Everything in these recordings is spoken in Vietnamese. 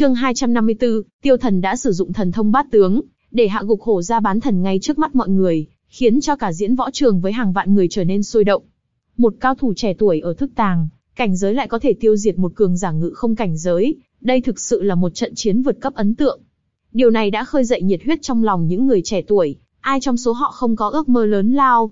Chương 254, Tiêu Thần đã sử dụng thần thông bát tướng, để hạ gục hổ ra bán thần ngay trước mắt mọi người, khiến cho cả diễn võ trường với hàng vạn người trở nên sôi động. Một cao thủ trẻ tuổi ở thức tàng, cảnh giới lại có thể tiêu diệt một cường giả ngự không cảnh giới, đây thực sự là một trận chiến vượt cấp ấn tượng. Điều này đã khơi dậy nhiệt huyết trong lòng những người trẻ tuổi, ai trong số họ không có ước mơ lớn lao.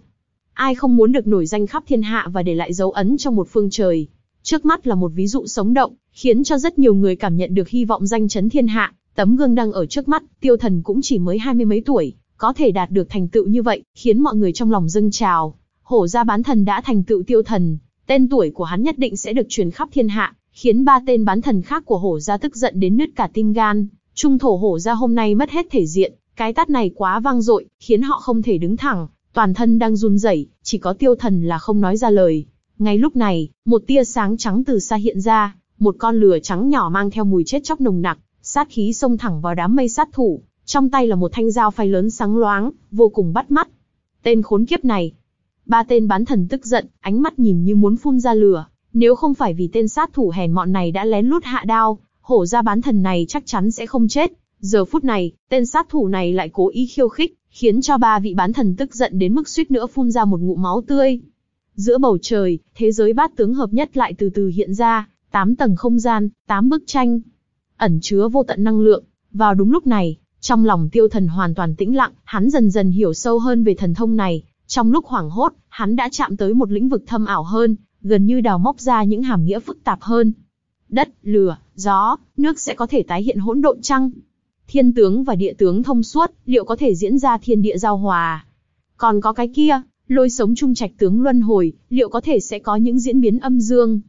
Ai không muốn được nổi danh khắp thiên hạ và để lại dấu ấn trong một phương trời. Trước mắt là một ví dụ sống động, khiến cho rất nhiều người cảm nhận được hy vọng danh chấn thiên hạ. Tấm gương đang ở trước mắt, tiêu thần cũng chỉ mới hai mươi mấy tuổi, có thể đạt được thành tựu như vậy, khiến mọi người trong lòng dâng trào. Hổ gia bán thần đã thành tựu tiêu thần, tên tuổi của hắn nhất định sẽ được truyền khắp thiên hạ, khiến ba tên bán thần khác của hổ gia tức giận đến nứt cả tim gan. Trung thổ hổ gia hôm nay mất hết thể diện, cái tát này quá vang dội, khiến họ không thể đứng thẳng, toàn thân đang run rẩy, chỉ có tiêu thần là không nói ra lời. Ngay lúc này, một tia sáng trắng từ xa hiện ra, một con lửa trắng nhỏ mang theo mùi chết chóc nồng nặc, sát khí xông thẳng vào đám mây sát thủ, trong tay là một thanh dao phay lớn sáng loáng, vô cùng bắt mắt. Tên khốn kiếp này. Ba tên bán thần tức giận, ánh mắt nhìn như muốn phun ra lửa, nếu không phải vì tên sát thủ hèn mọn này đã lén lút hạ đao, hổ ra bán thần này chắc chắn sẽ không chết. Giờ phút này, tên sát thủ này lại cố ý khiêu khích, khiến cho ba vị bán thần tức giận đến mức suýt nữa phun ra một ngụm máu tươi. Giữa bầu trời, thế giới bát tướng hợp nhất lại từ từ hiện ra, tám tầng không gian, tám bức tranh, ẩn chứa vô tận năng lượng. Vào đúng lúc này, trong lòng tiêu thần hoàn toàn tĩnh lặng, hắn dần dần hiểu sâu hơn về thần thông này. Trong lúc hoảng hốt, hắn đã chạm tới một lĩnh vực thâm ảo hơn, gần như đào móc ra những hàm nghĩa phức tạp hơn. Đất, lửa, gió, nước sẽ có thể tái hiện hỗn độn chăng? Thiên tướng và địa tướng thông suốt, liệu có thể diễn ra thiên địa giao hòa? Còn có cái kia, lôi sống trung trạch tướng luân hồi, liệu có thể sẽ có những diễn biến âm dương?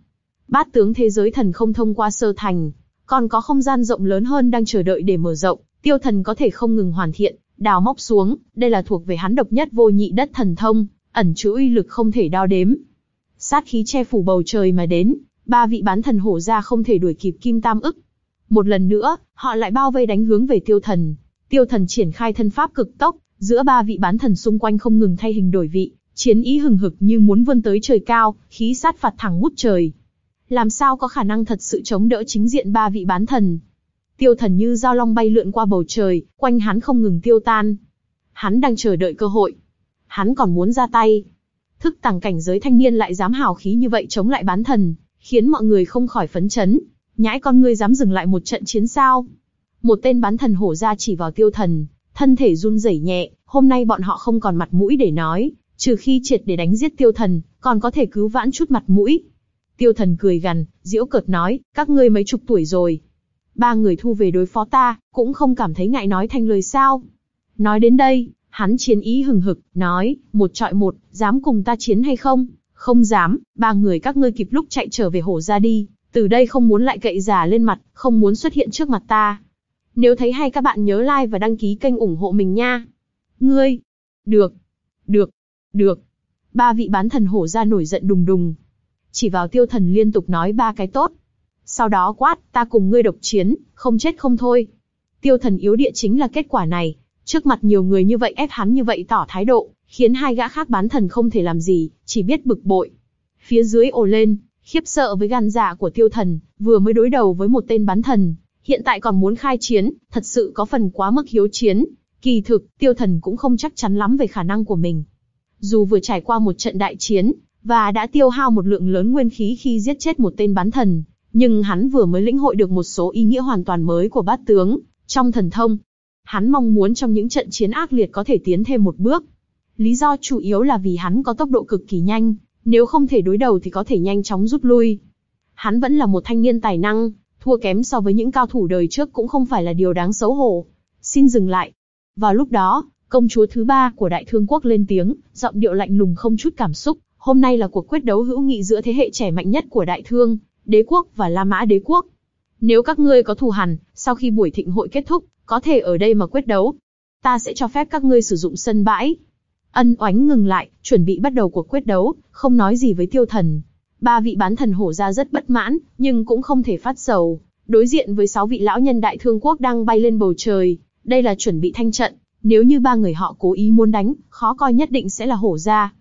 Bát tướng thế giới thần không thông qua sơ thành, còn có không gian rộng lớn hơn đang chờ đợi để mở rộng, tiêu thần có thể không ngừng hoàn thiện, đào móc xuống, đây là thuộc về hắn độc nhất vô nhị đất thần thông, ẩn chứa uy lực không thể đo đếm. Sát khí che phủ bầu trời mà đến, ba vị bán thần hổ ra không thể đuổi kịp kim tam ức. Một lần nữa, họ lại bao vây đánh hướng về tiêu thần. Tiêu thần triển khai thân pháp cực tốc, giữa ba vị bán thần xung quanh không ngừng thay hình đổi vị, chiến ý hừng hực như muốn vươn tới trời cao, khí sát phạt thẳng ngút trời. Làm sao có khả năng thật sự chống đỡ chính diện ba vị bán thần? Tiêu thần như dao long bay lượn qua bầu trời, quanh hắn không ngừng tiêu tan. Hắn đang chờ đợi cơ hội. Hắn còn muốn ra tay. Thức tàng cảnh giới thanh niên lại dám hào khí như vậy chống lại bán thần, khiến mọi người không khỏi phấn chấn. Nhãi con ngươi dám dừng lại một trận chiến sao? Một tên bán thần hổ ra chỉ vào tiêu thần, thân thể run rẩy nhẹ, hôm nay bọn họ không còn mặt mũi để nói, trừ khi triệt để đánh giết tiêu thần, còn có thể cứu vãn chút mặt mũi. Tiêu thần cười gằn, diễu cợt nói, các ngươi mấy chục tuổi rồi. Ba người thu về đối phó ta, cũng không cảm thấy ngại nói thành lời sao. Nói đến đây, hắn chiến ý hừng hực, nói, một trọi một, dám cùng ta chiến hay không? Không dám, ba người các ngươi kịp lúc chạy trở về hổ ra đi, từ đây không muốn lại cậy già lên mặt, không muốn xuất hiện trước mặt ta. Nếu thấy hay các bạn nhớ like và đăng ký kênh ủng hộ mình nha. Ngươi, được, được, được. Ba vị bán thần hổ ra nổi giận đùng đùng, chỉ vào tiêu thần liên tục nói ba cái tốt. Sau đó quát, ta cùng ngươi độc chiến, không chết không thôi. Tiêu thần yếu địa chính là kết quả này. Trước mặt nhiều người như vậy ép hắn như vậy tỏ thái độ, khiến hai gã khác bán thần không thể làm gì, chỉ biết bực bội. Phía dưới ồ lên, khiếp sợ với gan dạ của tiêu thần, vừa mới đối đầu với một tên bán thần, hiện tại còn muốn khai chiến, thật sự có phần quá mức hiếu chiến. Kỳ thực, tiêu thần cũng không chắc chắn lắm về khả năng của mình. Dù vừa trải qua một trận đại chiến, và đã tiêu hao một lượng lớn nguyên khí khi giết chết một tên bán thần, nhưng hắn vừa mới lĩnh hội được một số ý nghĩa hoàn toàn mới của bát tướng, trong thần thông. Hắn mong muốn trong những trận chiến ác liệt có thể tiến thêm một bước. Lý do chủ yếu là vì hắn có tốc độ cực kỳ nhanh, nếu không thể đối đầu thì có thể nhanh chóng rút lui. Hắn vẫn là một thanh niên tài năng, thua kém so với những cao thủ đời trước cũng không phải là điều đáng xấu hổ. Xin dừng lại. Vào lúc đó, công chúa thứ ba của đại thương quốc lên tiếng, giọng điệu lạnh lùng không chút cảm xúc, Hôm nay là cuộc quyết đấu hữu nghị giữa thế hệ trẻ mạnh nhất của Đại Thương, Đế quốc và La Mã Đế quốc. Nếu các ngươi có thù hằn, sau khi buổi thịnh hội kết thúc, có thể ở đây mà quyết đấu. Ta sẽ cho phép các ngươi sử dụng sân bãi. Ân oánh ngừng lại, chuẩn bị bắt đầu cuộc quyết đấu, không nói gì với tiêu thần. Ba vị bán thần hổ ra rất bất mãn, nhưng cũng không thể phát sầu. Đối diện với sáu vị lão nhân đại thương quốc đang bay lên bầu trời, đây là chuẩn bị thanh trận. Nếu như ba người họ cố ý muốn đánh, khó coi nhất định sẽ là hổ ra.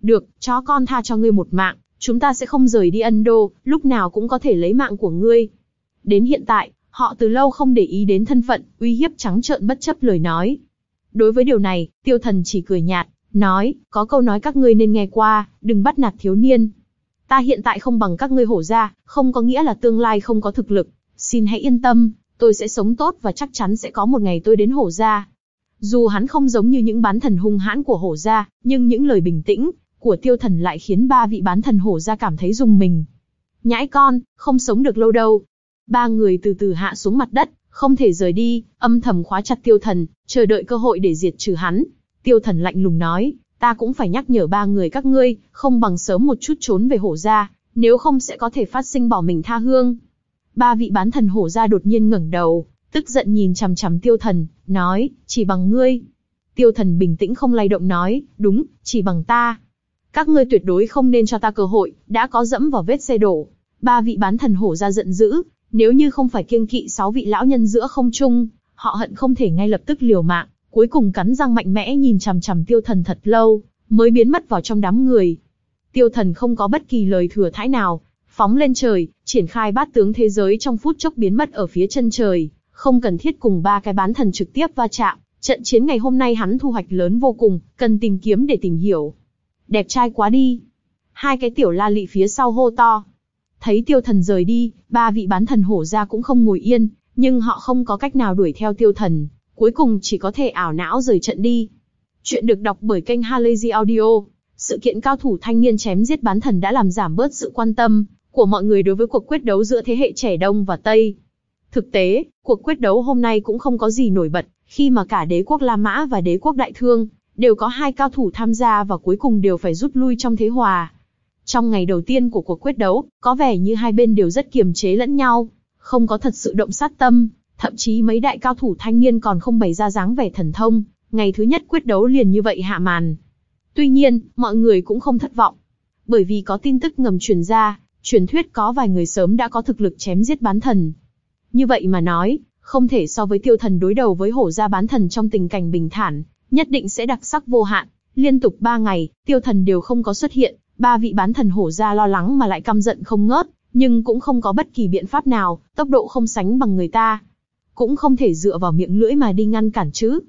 Được, chó con tha cho ngươi một mạng, chúng ta sẽ không rời đi Ân Đô, lúc nào cũng có thể lấy mạng của ngươi. Đến hiện tại, Họ từ lâu không để ý đến thân phận, uy hiếp trắng trợn bất chấp lời nói. Đối với điều này, tiêu thần chỉ cười nhạt, nói, có câu nói các ngươi nên nghe qua, đừng bắt nạt thiếu niên. Ta hiện tại không bằng các ngươi hổ ra, không có nghĩa là tương lai không có thực lực. Xin hãy yên tâm, tôi sẽ sống tốt và chắc chắn sẽ có một ngày tôi đến hổ ra. Dù hắn không giống như những bán thần hung hãn của hổ gia, nhưng những lời bình tĩnh của tiêu thần lại khiến ba vị bán thần hổ gia cảm thấy rung mình. Nhãi con, không sống được lâu đâu. Ba người từ từ hạ xuống mặt đất, không thể rời đi, âm thầm khóa chặt tiêu thần, chờ đợi cơ hội để diệt trừ hắn. Tiêu thần lạnh lùng nói, ta cũng phải nhắc nhở ba người các ngươi, không bằng sớm một chút trốn về hổ gia, nếu không sẽ có thể phát sinh bỏ mình tha hương. Ba vị bán thần hổ gia đột nhiên ngẩng đầu, tức giận nhìn chằm chằm tiêu thần, nói, chỉ bằng ngươi. Tiêu thần bình tĩnh không lay động nói, đúng, chỉ bằng ta. Các ngươi tuyệt đối không nên cho ta cơ hội, đã có dẫm vào vết xe đổ. Ba vị bán thần hổ ra giận dữ, nếu như không phải kiêng kỵ sáu vị lão nhân giữa không trung, họ hận không thể ngay lập tức liều mạng, cuối cùng cắn răng mạnh mẽ nhìn chằm chằm tiêu thần thật lâu, mới biến mất vào trong đám người. Tiêu thần không có bất kỳ lời thừa thãi nào, phóng lên trời, triển khai bát tướng thế giới trong phút chốc biến mất ở phía chân trời, không cần thiết cùng ba cái bán thần trực tiếp va chạm. Trận chiến ngày hôm nay hắn thu hoạch lớn vô cùng, cần tìm kiếm để tìm hiểu. Đẹp trai quá đi. Hai cái tiểu la lị phía sau hô to. Thấy tiêu thần rời đi, ba vị bán thần hổ ra cũng không ngồi yên, nhưng họ không có cách nào đuổi theo tiêu thần, cuối cùng chỉ có thể ảo não rời trận đi. Chuyện được đọc bởi kênh Halazy Audio. Sự kiện cao thủ thanh niên chém giết bán thần đã làm giảm bớt sự quan tâm của mọi người đối với cuộc quyết đấu giữa thế hệ trẻ Đông và Tây. Thực tế, cuộc quyết đấu hôm nay cũng không có gì nổi bật, khi mà cả đế quốc La Mã và đế quốc Đại Thương đều có hai cao thủ tham gia và cuối cùng đều phải rút lui trong thế hòa. Trong ngày đầu tiên của cuộc quyết đấu, có vẻ như hai bên đều rất kiềm chế lẫn nhau, không có thật sự động sát tâm, thậm chí mấy đại cao thủ thanh niên còn không bày ra dáng vẻ thần thông, ngày thứ nhất quyết đấu liền như vậy hạ màn. Tuy nhiên, mọi người cũng không thất vọng, bởi vì có tin tức ngầm truyền ra, truyền thuyết có vài người sớm đã có thực lực chém giết bán thần, như vậy mà nói, không thể so với tiêu thần đối đầu với hổ gia bán thần trong tình cảnh bình thản, nhất định sẽ đặc sắc vô hạn. Liên tục ba ngày, tiêu thần đều không có xuất hiện, ba vị bán thần hổ gia lo lắng mà lại căm giận không ngớt, nhưng cũng không có bất kỳ biện pháp nào, tốc độ không sánh bằng người ta. Cũng không thể dựa vào miệng lưỡi mà đi ngăn cản chứ.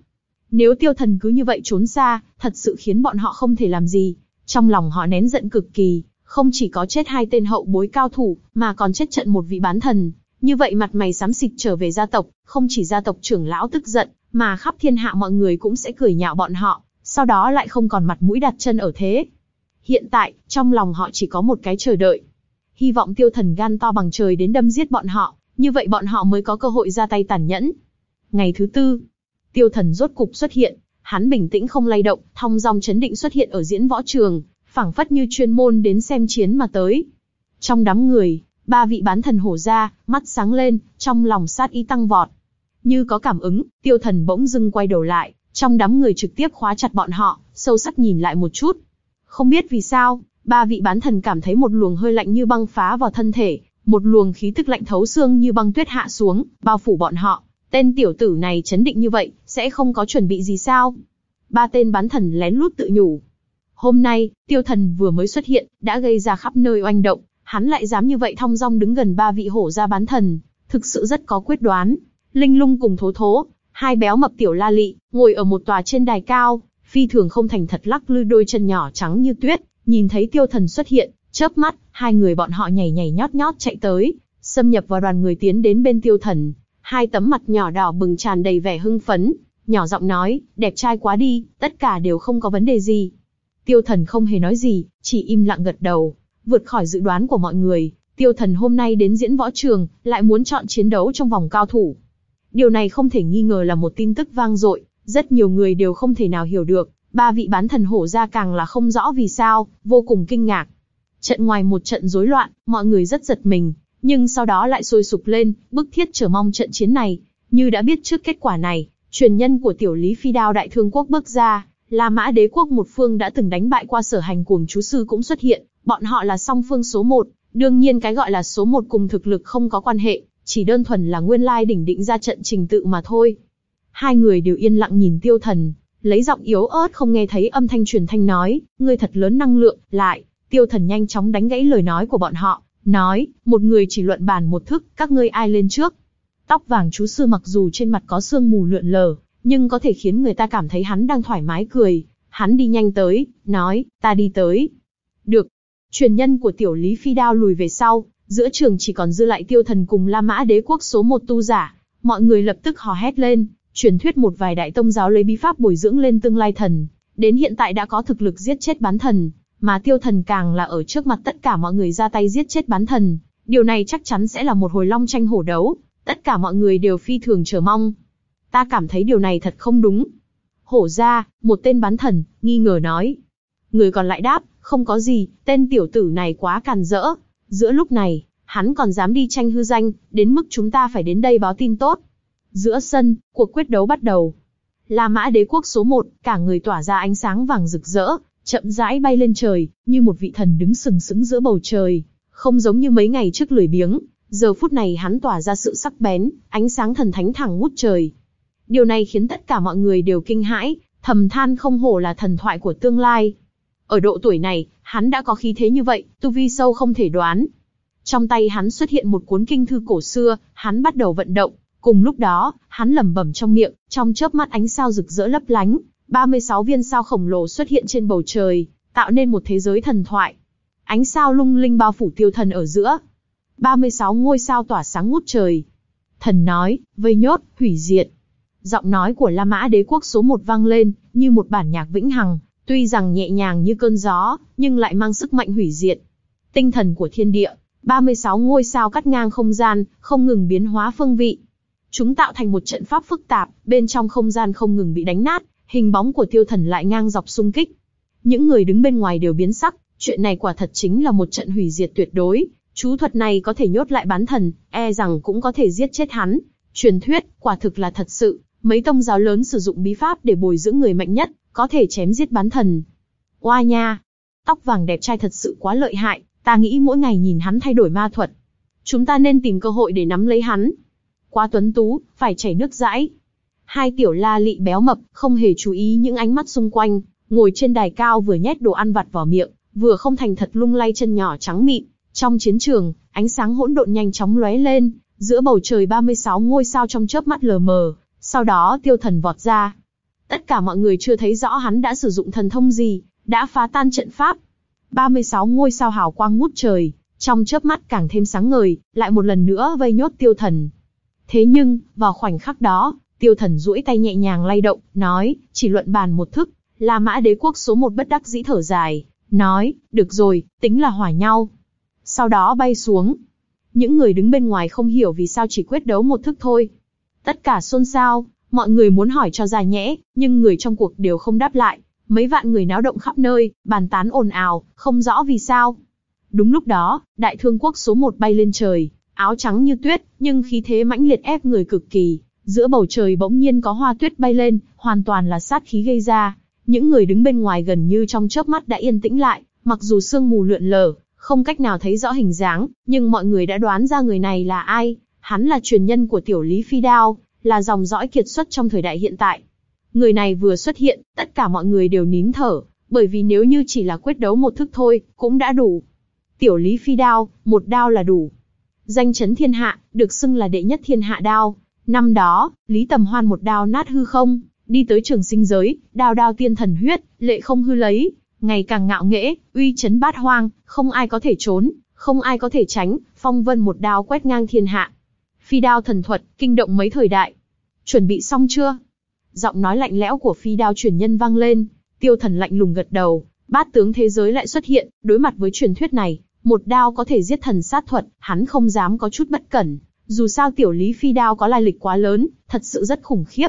Nếu tiêu thần cứ như vậy trốn xa, thật sự khiến bọn họ không thể làm gì. Trong lòng họ nén giận cực kỳ, không chỉ có chết hai tên hậu bối cao thủ, mà còn chết trận một vị bán thần, như vậy mặt mày xám xịt trở về gia tộc, không chỉ gia tộc trưởng lão tức giận, mà khắp thiên hạ mọi người cũng sẽ cười nhạo bọn họ, sau đó lại không còn mặt mũi đặt chân ở thế. Hiện tại, trong lòng họ chỉ có một cái chờ đợi. Hy vọng tiêu thần gan to bằng trời đến đâm giết bọn họ, như vậy bọn họ mới có cơ hội ra tay tàn nhẫn. Ngày thứ tư, tiêu thần rốt cục xuất hiện, hắn bình tĩnh không lay động, thong dong chấn định xuất hiện ở diễn võ trường, phảng phất như chuyên môn đến xem chiến mà tới. Trong đám người, Ba vị bán thần hổ ra, mắt sáng lên, trong lòng sát ý tăng vọt. Như có cảm ứng, tiêu thần bỗng dưng quay đầu lại, trong đám người trực tiếp khóa chặt bọn họ, sâu sắc nhìn lại một chút. Không biết vì sao, ba vị bán thần cảm thấy một luồng hơi lạnh như băng phá vào thân thể, một luồng khí tức lạnh thấu xương như băng tuyết hạ xuống, bao phủ bọn họ. Tên tiểu tử này chấn định như vậy, sẽ không có chuẩn bị gì sao? Ba tên bán thần lén lút tự nhủ. Hôm nay, tiêu thần vừa mới xuất hiện, đã gây ra khắp nơi oanh động, hắn lại dám như vậy thong dong đứng gần ba vị hổ gia bán thần, thực sự rất có quyết đoán. Linh lung cùng thố thố, hai béo mập tiểu la lị, ngồi ở một tòa trên đài cao, phi thường không thành thật lắc lư đôi chân nhỏ trắng như tuyết, nhìn thấy tiêu thần xuất hiện, chớp mắt, hai người bọn họ nhảy nhảy nhót nhót chạy tới, xâm nhập vào đoàn người tiến đến bên tiêu thần, hai tấm mặt nhỏ đỏ bừng tràn đầy vẻ hưng phấn, nhỏ giọng nói, đẹp trai quá đi, tất cả đều không có vấn đề gì. Tiêu thần không hề nói gì, chỉ im lặng gật đầu, vượt khỏi dự đoán của mọi người, tiêu thần hôm nay đến diễn võ trường, lại muốn chọn chiến đấu trong vòng cao thủ. Điều này không thể nghi ngờ là một tin tức vang dội, rất nhiều người đều không thể nào hiểu được, ba vị bán thần hổ ra càng là không rõ vì sao, vô cùng kinh ngạc. Trận ngoài một trận rối loạn, mọi người rất giật mình, nhưng sau đó lại sôi sục lên, bức thiết chờ mong trận chiến này. Như đã biết trước kết quả này, truyền nhân của tiểu lý phi đao đại thương quốc bước ra, La Mã đế quốc một phương đã từng đánh bại qua sở hành cuồng chú sư cũng xuất hiện, bọn họ là song phương số một, đương nhiên cái gọi là số một cùng thực lực không có quan hệ, chỉ đơn thuần là nguyên lai đỉnh định ra trận trình tự mà thôi. Hai người đều yên lặng nhìn tiêu thần, lấy giọng yếu ớt không nghe thấy âm thanh truyền thanh nói, ngươi thật lớn năng lượng, lại, tiêu thần nhanh chóng đánh gãy lời nói của bọn họ, nói, một người chỉ luận bàn một thức, các ngươi ai lên trước. Tóc vàng chú sư mặc dù trên mặt có sương mù lượn lờ, nhưng có thể khiến người ta cảm thấy hắn đang thoải mái cười. Hắn đi nhanh tới, nói, ta đi tới. Được. Truyền nhân của tiểu Lý Phi Đao lùi về sau, giữa trường chỉ còn dư lại tiêu thần cùng La Mã đế quốc số một tu giả. Mọi người lập tức hò hét lên, truyền thuyết một vài đại tông giáo lấy bí pháp bồi dưỡng lên tương lai thần. Đến hiện tại đã có thực lực giết chết bán thần, mà tiêu thần càng là ở trước mặt tất cả mọi người ra tay giết chết bán thần. Điều này chắc chắn sẽ là một hồi long tranh hổ đấu, tất cả mọi người đều phi thường chờ mong. Ta cảm thấy điều này thật không đúng. Hổ ra, một tên bán thần, nghi ngờ nói. Người còn lại đáp, không có gì, tên tiểu tử này quá càn rỡ. Giữa lúc này, hắn còn dám đi tranh hư danh, đến mức chúng ta phải đến đây báo tin tốt. Giữa sân, cuộc quyết đấu bắt đầu. La Mã đế quốc số 1, cả người tỏa ra ánh sáng vàng rực rỡ, chậm rãi bay lên trời, như một vị thần đứng sừng sững giữa bầu trời, không giống như mấy ngày trước lười biếng, giờ phút này hắn tỏa ra sự sắc bén, ánh sáng thần thánh thẳng ngút trời. Điều này khiến tất cả mọi người đều kinh hãi, thầm than không hổ là thần thoại của tương lai. Ở độ tuổi này, hắn đã có khí thế như vậy, tu vi sâu không thể đoán. Trong tay hắn xuất hiện một cuốn kinh thư cổ xưa, hắn bắt đầu vận động. Cùng lúc đó, hắn lẩm bẩm trong miệng, trong chớp mắt ánh sao rực rỡ lấp lánh, 36 viên sao khổng lồ xuất hiện trên bầu trời, tạo nên một thế giới thần thoại. Ánh sao lung linh bao phủ tiêu thần ở giữa. 36 ngôi sao tỏa sáng ngút trời. Thần nói, vây nhốt, hủy diệt. Giọng nói của La Mã đế quốc số 1 vang lên, như một bản nhạc vĩnh hằng, tuy rằng nhẹ nhàng như cơn gió, nhưng lại mang sức mạnh hủy diệt. Tinh thần của thiên địa, 36 ngôi sao cắt ngang không gian, không ngừng biến hóa phương vị. Chúng tạo thành một trận pháp phức tạp, bên trong không gian không ngừng bị đánh nát, hình bóng của tiêu thần lại ngang dọc xung kích. Những người đứng bên ngoài đều biến sắc, chuyện này quả thật chính là một trận hủy diệt tuyệt đối. Chú thuật này có thể nhốt lại bán thần, e rằng cũng có thể giết chết hắn. Truyền thuyết, quả thực là thật sự, mấy tông giáo lớn sử dụng bí pháp để bồi dưỡng người mạnh nhất, có thể chém giết bán thần. Oa nha! Tóc vàng đẹp trai thật sự quá lợi hại, ta nghĩ mỗi ngày nhìn hắn thay đổi ma thuật. Chúng ta nên tìm cơ hội để nắm lấy hắn. Quá tuấn tú, phải chảy nước dãi. Hai tiểu la lị béo mập, không hề chú ý những ánh mắt xung quanh, ngồi trên đài cao vừa nhét đồ ăn vặt vào miệng, vừa không thành thật lung lay chân nhỏ trắng mịn. Trong chiến trường, ánh sáng hỗn độn nhanh chóng lóe lên, giữa bầu trời 36 ngôi sao trong chớp mắt lờ mờ, sau đó tiêu thần vọt ra. Tất cả mọi người chưa thấy rõ hắn đã sử dụng thần thông gì, đã phá tan trận pháp. 36 ngôi sao hào quang ngút trời, trong chớp mắt càng thêm sáng ngời, lại một lần nữa vây nhốt tiêu thần. Thế nhưng, vào khoảnh khắc đó, Tiêu thần duỗi tay nhẹ nhàng lay động, nói, chỉ luận bàn một thức, La Mã đế quốc số một bất đắc dĩ thở dài, nói, được rồi, tính là hòa nhau. Sau đó bay xuống. Những người đứng bên ngoài không hiểu vì sao chỉ quyết đấu một thức thôi. Tất cả xôn xao, mọi người muốn hỏi cho ra nhẽ, nhưng người trong cuộc đều không đáp lại. Mấy vạn người náo động khắp nơi, bàn tán ồn ào, không rõ vì sao. Đúng lúc đó, đại thương quốc số một bay lên trời, áo trắng như tuyết, nhưng khí thế mãnh liệt ép người cực kỳ. Giữa bầu trời bỗng nhiên có hoa tuyết bay lên, hoàn toàn là sát khí gây ra. Những người đứng bên ngoài gần như trong chớp mắt đã yên tĩnh lại, mặc dù sương mù lượn lờ, không cách nào thấy rõ hình dáng, nhưng mọi người đã đoán ra người này là ai. Hắn là truyền nhân của tiểu Lý Phi Đao, là dòng dõi kiệt xuất trong thời đại hiện tại. Người này vừa xuất hiện, tất cả mọi người đều nín thở, bởi vì nếu như chỉ là quyết đấu một thức thôi, cũng đã đủ. Tiểu Lý Phi Đao, một đao là đủ. Danh chấn thiên hạ, được xưng là đệ nhất thiên hạ đao, Năm đó, Lý Tầm Hoan một đao nát hư không, đi tới trường sinh giới, đao đao tiên thần huyết, lệ không hư lấy, ngày càng ngạo nghễ, uy chấn bát hoang, không ai có thể trốn, không ai có thể tránh, phong vân một đao quét ngang thiên hạ. Phi đao thần thuật, kinh động mấy thời đại. Chuẩn bị xong chưa? Giọng nói lạnh lẽo của phi đao truyền nhân vang lên, tiêu thần lạnh lùng gật đầu, bát tướng thế giới lại xuất hiện, đối mặt với truyền thuyết này, một đao có thể giết thần sát thuật, hắn không dám có chút bất cẩn, dù sao tiểu Lý Phi Đao có lai lịch quá lớn, thật sự rất khủng khiếp.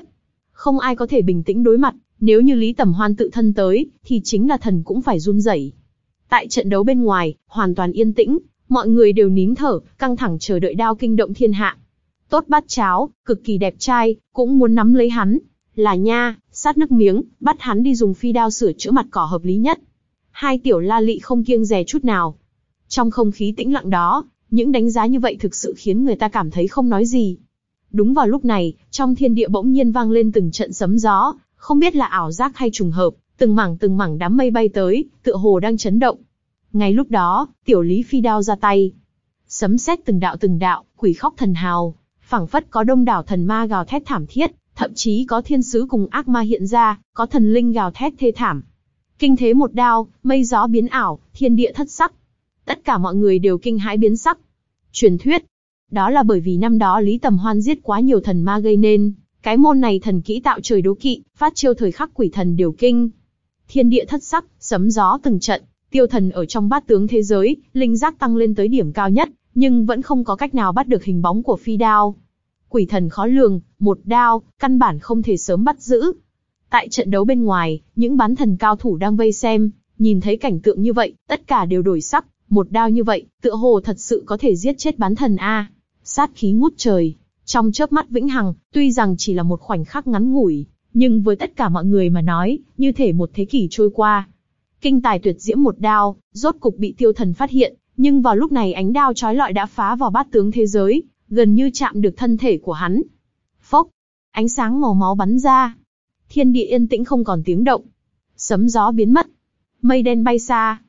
Không ai có thể bình tĩnh đối mặt, nếu như Lý Tầm Hoan tự thân tới, thì chính là thần cũng phải run rẩy. Tại trận đấu bên ngoài, hoàn toàn yên tĩnh, mọi người đều nín thở, căng thẳng chờ đợi đao kinh động thiên hạ. Tốt bát cháo, cực kỳ đẹp trai, cũng muốn nắm lấy hắn. Là nha, sát nước miếng, bắt hắn đi dùng phi đao sửa chữa mặt cỏ hợp lý nhất. Hai tiểu la lị không kiêng dè chút nào. Trong không khí tĩnh lặng đó, những đánh giá như vậy thực sự khiến người ta cảm thấy không nói gì. Đúng vào lúc này, trong thiên địa bỗng nhiên vang lên từng trận sấm gió, không biết là ảo giác hay trùng hợp, từng mảng từng mảng đám mây bay tới, tựa hồ đang chấn động. Ngay lúc đó, tiểu Lý Phi đao ra tay. Sấm sét từng đạo từng đạo, quỷ khóc thần hào, phảng phất có đông đảo thần ma gào thét thảm thiết, thậm chí có thiên sứ cùng ác ma hiện ra, có thần linh gào thét thê thảm. Kinh thế một đao, mây gió biến ảo, thiên địa thất sắc. Tất cả mọi người đều kinh hãi biến sắc. Truyền thuyết, đó là bởi vì năm đó Lý Tầm Hoan giết quá nhiều thần ma gây nên, cái môn này thần kỹ tạo trời đố kỵ, phát chiêu thời khắc quỷ thần điều kinh. Thiên địa thất sắc, sấm gió từng trận, tiêu thần ở trong bát tướng thế giới, linh giác tăng lên tới điểm cao nhất, nhưng vẫn không có cách nào bắt được hình bóng của phi đao. Quỷ thần khó lường, một đao, căn bản không thể sớm bắt giữ. Tại trận đấu bên ngoài, những bán thần cao thủ đang vây xem, nhìn thấy cảnh tượng như vậy, tất cả đều đổi sắc, một đao như vậy, tựa hồ thật sự có thể giết chết bán thần A. Sát khí ngút trời, trong chớp mắt vĩnh hằng, tuy rằng chỉ là một khoảnh khắc ngắn ngủi, nhưng với tất cả mọi người mà nói, như thể một thế kỷ trôi qua. Kinh tài tuyệt diễm một đao, rốt cục bị tiêu thần phát hiện, nhưng vào lúc này ánh đao chói lọi đã phá vào bát tướng thế giới, gần như chạm được thân thể của hắn. Phốc, ánh sáng màu máu bắn ra. Thiên địa yên tĩnh không còn tiếng động. Sấm gió biến mất. Mây đen bay xa.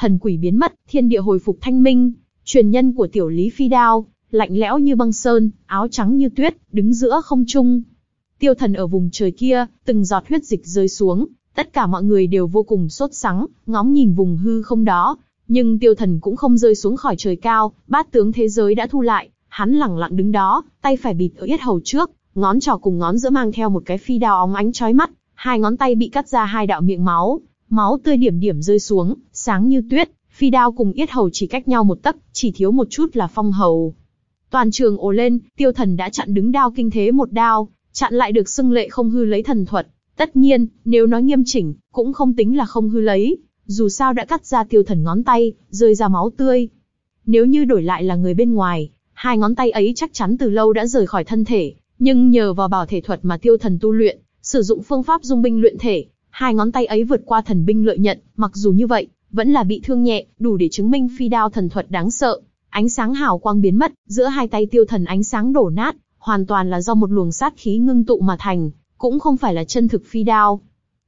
Thần quỷ biến mất, thiên địa hồi phục thanh minh. Truyền nhân của tiểu lý phi đao, lạnh lẽo như băng sơn, áo trắng như tuyết, đứng giữa không trung. Tiêu thần ở vùng trời kia, từng giọt huyết dịch rơi xuống, tất cả mọi người đều vô cùng sốt sắng, ngóng nhìn vùng hư không đó. Nhưng tiêu thần cũng không rơi xuống khỏi trời cao, bát tướng thế giới đã thu lại, hắn lẳng lặng đứng đó, tay phải bịt ở yết hầu trước, ngón trỏ cùng ngón giữa mang theo một cái phi đao óng ánh chói mắt, hai ngón tay bị cắt ra hai đạo miệng máu, máu tươi điểm điểm rơi xuống, sáng như tuyết, phi đao cùng yết hầu chỉ cách nhau một tấc, chỉ thiếu một chút là phong hầu. Toàn trường ồ lên, tiêu thần đã chặn đứng đao kinh thế một đao, chặn lại được xưng lệ không hư lấy thần thuật. Tất nhiên, nếu nói nghiêm chỉnh, cũng không tính là không hư lấy, dù sao đã cắt ra tiêu thần ngón tay, rơi ra máu tươi. Nếu như đổi lại là người bên ngoài, hai ngón tay ấy chắc chắn từ lâu đã rời khỏi thân thể, nhưng nhờ vào bảo thể thuật mà tiêu thần tu luyện, sử dụng phương pháp dung binh luyện thể, hai ngón tay ấy vượt qua thần binh lợi nhận, mặc dù như vậy, vẫn là bị thương nhẹ, đủ để chứng minh phi đao thần thuật đáng sợ. Ánh sáng hào quang biến mất, giữa hai tay tiêu thần ánh sáng đổ nát, hoàn toàn là do một luồng sát khí ngưng tụ mà thành, cũng không phải là chân thực phi đao.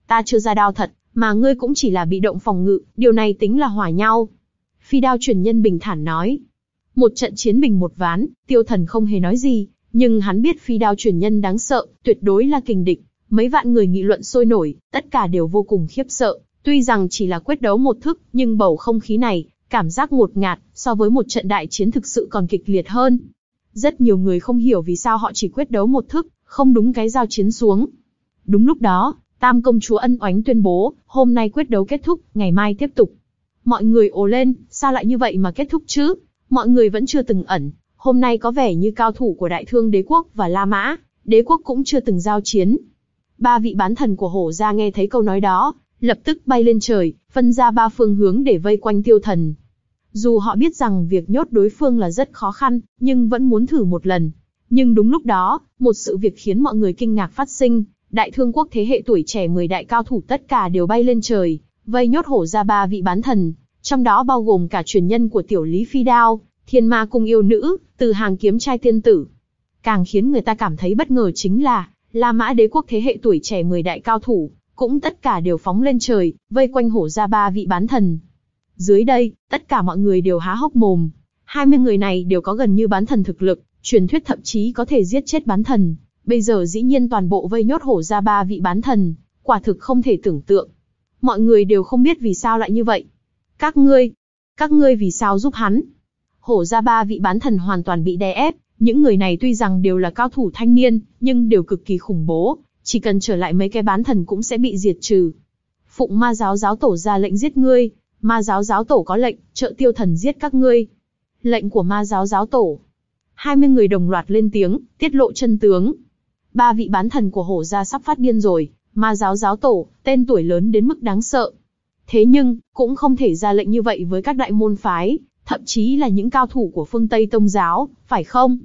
Ta chưa ra đao thật, mà ngươi cũng chỉ là bị động phòng ngự, điều này tính là hòa nhau. Phi đao truyền nhân bình thản nói. Một trận chiến bình một ván, tiêu thần không hề nói gì, nhưng hắn biết phi đao truyền nhân đáng sợ, tuyệt đối là kình địch. Mấy vạn người nghị luận sôi nổi, tất cả đều vô cùng khiếp sợ. Tuy rằng chỉ là quyết đấu một thức, nhưng bầu không khí này, cảm giác ngột ngạt, so với một trận đại chiến thực sự còn kịch liệt hơn. Rất nhiều người không hiểu vì sao họ chỉ quyết đấu một thức, không đúng cái giao chiến xuống. Đúng lúc đó, Tam công chúa ân oánh tuyên bố, hôm nay quyết đấu kết thúc, ngày mai tiếp tục. Mọi người ồ lên, sao lại như vậy mà kết thúc chứ? Mọi người vẫn chưa từng ẩn, hôm nay có vẻ như cao thủ của đại thương đế quốc và La Mã, đế quốc cũng chưa từng giao chiến. Ba vị bán thần của hổ gia nghe thấy câu nói đó, lập tức bay lên trời, phân ra ba phương hướng để vây quanh tiêu thần. Dù họ biết rằng việc nhốt đối phương là rất khó khăn, nhưng vẫn muốn thử một lần. Nhưng đúng lúc đó, một sự việc khiến mọi người kinh ngạc phát sinh, đại thương quốc thế hệ tuổi trẻ 10 đại cao thủ tất cả đều bay lên trời, vây nhốt hổ ra ba vị bán thần, trong đó bao gồm cả truyền nhân của tiểu Lý Phi Đao, thiên ma cung yêu nữ, từ hàng kiếm trai tiên tử. Càng khiến người ta cảm thấy bất ngờ chính là, La Mã đế quốc thế hệ tuổi trẻ 10 đại cao thủ, cũng tất cả đều phóng lên trời, vây quanh hổ ra ba vị bán thần. Dưới đây, tất cả mọi người đều há hốc mồm. 20 người này đều có gần như bán thần thực lực, truyền thuyết thậm chí có thể giết chết bán thần. Bây giờ dĩ nhiên toàn bộ vây nhốt hổ ra ba vị bán thần, quả thực không thể tưởng tượng. Mọi người đều không biết vì sao lại như vậy. Các ngươi, các ngươi vì sao giúp hắn? Hổ ra ba vị bán thần hoàn toàn bị đè ép, những người này tuy rằng đều là cao thủ thanh niên, nhưng đều cực kỳ khủng bố, chỉ cần trở lại mấy cái bán thần cũng sẽ bị diệt trừ. Phụng ma giáo giáo tổ ra lệnh giết ngươi, ma giáo giáo tổ có lệnh, trợ tiêu thần giết các ngươi. Lệnh của ma giáo giáo tổ. 20 người đồng loạt lên tiếng, tiết lộ chân tướng. Ba vị bán thần của hổ gia sắp phát điên rồi, ma giáo giáo tổ, tên tuổi lớn đến mức đáng sợ. Thế nhưng, cũng không thể ra lệnh như vậy với các đại môn phái, thậm chí là những cao thủ của phương Tây Tông giáo, phải không?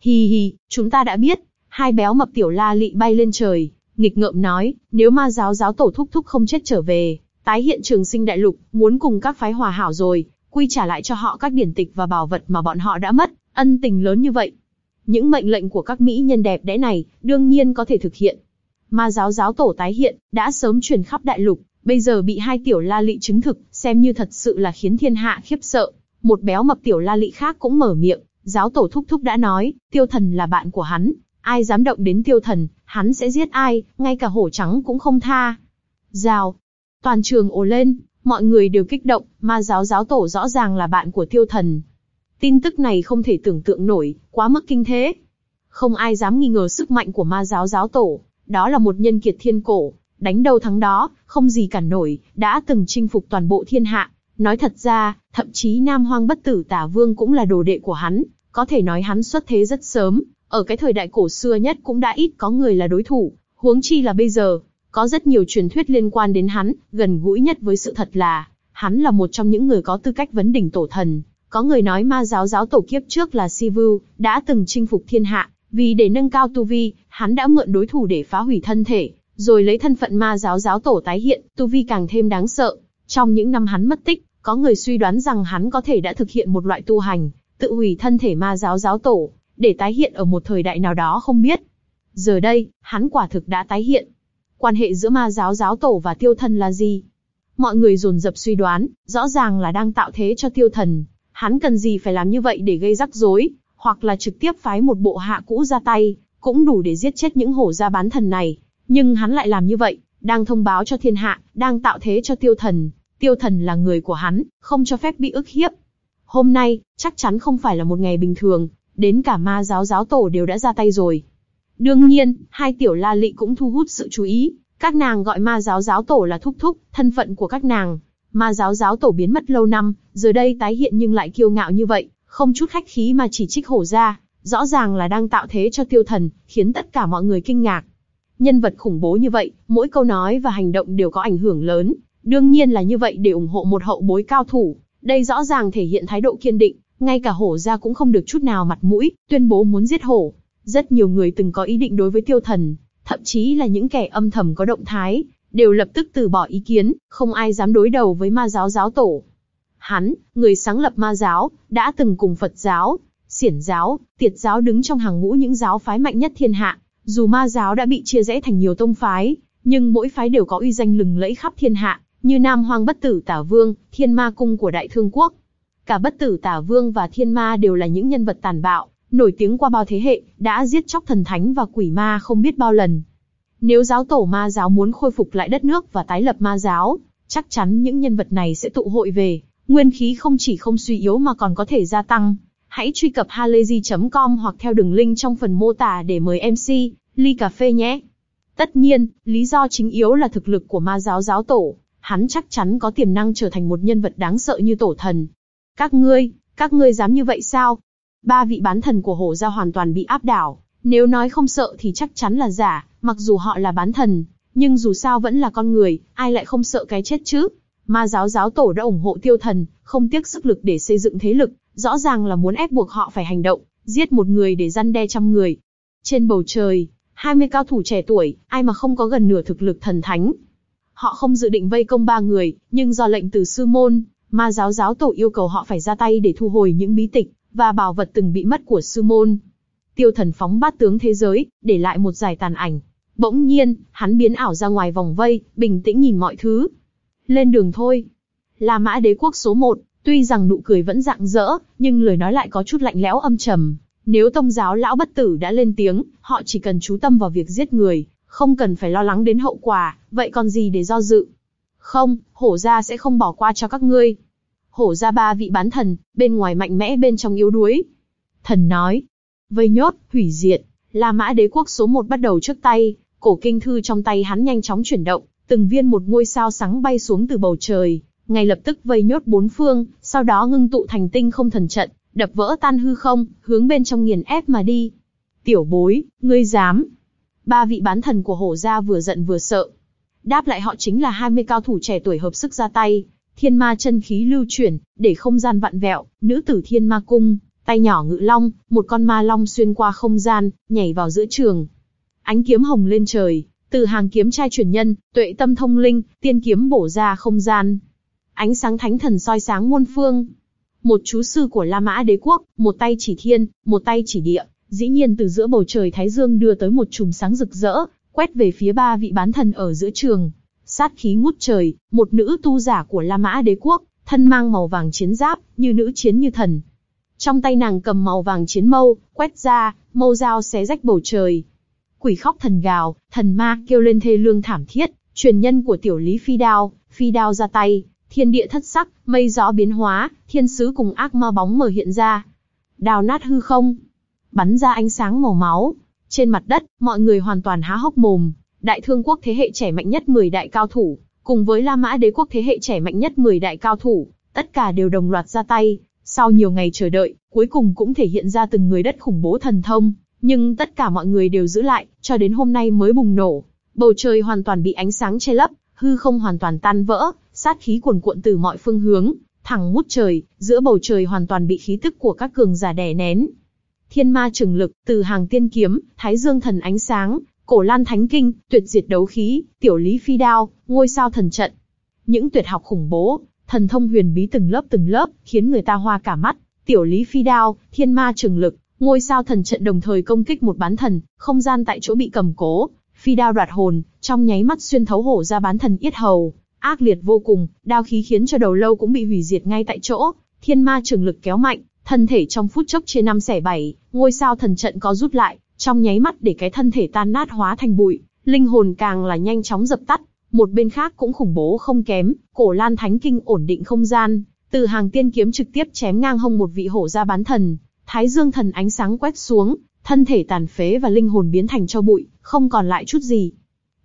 Hi hi, chúng ta đã biết, hai béo mập tiểu la lị bay lên trời, nghịch ngợm nói, nếu ma giáo giáo tổ thúc thúc không chết trở về, tái hiện trường sinh đại lục, muốn cùng các phái hòa hảo rồi, quy trả lại cho họ các điển tịch và bảo vật mà bọn họ đã mất, ân tình lớn như vậy. Những mệnh lệnh của các mỹ nhân đẹp đẽ này, đương nhiên có thể thực hiện. Ma giáo giáo tổ tái hiện, đã sớm truyền khắp đại lục, bây giờ bị hai tiểu la lị chứng thực, xem như thật sự là khiến thiên hạ khiếp sợ. Một béo mập tiểu la lị khác cũng mở miệng, Giáo tổ thúc thúc đã nói, tiêu thần là bạn của hắn, ai dám động đến tiêu thần, hắn sẽ giết ai, ngay cả hổ trắng cũng không tha. Rào. Toàn trường ồ lên, mọi người đều kích động, ma giáo giáo tổ rõ ràng là bạn của tiêu thần. Tin tức này không thể tưởng tượng nổi, quá mức kinh thế. Không ai dám nghi ngờ sức mạnh của ma giáo giáo tổ, đó là một nhân kiệt thiên cổ, đánh đầu thắng đó, không gì cản nổi, đã từng chinh phục toàn bộ thiên hạ. Nói thật ra, thậm chí Nam Hoang bất tử tả vương cũng là đồ đệ của hắn, có thể nói hắn xuất thế rất sớm, ở cái thời đại cổ xưa nhất cũng đã ít có người là đối thủ, huống chi là bây giờ. Có rất nhiều truyền thuyết liên quan đến hắn, gần gũi nhất với sự thật là, hắn là một trong những người có tư cách vấn đỉnh tổ thần. Có người nói ma giáo giáo tổ kiếp trước là Sivu, đã từng chinh phục thiên hạ, vì để nâng cao tu vi, hắn đã mượn đối thủ để phá hủy thân thể, rồi lấy thân phận ma giáo giáo tổ tái hiện, tu vi càng thêm đáng sợ. Trong những năm hắn mất tích, có người suy đoán rằng hắn có thể đã thực hiện một loại tu hành, tự hủy thân thể ma giáo giáo tổ, để tái hiện ở một thời đại nào đó không biết. Giờ đây, hắn quả thực đã tái hiện. Quan hệ giữa ma giáo giáo tổ và tiêu thần là gì? Mọi người dồn dập suy đoán, rõ ràng là đang tạo thế cho tiêu thần. Hắn cần gì phải làm như vậy để gây rắc rối, hoặc là trực tiếp phái một bộ hạ cũ ra tay, cũng đủ để giết chết những hổ gia bán thần này. Nhưng hắn lại làm như vậy, đang thông báo cho thiên hạ, đang tạo thế cho tiêu thần. Tiêu thần là người của hắn, không cho phép bị ức hiếp. Hôm nay, chắc chắn không phải là một ngày bình thường, đến cả ma giáo giáo tổ đều đã ra tay rồi. Đương nhiên, hai tiểu la lị cũng thu hút sự chú ý, các nàng gọi ma giáo giáo tổ là thúc thúc, thân phận của các nàng. Ma giáo giáo tổ biến mất lâu năm, giờ đây tái hiện nhưng lại kiêu ngạo như vậy, không chút khách khí mà chỉ trích hổ ra, rõ ràng là đang tạo thế cho tiêu thần, khiến tất cả mọi người kinh ngạc. Nhân vật khủng bố như vậy, mỗi câu nói và hành động đều có ảnh hưởng lớn, đương nhiên là như vậy để ủng hộ một hậu bối cao thủ. Đây rõ ràng thể hiện thái độ kiên định, ngay cả hổ ra cũng không được chút nào mặt mũi, tuyên bố muốn giết hổ. Rất nhiều người từng có ý định đối với tiêu thần, thậm chí là những kẻ âm thầm có động thái, đều lập tức từ bỏ ý kiến, không ai dám đối đầu với ma giáo giáo tổ. Hắn, người sáng lập ma giáo, đã từng cùng Phật giáo, xiển giáo, tiệt giáo đứng trong hàng ngũ những giáo phái mạnh nhất thiên hạ. Dù ma giáo đã bị chia rẽ thành nhiều tông phái, nhưng mỗi phái đều có uy danh lừng lẫy khắp thiên hạ, như Nam Hoang Bất Tử Tả Vương, Thiên Ma Cung của Đại Thương Quốc. Cả Bất Tử Tả Vương và Thiên Ma đều là những nhân vật tàn bạo, nổi tiếng qua bao thế hệ, đã giết chóc thần thánh và quỷ ma không biết bao lần. Nếu giáo tổ ma giáo muốn khôi phục lại đất nước và tái lập ma giáo, chắc chắn những nhân vật này sẽ tụ hội về, nguyên khí không chỉ không suy yếu mà còn có thể gia tăng. Hãy truy cập halayzi.com hoặc theo đường link trong phần mô tả để mời MC, ly cà phê nhé. Tất nhiên, lý do chính yếu là thực lực của ma giáo giáo tổ, hắn chắc chắn có tiềm năng trở thành một nhân vật đáng sợ như tổ thần. Các ngươi, các ngươi dám như vậy sao? Ba vị bán thần của hổ gia hoàn toàn bị áp đảo, nếu nói không sợ thì chắc chắn là giả, mặc dù họ là bán thần, nhưng dù sao vẫn là con người, ai lại không sợ cái chết chứ? Ma giáo giáo tổ đã ủng hộ tiêu thần, không tiếc sức lực để xây dựng thế lực, rõ ràng là muốn ép buộc họ phải hành động, giết một người để răn đe trăm người. Trên bầu trời, 20 cao thủ trẻ tuổi, ai mà không có gần nửa thực lực thần thánh. Họ không dự định vây công ba người, nhưng do lệnh từ sư môn, ma giáo giáo tổ yêu cầu họ phải ra tay để thu hồi những bí tịch và bảo vật từng bị mất của sư môn. Tiêu thần phóng bát tướng thế giới, để lại một giải tàn ảnh. Bỗng nhiên, hắn biến ảo ra ngoài vòng vây, bình tĩnh nhìn mọi thứ. Lên đường thôi. La mã đế quốc số 1, tuy rằng nụ cười vẫn rạng rỡ, nhưng lời nói lại có chút lạnh lẽo âm trầm. Nếu tông giáo lão bất tử đã lên tiếng, họ chỉ cần chú tâm vào việc giết người, không cần phải lo lắng đến hậu quả, vậy còn gì để do dự? Không, hổ gia sẽ không bỏ qua cho các ngươi. Hổ gia ba vị bán thần, bên ngoài mạnh mẽ bên trong yếu đuối. Thần nói, vây nhốt, hủy diệt, La Mã đế quốc số một bắt đầu trước tay, cổ kinh thư trong tay hắn nhanh chóng chuyển động, từng viên một ngôi sao sáng bay xuống từ bầu trời, ngay lập tức vây nhốt bốn phương, sau đó ngưng tụ thành tinh không thần trận, đập vỡ tan hư không, hướng bên trong nghiền ép mà đi. Tiểu bối, ngươi dám? Ba vị bán thần của hổ gia vừa giận vừa sợ. Đáp lại họ chính là 20 cao thủ trẻ tuổi hợp sức ra tay, thiên ma chân khí lưu chuyển, để không gian vặn vẹo, nữ tử thiên ma cung, tay nhỏ ngự long, một con ma long xuyên qua không gian, nhảy vào giữa trường. Ánh kiếm hồng lên trời, từ hàng kiếm trai truyền nhân, tuệ tâm thông linh, tiên kiếm bổ ra không gian. Ánh sáng thánh thần soi sáng muôn phương. Một chú sư của La Mã đế quốc, một tay chỉ thiên, một tay chỉ địa, dĩ nhiên từ giữa bầu trời Thái Dương đưa tới một chùm sáng rực rỡ, quét về phía ba vị bán thần ở giữa trường. Sát khí ngút trời, một nữ tu giả của La Mã đế quốc, thân mang màu vàng chiến giáp, như nữ chiến như thần. Trong tay nàng cầm màu vàng chiến mâu, quét ra, mâu dao xé rách bầu trời. Quỷ khóc thần gào, thần ma kêu lên thê lương thảm thiết, truyền nhân của tiểu lý phi đao, phi đao ra tay, thiên địa thất sắc, mây gió biến hóa, thiên sứ cùng ác ma bóng mờ hiện ra. Đào nát hư không, bắn ra ánh sáng màu máu. Trên mặt đất, mọi người hoàn toàn há hốc mồm, đại thương quốc thế hệ trẻ mạnh nhất 10 đại cao thủ, cùng với La Mã đế quốc thế hệ trẻ mạnh nhất 10 đại cao thủ, tất cả đều đồng loạt ra tay. Sau nhiều ngày chờ đợi, cuối cùng cũng thể hiện ra từng người đất khủng bố thần thông, nhưng tất cả mọi người đều giữ lại, cho đến hôm nay mới bùng nổ. Bầu trời hoàn toàn bị ánh sáng che lấp, hư không hoàn toàn tan vỡ, sát khí cuồn cuộn từ mọi phương hướng, thẳng ngút trời, giữa bầu trời hoàn toàn bị khí tức của các cường giả đè nén. Thiên ma trường lực, từ hàng tiên kiếm, thái dương thần ánh sáng, cổ lan thánh kinh, tuyệt diệt đấu khí, tiểu lý phi đao, ngôi sao thần trận. Những tuyệt học khủng bố, thần thông huyền bí từng lớp từng lớp, khiến người ta hoa cả mắt. Tiểu lý phi đao, thiên ma trường lực, ngôi sao thần trận đồng thời công kích một bán thần, không gian tại chỗ bị cầm cố, phi đao đoạt hồn, trong nháy mắt xuyên thấu hổ ra bán thần yết hầu, ác liệt vô cùng, đao khí khiến cho đầu lâu cũng bị hủy diệt ngay tại chỗ, thiên ma trường lực kéo mạnh, thân thể trong phút chốc chia năm xẻ bảy, ngôi sao thần trận có rút lại, trong nháy mắt để cái thân thể tan nát hóa thành bụi, linh hồn càng là nhanh chóng dập tắt. Một bên khác cũng khủng bố không kém, cổ lan thánh kinh ổn định không gian, từ hàng tiên kiếm trực tiếp chém ngang hông một vị hổ ra bán thần, thái dương thần ánh sáng quét xuống, thân thể tàn phế và linh hồn biến thành cho bụi, không còn lại chút gì.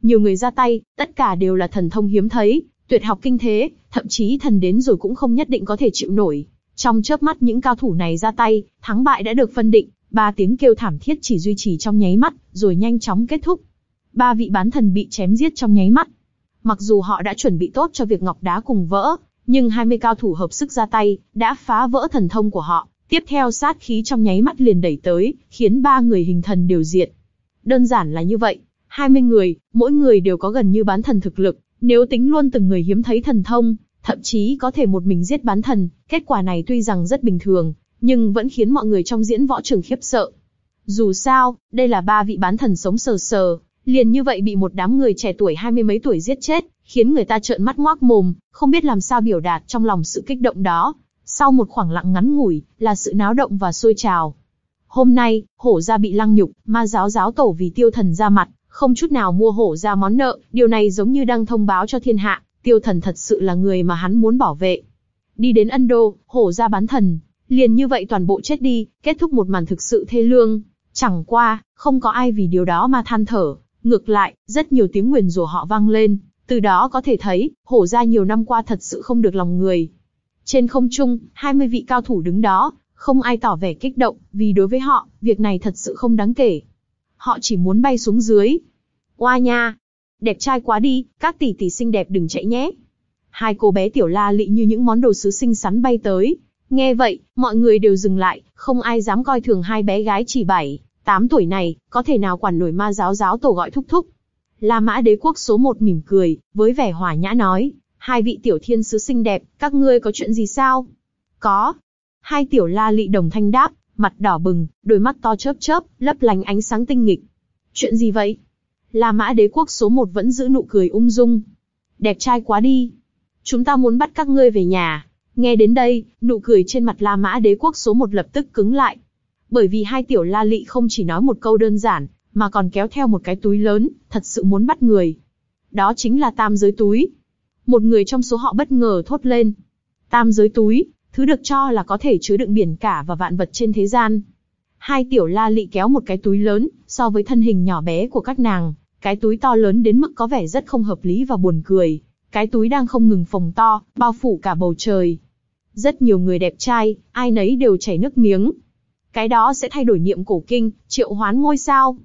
Nhiều người ra tay, tất cả đều là thần thông hiếm thấy, tuyệt học kinh thế, thậm chí thần đến rồi cũng không nhất định có thể chịu nổi. Trong chớp mắt những cao thủ này ra tay, thắng bại đã được phân định, ba tiếng kêu thảm thiết chỉ duy trì trong nháy mắt, rồi nhanh chóng kết thúc. Ba vị bán thần bị chém giết trong nháy mắt. Mặc dù họ đã chuẩn bị tốt cho việc ngọc đá cùng vỡ, nhưng 20 cao thủ hợp sức ra tay, đã phá vỡ thần thông của họ. Tiếp theo sát khí trong nháy mắt liền đẩy tới, khiến ba người hình thần đều diệt. Đơn giản là như vậy, 20 người, mỗi người đều có gần như bán thần thực lực, nếu tính luôn từng người hiếm thấy thần thông, thậm chí có thể một mình giết bán thần, kết quả này tuy rằng rất bình thường, nhưng vẫn khiến mọi người trong diễn võ trường khiếp sợ. Dù sao, đây là ba vị bán thần sống sờ sờ, liền như vậy bị một đám người trẻ tuổi hai mươi mấy tuổi giết chết, khiến người ta trợn mắt ngoác mồm, không biết làm sao biểu đạt trong lòng sự kích động đó. Sau một khoảng lặng ngắn ngủi, là sự náo động và sôi trào. Hôm nay, hổ gia bị lăng nhục, ma giáo giáo tổ vì tiêu thần ra mặt, không chút nào mua hổ ra món nợ, điều này giống như đang thông báo cho thiên hạ, tiêu thần thật sự là người mà hắn muốn bảo vệ. Đi đến Ân Đô, hổ ra bán thần, liền như vậy toàn bộ chết đi, kết thúc một màn thực sự thê lương. Chẳng qua, không có ai vì điều đó mà than thở, ngược lại, rất nhiều tiếng nguyền rủa họ vang lên, từ đó có thể thấy, hổ ra nhiều năm qua thật sự không được lòng người. Trên không trung, 20 vị cao thủ đứng đó, không ai tỏ vẻ kích động, vì đối với họ, việc này thật sự không đáng kể. Họ chỉ muốn bay xuống dưới. Oa nha! Đẹp trai quá đi, các tỷ tỷ xinh đẹp đừng chạy nhé. Hai cô bé tiểu la lị như những món đồ sứ xinh xắn bay tới. Nghe vậy, mọi người đều dừng lại, không ai dám coi thường hai bé gái chỉ bảy, tám tuổi này, có thể nào quản nổi ma giáo giáo tổ gọi thúc thúc. La mã đế quốc số một mỉm cười, với vẻ hòa nhã nói, hai vị tiểu thiên sứ xinh đẹp, các ngươi có chuyện gì sao? Có. Hai tiểu la lị đồng thanh đáp, mặt đỏ bừng, đôi mắt to chớp chớp, lấp lánh ánh sáng tinh nghịch. Chuyện gì vậy? La Mã đế quốc số một vẫn giữ nụ cười ung dung. Đẹp trai quá đi. Chúng ta muốn bắt các ngươi về nhà. Nghe đến đây, nụ cười trên mặt La Mã đế quốc số một lập tức cứng lại. Bởi vì hai tiểu la lị không chỉ nói một câu đơn giản, mà còn kéo theo một cái túi lớn, thật sự muốn bắt người. Đó chính là tam giới túi. Một người trong số họ bất ngờ thốt lên. Tam giới túi, thứ được cho là có thể chứa đựng biển cả và vạn vật trên thế gian. Hai tiểu la lị kéo một cái túi lớn, so với thân hình nhỏ bé của các nàng, cái túi to lớn đến mức có vẻ rất không hợp lý và buồn cười. Cái túi đang không ngừng phồng to, bao phủ cả bầu trời. Rất nhiều người đẹp trai, ai nấy đều chảy nước miếng. Cái đó sẽ thay đổi niệm cổ kinh, triệu hoán ngôi sao.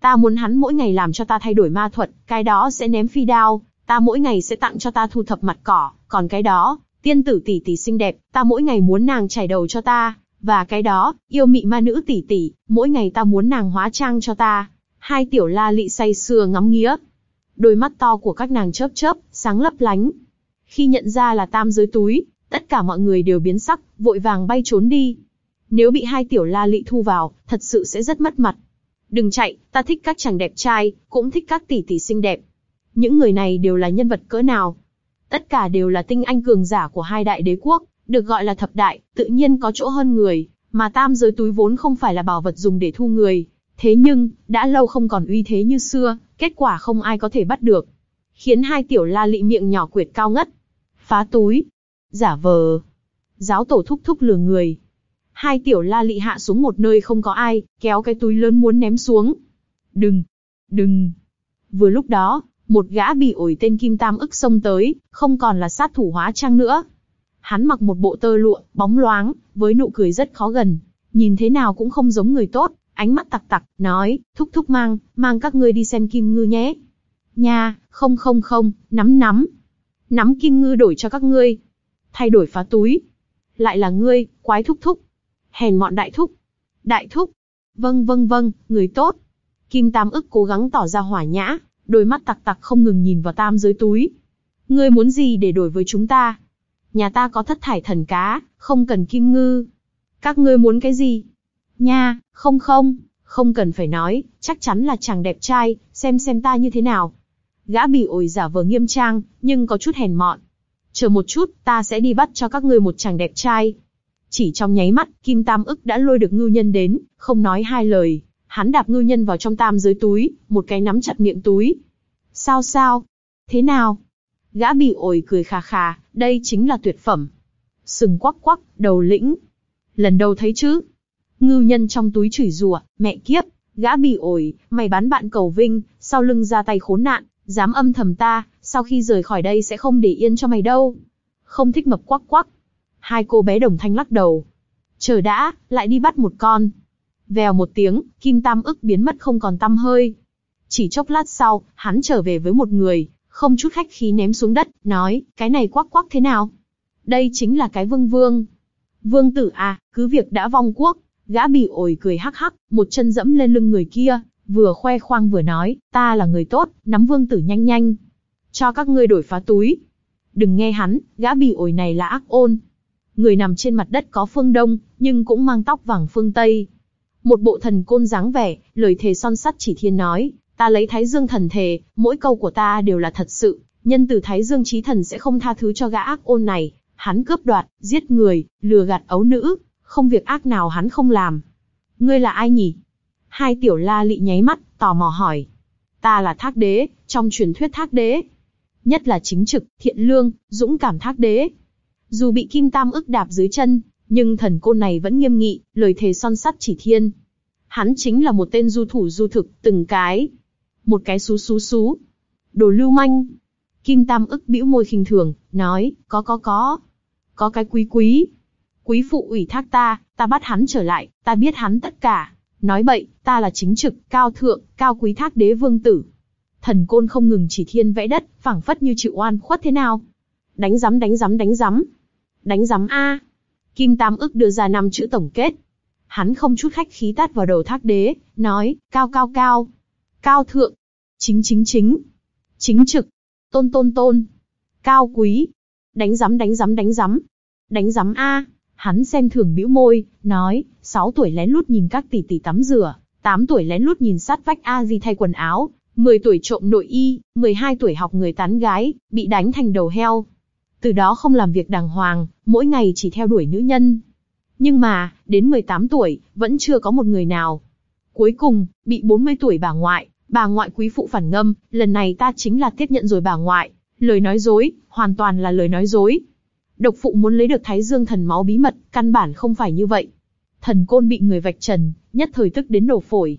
Ta muốn hắn mỗi ngày làm cho ta thay đổi ma thuật, cái đó sẽ ném phi đao, ta mỗi ngày sẽ tặng cho ta thu thập mặt cỏ, còn cái đó, tiên tử tỷ tỷ xinh đẹp, ta mỗi ngày muốn nàng chảy đầu cho ta, và cái đó, yêu mị ma nữ tỷ tỷ, mỗi ngày ta muốn nàng hóa trang cho ta. Hai tiểu la lị say sưa ngắm nghía. Đôi mắt to của các nàng chớp chớp, sáng lấp lánh. Khi nhận ra là tam giới túi, tất cả mọi người đều biến sắc, vội vàng bay trốn đi. Nếu bị hai tiểu la lị thu vào, thật sự sẽ rất mất mặt. Đừng chạy, ta thích các chàng đẹp trai, cũng thích các tỷ tỷ xinh đẹp. Những người này đều là nhân vật cỡ nào? Tất cả đều là tinh anh cường giả của hai đại đế quốc, được gọi là thập đại, tự nhiên có chỗ hơn người, Mà tam giới túi vốn không phải là bảo vật dùng để thu người, thế nhưng, đã lâu không còn uy thế như xưa, kết quả không ai có thể bắt được. Khiến hai tiểu la lị miệng nhỏ quyệt cao ngất. Phá túi. Giả vờ. Giáo tổ thúc thúc lừa người. Hai tiểu la lị hạ xuống một nơi không có ai, kéo cái túi lớn muốn ném xuống. Đừng. Đừng. Vừa lúc đó, một gã bị ổi tên Kim Tam ức xông tới, không còn là sát thủ hóa trang nữa. Hắn mặc một bộ tơ lụa, bóng loáng, với nụ cười rất khó gần, nhìn thế nào cũng không giống người tốt, ánh mắt tặc tặc, nói, thúc thúc mang, mang các ngươi đi xem kim ngư nhé. Nha, không không không, nắm nắm. Nắm kim ngư đổi cho các ngươi. Thay đổi phá túi. Lại là ngươi, quái thúc thúc. Hèn mọn đại thúc. Đại thúc. Vâng vâng vâng, người tốt. Kim Tam ức cố gắng tỏ ra hỏa nhã, đôi mắt tặc tặc không ngừng nhìn vào tam dưới túi. Ngươi muốn gì để đổi với chúng ta? Nhà ta có thất thải thần cá, không cần kim ngư. Các ngươi muốn cái gì? Nha, không không, không cần phải nói, chắc chắn là chàng đẹp trai, xem xem ta như thế nào. Gã bị ổi giả vờ nghiêm trang, nhưng có chút hèn mọn. Chờ một chút, ta sẽ đi bắt cho các ngươi một chàng đẹp trai. Chỉ trong nháy mắt, Kim Tam ức đã lôi được ngư nhân đến, không nói hai lời, hắn đạp ngư nhân vào trong tam giới túi, một cái nắm chặt miệng túi. Sao sao? Thế nào? Gã bị ổi cười khà khà, đây chính là tuyệt phẩm. Sừng quắc quắc, đầu lĩnh. Lần đầu thấy chứ? Ngưu nhân trong túi chửi rủa, mẹ kiếp, gã bị ổi, mày bán bạn cầu vinh, sau lưng ra tay khốn nạn, dám âm thầm ta, sau khi rời khỏi đây sẽ không để yên cho mày đâu. Không thích mập quắc quắc. Hai cô bé đồng thanh lắc đầu. Chờ đã, lại đi bắt một con. Vèo một tiếng, Kim Tam ức biến mất không còn tăm hơi. Chỉ chốc lát sau, hắn trở về với một người, không chút khách khí ném xuống đất, nói, cái này quắc quắc thế nào? Đây chính là cái vương vương. Vương tử à, cứ việc đã vong quốc, gã bị ổi cười hắc hắc, một chân dẫm lên lưng người kia, vừa khoe khoang vừa nói, ta là người tốt, nắm vương tử nhanh nhanh. Cho các ngươi đổi phá túi. Đừng nghe hắn, gã bị ổi này là ác ôn. Người nằm trên mặt đất có phương đông, nhưng cũng mang tóc vàng phương tây. Một bộ thần côn dáng vẻ, lời thề son sắt chỉ thiên nói, ta lấy Thái Dương thần thề, mỗi câu của ta đều là thật sự, nhân từ Thái Dương trí thần sẽ không tha thứ cho gã ác ôn này, hắn cướp đoạt, giết người, lừa gạt ấu nữ, không việc ác nào hắn không làm. Ngươi là ai nhỉ? Hai tiểu la lị nháy mắt, tò mò hỏi. Ta là thác đế, trong truyền thuyết thác đế. Nhất là chính trực, thiện lương, dũng cảm thác đế. Dù bị kim tam ức đạp dưới chân, nhưng thần côn này vẫn nghiêm nghị, lời thề son sắt chỉ thiên. Hắn chính là một tên du thủ du thực, từng cái. Một cái xú xú xú. Đồ lưu manh. Kim Tam ức bĩu môi khinh thường, nói, có có có. Có cái quý quý. Quý phụ ủy thác ta, ta bắt hắn trở lại, ta biết hắn tất cả. Nói bậy, ta là chính trực, cao thượng, cao quý thác đế vương tử. Thần côn không ngừng chỉ thiên vẽ đất, phảng phất như chịu oan khuất thế nào. Đánh giấm đánh giấm đánh giấm. Đánh giấm A. Kim Tam ức đưa ra năm chữ tổng kết. Hắn không chút khách khí tát vào đầu thác đế, nói, cao cao cao. Cao thượng. Chính chính chính. Chính trực. Tôn tôn tôn. Cao quý. Đánh giấm đánh giấm đánh giấm. Đánh giấm A. Hắn xem thường bĩu môi, nói, 6 tuổi lén lút nhìn các tỷ tỷ tắm rửa, 8 tuổi lén lút nhìn sát vách A Di thay quần áo, 10 tuổi trộm nội y, 12 tuổi học người tán gái, bị đánh thành đầu heo. Từ đó không làm việc đàng hoàng, mỗi ngày chỉ theo đuổi nữ nhân. Nhưng mà, đến 18 tuổi, vẫn chưa có một người nào. Cuối cùng, bị 40 tuổi bà ngoại, bà ngoại quý phụ phản ngâm, lần này ta chính là tiếp nhận rồi bà ngoại. Lời nói dối, hoàn toàn là lời nói dối. Độc phụ muốn lấy được Thái Dương thần máu bí mật, căn bản không phải như vậy. Thần côn bị người vạch trần, nhất thời tức đến nổ phổi.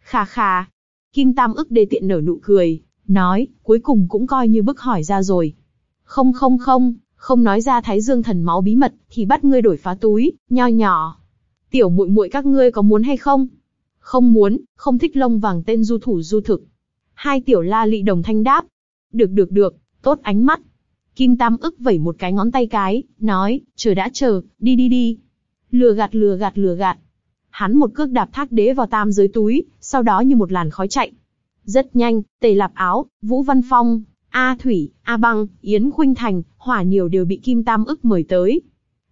Khà khà. Kim Tam ức đề tiện nở nụ cười, nói, cuối cùng cũng coi như bức hỏi ra rồi. Không không không, không nói ra Thái Dương thần máu bí mật, thì bắt ngươi đổi phá túi, nho nhỏ. Tiểu muội muội các ngươi có muốn hay không? Không muốn, không thích lông vàng tên du thủ du thực. Hai tiểu la lị đồng thanh đáp. Được được được, tốt ánh mắt. Kim Tam ức vẩy một cái ngón tay cái, nói, chờ đã chờ, đi đi đi. Lừa gạt lừa gạt lừa gạt. Hắn một cước đạp thác đế vào tam giới túi, sau đó như một làn khói chạy. Rất nhanh, Tề Lạp Áo, Vũ Văn Phong, A Thủy, A Băng, Yến Khuynh Thành, Hỏa Nhiều đều bị Kim Tam ức mời tới.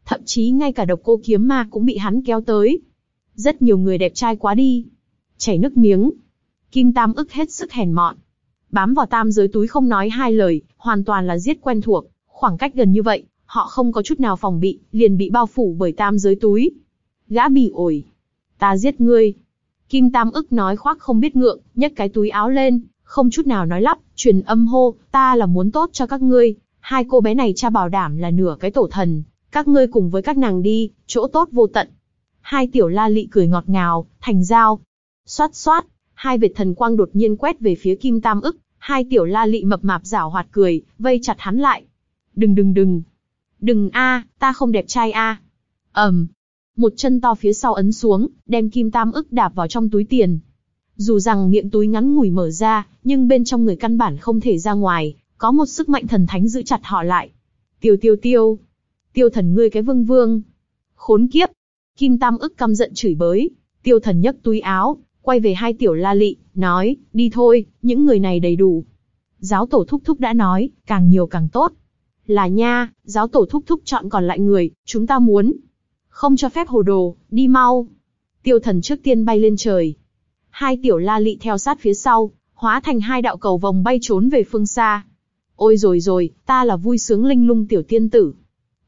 Thậm chí ngay cả độc cô kiếm ma cũng bị hắn kéo tới. Rất nhiều người đẹp trai quá đi. Chảy nước miếng. Kim Tam ức hết sức hèn mọn. Bám vào tam giới túi không nói hai lời, hoàn toàn là giết quen thuộc. Khoảng cách gần như vậy, họ không có chút nào phòng bị, liền bị bao phủ bởi tam giới túi. Gã bỉ ổi. Ta giết ngươi. Kim Tam ức nói khoác không biết ngượng, nhấc cái túi áo lên, không chút nào nói lắp, truyền âm hô, ta là muốn tốt cho các ngươi. Hai cô bé này cha bảo đảm là nửa cái tổ thần, các ngươi cùng với các nàng đi, chỗ tốt vô tận. Hai tiểu la lị cười ngọt ngào, thành giao. Xoát xoát, hai vệt thần quang đột nhiên quét về phía Kim Tam ức, hai tiểu la lị mập mạp rảo hoạt cười, vây chặt hắn lại. Đừng đừng đừng. Đừng a, ta không đẹp trai a. ầm, một chân to phía sau ấn xuống, đem Kim Tam ức đạp vào trong túi tiền. Dù rằng miệng túi ngắn ngủi mở ra, nhưng bên trong người căn bản không thể ra ngoài, có một sức mạnh thần thánh giữ chặt họ lại. Tiêu tiêu tiêu. Tiêu thần ngươi cái vương vương. Khốn kiếp. Kim Tam ức căm giận chửi bới. Tiêu thần nhấc túi áo, quay về hai tiểu la lị, nói, đi thôi, những người này đầy đủ. Giáo tổ thúc thúc đã nói, càng nhiều càng tốt. Là nha, giáo tổ thúc thúc chọn còn lại người, chúng ta muốn. Không cho phép hồ đồ, đi mau. Tiêu thần trước tiên bay lên trời. Hai tiểu la lị theo sát phía sau, hóa thành hai đạo cầu vòng bay trốn về phương xa. Ôi rồi rồi, ta là vui sướng linh lung tiểu tiên tử.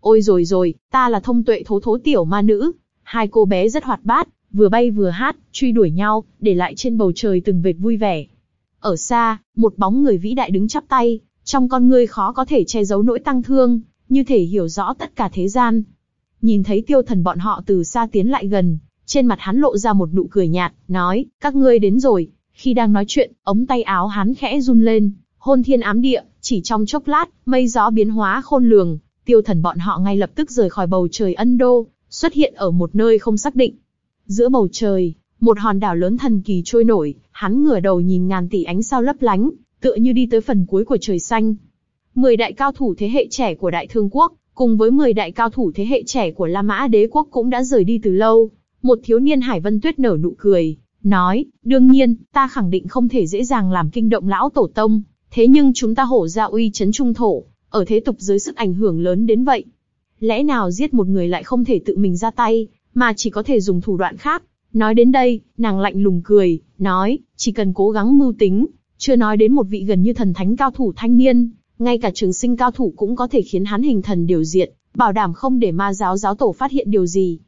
Ôi rồi rồi, ta là thông tuệ thố thố tiểu ma nữ. Hai cô bé rất hoạt bát, vừa bay vừa hát, truy đuổi nhau, để lại trên bầu trời từng vệt vui vẻ. Ở xa, một bóng người vĩ đại đứng chắp tay, trong con ngươi khó có thể che giấu nỗi tăng thương, như thể hiểu rõ tất cả thế gian. Nhìn thấy tiêu thần bọn họ từ xa tiến lại gần, trên mặt hắn lộ ra một nụ cười nhạt, nói, các ngươi đến rồi. Khi đang nói chuyện, ống tay áo hắn khẽ run lên, hôn thiên ám địa, chỉ trong chốc lát, mây gió biến hóa khôn lường, tiêu thần bọn họ ngay lập tức rời khỏi bầu trời ân đô, xuất hiện ở một nơi không xác định. Giữa bầu trời, một hòn đảo lớn thần kỳ trôi nổi, hắn ngửa đầu nhìn ngàn tỷ ánh sao lấp lánh, tựa như đi tới phần cuối của trời xanh. Mười đại cao thủ thế hệ trẻ của Đại Thương Quốc, cùng với mười đại cao thủ thế hệ trẻ của La Mã Đế Quốc cũng đã rời đi từ lâu. Một thiếu niên Hải Vân Tuyết nở nụ cười, nói, đương nhiên, ta khẳng định không thể dễ dàng làm kinh động lão tổ tông, thế nhưng chúng ta hổ ra uy chấn trung thổ, ở thế tục dưới sức ảnh hưởng lớn đến vậy. Lẽ nào giết một người lại không thể tự mình ra tay, mà chỉ có thể dùng thủ đoạn khác. Nói đến đây, nàng lạnh lùng cười, nói, chỉ cần cố gắng mưu tính, chưa nói đến một vị gần như thần thánh cao thủ thanh niên, ngay cả trường sinh cao thủ cũng có thể khiến hắn hình thần điều diệt, bảo đảm không để ma giáo giáo tổ phát hiện điều gì.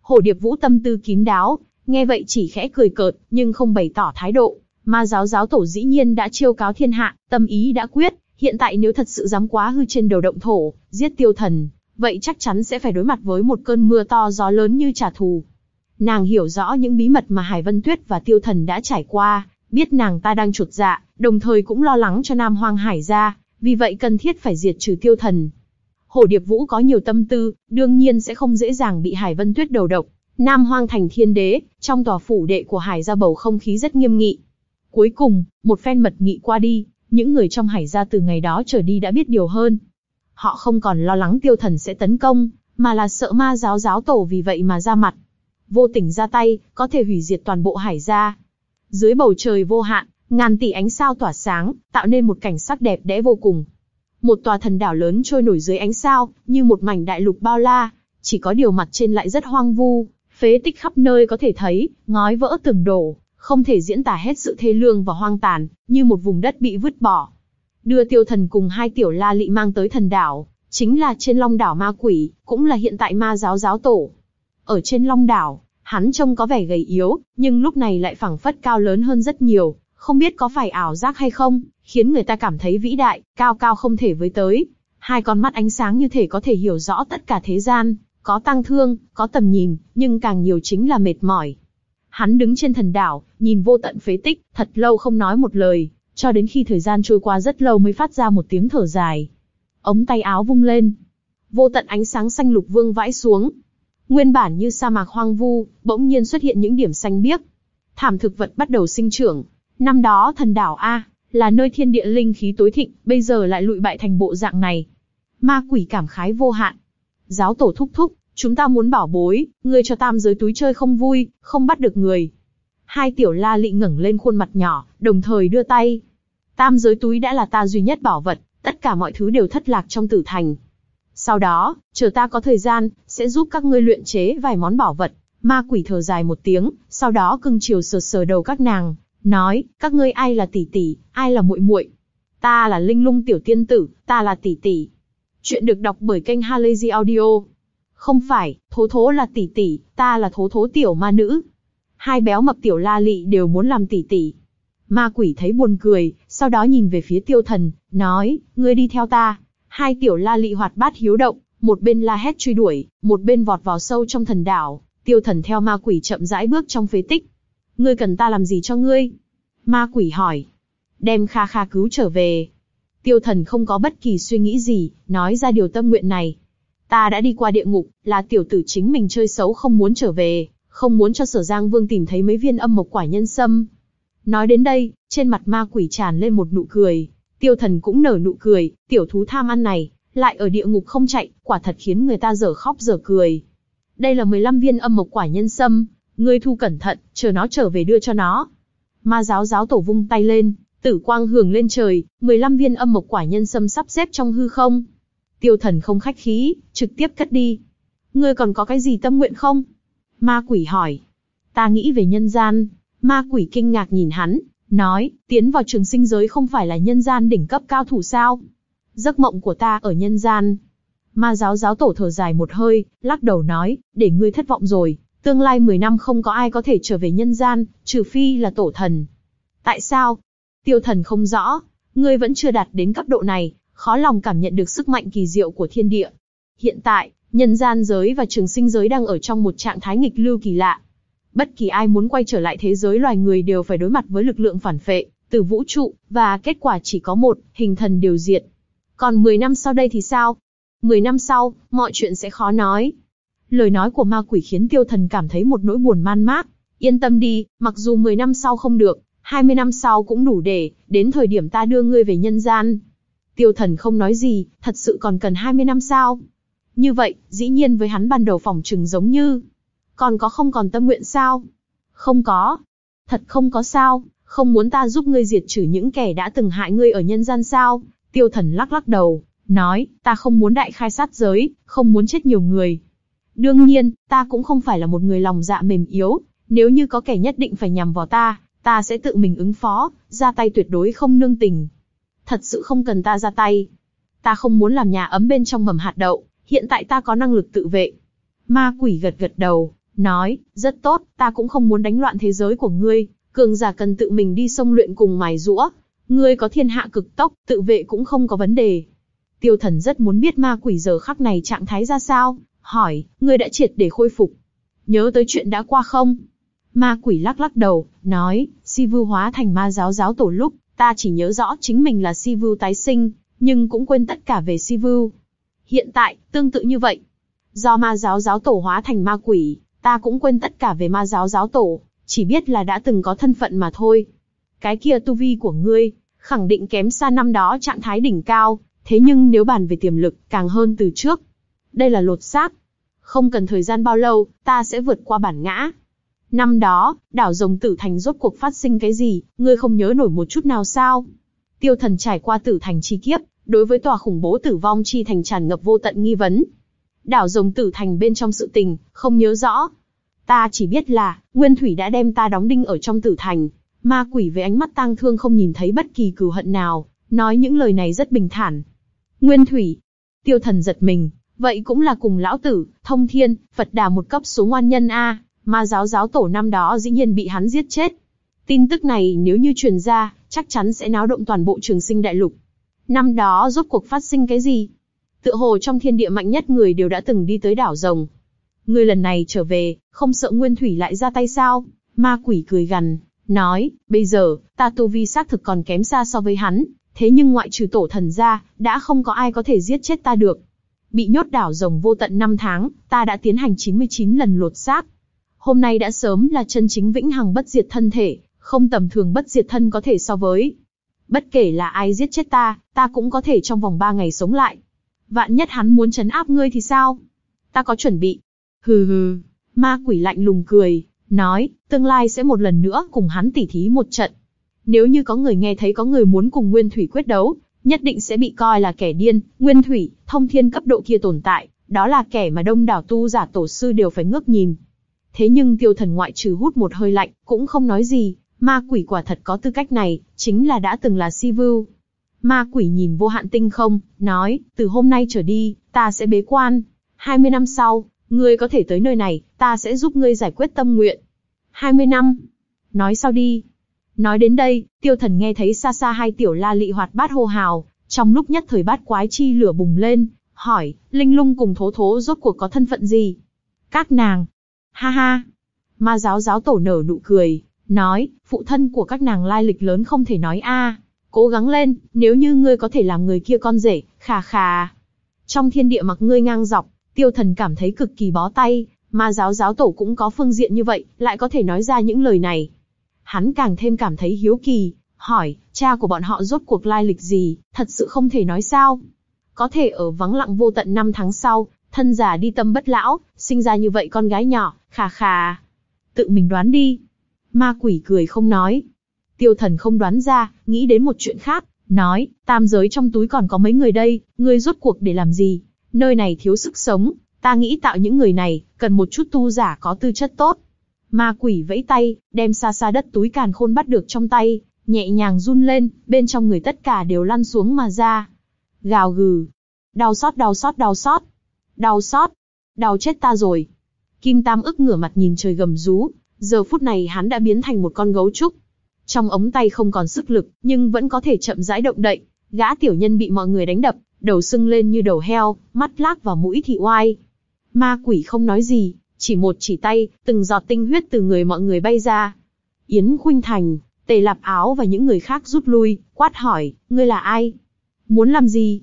Hổ Điệp Vũ tâm tư kín đáo, nghe vậy chỉ khẽ cười cợt, nhưng không bày tỏ thái độ. Ma giáo giáo tổ dĩ nhiên đã chiêu cáo thiên hạ, tâm ý đã quyết, hiện tại nếu thật sự dám quá hư trên đầu động thổ, giết tiêu thần, vậy chắc chắn sẽ phải đối mặt với một cơn mưa to gió lớn như trả thù. Nàng hiểu rõ những bí mật mà Hải Vân Tuyết và Tiêu Thần đã trải qua, biết nàng ta đang chuột dạ, đồng thời cũng lo lắng cho Nam Hoang Hải gia, vì vậy cần thiết phải diệt trừ Tiêu Thần. Hồ Điệp Vũ có nhiều tâm tư, đương nhiên sẽ không dễ dàng bị Hải Vân Tuyết đầu độc. Nam Hoang thành thiên đế, trong tòa phủ đệ của Hải gia bầu không khí rất nghiêm nghị. Cuối cùng, một phen mật nghị qua đi, những người trong Hải gia từ ngày đó trở đi đã biết điều hơn. Họ không còn lo lắng tiêu thần sẽ tấn công, mà là sợ ma giáo giáo tổ vì vậy mà ra mặt. Vô tình ra tay, có thể hủy diệt toàn bộ hải gia. Dưới bầu trời vô hạn, ngàn tỷ ánh sao tỏa sáng, tạo nên một cảnh sắc đẹp đẽ vô cùng. Một tòa thần đảo lớn trôi nổi dưới ánh sao, như một mảnh đại lục bao la, chỉ có điều mặt trên lại rất hoang vu, phế tích khắp nơi có thể thấy, ngói vỡ tường đổ, không thể diễn tả hết sự thê lương và hoang tàn, như một vùng đất bị vứt bỏ đưa tiêu thần cùng hai tiểu la lị mang tới thần đảo, chính là trên long đảo ma quỷ, cũng là hiện tại ma giáo giáo tổ. Ở trên long đảo, hắn trông có vẻ gầy yếu, nhưng lúc này lại phẳng phất cao lớn hơn rất nhiều, không biết có phải ảo giác hay không, khiến người ta cảm thấy vĩ đại, cao cao không thể với tới. Hai con mắt ánh sáng như thể có thể hiểu rõ tất cả thế gian, có tăng thương, có tầm nhìn, nhưng càng nhiều chính là mệt mỏi. Hắn đứng trên thần đảo, nhìn vô tận phế tích, thật lâu không nói một lời, cho đến khi thời gian trôi qua rất lâu mới phát ra một tiếng thở dài. Ống tay áo vung lên. Vô tận ánh sáng xanh lục vương vãi xuống. Nguyên bản như sa mạc hoang vu, bỗng nhiên xuất hiện những điểm xanh biếc. Thảm thực vật bắt đầu sinh trưởng. Năm đó thần đảo A, là nơi thiên địa linh khí tối thịnh, bây giờ lại lụi bại thành bộ dạng này. Ma quỷ cảm khái vô hạn. Giáo tổ thúc thúc, chúng ta muốn bảo bối, ngươi cho tam giới túi chơi không vui, không bắt được người. Hai tiểu la lị ngẩng lên khuôn mặt nhỏ, đồng thời đưa tay, Tam giới túi đã là ta duy nhất bảo vật, tất cả mọi thứ đều thất lạc trong tử thành. Sau đó, chờ ta có thời gian, sẽ giúp các ngươi luyện chế vài món bảo vật. Ma quỷ thở dài một tiếng, sau đó cưng chiều sờ sờ đầu các nàng, nói, các ngươi ai là tỷ tỷ, ai là muội muội? Ta là linh lung tiểu tiên tử, ta là tỷ tỷ. Chuyện được đọc bởi kênh Halazy Audio. Không phải, thố thố là tỷ tỷ, ta là thố thố tiểu ma nữ. Hai béo mập tiểu la lị đều muốn làm tỷ tỷ. Ma quỷ thấy buồn cười, sau đó nhìn về phía tiêu thần, nói, ngươi đi theo ta. Hai tiểu la lị hoạt bát hiếu động, một bên la hét truy đuổi, một bên vọt vào sâu trong thần đảo. Tiêu thần theo ma quỷ chậm rãi bước trong phế tích. Ngươi cần ta làm gì cho ngươi? Ma quỷ hỏi. Đem kha kha cứu trở về. Tiêu thần không có bất kỳ suy nghĩ gì, nói ra điều tâm nguyện này. Ta đã đi qua địa ngục, là tiểu tử chính mình chơi xấu không muốn trở về, không muốn cho sở giang vương tìm thấy mấy viên âm mộc quả nhân sâm. Nói đến đây, trên mặt ma quỷ tràn lên một nụ cười. Tiêu thần cũng nở nụ cười, tiểu thú tham ăn này, lại ở địa ngục không chạy, quả thật khiến người ta dở khóc dở cười. Đây là 15 viên âm mộc quả nhân sâm, ngươi thu cẩn thận, chờ nó trở về đưa cho nó. Ma giáo giáo tổ vung tay lên, tử quang hưởng lên trời, 15 viên âm mộc quả nhân sâm sắp xếp trong hư không. Tiêu thần không khách khí, trực tiếp cất đi. Ngươi còn có cái gì tâm nguyện không? Ma quỷ hỏi. Ta nghĩ về nhân gian. Ma quỷ kinh ngạc nhìn hắn, nói, tiến vào trường sinh giới không phải là nhân gian đỉnh cấp cao thủ sao? Giấc mộng của ta ở nhân gian. Ma giáo giáo tổ thở dài một hơi, lắc đầu nói, để ngươi thất vọng rồi, tương lai 10 năm không có ai có thể trở về nhân gian, trừ phi là tổ thần. Tại sao? Tiêu thần không rõ, ngươi vẫn chưa đạt đến cấp độ này, khó lòng cảm nhận được sức mạnh kỳ diệu của thiên địa. Hiện tại, nhân gian giới và trường sinh giới đang ở trong một trạng thái nghịch lưu kỳ lạ. Bất kỳ ai muốn quay trở lại thế giới loài người đều phải đối mặt với lực lượng phản phệ, từ vũ trụ, và kết quả chỉ có một, hình thần điều diệt. Còn 10 năm sau đây thì sao? 10 năm sau, mọi chuyện sẽ khó nói. Lời nói của ma quỷ khiến tiêu thần cảm thấy một nỗi buồn man mác. Yên tâm đi, mặc dù 10 năm sau không được, 20 năm sau cũng đủ để, đến thời điểm ta đưa ngươi về nhân gian. Tiêu thần không nói gì, thật sự còn cần 20 năm sao? Như vậy, dĩ nhiên với hắn ban đầu phòng trừng giống như. Còn có không còn tâm nguyện sao? Không có. Thật không có sao, không muốn ta giúp ngươi diệt trừ những kẻ đã từng hại ngươi ở nhân gian sao? Tiêu thần lắc lắc đầu, nói, ta không muốn đại khai sát giới, không muốn chết nhiều người. Đương nhiên, ta cũng không phải là một người lòng dạ mềm yếu, nếu như có kẻ nhất định phải nhằm vào ta, ta sẽ tự mình ứng phó, ra tay tuyệt đối không nương tình. Thật sự không cần ta ra tay. Ta không muốn làm nhà ấm bên trong mầm hạt đậu, hiện tại ta có năng lực tự vệ. Ma quỷ gật gật đầu, nói, rất tốt, ta cũng không muốn đánh loạn thế giới của ngươi, cường giả cần tự mình đi sông luyện cùng mài rũa. Ngươi có thiên hạ cực tốc, tự vệ cũng không có vấn đề. Tiêu thần rất muốn biết ma quỷ giờ khắc này trạng thái ra sao, hỏi, ngươi đã triệt để khôi phục. Nhớ tới chuyện đã qua không? Ma quỷ lắc lắc đầu, nói, si vưu hóa thành ma giáo giáo tổ lúc, ta chỉ nhớ rõ chính mình là si vưu tái sinh, nhưng cũng quên tất cả về si vưu. Hiện tại, tương tự như vậy. Do ma giáo giáo tổ hóa thành ma quỷ, ta cũng quên tất cả về ma giáo giáo tổ, chỉ biết là đã từng có thân phận mà thôi. Cái kia tu vi của ngươi, khẳng định kém xa năm đó trạng thái đỉnh cao, thế nhưng nếu bàn về tiềm lực, càng hơn từ trước. Đây là lột xác. Không cần thời gian bao lâu, ta sẽ vượt qua bản ngã. Năm đó, đảo rồng tử thành rốt cuộc phát sinh cái gì, ngươi không nhớ nổi một chút nào sao? Tiêu thần trải qua tử thành chi kiếp, đối với tòa khủng bố tử vong chi thành tràn ngập vô tận nghi vấn. Đảo rồng tử thành bên trong sự tình, không nhớ rõ. Ta chỉ biết là, Nguyên Thủy đã đem ta đóng đinh ở trong tử thành. Ma quỷ với ánh mắt tang thương không nhìn thấy bất kỳ cừu hận nào, nói những lời này rất bình thản. Nguyên Thủy. Tiêu thần giật mình, vậy cũng là cùng lão tử, thông thiên, Phật đà một cấp số ngoan nhân A, ma giáo giáo tổ năm đó dĩ nhiên bị hắn giết chết. Tin tức này nếu như truyền ra, chắc chắn sẽ náo động toàn bộ trường sinh đại lục. Năm đó rốt cuộc phát sinh cái gì? Tựa hồ trong thiên địa mạnh nhất người đều đã từng đi tới đảo rồng. Ngươi lần này trở về, không sợ Nguyên Thủy lại ra tay sao? Ma quỷ cười gằn, nói, bây giờ, ta tu vi xác thực còn kém xa so với hắn, thế nhưng ngoại trừ tổ thần ra, đã không có ai có thể giết chết ta được. Bị nhốt đảo rồng vô tận 5 tháng, ta đã tiến hành 99 lần lột xác. Hôm nay đã sớm là chân chính vĩnh hằng bất diệt thân thể, không tầm thường bất diệt thân có thể so với. Bất kể là ai giết chết ta, ta cũng có thể trong vòng 3 ngày sống lại. Vạn nhất hắn muốn chấn áp ngươi thì sao? Ta có chuẩn bị. Hừ hừ, ma quỷ lạnh lùng cười, nói, tương lai sẽ một lần nữa cùng hắn tỉ thí một trận. Nếu như có người nghe thấy có người muốn cùng Nguyên Thủy quyết đấu, nhất định sẽ bị coi là kẻ điên, Nguyên Thủy, thông thiên cấp độ kia tồn tại, đó là kẻ mà đông đảo tu giả tổ sư đều phải ngước nhìn. Thế nhưng tiêu thần ngoại trừ hút một hơi lạnh, cũng không nói gì, ma quỷ quả thật có tư cách này, chính là đã từng là si vưu. Ma quỷ nhìn vô hạn tinh không, nói, từ hôm nay trở đi, ta sẽ bế quan. 20 năm sau, ngươi có thể tới nơi này, ta sẽ giúp ngươi giải quyết tâm nguyện. 20 năm. Nói sau đi. Nói đến đây, tiêu thần nghe thấy xa xa hai tiểu la lị hoạt bát hô hào, trong lúc nhất thời bát quái chi lửa bùng lên, hỏi, Linh lung cùng thố thố rốt cuộc có thân phận gì? Các nàng. Ha ha. Ma giáo giáo tổ nở nụ cười, nói, phụ thân của các nàng lai lịch lớn không thể nói a. Cố gắng lên, nếu như ngươi có thể làm người kia con rể, khà khà. Trong thiên địa mặc ngươi ngang dọc, tiêu thần cảm thấy cực kỳ bó tay, ma giáo giáo tổ cũng có phương diện như vậy, lại có thể nói ra những lời này. Hắn càng thêm cảm thấy hiếu kỳ, hỏi, cha của bọn họ rốt cuộc lai lịch gì, thật sự không thể nói sao. Có thể ở vắng lặng vô tận năm tháng sau, thân già đi tâm bất lão, sinh ra như vậy con gái nhỏ, khà khà. Tự mình đoán đi. Ma quỷ cười không nói. Tiêu thần không đoán ra, nghĩ đến một chuyện khác, nói, tam giới trong túi còn có mấy người đây, ngươi rốt cuộc để làm gì? Nơi này thiếu sức sống, ta nghĩ tạo những người này, cần một chút tu giả có tư chất tốt. Ma quỷ vẫy tay, đem xa xa đất túi càn khôn bắt được trong tay, nhẹ nhàng run lên, bên trong người tất cả đều lăn xuống mà ra. Gào gừ. Đau xót đau xót đau xót. Đau xót. Đau chết ta rồi. Kim Tam ức ngửa mặt nhìn trời gầm rú, giờ phút này hắn đã biến thành một con gấu trúc. Trong ống tay không còn sức lực, nhưng vẫn có thể chậm rãi động đậy. Gã tiểu nhân bị mọi người đánh đập, đầu sưng lên như đầu heo, mắt lác vào mũi thị oai. Ma quỷ không nói gì, chỉ một chỉ tay, từng giọt tinh huyết từ người mọi người bay ra. Yến Khuynh Thành, Tề Lạp Áo và những người khác rút lui, quát hỏi, ngươi là ai? Muốn làm gì?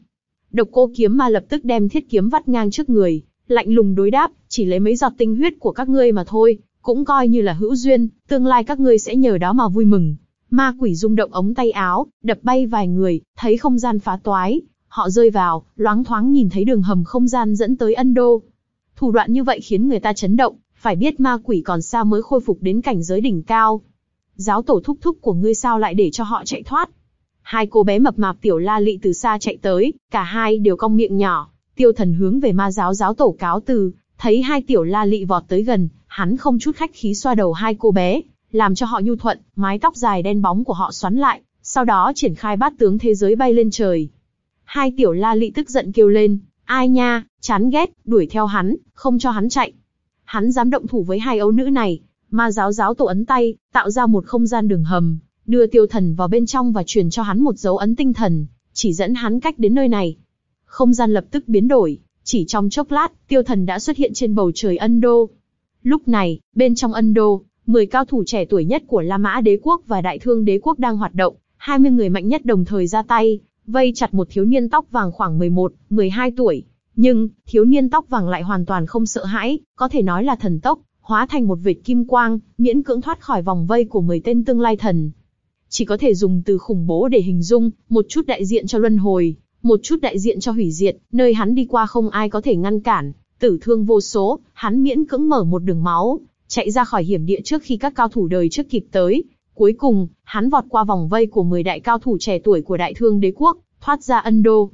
Độc cô kiếm ma lập tức đem thiết kiếm vắt ngang trước người, lạnh lùng đối đáp, chỉ lấy mấy giọt tinh huyết của các ngươi mà thôi, cũng coi như là hữu duyên, tương lai các ngươi sẽ nhờ đó mà vui mừng. Ma quỷ rung động ống tay áo, đập bay vài người, thấy không gian phá toái, họ rơi vào, loáng thoáng nhìn thấy đường hầm không gian dẫn tới Ân Đô. Thủ đoạn như vậy khiến người ta chấn động, phải biết ma quỷ còn xa mới khôi phục đến cảnh giới đỉnh cao. Giáo tổ thúc thúc của ngươi sao lại để cho họ chạy thoát? Hai cô bé mập mạp tiểu la lị từ xa chạy tới, cả hai đều cong miệng nhỏ. Tiêu thần hướng về ma giáo giáo tổ cáo từ, thấy hai tiểu la lị vọt tới gần, hắn không chút khách khí xoa đầu hai cô bé, làm cho họ nhu thuận, mái tóc dài đen bóng của họ xoắn lại, sau đó triển khai bát tướng thế giới bay lên trời. Hai tiểu la lị tức giận kêu lên, ai nha, chán ghét, đuổi theo hắn, không cho hắn chạy. Hắn dám động thủ với hai ấu nữ này, ma giáo giáo tổ ấn tay, tạo ra một không gian đường hầm, đưa tiêu thần vào bên trong và truyền cho hắn một dấu ấn tinh thần, chỉ dẫn hắn cách đến nơi này. Không gian lập tức biến đổi, chỉ trong chốc lát, tiêu thần đã xuất hiện trên bầu trời Ân Đô. Lúc này, bên trong Ân Đô, 10 cao thủ trẻ tuổi nhất của La Mã đế quốc và Đại Thương đế quốc đang hoạt động, 20 người mạnh nhất đồng thời ra tay, vây chặt một thiếu niên tóc vàng khoảng 11, 12 tuổi. Nhưng, thiếu niên tóc vàng lại hoàn toàn không sợ hãi, có thể nói là thần tốc, hóa thành một vệt kim quang, miễn cưỡng thoát khỏi vòng vây của 10 tên tương lai thần. Chỉ có thể dùng từ khủng bố để hình dung, một chút đại diện cho luân hồi, một chút đại diện cho hủy diệt, nơi hắn đi qua không ai có thể ngăn cản, tử thương vô số, hắn miễn cưỡng mở một đường máu, chạy ra khỏi hiểm địa trước khi các cao thủ đời trước kịp tới. Cuối cùng, hắn vọt qua vòng vây của 10 đại cao thủ trẻ tuổi của đại thương đế quốc, thoát ra Ân Đô.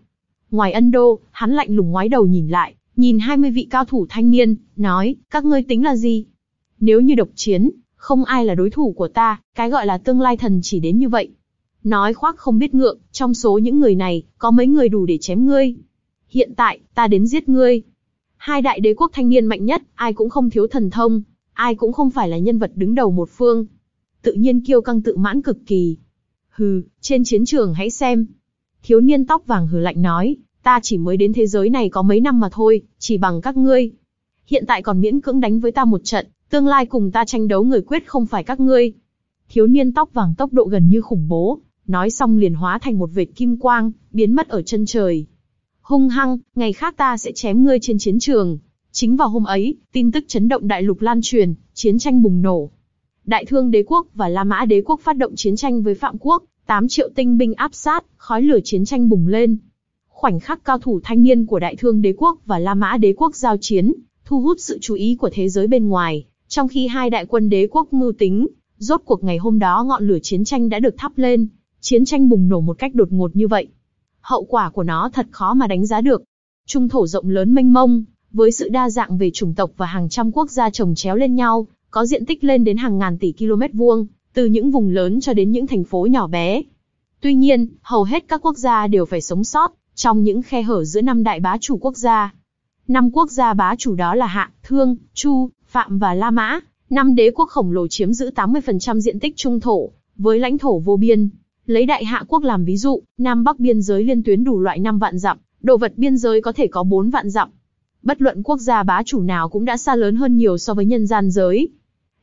Ngoài Ân Đô, hắn lạnh lùng ngoái đầu nhìn lại, nhìn 20 vị cao thủ thanh niên, nói, các ngươi tính là gì? Nếu như độc chiến, không ai là đối thủ của ta, cái gọi là tương lai thần chỉ đến như vậy. Nói khoác không biết ngượng, trong số những người này, có mấy người đủ để chém ngươi. Hiện tại, ta đến giết ngươi. Hai đại đế quốc thanh niên mạnh nhất, ai cũng không thiếu thần thông, ai cũng không phải là nhân vật đứng đầu một phương. Tự nhiên kiêu căng tự mãn cực kỳ. Hừ, trên chiến trường hãy xem. Thiếu niên tóc vàng hừ lạnh nói, ta chỉ mới đến thế giới này có mấy năm mà thôi, chỉ bằng các ngươi. Hiện tại còn miễn cưỡng đánh với ta một trận, tương lai cùng ta tranh đấu người quyết không phải các ngươi. Thiếu niên tóc vàng tốc độ gần như khủng bố, nói xong liền hóa thành một vệt kim quang, biến mất ở chân trời. Hung hăng, ngày khác ta sẽ chém ngươi trên chiến trường. Chính vào hôm ấy, tin tức chấn động đại lục lan truyền, chiến tranh bùng nổ. Đại thương đế quốc và La Mã đế quốc phát động chiến tranh với Phạm quốc, 8 triệu tinh binh áp sát, khói lửa chiến tranh bùng lên. Khoảnh khắc cao thủ thanh niên của Đại thương đế quốc và La Mã đế quốc giao chiến, thu hút sự chú ý của thế giới bên ngoài, trong khi hai đại quân đế quốc mưu tính, rốt cuộc ngày hôm đó ngọn lửa chiến tranh đã được thắp lên, chiến tranh bùng nổ một cách đột ngột như vậy. Hậu quả của nó thật khó mà đánh giá được. Trung thổ rộng lớn mênh mông, với sự đa dạng về chủng tộc và hàng trăm quốc gia chồng chéo lên nhau, có diện tích lên đến hàng ngàn tỷ km vuông, từ những vùng lớn cho đến những thành phố nhỏ bé. Tuy nhiên, hầu hết các quốc gia đều phải sống sót trong những khe hở giữa năm đại bá chủ quốc gia. Năm quốc gia bá chủ đó là Hạ, Thương, Chu, Phạm và La Mã. Năm đế quốc khổng lồ chiếm giữ 80% diện tích trung thổ, với lãnh thổ vô biên. Lấy Đại Hạ quốc làm ví dụ, Nam Bắc biên giới liên tuyến đủ loại 5 vạn dặm, đồ vật biên giới có thể có 4 vạn dặm. Bất luận quốc gia bá chủ nào cũng đã xa lớn hơn nhiều so với nhân gian giới.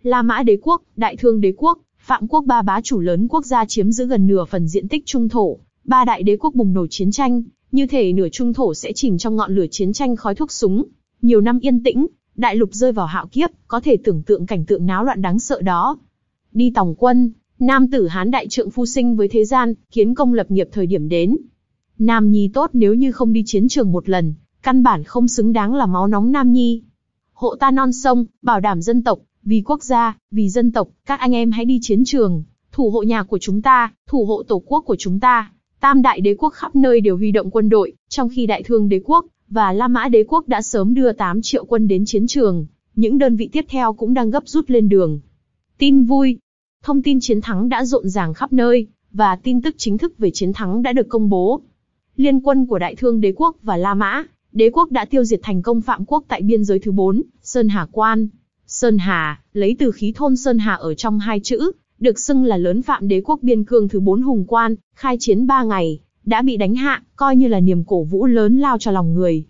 La Mã đế quốc, Đại Thương đế quốc, Phạm quốc ba bá chủ lớn quốc gia chiếm giữ gần nửa phần diện tích trung thổ, ba đại đế quốc bùng nổ chiến tranh, như thể nửa trung thổ sẽ chìm trong ngọn lửa chiến tranh khói thuốc súng. Nhiều năm yên tĩnh, đại lục rơi vào hạo kiếp, có thể tưởng tượng cảnh tượng náo loạn đáng sợ đó. Đi tòng quân, nam tử Hán đại trượng phu sinh với thế gian, kiến công lập nghiệp thời điểm đến. Nam nhi tốt nếu như không đi chiến trường một lần, căn bản không xứng đáng là máu nóng nam nhi. Hộ ta non sông, bảo đảm dân tộc, vì quốc gia, vì dân tộc, các anh em hãy đi chiến trường, thủ hộ nhà của chúng ta, thủ hộ tổ quốc của chúng ta. Tam đại đế quốc khắp nơi đều huy động quân đội, trong khi đại thương đế quốc và La Mã đế quốc đã sớm đưa 8 triệu quân đến chiến trường, những đơn vị tiếp theo cũng đang gấp rút lên đường. Tin vui, thông tin chiến thắng đã rộn ràng khắp nơi, và tin tức chính thức về chiến thắng đã được công bố. Liên quân của Đại Thương Đế quốc và La Mã, Đế quốc đã tiêu diệt thành công Phạm quốc tại biên giới thứ 4, Sơn Hà Quan. Sơn Hà, lấy từ khí thôn Sơn Hà ở trong hai chữ, được xưng là lớn Phạm Đế quốc biên cương thứ 4 hùng quan, khai chiến 3 ngày, đã bị đánh hạ, coi như là niềm cổ vũ lớn lao cho lòng người.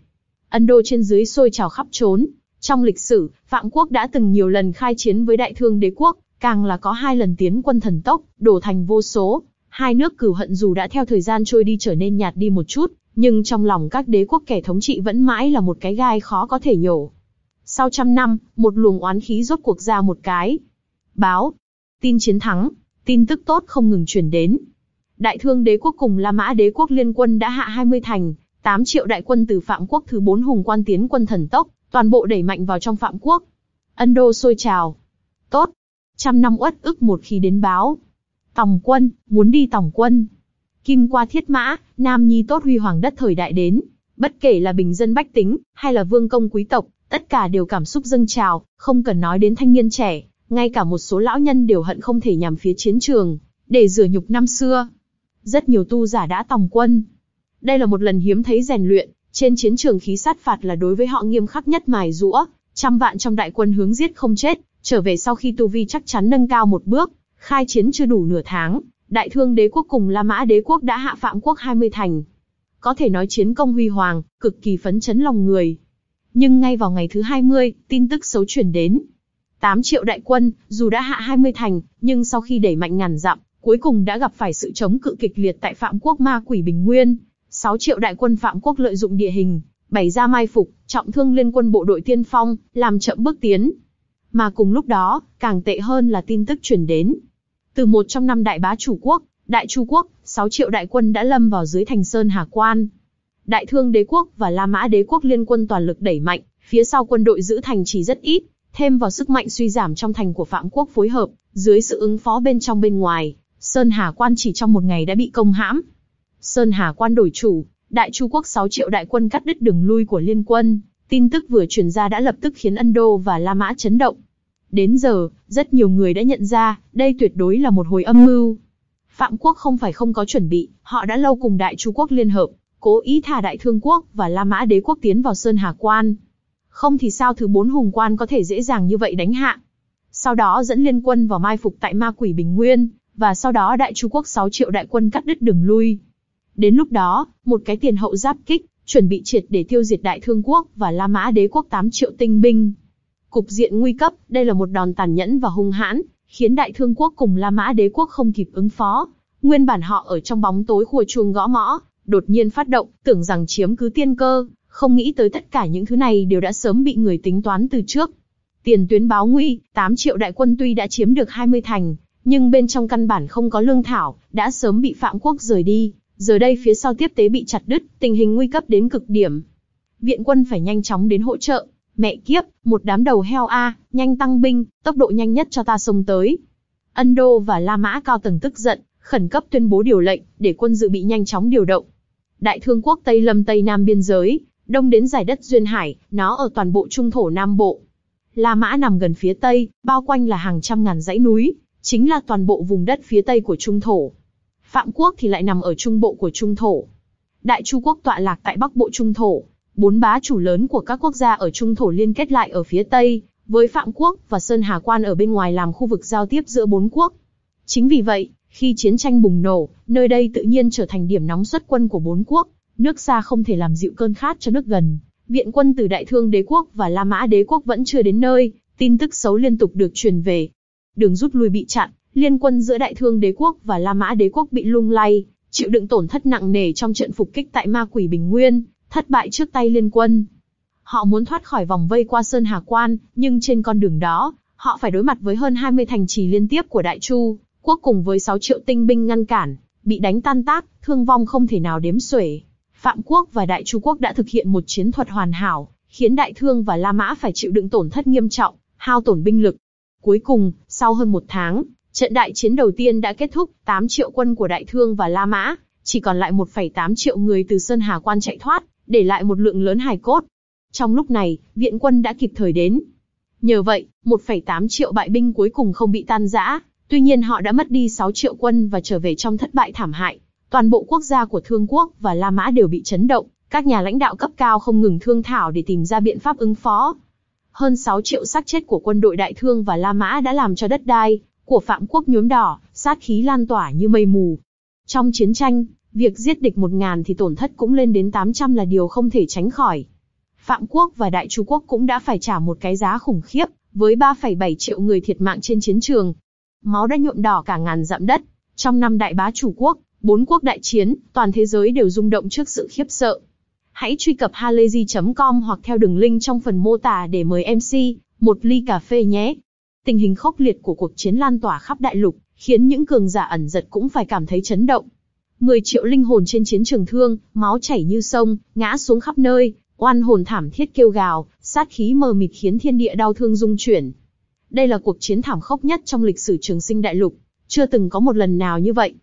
Ấn Độ trên dưới sôi trào khắp trốn. Trong lịch sử, Phạm quốc đã từng nhiều lần khai chiến với Đại Thương Đế quốc, càng là có hai lần tiến quân thần tốc, đổ thành vô số. Hai nước cửu hận dù đã theo thời gian trôi đi trở nên nhạt đi một chút, nhưng trong lòng các đế quốc kẻ thống trị vẫn mãi là một cái gai khó có thể nhổ. Sau trăm năm, một luồng oán khí rốt cuộc ra một cái. Báo. Tin chiến thắng. Tin tức tốt không ngừng truyền đến. Đại thương đế quốc cùng La Mã đế quốc liên quân đã hạ 20 thành, 8 triệu đại quân từ Phạm quốc thứ 4 hùng quan tiến quân thần tốc, toàn bộ đẩy mạnh vào trong Phạm quốc. Ân đô sôi trào. Tốt. Trăm năm uất ức một khi đến báo. Tòng quân, muốn đi tòng quân. Kim qua thiết mã, nam nhi tốt huy hoàng đất thời đại đến. Bất kể là bình dân bách tính, hay là vương công quý tộc, tất cả đều cảm xúc dâng trào, không cần nói đến thanh niên trẻ, ngay cả một số lão nhân đều hận không thể nhằm phía chiến trường, để rửa nhục năm xưa. Rất nhiều tu giả đã tòng quân. Đây là một lần hiếm thấy rèn luyện, trên chiến trường khí sát phạt là đối với họ nghiêm khắc nhất mài rũa, trăm vạn trong đại quân hướng giết không chết, trở về sau khi tu vi chắc chắn nâng cao một bước, khai chiến chưa đủ nửa tháng, Đại Thương Đế quốc cùng La Mã Đế quốc đã hạ Phạm quốc 20 thành. Có thể nói chiến công huy hoàng, cực kỳ phấn chấn lòng người. Nhưng ngay vào ngày thứ 20, tin tức xấu chuyển đến. 8 triệu đại quân, dù đã hạ 20 thành, nhưng sau khi đẩy mạnh ngàn dặm, cuối cùng đã gặp phải sự chống cự kịch liệt tại Phạm quốc Ma Quỷ Bình Nguyên. 6 triệu đại quân Phạm quốc lợi dụng địa hình, bày ra mai phục, trọng thương liên quân bộ đội tiên phong, làm chậm bước tiến. Mà cùng lúc đó, càng tệ hơn là tin tức truyền đến, từ một trong năm đại bá chủ quốc, Đại Chu quốc, 6 triệu đại quân đã lâm vào dưới thành Sơn Hà Quan. Đại Thương đế quốc và La Mã đế quốc liên quân toàn lực đẩy mạnh, phía sau quân đội giữ thành chỉ rất ít, thêm vào sức mạnh suy giảm trong thành của Phạm quốc phối hợp, dưới sự ứng phó bên trong bên ngoài, Sơn Hà Quan chỉ trong một ngày đã bị công hãm. Sơn Hà Quan đổi chủ, Đại Chu quốc 6 triệu đại quân cắt đứt đường lui của liên quân, tin tức vừa truyền ra đã lập tức khiến Ân Đô và La Mã chấn động. Đến giờ, rất nhiều người đã nhận ra, đây tuyệt đối là một hồi âm mưu. Phạm quốc không phải không có chuẩn bị, họ đã lâu cùng Đại Chu quốc liên hợp, cố ý thả Đại Thương quốc và La Mã đế quốc tiến vào Sơn Hà Quan. Không thì sao thứ bốn hùng quan có thể dễ dàng như vậy đánh hạ. Sau đó dẫn liên quân vào mai phục tại Ma Quỷ Bình Nguyên, và sau đó Đại Chu quốc 6 triệu đại quân cắt đứt đường lui. Đến lúc đó, một cái tiền hậu giáp kích, chuẩn bị triệt để tiêu diệt Đại Thương quốc và La Mã đế quốc 8 triệu tinh binh. Cục diện nguy cấp, đây là một đòn tàn nhẫn và hung hãn, khiến Đại Thương quốc cùng La Mã đế quốc không kịp ứng phó. Nguyên bản họ ở trong bóng tối khua chuông gõ mõ, đột nhiên phát động, tưởng rằng chiếm cứ tiên cơ, không nghĩ tới tất cả những thứ này đều đã sớm bị người tính toán từ trước. Tiền tuyến báo nguy, 8 triệu đại quân tuy đã chiếm được 20 thành, nhưng bên trong căn bản không có lương thảo, đã sớm bị Phạm quốc rời đi, giờ đây phía sau tiếp tế bị chặt đứt, tình hình nguy cấp đến cực điểm. Viện quân phải nhanh chóng đến hỗ trợ, Mẹ kiếp, một đám đầu heo a, nhanh tăng binh, tốc độ nhanh nhất cho ta xông tới. Ân Đô và La Mã cao tầng tức giận, khẩn cấp tuyên bố điều lệnh, để quân dự bị nhanh chóng điều động. Đại thương quốc Tây Lâm Tây Nam biên giới, đông đến giải đất duyên hải, nó ở toàn bộ trung thổ Nam Bộ. La Mã nằm gần phía Tây, bao quanh là hàng trăm ngàn dãy núi, chính là toàn bộ vùng đất phía Tây của Trung thổ. Phạm quốc thì lại nằm ở trung bộ của Trung thổ. Đại Chu quốc tọa lạc tại Bắc bộ Trung thổ, bốn bá chủ lớn của các quốc gia ở Trung Thổ liên kết lại ở phía Tây, với Phạm Quốc và Sơn Hà Quan ở bên ngoài làm khu vực giao tiếp giữa bốn quốc. Chính vì vậy, khi chiến tranh bùng nổ, nơi đây tự nhiên trở thành điểm nóng xuất quân của bốn quốc, nước xa không thể làm dịu cơn khát cho nước gần. Viện quân từ Đại Thương đế quốc và La Mã đế quốc vẫn chưa đến nơi, tin tức xấu liên tục được truyền về. Đường rút lui bị chặn, liên quân giữa Đại Thương đế quốc và La Mã đế quốc bị lung lay, chịu đựng tổn thất nặng nề trong trận phục kích tại Ma Quỷ Bình Nguyên, thất bại trước tay liên quân. Họ muốn thoát khỏi vòng vây qua Sơn Hà Quan, nhưng trên con đường đó, họ phải đối mặt với hơn 20 thành trì liên tiếp của Đại Chu, quốc cùng với 6 triệu tinh binh ngăn cản, bị đánh tan tác, thương vong không thể nào đếm xuể. Phạm Quốc và Đại Chu Quốc đã thực hiện một chiến thuật hoàn hảo, khiến Đại Thương và La Mã phải chịu đựng tổn thất nghiêm trọng, hao tổn binh lực. Cuối cùng, sau hơn một tháng, trận đại chiến đầu tiên đã kết thúc, 8 triệu quân của Đại Thương và La Mã, chỉ còn lại 1,8 triệu người từ Sơn Hà Quan chạy thoát, để lại một lượng lớn hài cốt. Trong lúc này, viện quân đã kịp thời đến. Nhờ vậy, 1,8 triệu bại binh cuối cùng không bị tan rã, tuy nhiên họ đã mất đi 6 triệu quân và trở về trong thất bại thảm hại. Toàn bộ quốc gia của Thương quốc và La Mã đều bị chấn động, các nhà lãnh đạo cấp cao không ngừng thương thảo để tìm ra biện pháp ứng phó. Hơn 6 triệu xác chết của quân đội Đại Thương và La Mã đã làm cho đất đai của Phạm quốc nhuốm đỏ, sát khí lan tỏa như mây mù. Trong chiến tranh, việc giết địch một ngàn thì tổn thất cũng lên đến 800 là điều không thể tránh khỏi. Phạm quốc và Đại Chu quốc cũng đã phải trả một cái giá khủng khiếp, với 3,7 triệu người thiệt mạng trên chiến trường. Máu đã nhuộm đỏ cả ngàn dặm đất. Trong năm đại bá chủ quốc, bốn quốc đại chiến, toàn thế giới đều rung động trước sự khiếp sợ. Hãy truy cập halayzi.com hoặc theo đường link trong phần mô tả để mời MC một ly cà phê nhé. Tình hình khốc liệt của cuộc chiến lan tỏa khắp đại lục, khiến những cường giả ẩn giật cũng phải cảm thấy chấn động. 10 triệu linh hồn trên chiến trường thương, máu chảy như sông, ngã xuống khắp nơi, oan hồn thảm thiết kêu gào, sát khí mờ mịt khiến thiên địa đau thương rung chuyển. Đây là cuộc chiến thảm khốc nhất trong lịch sử trường sinh đại lục, chưa từng có một lần nào như vậy.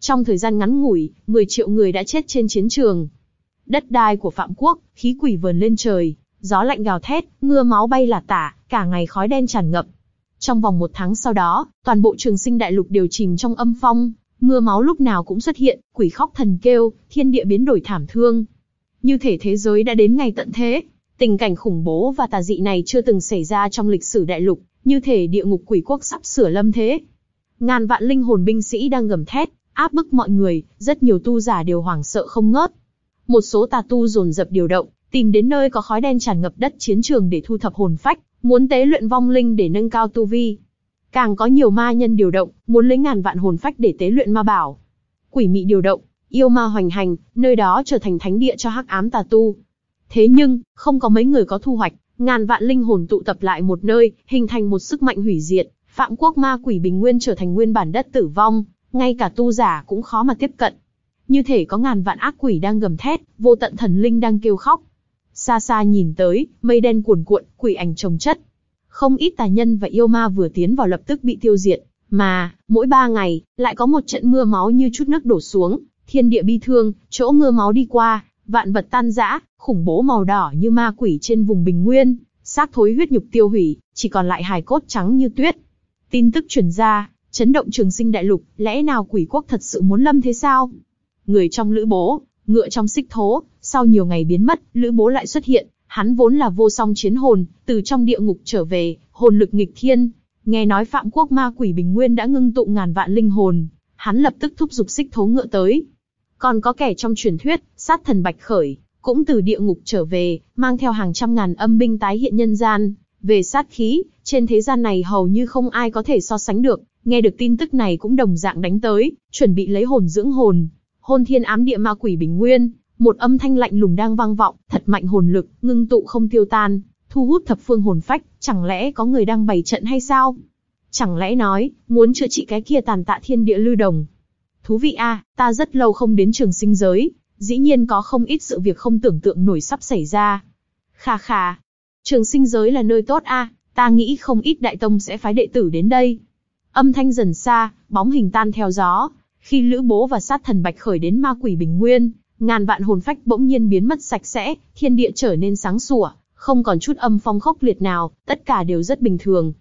Trong thời gian ngắn ngủi, 10 triệu người đã chết trên chiến trường. Đất đai của Phạm Quốc, khí quỷ vờn lên trời, gió lạnh gào thét, mưa máu bay là tả, cả ngày khói đen tràn ngập. Trong vòng một tháng sau đó, toàn bộ trường sinh đại lục đều chìm trong âm phong, mưa máu lúc nào cũng xuất hiện, quỷ khóc thần kêu, thiên địa biến đổi thảm thương. Như thể thế giới đã đến ngày tận thế, tình cảnh khủng bố và tà dị này chưa từng xảy ra trong lịch sử đại lục, như thể địa ngục quỷ quốc sắp sửa lâm thế. Ngàn vạn linh hồn binh sĩ đang gầm thét, áp bức mọi người, rất nhiều tu giả đều hoảng sợ không ngớt. Một số tà tu dồn dập điều động, tìm đến nơi có khói đen tràn ngập đất chiến trường để thu thập hồn phách, muốn tế luyện vong linh để nâng cao tu vi. Càng có nhiều ma nhân điều động, muốn lấy ngàn vạn hồn phách để tế luyện ma bảo. Quỷ mị điều động, yêu ma hoành hành, nơi đó trở thành thánh địa cho hắc ám tà tu. Thế nhưng, không có mấy người có thu hoạch, ngàn vạn linh hồn tụ tập lại một nơi, hình thành một sức mạnh hủy diệt, phạm quốc ma quỷ bình nguyên trở thành nguyên bản đất tử vong, ngay cả tu giả cũng khó mà tiếp cận. Như thể có ngàn vạn ác quỷ đang gầm thét, vô tận thần linh đang kêu khóc. Xa xa nhìn tới, mây đen cuồn cuộn, quỷ ảnh trồng chất. Không ít tà nhân và yêu ma vừa tiến vào lập tức bị tiêu diệt, mà, mỗi ba ngày, lại có một trận mưa máu như chút nước đổ xuống, thiên địa bi thương, chỗ mưa máu đi qua, vạn vật tan rã, khủng bố màu đỏ như ma quỷ trên vùng bình nguyên, xác thối huyết nhục tiêu hủy, chỉ còn lại hài cốt trắng như tuyết. Tin tức truyền ra, chấn động trường sinh đại lục, lẽ nào quỷ quốc thật sự muốn lâm thế sao? Người trong lữ bố, ngựa trong xích thố, sau nhiều ngày biến mất, lữ bố lại xuất hiện, hắn vốn là vô song chiến hồn, từ trong địa ngục trở về, hồn lực nghịch thiên. Nghe nói Phạm Quốc ma quỷ bình nguyên đã ngưng tụ ngàn vạn linh hồn, hắn lập tức thúc giục xích thố ngựa tới. Còn có kẻ trong truyền thuyết, sát thần Bạch Khởi, cũng từ địa ngục trở về, mang theo hàng trăm ngàn âm binh tái hiện nhân gian. Về sát khí, trên thế gian này hầu như không ai có thể so sánh được, nghe được tin tức này cũng đồng dạng đánh tới, chuẩn bị lấy hồn dưỡng hồn. Hôn thiên ám địa ma quỷ bình nguyên, một âm thanh lạnh lùng đang vang vọng, thật mạnh hồn lực, ngưng tụ không tiêu tan, thu hút thập phương hồn phách, chẳng lẽ có người đang bày trận hay sao? Chẳng lẽ nói, muốn chữa trị cái kia tàn tạ thiên địa lưu đồng? Thú vị a, ta rất lâu không đến trường sinh giới, dĩ nhiên có không ít sự việc không tưởng tượng nổi sắp xảy ra. Khà khà, trường sinh giới là nơi tốt a, ta nghĩ không ít đại tông sẽ phái đệ tử đến đây. Âm thanh dần xa, bóng hình tan theo gió. Khi Lữ Bố và sát thần Bạch khởi đến ma quỷ bình nguyên, ngàn vạn hồn phách bỗng nhiên biến mất sạch sẽ, thiên địa trở nên sáng sủa, không còn chút âm phong khốc liệt nào, tất cả đều rất bình thường.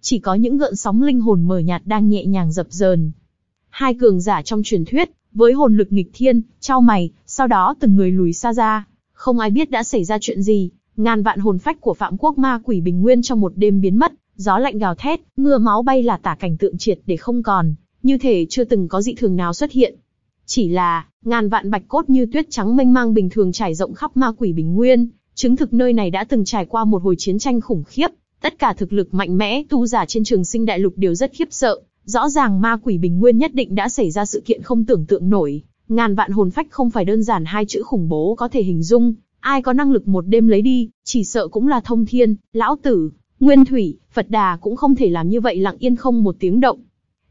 Chỉ có những gợn sóng linh hồn mờ nhạt đang nhẹ nhàng dập dờn. Hai cường giả trong truyền thuyết, với hồn lực nghịch thiên, trao mày, sau đó từng người lùi xa ra, Không ai biết đã xảy ra chuyện gì, ngàn vạn hồn phách của Phạm Quốc ma quỷ bình nguyên trong một đêm biến mất, gió lạnh gào thét, mưa máu bay là tả cảnh tượng triệt để không còn, như thể chưa từng có dị thường nào xuất hiện. Chỉ là, ngàn vạn bạch cốt như tuyết trắng mênh mang bình thường trải rộng khắp ma quỷ bình nguyên, chứng thực nơi này đã từng trải qua một hồi chiến tranh khủng khiếp, tất cả thực lực mạnh mẽ tu giả trên trường sinh đại lục đều rất khiếp sợ, rõ ràng ma quỷ bình nguyên nhất định đã xảy ra sự kiện không tưởng tượng nổi, ngàn vạn hồn phách không phải đơn giản hai chữ khủng bố có thể hình dung, ai có năng lực một đêm lấy đi, chỉ sợ cũng là thông thiên, lão tử, nguyên thủy, Phật đà cũng không thể làm như vậy lặng yên không một tiếng động.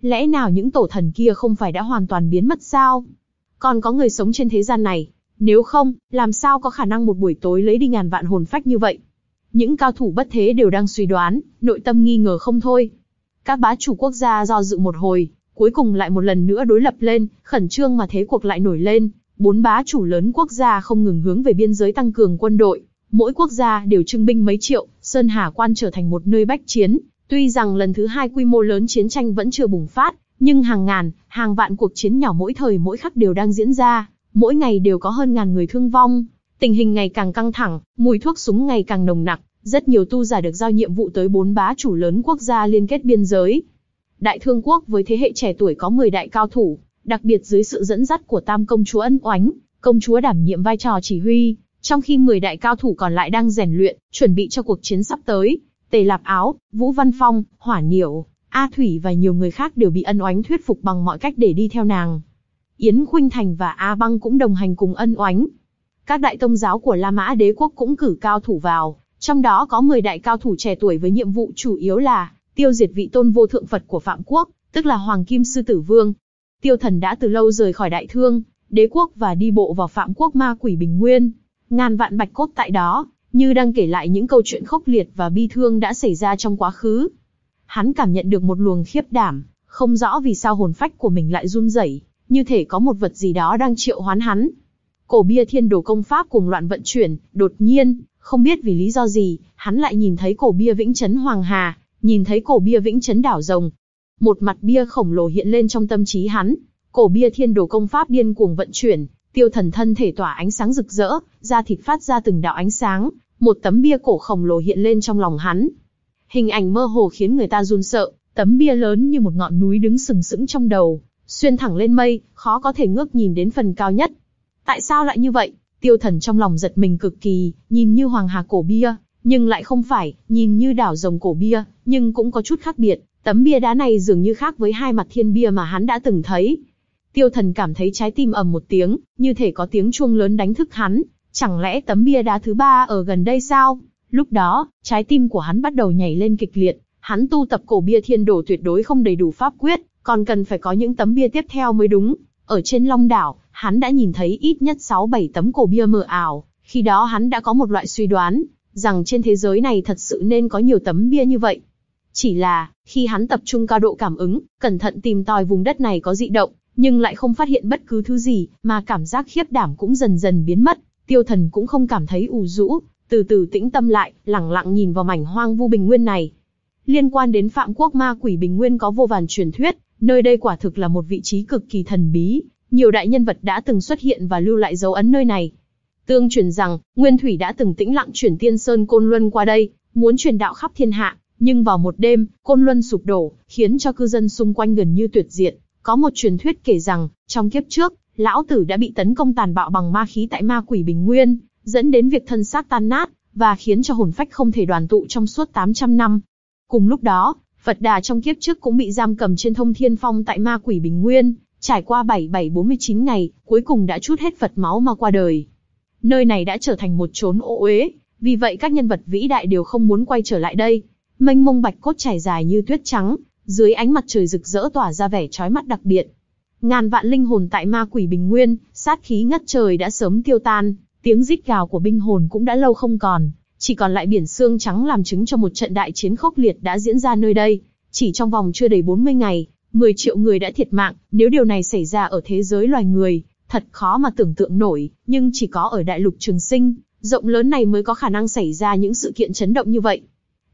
Lẽ nào những tổ thần kia không phải đã hoàn toàn biến mất sao? Còn có người sống trên thế gian này, nếu không, làm sao có khả năng một buổi tối lấy đi ngàn vạn hồn phách như vậy? Những cao thủ bất thế đều đang suy đoán, nội tâm nghi ngờ không thôi. Các bá chủ quốc gia do dự một hồi, cuối cùng lại một lần nữa đối lập lên, khẩn trương mà thế cuộc lại nổi lên. Bốn bá chủ lớn quốc gia không ngừng hướng về biên giới tăng cường quân đội, mỗi quốc gia đều trưng binh mấy triệu, Sơn Hà Quan trở thành một nơi bách chiến. Tuy rằng lần thứ hai quy mô lớn chiến tranh vẫn chưa bùng phát, nhưng hàng ngàn, hàng vạn cuộc chiến nhỏ mỗi thời mỗi khắc đều đang diễn ra, mỗi ngày đều có hơn ngàn người thương vong. Tình hình ngày càng căng thẳng, mùi thuốc súng ngày càng nồng nặc, rất nhiều tu giả được giao nhiệm vụ tới bốn bá chủ lớn quốc gia liên kết biên giới. Đại thương quốc với thế hệ trẻ tuổi có 10 đại cao thủ, đặc biệt dưới sự dẫn dắt của tam công chúa ân oánh, công chúa đảm nhiệm vai trò chỉ huy, trong khi 10 đại cao thủ còn lại đang rèn luyện, chuẩn bị cho cuộc chiến sắp tới. Tề Lạp Áo, Vũ Văn Phong, Hỏa Niệu, A Thủy và nhiều người khác đều bị ân oánh thuyết phục bằng mọi cách để đi theo nàng. Yến Khuynh Thành và A Băng cũng đồng hành cùng ân oánh. Các đại tông giáo của La Mã đế quốc cũng cử cao thủ vào, trong đó có 10 đại cao thủ trẻ tuổi với nhiệm vụ chủ yếu là tiêu diệt vị tôn vô thượng Phật của Phạm Quốc, tức là Hoàng Kim Sư Tử Vương. Tiêu Thần đã từ lâu rời khỏi Đại Thương, đế quốc và đi bộ vào Phạm Quốc ma quỷ bình nguyên. Ngàn vạn bạch cốt tại đó, như đang kể lại những câu chuyện khốc liệt và bi thương đã xảy ra trong quá khứ. Hắn cảm nhận được một luồng khiếp đảm, không rõ vì sao hồn phách của mình lại run rẩy, như thể có một vật gì đó đang triệu hoán hắn. Cổ bia thiên đồ công pháp cùng loạn vận chuyển, đột nhiên, không biết vì lý do gì, hắn lại nhìn thấy cổ bia vĩnh chấn Hoàng Hà, nhìn thấy cổ bia vĩnh chấn đảo rồng. Một mặt bia khổng lồ hiện lên trong tâm trí hắn, cổ bia thiên đồ công pháp điên cuồng vận chuyển, tiêu thần thân thể tỏa ánh sáng rực rỡ, da thịt phát ra từng đạo ánh sáng, một tấm bia cổ khổng lồ hiện lên trong lòng hắn. Hình ảnh mơ hồ khiến người ta run sợ, tấm bia lớn như một ngọn núi đứng sừng sững trong đầu, xuyên thẳng lên mây, khó có thể ngước nhìn đến phần cao nhất. Tại sao lại như vậy? Tiêu thần trong lòng giật mình cực kỳ, nhìn như hoàng hà cổ bia, nhưng lại không phải, nhìn như đảo rồng cổ bia, nhưng cũng có chút khác biệt. Tấm bia đá này dường như khác với hai mặt thiên bia mà hắn đã từng thấy. Tiêu thần cảm thấy trái tim ầm một tiếng, như thể có tiếng chuông lớn đánh thức hắn. Chẳng lẽ tấm bia đá thứ ba ở gần đây sao? Lúc đó, trái tim của hắn bắt đầu nhảy lên kịch liệt. Hắn tu tập cổ bia thiên đồ tuyệt đối không đầy đủ pháp quyết, còn cần phải có những tấm bia tiếp theo mới đúng. Ở trên Long Đảo, hắn đã nhìn thấy ít nhất 6-7 tấm cổ bia mờ ảo. Khi đó hắn đã có một loại suy đoán, rằng trên thế giới này thật sự nên có nhiều tấm bia như vậy. Chỉ là, khi hắn tập trung cao độ cảm ứng, cẩn thận tìm tòi vùng đất này có dị động, nhưng lại không phát hiện bất cứ thứ gì, mà cảm giác khiếp đảm cũng dần dần biến mất. Tiêu thần cũng không cảm thấy ủ rũ, từ từ tĩnh tâm lại, lặng lặng nhìn vào mảnh hoang vu bình nguyên này. Liên quan đến Phạm Quốc ma quỷ bình nguyên có vô vàn truyền thuyết, nơi đây quả thực là một vị trí cực kỳ thần bí, nhiều đại nhân vật đã từng xuất hiện và lưu lại dấu ấn nơi này. Tương truyền rằng, Nguyên Thủy đã từng tĩnh lặng chuyển Tiên Sơn Côn Luân qua đây, muốn truyền đạo khắp thiên hạ, nhưng vào một đêm, Côn Luân sụp đổ, khiến cho cư dân xung quanh gần như tuyệt diệt. Có một truyền thuyết kể rằng, trong kiếp trước, lão tử đã bị tấn công tàn bạo bằng ma khí tại ma quỷ bình nguyên, dẫn đến việc thân xác tan nát, và khiến cho hồn phách không thể đoàn tụ trong suốt 800 năm. Cùng lúc đó, Phật Đà trong kiếp trước cũng bị giam cầm trên thông thiên phong tại ma quỷ bình nguyên, trải qua 7749 ngày, cuối cùng đã chút hết Phật máu mà qua đời. Nơi này đã trở thành một chốn ô uế, vì vậy các nhân vật vĩ đại đều không muốn quay trở lại đây. Mênh mông bạch cốt trải dài như tuyết trắng, dưới ánh mặt trời rực rỡ tỏa ra vẻ chói mắt đặc biệt. Ngàn vạn linh hồn tại ma quỷ bình nguyên, sát khí ngất trời đã sớm tiêu tan, tiếng rít gào của binh hồn cũng đã lâu không còn, chỉ còn lại biển xương trắng làm chứng cho một trận đại chiến khốc liệt đã diễn ra nơi đây. Chỉ trong vòng chưa đầy 40 ngày, 10 triệu người đã thiệt mạng, nếu điều này xảy ra ở thế giới loài người, thật khó mà tưởng tượng nổi, nhưng chỉ có ở đại lục trường sinh, rộng lớn này mới có khả năng xảy ra những sự kiện chấn động như vậy.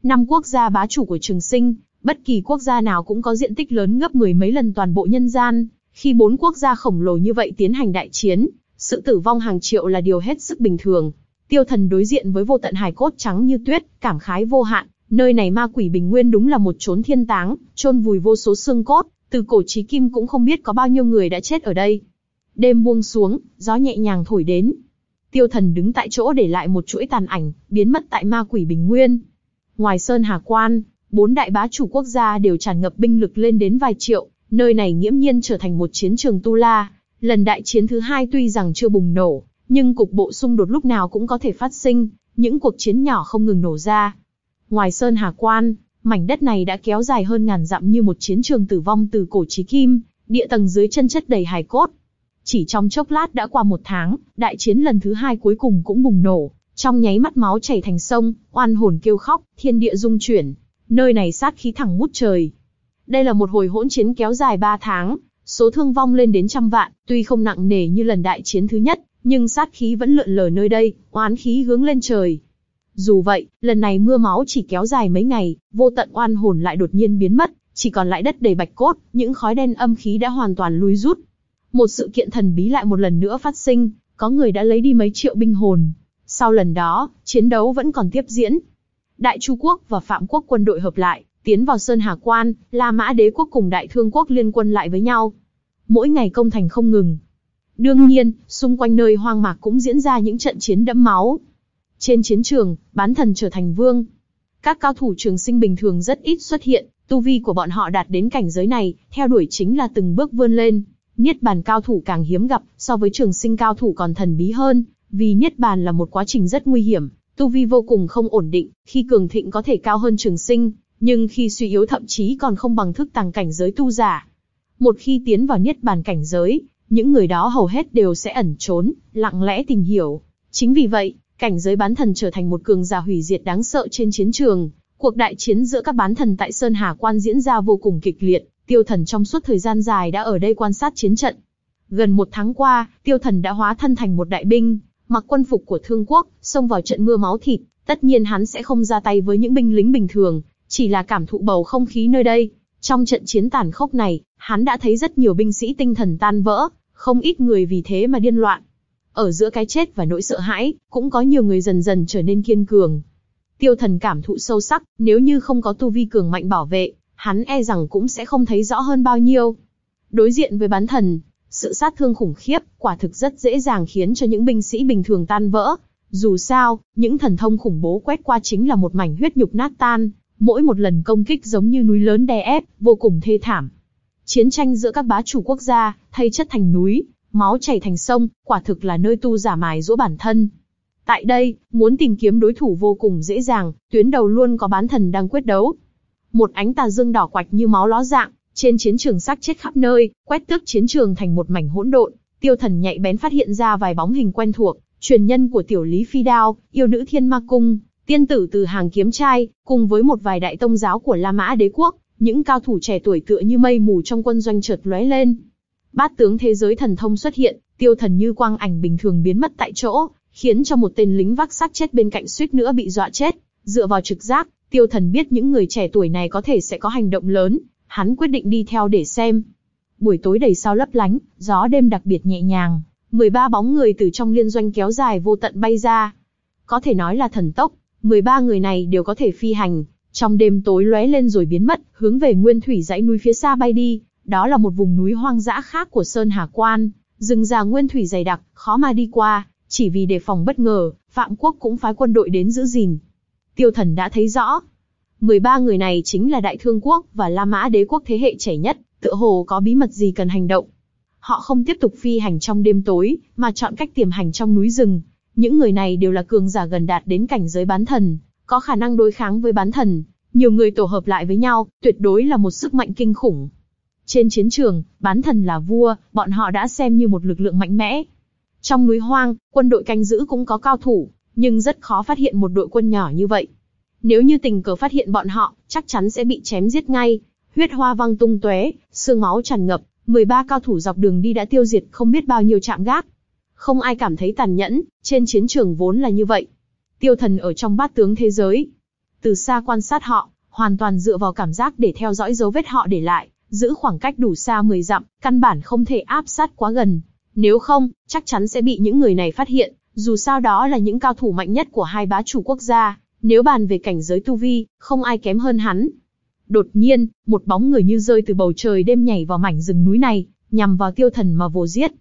Năm quốc gia bá chủ của trường sinh, bất kỳ quốc gia nào cũng có diện tích lớn gấp mười mấy lần toàn bộ nhân gian, khi bốn quốc gia khổng lồ như vậy tiến hành đại chiến, sự tử vong hàng triệu là điều hết sức bình thường. Tiêu thần đối diện với vô tận hải cốt trắng như tuyết, cảm khái vô hạn, nơi này ma quỷ bình nguyên đúng là một chốn thiên táng, chôn vùi vô số xương cốt, từ cổ chí kim cũng không biết có bao nhiêu người đã chết ở đây. Đêm buông xuống, gió nhẹ nhàng thổi đến. Tiêu thần đứng tại chỗ để lại một chuỗi tàn ảnh, biến mất tại ma quỷ bình nguyên. Ngoài Sơn Hà Quan, bốn đại bá chủ quốc gia đều tràn ngập binh lực lên đến vài triệu, nơi này nghiễm nhiên trở thành một chiến trường tu la. Lần đại chiến thứ hai tuy rằng chưa bùng nổ, nhưng cục bộ xung đột lúc nào cũng có thể phát sinh, những cuộc chiến nhỏ không ngừng nổ ra. Ngoài Sơn Hà Quan, mảnh đất này đã kéo dài hơn ngàn dặm như một chiến trường tử vong từ cổ chí kim, địa tầng dưới chân chất đầy hài cốt. Chỉ trong chốc lát đã qua một tháng, đại chiến lần thứ hai cuối cùng cũng bùng nổ, trong nháy mắt máu chảy thành sông, oan hồn kêu khóc, thiên địa rung chuyển, nơi này sát khí thẳng mút trời. Đây là một hồi hỗn chiến kéo dài ba tháng, số thương vong lên đến trăm vạn, tuy không nặng nề như lần đại chiến thứ nhất, nhưng sát khí vẫn lượn lờ nơi đây, oán khí hướng lên trời. Dù vậy, lần này mưa máu chỉ kéo dài mấy ngày, vô tận oan hồn lại đột nhiên biến mất, chỉ còn lại đất đầy bạch cốt, những khói đen âm khí đã hoàn toàn lui rút. Một sự kiện thần bí lại một lần nữa phát sinh, có người đã lấy đi mấy triệu binh hồn. Sau lần đó, chiến đấu vẫn còn tiếp diễn. Đại Chu quốc và Phạm quốc quân đội hợp lại, tiến vào Sơn Hà Quan, La Mã đế quốc cùng Đại Thương quốc liên quân lại với nhau. Mỗi ngày công thành không ngừng. Đương nhiên, xung quanh nơi hoang mạc cũng diễn ra những trận chiến đẫm máu. Trên chiến trường, bán thần trở thành vương. Các cao thủ trường sinh bình thường rất ít xuất hiện, tu vi của bọn họ đạt đến cảnh giới này, theo đuổi chính là từng bước vươn lên. Niết bàn cao thủ càng hiếm gặp, so với trường sinh cao thủ còn thần bí hơn, vì niết bàn là một quá trình rất nguy hiểm, tu vi vô cùng không ổn định, khi cường thịnh có thể cao hơn trường sinh, nhưng khi suy yếu thậm chí còn không bằng thức tàng cảnh giới tu giả. Một khi tiến vào niết bàn cảnh giới, những người đó hầu hết đều sẽ ẩn trốn, lặng lẽ tìm hiểu. Chính vì vậy, cảnh giới bán thần trở thành một cường giả hủy diệt đáng sợ trên chiến trường. Cuộc đại chiến giữa các bán thần tại Sơn Hà Quan diễn ra vô cùng kịch liệt, tiêu thần trong suốt thời gian dài đã ở đây quan sát chiến trận. Gần một tháng qua, tiêu thần đã hóa thân thành một đại binh, mặc quân phục của thương quốc, xông vào trận mưa máu thịt. Tất nhiên hắn sẽ không ra tay với những binh lính bình thường, chỉ là cảm thụ bầu không khí nơi đây. Trong trận chiến tàn khốc này, hắn đã thấy rất nhiều binh sĩ tinh thần tan vỡ, không ít người vì thế mà điên loạn. Ở giữa cái chết và nỗi sợ hãi, cũng có nhiều người dần dần trở nên kiên cường. Tiêu thần cảm thụ sâu sắc, nếu như không có tu vi cường mạnh bảo vệ, hắn e rằng cũng sẽ không thấy rõ hơn bao nhiêu. Đối diện với bán thần, sự sát thương khủng khiếp, quả thực rất dễ dàng khiến cho những binh sĩ bình thường tan vỡ. Dù sao, những thần thông khủng bố quét qua chính là một mảnh huyết nhục nát tan, mỗi một lần công kích giống như núi lớn đè ép, vô cùng thê thảm. Chiến tranh giữa các bá chủ quốc gia, thay chất thành núi, máu chảy thành sông, quả thực là nơi tu giả mài giũa bản thân. Tại đây, muốn tìm kiếm đối thủ vô cùng dễ dàng, tuyến đầu luôn có bán thần đang quyết đấu. Một ánh tà dương đỏ quạch như máu ló dạng, trên chiến trường xác chết khắp nơi, quét tước chiến trường thành một mảnh hỗn độn. Tiêu thần nhạy bén phát hiện ra vài bóng hình quen thuộc, truyền nhân của tiểu lý phi đao, yêu nữ thiên ma cung, tiên tử từ hàng kiếm trai, cùng với một vài đại tông giáo của La Mã đế quốc, những cao thủ trẻ tuổi tựa như mây mù trong quân doanh chợt lóe lên. Bát tướng thế giới thần thông xuất hiện, tiêu thần như quang ảnh bình thường biến mất tại chỗ, khiến cho một tên lính vác xác chết bên cạnh suýt nữa bị dọa chết. Dựa vào trực giác, tiêu thần biết những người trẻ tuổi này có thể sẽ có hành động lớn, hắn quyết định đi theo để xem. Buổi tối đầy sao lấp lánh, gió đêm đặc biệt nhẹ nhàng, 13 bóng người từ trong liên doanh kéo dài vô tận bay ra. Có thể nói là thần tốc, 13 người này đều có thể phi hành, trong đêm tối lóe lên rồi biến mất, hướng về nguyên thủy dãy núi phía xa bay đi, đó là một vùng núi hoang dã khác của Sơn Hà Quan, rừng già nguyên thủy dày đặc, khó mà đi qua, chỉ vì đề phòng bất ngờ, Phạm Quốc cũng phái quân đội đến giữ gìn. Tiêu Thần đã thấy rõ, 13 người này chính là Đại Thương Quốc và La Mã Đế Quốc thế hệ trẻ nhất, tựa hồ có bí mật gì cần hành động. Họ không tiếp tục phi hành trong đêm tối, mà chọn cách tiềm hành trong núi rừng. Những người này đều là cường giả gần đạt đến cảnh giới bán thần, có khả năng đối kháng với bán thần. Nhiều người tổ hợp lại với nhau, tuyệt đối là một sức mạnh kinh khủng. Trên chiến trường, bán thần là vua, bọn họ đã xem như một lực lượng mạnh mẽ. Trong núi hoang, quân đội canh giữ cũng có cao thủ, nhưng rất khó phát hiện một đội quân nhỏ như vậy. Nếu như tình cờ phát hiện bọn họ, chắc chắn sẽ bị chém giết ngay. Huyết hoa văng tung tóe, xương máu tràn ngập, 13 cao thủ dọc đường đi đã tiêu diệt không biết bao nhiêu trạm gác. Không ai cảm thấy tàn nhẫn, trên chiến trường vốn là như vậy. Tiêu thần ở trong bát tướng thế giới. Từ xa quan sát họ, hoàn toàn dựa vào cảm giác để theo dõi dấu vết họ để lại, giữ khoảng cách đủ xa 10 dặm, căn bản không thể áp sát quá gần. Nếu không, chắc chắn sẽ bị những người này phát hiện, Dù sao đó là những cao thủ mạnh nhất của hai bá chủ quốc gia, nếu bàn về cảnh giới tu vi, không ai kém hơn hắn. Đột nhiên, một bóng người như rơi từ bầu trời đêm nhảy vào mảnh rừng núi này, nhằm vào tiêu thần mà vồ giết.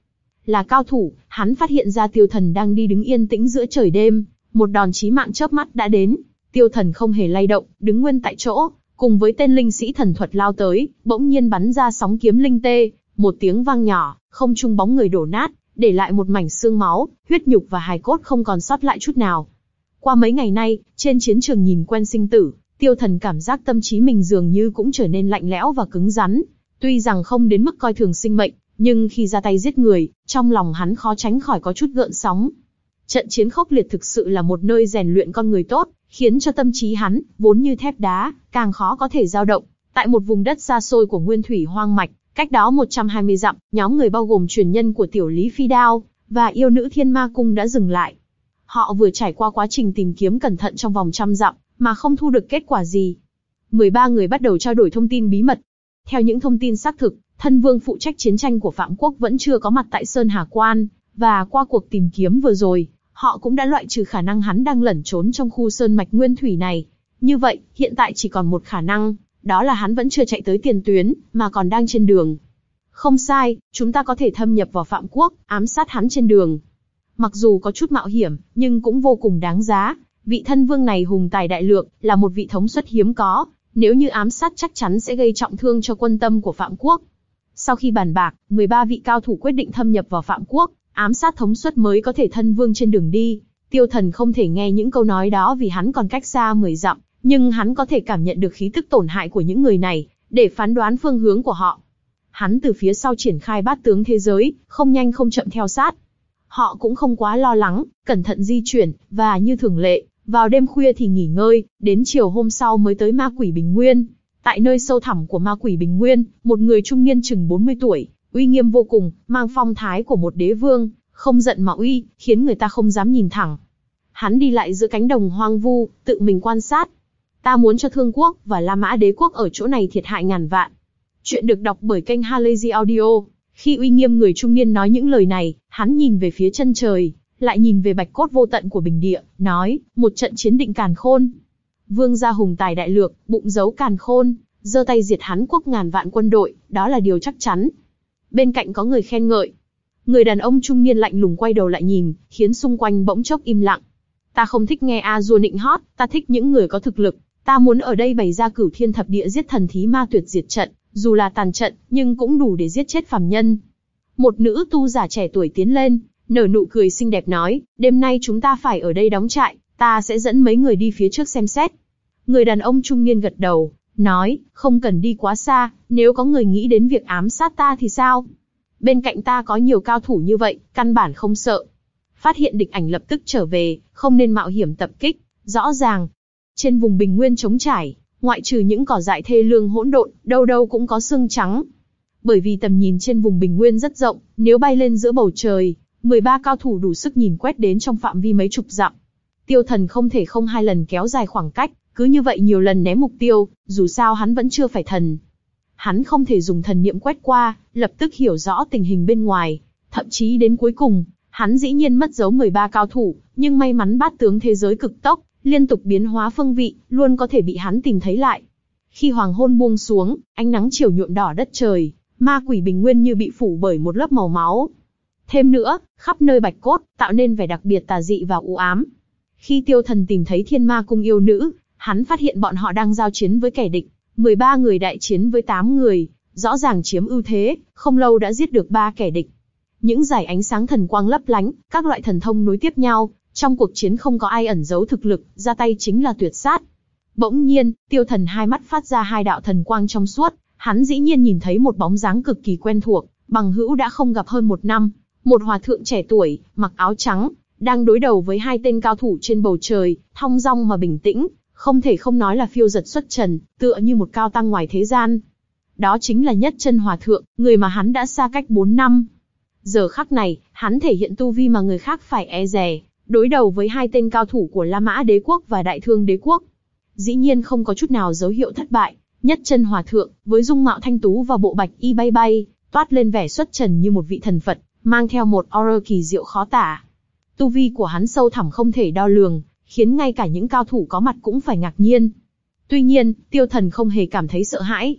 Là cao thủ, hắn phát hiện ra tiêu thần đang đi đứng yên tĩnh giữa trời đêm, một đòn chí mạng chớp mắt đã đến. Tiêu thần không hề lay động, đứng nguyên tại chỗ, cùng với tên linh sĩ thần thuật lao tới, bỗng nhiên bắn ra sóng kiếm linh tê, một tiếng vang nhỏ, không trung bóng người đổ nát, để lại một mảnh xương máu, huyết nhục và hài cốt không còn sót lại chút nào. Qua mấy ngày nay, trên chiến trường nhìn quen sinh tử, tiêu thần cảm giác tâm trí mình dường như cũng trở nên lạnh lẽo và cứng rắn. Tuy rằng không đến mức coi thường sinh mệnh, nhưng khi ra tay giết người, trong lòng hắn khó tránh khỏi có chút gợn sóng. Trận chiến khốc liệt thực sự là một nơi rèn luyện con người tốt, khiến cho tâm trí hắn, vốn như thép đá, càng khó có thể dao động. Tại một vùng đất xa xôi của nguyên thủy hoang mạch, cách đó 120 dặm, nhóm người bao gồm truyền nhân của tiểu Lý Phi Đao và yêu nữ Thiên Ma Cung đã dừng lại. Họ vừa trải qua quá trình tìm kiếm cẩn thận trong vòng trăm dặm, mà không thu được kết quả gì. 13 người bắt đầu trao đổi thông tin bí mật. Theo những thông tin xác thực, thân vương phụ trách chiến tranh của Phạm Quốc vẫn chưa có mặt tại Sơn Hà Quan, và qua cuộc tìm kiếm vừa rồi, họ cũng đã loại trừ khả năng hắn đang lẩn trốn trong khu sơn mạch nguyên thủy này. Như vậy, hiện tại chỉ còn một khả năng, đó là hắn vẫn chưa chạy tới tiền tuyến, mà còn đang trên đường. Không sai, chúng ta có thể thâm nhập vào Phạm Quốc, ám sát hắn trên đường. Mặc dù có chút mạo hiểm, nhưng cũng vô cùng đáng giá. Vị thân vương này hùng tài đại lượng, là một vị thống suất hiếm có. Nếu như ám sát chắc chắn sẽ gây trọng thương cho quân tâm của Phạm Quốc. Sau khi bàn bạc, 13 vị cao thủ quyết định thâm nhập vào Phạm Quốc, ám sát thống suất mới có thể thân vương trên đường đi. Tiêu thần không thể nghe những câu nói đó vì hắn còn cách xa 10 dặm, nhưng hắn có thể cảm nhận được khí tức tổn hại của những người này, để phán đoán phương hướng của họ. Hắn từ phía sau triển khai bát tướng thế giới, không nhanh không chậm theo sát. Họ cũng không quá lo lắng, cẩn thận di chuyển, và như thường lệ, vào đêm khuya thì nghỉ ngơi, đến chiều hôm sau mới tới ma quỷ Bình Nguyên. Tại nơi sâu thẳm của ma quỷ Bình Nguyên, một người trung niên chừng 40 tuổi, uy nghiêm vô cùng, mang phong thái của một đế vương, không giận mà uy, khiến người ta không dám nhìn thẳng. Hắn đi lại giữa cánh đồng hoang vu, tự mình quan sát. Ta muốn cho Thương Quốc và La Mã Đế Quốc ở chỗ này thiệt hại ngàn vạn. Chuyện được đọc bởi kênh Halazy Audio. Khi uy nghiêm người trung niên nói những lời này, hắn nhìn về phía chân trời, lại nhìn về bạch cốt vô tận của bình địa, nói, một trận chiến định càn khôn. Vương gia hùng tài đại lược, bụng giấu càn khôn, giơ tay diệt hắn quốc ngàn vạn quân đội, đó là điều chắc chắn. Bên cạnh có người khen ngợi. Người đàn ông trung niên lạnh lùng quay đầu lại nhìn, khiến xung quanh bỗng chốc im lặng. Ta không thích nghe A Du nịnh hót, ta thích những người có thực lực. Ta muốn ở đây bày ra cửu thiên thập địa giết thần thí ma tuyệt diệt trận, dù là tàn trận, nhưng cũng đủ để giết chết phàm nhân. Một nữ tu giả trẻ tuổi tiến lên, nở nụ cười xinh đẹp nói, đêm nay chúng ta phải ở đây đóng trại, ta sẽ dẫn mấy người đi phía trước xem xét. Người đàn ông trung niên gật đầu, nói, không cần đi quá xa, nếu có người nghĩ đến việc ám sát ta thì sao? Bên cạnh ta có nhiều cao thủ như vậy, căn bản không sợ. Phát hiện địch ảnh lập tức trở về, không nên mạo hiểm tập kích. Rõ ràng, trên vùng bình nguyên trống trải, ngoại trừ những cỏ dại thê lương hỗn độn, đâu đâu cũng có xương trắng. Bởi vì tầm nhìn trên vùng bình nguyên rất rộng, nếu bay lên giữa bầu trời, 13 cao thủ đủ sức nhìn quét đến trong phạm vi mấy chục dặm. Tiêu thần không thể không hai lần kéo dài khoảng cách, cứ như vậy nhiều lần ném mục tiêu, dù sao hắn vẫn chưa phải thần. Hắn không thể dùng thần niệm quét qua, lập tức hiểu rõ tình hình bên ngoài. Thậm chí đến cuối cùng, hắn dĩ nhiên mất dấu 13 cao thủ, nhưng may mắn bát tướng thế giới cực tốc, liên tục biến hóa phương vị, luôn có thể bị hắn tìm thấy lại. Khi hoàng hôn buông xuống, ánh nắng chiều nhuộm đỏ đất trời, ma quỷ bình nguyên như bị phủ bởi một lớp màu máu. Thêm nữa, khắp nơi bạch cốt, tạo nên vẻ đặc biệt tà dị và u ám. Khi tiêu thần tìm thấy thiên ma cung yêu nữ, hắn phát hiện bọn họ đang giao chiến với kẻ địch. 13 người đại chiến với 8 người, rõ ràng chiếm ưu thế, không lâu đã giết được ba kẻ địch. Những giải ánh sáng thần quang lấp lánh, các loại thần thông nối tiếp nhau, trong cuộc chiến không có ai ẩn giấu thực lực, ra tay chính là tuyệt sát. Bỗng nhiên, tiêu thần hai mắt phát ra hai đạo thần quang trong suốt, hắn dĩ nhiên nhìn thấy một bóng dáng cực kỳ quen thuộc, bằng hữu đã không gặp hơn một năm. Một hòa thượng trẻ tuổi, mặc áo trắng, đang đối đầu với hai tên cao thủ trên bầu trời, thong dong mà bình tĩnh, không thể không nói là phiêu giật xuất trần, tựa như một cao tăng ngoài thế gian. Đó chính là nhất chân hòa thượng, người mà hắn đã xa cách 4 năm. Giờ khắc này, hắn thể hiện tu vi mà người khác phải e dè, đối đầu với hai tên cao thủ của La Mã đế quốc và Đại Thương đế quốc. Dĩ nhiên không có chút nào dấu hiệu thất bại, nhất chân hòa thượng, với dung mạo thanh tú và bộ bạch y bay bay, toát lên vẻ xuất trần như một vị thần Phật, mang theo một aura kỳ diệu khó tả. Tu vi của hắn sâu thẳm không thể đo lường, khiến ngay cả những cao thủ có mặt cũng phải ngạc nhiên. Tuy nhiên, tiêu thần không hề cảm thấy sợ hãi.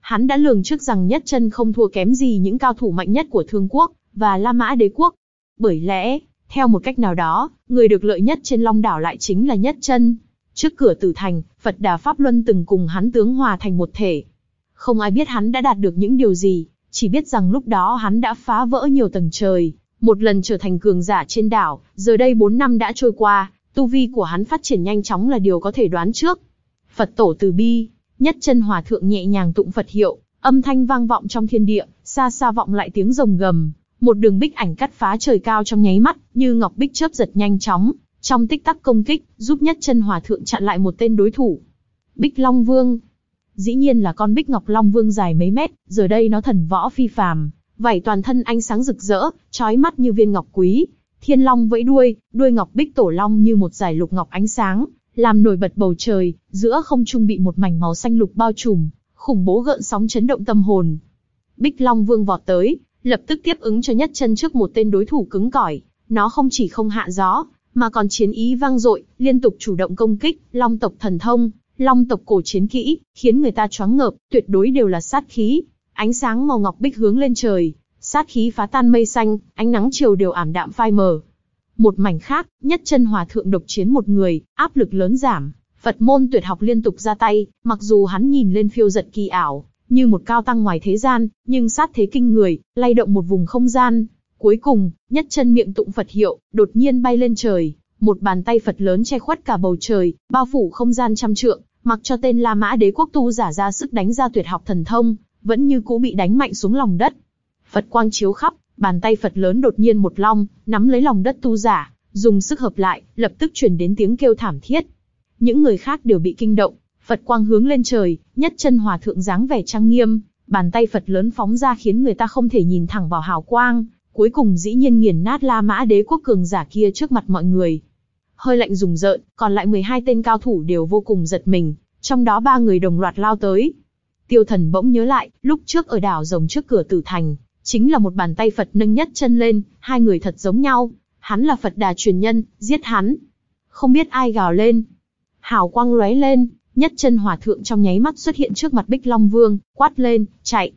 Hắn đã lường trước rằng nhất chân không thua kém gì những cao thủ mạnh nhất của Thương Quốc, và La Mã Đế Quốc. Bởi lẽ, theo một cách nào đó, người được lợi nhất trên Long Đảo lại chính là nhất chân. Trước cửa tử thành, Phật Đà Pháp Luân từng cùng hắn tướng hòa thành một thể. Không ai biết hắn đã đạt được những điều gì, chỉ biết rằng lúc đó hắn đã phá vỡ nhiều tầng trời, một lần trở thành cường giả trên đảo, giờ đây 4 năm đã trôi qua, tu vi của hắn phát triển nhanh chóng là điều có thể đoán trước. Phật tổ từ bi, nhất chân hòa thượng nhẹ nhàng tụng Phật hiệu, âm thanh vang vọng trong thiên địa, xa xa vọng lại tiếng rồng gầm, một đường bích ảnh cắt phá trời cao trong nháy mắt, như ngọc bích chớp giật nhanh chóng, trong tích tắc công kích, giúp nhất chân hòa thượng chặn lại một tên đối thủ. Bích Long Vương, dĩ nhiên là con bích ngọc long vương dài mấy mét, giờ đây nó thần võ phi phàm, vảy toàn thân ánh sáng rực rỡ, chói mắt như viên ngọc quý. Thiên long vẫy đuôi, đuôi ngọc bích tổ long như một dải lục ngọc ánh sáng, làm nổi bật bầu trời, giữa không trung bị một mảnh màu xanh lục bao trùm, khủng bố gợn sóng chấn động tâm hồn. Bích Long Vương vọt tới, lập tức tiếp ứng cho nhất chân trước một tên đối thủ cứng cỏi, nó không chỉ không hạ gió, mà còn chiến ý vang dội, liên tục chủ động công kích, Long tộc thần thông, Long tộc cổ chiến kỹ, khiến người ta choáng ngợp, tuyệt đối đều là sát khí. Ánh sáng màu ngọc bích hướng lên trời, sát khí phá tan mây xanh, ánh nắng chiều đều ảm đạm phai mờ. Một mảnh khác, nhất chân hòa thượng độc chiến một người, áp lực lớn giảm, Phật môn tuyệt học liên tục ra tay, mặc dù hắn nhìn lên phiêu giật kỳ ảo, như một cao tăng ngoài thế gian, nhưng sát thế kinh người, lay động một vùng không gian. Cuối cùng, nhất chân miệng tụng Phật hiệu, đột nhiên bay lên trời, một bàn tay Phật lớn che khuất cả bầu trời, bao phủ không gian trăm trượng, mặc cho tên La Mã đế quốc tu giả ra sức đánh ra tuyệt học thần thông, vẫn như cũ bị đánh mạnh xuống lòng đất. Phật quang chiếu khắp, bàn tay Phật lớn đột nhiên một long, nắm lấy lòng đất tu giả, dùng sức hợp lại, lập tức truyền đến tiếng kêu thảm thiết. Những người khác đều bị kinh động, Phật quang hướng lên trời, nhất chân hòa thượng dáng vẻ trang nghiêm, bàn tay Phật lớn phóng ra khiến người ta không thể nhìn thẳng vào hào quang, cuối cùng dĩ nhiên nghiền nát La Mã đế quốc cường giả kia trước mặt mọi người hơi lạnh rùng rợn, còn lại 12 tên cao thủ đều vô cùng giật mình, trong đó ba người đồng loạt lao tới. Tiêu thần bỗng nhớ lại, lúc trước ở đảo rồng trước cửa tử thành, chính là một bàn tay Phật nâng nhất chân lên, hai người thật giống nhau, hắn là Phật đà truyền nhân, giết hắn. Không biết ai gào lên. Hào quang lóe lên, nhất chân hòa thượng trong nháy mắt xuất hiện trước mặt Bích Long Vương, quát lên, chạy.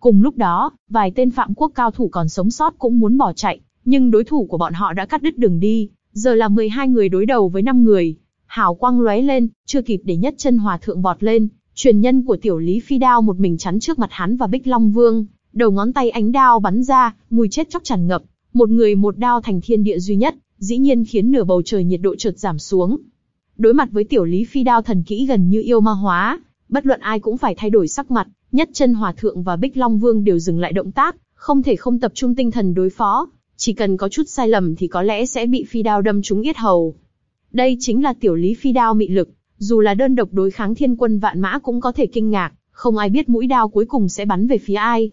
Cùng lúc đó, vài tên phạm quốc cao thủ còn sống sót cũng muốn bỏ chạy, nhưng đối thủ của bọn họ đã cắt đứt đường đi, Giờ là 12 người đối đầu với 5 người. Hào quang lóe lên, chưa kịp để nhất chân hòa thượng vọt lên, truyền nhân của tiểu lý phi đao một mình chắn trước mặt hắn và bích long vương, đầu ngón tay ánh đao bắn ra, mùi chết chóc tràn ngập, một người một đao thành thiên địa duy nhất, dĩ nhiên khiến nửa bầu trời nhiệt độ chợt giảm xuống. Đối mặt với tiểu lý phi đao thần kỹ gần như yêu ma hóa, bất luận ai cũng phải thay đổi sắc mặt, nhất chân hòa thượng và bích long vương đều dừng lại động tác, không thể không tập trung tinh thần đối phó, chỉ cần có chút sai lầm thì có lẽ sẽ bị phi đao đâm trúng yết hầu. Đây chính là tiểu lý phi đao mị lực, dù là đơn độc đối kháng thiên quân vạn mã cũng có thể kinh ngạc, không ai biết mũi đao cuối cùng sẽ bắn về phía ai.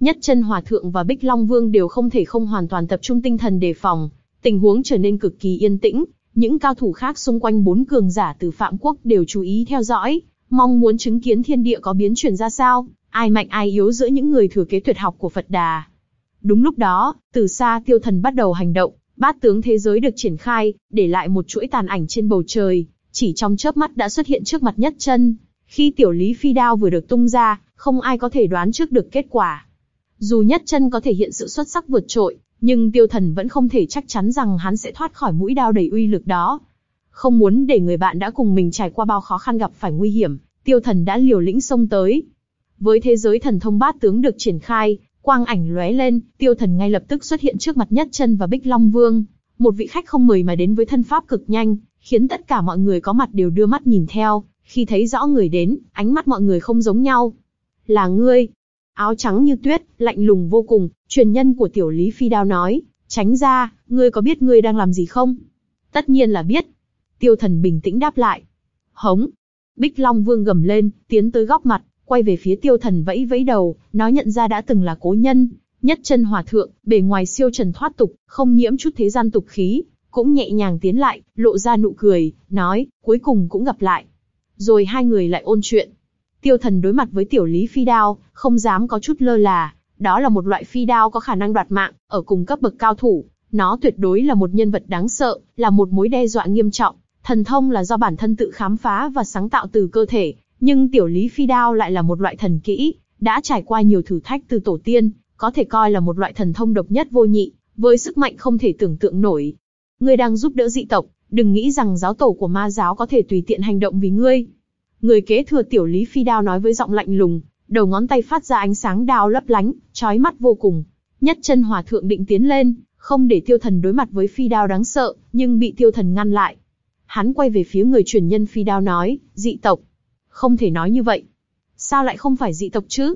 Nhất chân hòa thượng và bích long vương đều không thể không hoàn toàn tập trung tinh thần đề phòng, tình huống trở nên cực kỳ yên tĩnh, những cao thủ khác xung quanh bốn cường giả từ phạm quốc đều chú ý theo dõi, mong muốn chứng kiến thiên địa có biến chuyển ra sao, ai mạnh ai yếu giữa những người thừa kế tuyệt học của Phật Đà. Đúng lúc đó, từ xa tiêu thần bắt đầu hành động, bát tướng thế giới được triển khai, để lại một chuỗi tàn ảnh trên bầu trời, chỉ trong chớp mắt đã xuất hiện trước mặt nhất chân. Khi tiểu lý phi đao vừa được tung ra, không ai có thể đoán trước được kết quả. Dù nhất chân có thể hiện sự xuất sắc vượt trội, nhưng tiêu thần vẫn không thể chắc chắn rằng hắn sẽ thoát khỏi mũi đao đầy uy lực đó. Không muốn để người bạn đã cùng mình trải qua bao khó khăn gặp phải nguy hiểm, tiêu thần đã liều lĩnh xông tới. Với thế giới thần thông bát tướng được triển khai, Quang ảnh lóe lên, tiêu thần ngay lập tức xuất hiện trước mặt nhất chân và Bích Long Vương. Một vị khách không mời mà đến với thân pháp cực nhanh, khiến tất cả mọi người có mặt đều đưa mắt nhìn theo. Khi thấy rõ người đến, ánh mắt mọi người không giống nhau. Là ngươi. Áo trắng như tuyết, lạnh lùng vô cùng, truyền nhân của tiểu Lý Phi Đao nói. Tránh ra, ngươi có biết ngươi đang làm gì không? Tất nhiên là biết. Tiêu thần bình tĩnh đáp lại. Hống. Bích Long Vương gầm lên, tiến tới góc mặt, quay về phía tiêu thần vẫy vẫy đầu, nó nhận ra đã từng là cố nhân, nhất chân hòa thượng, bề ngoài siêu trần thoát tục, không nhiễm chút thế gian tục khí, cũng nhẹ nhàng tiến lại, lộ ra nụ cười, nói, cuối cùng cũng gặp lại. Rồi hai người lại ôn chuyện. Tiêu thần đối mặt với tiểu lý phi đao, không dám có chút lơ là, đó là một loại phi đao có khả năng đoạt mạng, ở cùng cấp bậc cao thủ, Nó tuyệt đối là một nhân vật đáng sợ, là một mối đe dọa nghiêm trọng. Thần thông là do bản thân tự khám phá và sáng tạo từ cơ thể, nhưng tiểu lý phi đao lại là một loại thần kỹ, đã trải qua nhiều thử thách từ tổ tiên, có thể coi là một loại thần thông độc nhất vô nhị, với sức mạnh không thể tưởng tượng nổi. Ngươi đang giúp đỡ dị tộc, đừng nghĩ rằng giáo tổ của ma giáo có thể tùy tiện hành động vì ngươi. Người kế thừa tiểu lý phi đao nói với giọng lạnh lùng, đầu ngón tay phát ra ánh sáng đao lấp lánh, chói mắt vô cùng. Nhất chân hòa thượng định tiến lên, không để tiêu thần đối mặt với phi đao đáng sợ, nhưng bị tiêu thần ngăn lại. Hắn quay về phía người truyền nhân phi đao nói, dị tộc. Không thể nói như vậy. Sao lại không phải dị tộc chứ?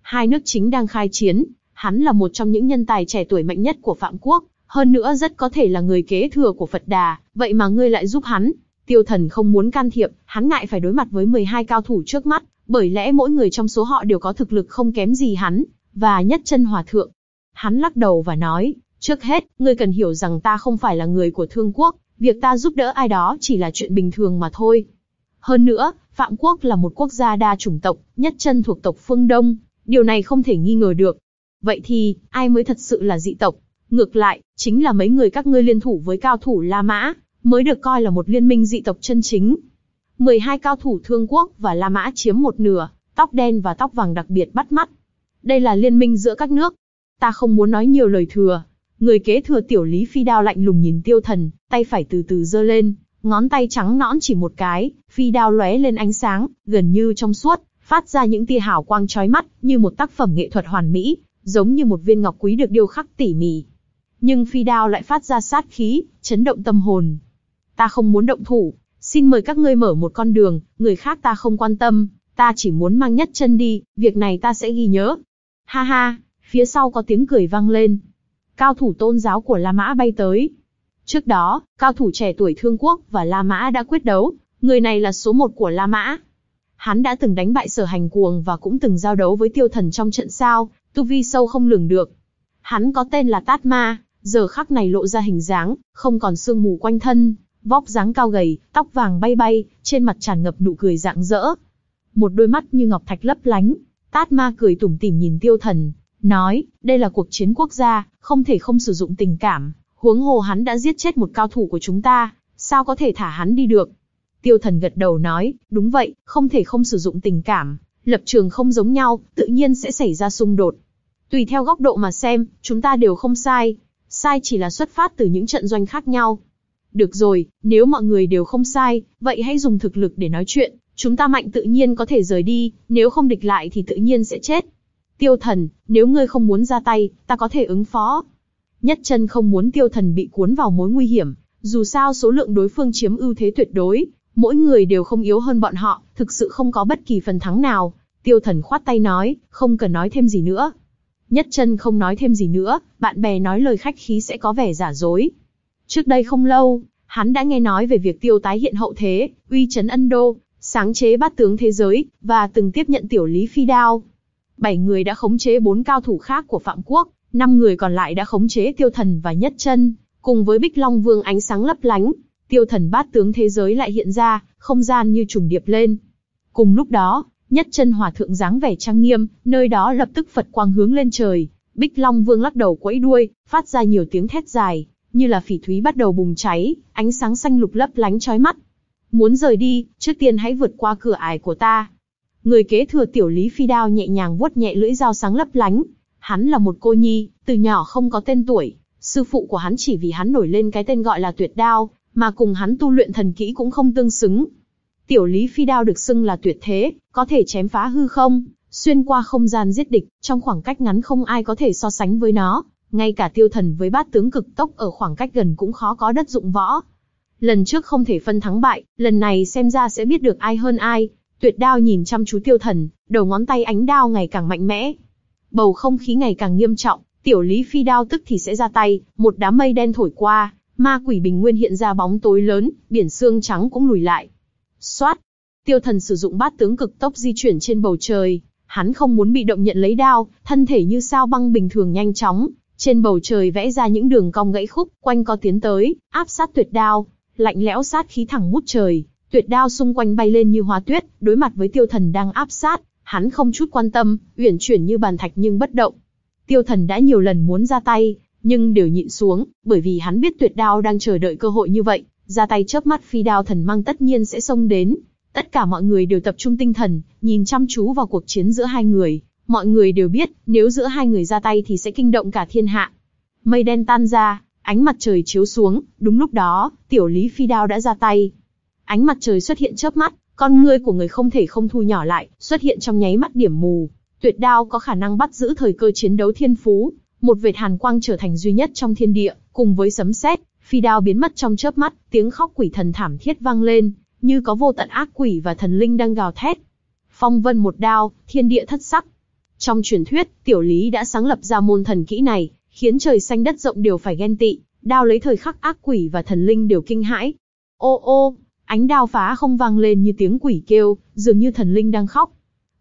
Hai nước chính đang khai chiến, hắn là một trong những nhân tài trẻ tuổi mạnh nhất của Phạm Quốc, hơn nữa rất có thể là người kế thừa của Phật Đà, vậy mà ngươi lại giúp hắn. Tiêu thần không muốn can thiệp, hắn ngại phải đối mặt với 12 cao thủ trước mắt, bởi lẽ mỗi người trong số họ đều có thực lực không kém gì hắn, và nhất chân hòa thượng. Hắn lắc đầu và nói, trước hết, ngươi cần hiểu rằng ta không phải là người của thương quốc, việc ta giúp đỡ ai đó chỉ là chuyện bình thường mà thôi. Hơn nữa, Phạm Quốc là một quốc gia đa chủng tộc, nhất chân thuộc tộc phương Đông, điều này không thể nghi ngờ được. Vậy thì, ai mới thật sự là dị tộc? Ngược lại, chính là mấy người các ngươi liên thủ với cao thủ La Mã, mới được coi là một liên minh dị tộc chân chính. 12 cao thủ Thương Quốc và La Mã chiếm một nửa, tóc đen và tóc vàng đặc biệt bắt mắt. Đây là liên minh giữa các nước. Ta không muốn nói nhiều lời thừa. Người kế thừa tiểu lý phi đao lạnh lùng nhìn tiêu thần, tay phải từ từ giơ lên, ngón tay trắng nõn chỉ một cái, phi đao lóe lên ánh sáng, gần như trong suốt, phát ra những tia hào quang chói mắt, như một tác phẩm nghệ thuật hoàn mỹ, giống như một viên ngọc quý được điêu khắc tỉ mỉ. Nhưng phi đao lại phát ra sát khí, chấn động tâm hồn. Ta không muốn động thủ, xin mời các ngươi mở một con đường, người khác ta không quan tâm, ta chỉ muốn mang nhất chân đi, việc này ta sẽ ghi nhớ. Ha ha, phía sau có tiếng cười vang lên. Cao thủ tôn giáo của La Mã bay tới. Trước đó, cao thủ trẻ tuổi Thương Quốc và La Mã đã quyết đấu, người này là số một của La Mã. Hắn đã từng đánh bại sở hành cuồng và cũng từng giao đấu với tiêu thần trong trận sao, tu vi sâu không lường được. Hắn có tên là Tát Ma, giờ khắc này lộ ra hình dáng, không còn sương mù quanh thân, vóc dáng cao gầy, tóc vàng bay bay, trên mặt tràn ngập nụ cười rạng rỡ. Một đôi mắt như ngọc thạch lấp lánh, Tát Ma cười tủm tỉm nhìn Tiêu Thần, nói, đây là cuộc chiến quốc gia, không thể không sử dụng tình cảm, huống hồ hắn đã giết chết một cao thủ của chúng ta, sao có thể thả hắn đi được? Tiêu Thần gật đầu nói, đúng vậy, không thể không sử dụng tình cảm, lập trường không giống nhau, tự nhiên sẽ xảy ra xung đột. Tùy theo góc độ mà xem, chúng ta đều không sai, sai chỉ là xuất phát từ những trận doanh khác nhau. Được rồi, nếu mọi người đều không sai, vậy hãy dùng thực lực để nói chuyện, chúng ta mạnh tự nhiên có thể rời đi, nếu không địch lại thì tự nhiên sẽ chết. Tiêu thần, nếu ngươi không muốn ra tay, ta có thể ứng phó. Nhất chân không muốn tiêu thần bị cuốn vào mối nguy hiểm, dù sao số lượng đối phương chiếm ưu thế tuyệt đối, mỗi người đều không yếu hơn bọn họ, thực sự không có bất kỳ phần thắng nào. Tiêu thần khoát tay nói, không cần nói thêm gì nữa. Nhất chân không nói thêm gì nữa, bạn bè nói lời khách khí sẽ có vẻ giả dối. Trước đây không lâu, hắn đã nghe nói về việc tiêu tái hiện hậu thế, uy chấn Ân Đô, sáng chế bát tướng thế giới, và từng tiếp nhận tiểu lý phi đao. Bảy người đã khống chế bốn cao thủ khác của Phạm Quốc, năm người còn lại đã khống chế tiêu thần và nhất chân, cùng với Bích Long Vương ánh sáng lấp lánh, tiêu thần bát tướng thế giới lại hiện ra, không gian như trùng điệp lên. Cùng lúc đó, nhất chân hòa thượng dáng vẻ trang nghiêm, nơi đó lập tức Phật quang hướng lên trời, Bích Long Vương lắc đầu quẫy đuôi, phát ra nhiều tiếng thét dài, như là phỉ thúy bắt đầu bùng cháy, ánh sáng xanh lục lấp lánh chói mắt. Muốn rời đi, trước tiên hãy vượt qua cửa ải của ta. Người kế thừa tiểu lý phi đao nhẹ nhàng vuốt nhẹ lưỡi dao sáng lấp lánh. Hắn là một cô nhi, từ nhỏ không có tên tuổi. Sư phụ của hắn chỉ vì hắn nổi lên cái tên gọi là tuyệt đao, mà cùng hắn tu luyện thần kỹ cũng không tương xứng. Tiểu lý phi đao được xưng là tuyệt thế, có thể chém phá hư không, xuyên qua không gian giết địch, trong khoảng cách ngắn không ai có thể so sánh với nó. Ngay cả tiêu thần với bát tướng cực tốc ở khoảng cách gần cũng khó có đất dụng võ. Lần trước không thể phân thắng bại, lần này xem ra sẽ biết được ai hơn ai. Tuyệt đao nhìn chăm chú tiêu thần, đầu ngón tay ánh đao ngày càng mạnh mẽ. Bầu không khí ngày càng nghiêm trọng, tiểu lý phi đao tức thì sẽ ra tay, một đám mây đen thổi qua, ma quỷ bình nguyên hiện ra bóng tối lớn, biển xương trắng cũng lùi lại. Xoát! Tiêu thần sử dụng bát tướng cực tốc di chuyển trên bầu trời, hắn không muốn bị động nhận lấy đao, thân thể như sao băng bình thường nhanh chóng, trên bầu trời vẽ ra những đường cong gãy khúc, quanh co tiến tới, áp sát tuyệt đao, lạnh lẽo sát khí thẳng mút trời, tuyệt đao xung quanh bay lên như hoa tuyết, đối mặt với tiêu thần đang áp sát, hắn không chút quan tâm, uyển chuyển như bàn thạch nhưng bất động. Tiêu thần đã nhiều lần muốn ra tay, nhưng đều nhịn xuống, bởi vì hắn biết tuyệt đao đang chờ đợi cơ hội như vậy, ra tay chớp mắt phi đao thần mang tất nhiên sẽ xông đến. Tất cả mọi người đều tập trung tinh thần, nhìn chăm chú vào cuộc chiến giữa hai người. Mọi người đều biết, nếu giữa hai người ra tay thì sẽ kinh động cả thiên hạ. Mây đen tan ra, ánh mặt trời chiếu xuống, đúng lúc đó, tiểu lý phi đao đã ra tay. Ánh mặt trời xuất hiện chớp mắt, con ngươi của người không thể không thu nhỏ lại, xuất hiện trong nháy mắt điểm mù. Tuyệt đao có khả năng bắt giữ thời cơ chiến đấu thiên phú, một vệt hàn quang trở thành duy nhất trong thiên địa, cùng với sấm sét, phi đao biến mất trong chớp mắt, tiếng khóc quỷ thần thảm thiết vang lên, như có vô tận ác quỷ và thần linh đang gào thét. Phong vân một đao, thiên địa thất sắc. Trong truyền thuyết, tiểu lý đã sáng lập ra môn thần kỹ này, khiến trời xanh đất rộng đều phải ghen tị, đao lấy thời khắc ác quỷ và thần linh đều kinh hãi. Ô ô, ánh đao phá không vang lên như tiếng quỷ kêu, dường như thần linh đang khóc.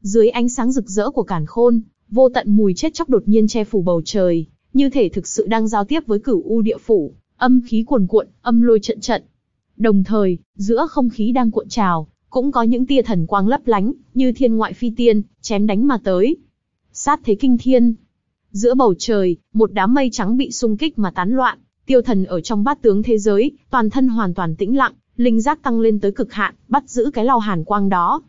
Dưới ánh sáng rực rỡ của càn khôn, vô tận mùi chết chóc đột nhiên che phủ bầu trời, như thể thực sự đang giao tiếp với cửu u địa phủ, âm khí cuồn cuộn, âm lôi trận trận. Đồng thời, giữa không khí đang cuộn trào, cũng có những tia thần quang lấp lánh, như thiên ngoại phi tiên, chém đánh mà tới. Sát thế kinh thiên. Giữa bầu trời, một đám mây trắng bị xung kích mà tán loạn, tiêu thần ở trong bát tướng thế giới, toàn thân hoàn toàn tĩnh lặng, linh giác tăng lên tới cực hạn, bắt giữ cái lao hàn quang đó.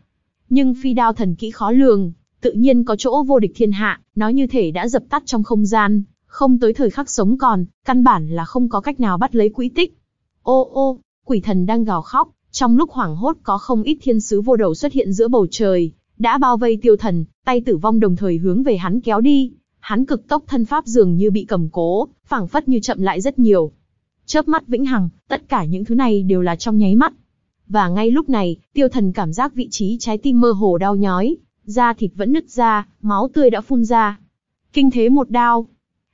Nhưng phi đao thần kỹ khó lường, tự nhiên có chỗ vô địch thiên hạ, nó như thể đã dập tắt trong không gian, không tới thời khắc sống còn, căn bản là không có cách nào bắt lấy quỹ tích. Ô ô, quỷ thần đang gào khóc, trong lúc hoảng hốt có không ít thiên sứ vô đầu xuất hiện giữa bầu trời, đã bao vây tiêu thần, tay tử vong đồng thời hướng về hắn kéo đi. Hắn cực tốc thân pháp dường như bị cầm cố, phảng phất như chậm lại rất nhiều. Chớp mắt vĩnh hằng, tất cả những thứ này đều là trong nháy mắt. Và ngay lúc này, tiêu thần cảm giác vị trí trái tim mơ hồ đau nhói, da thịt vẫn nứt ra, máu tươi đã phun ra. Kinh thế một đao.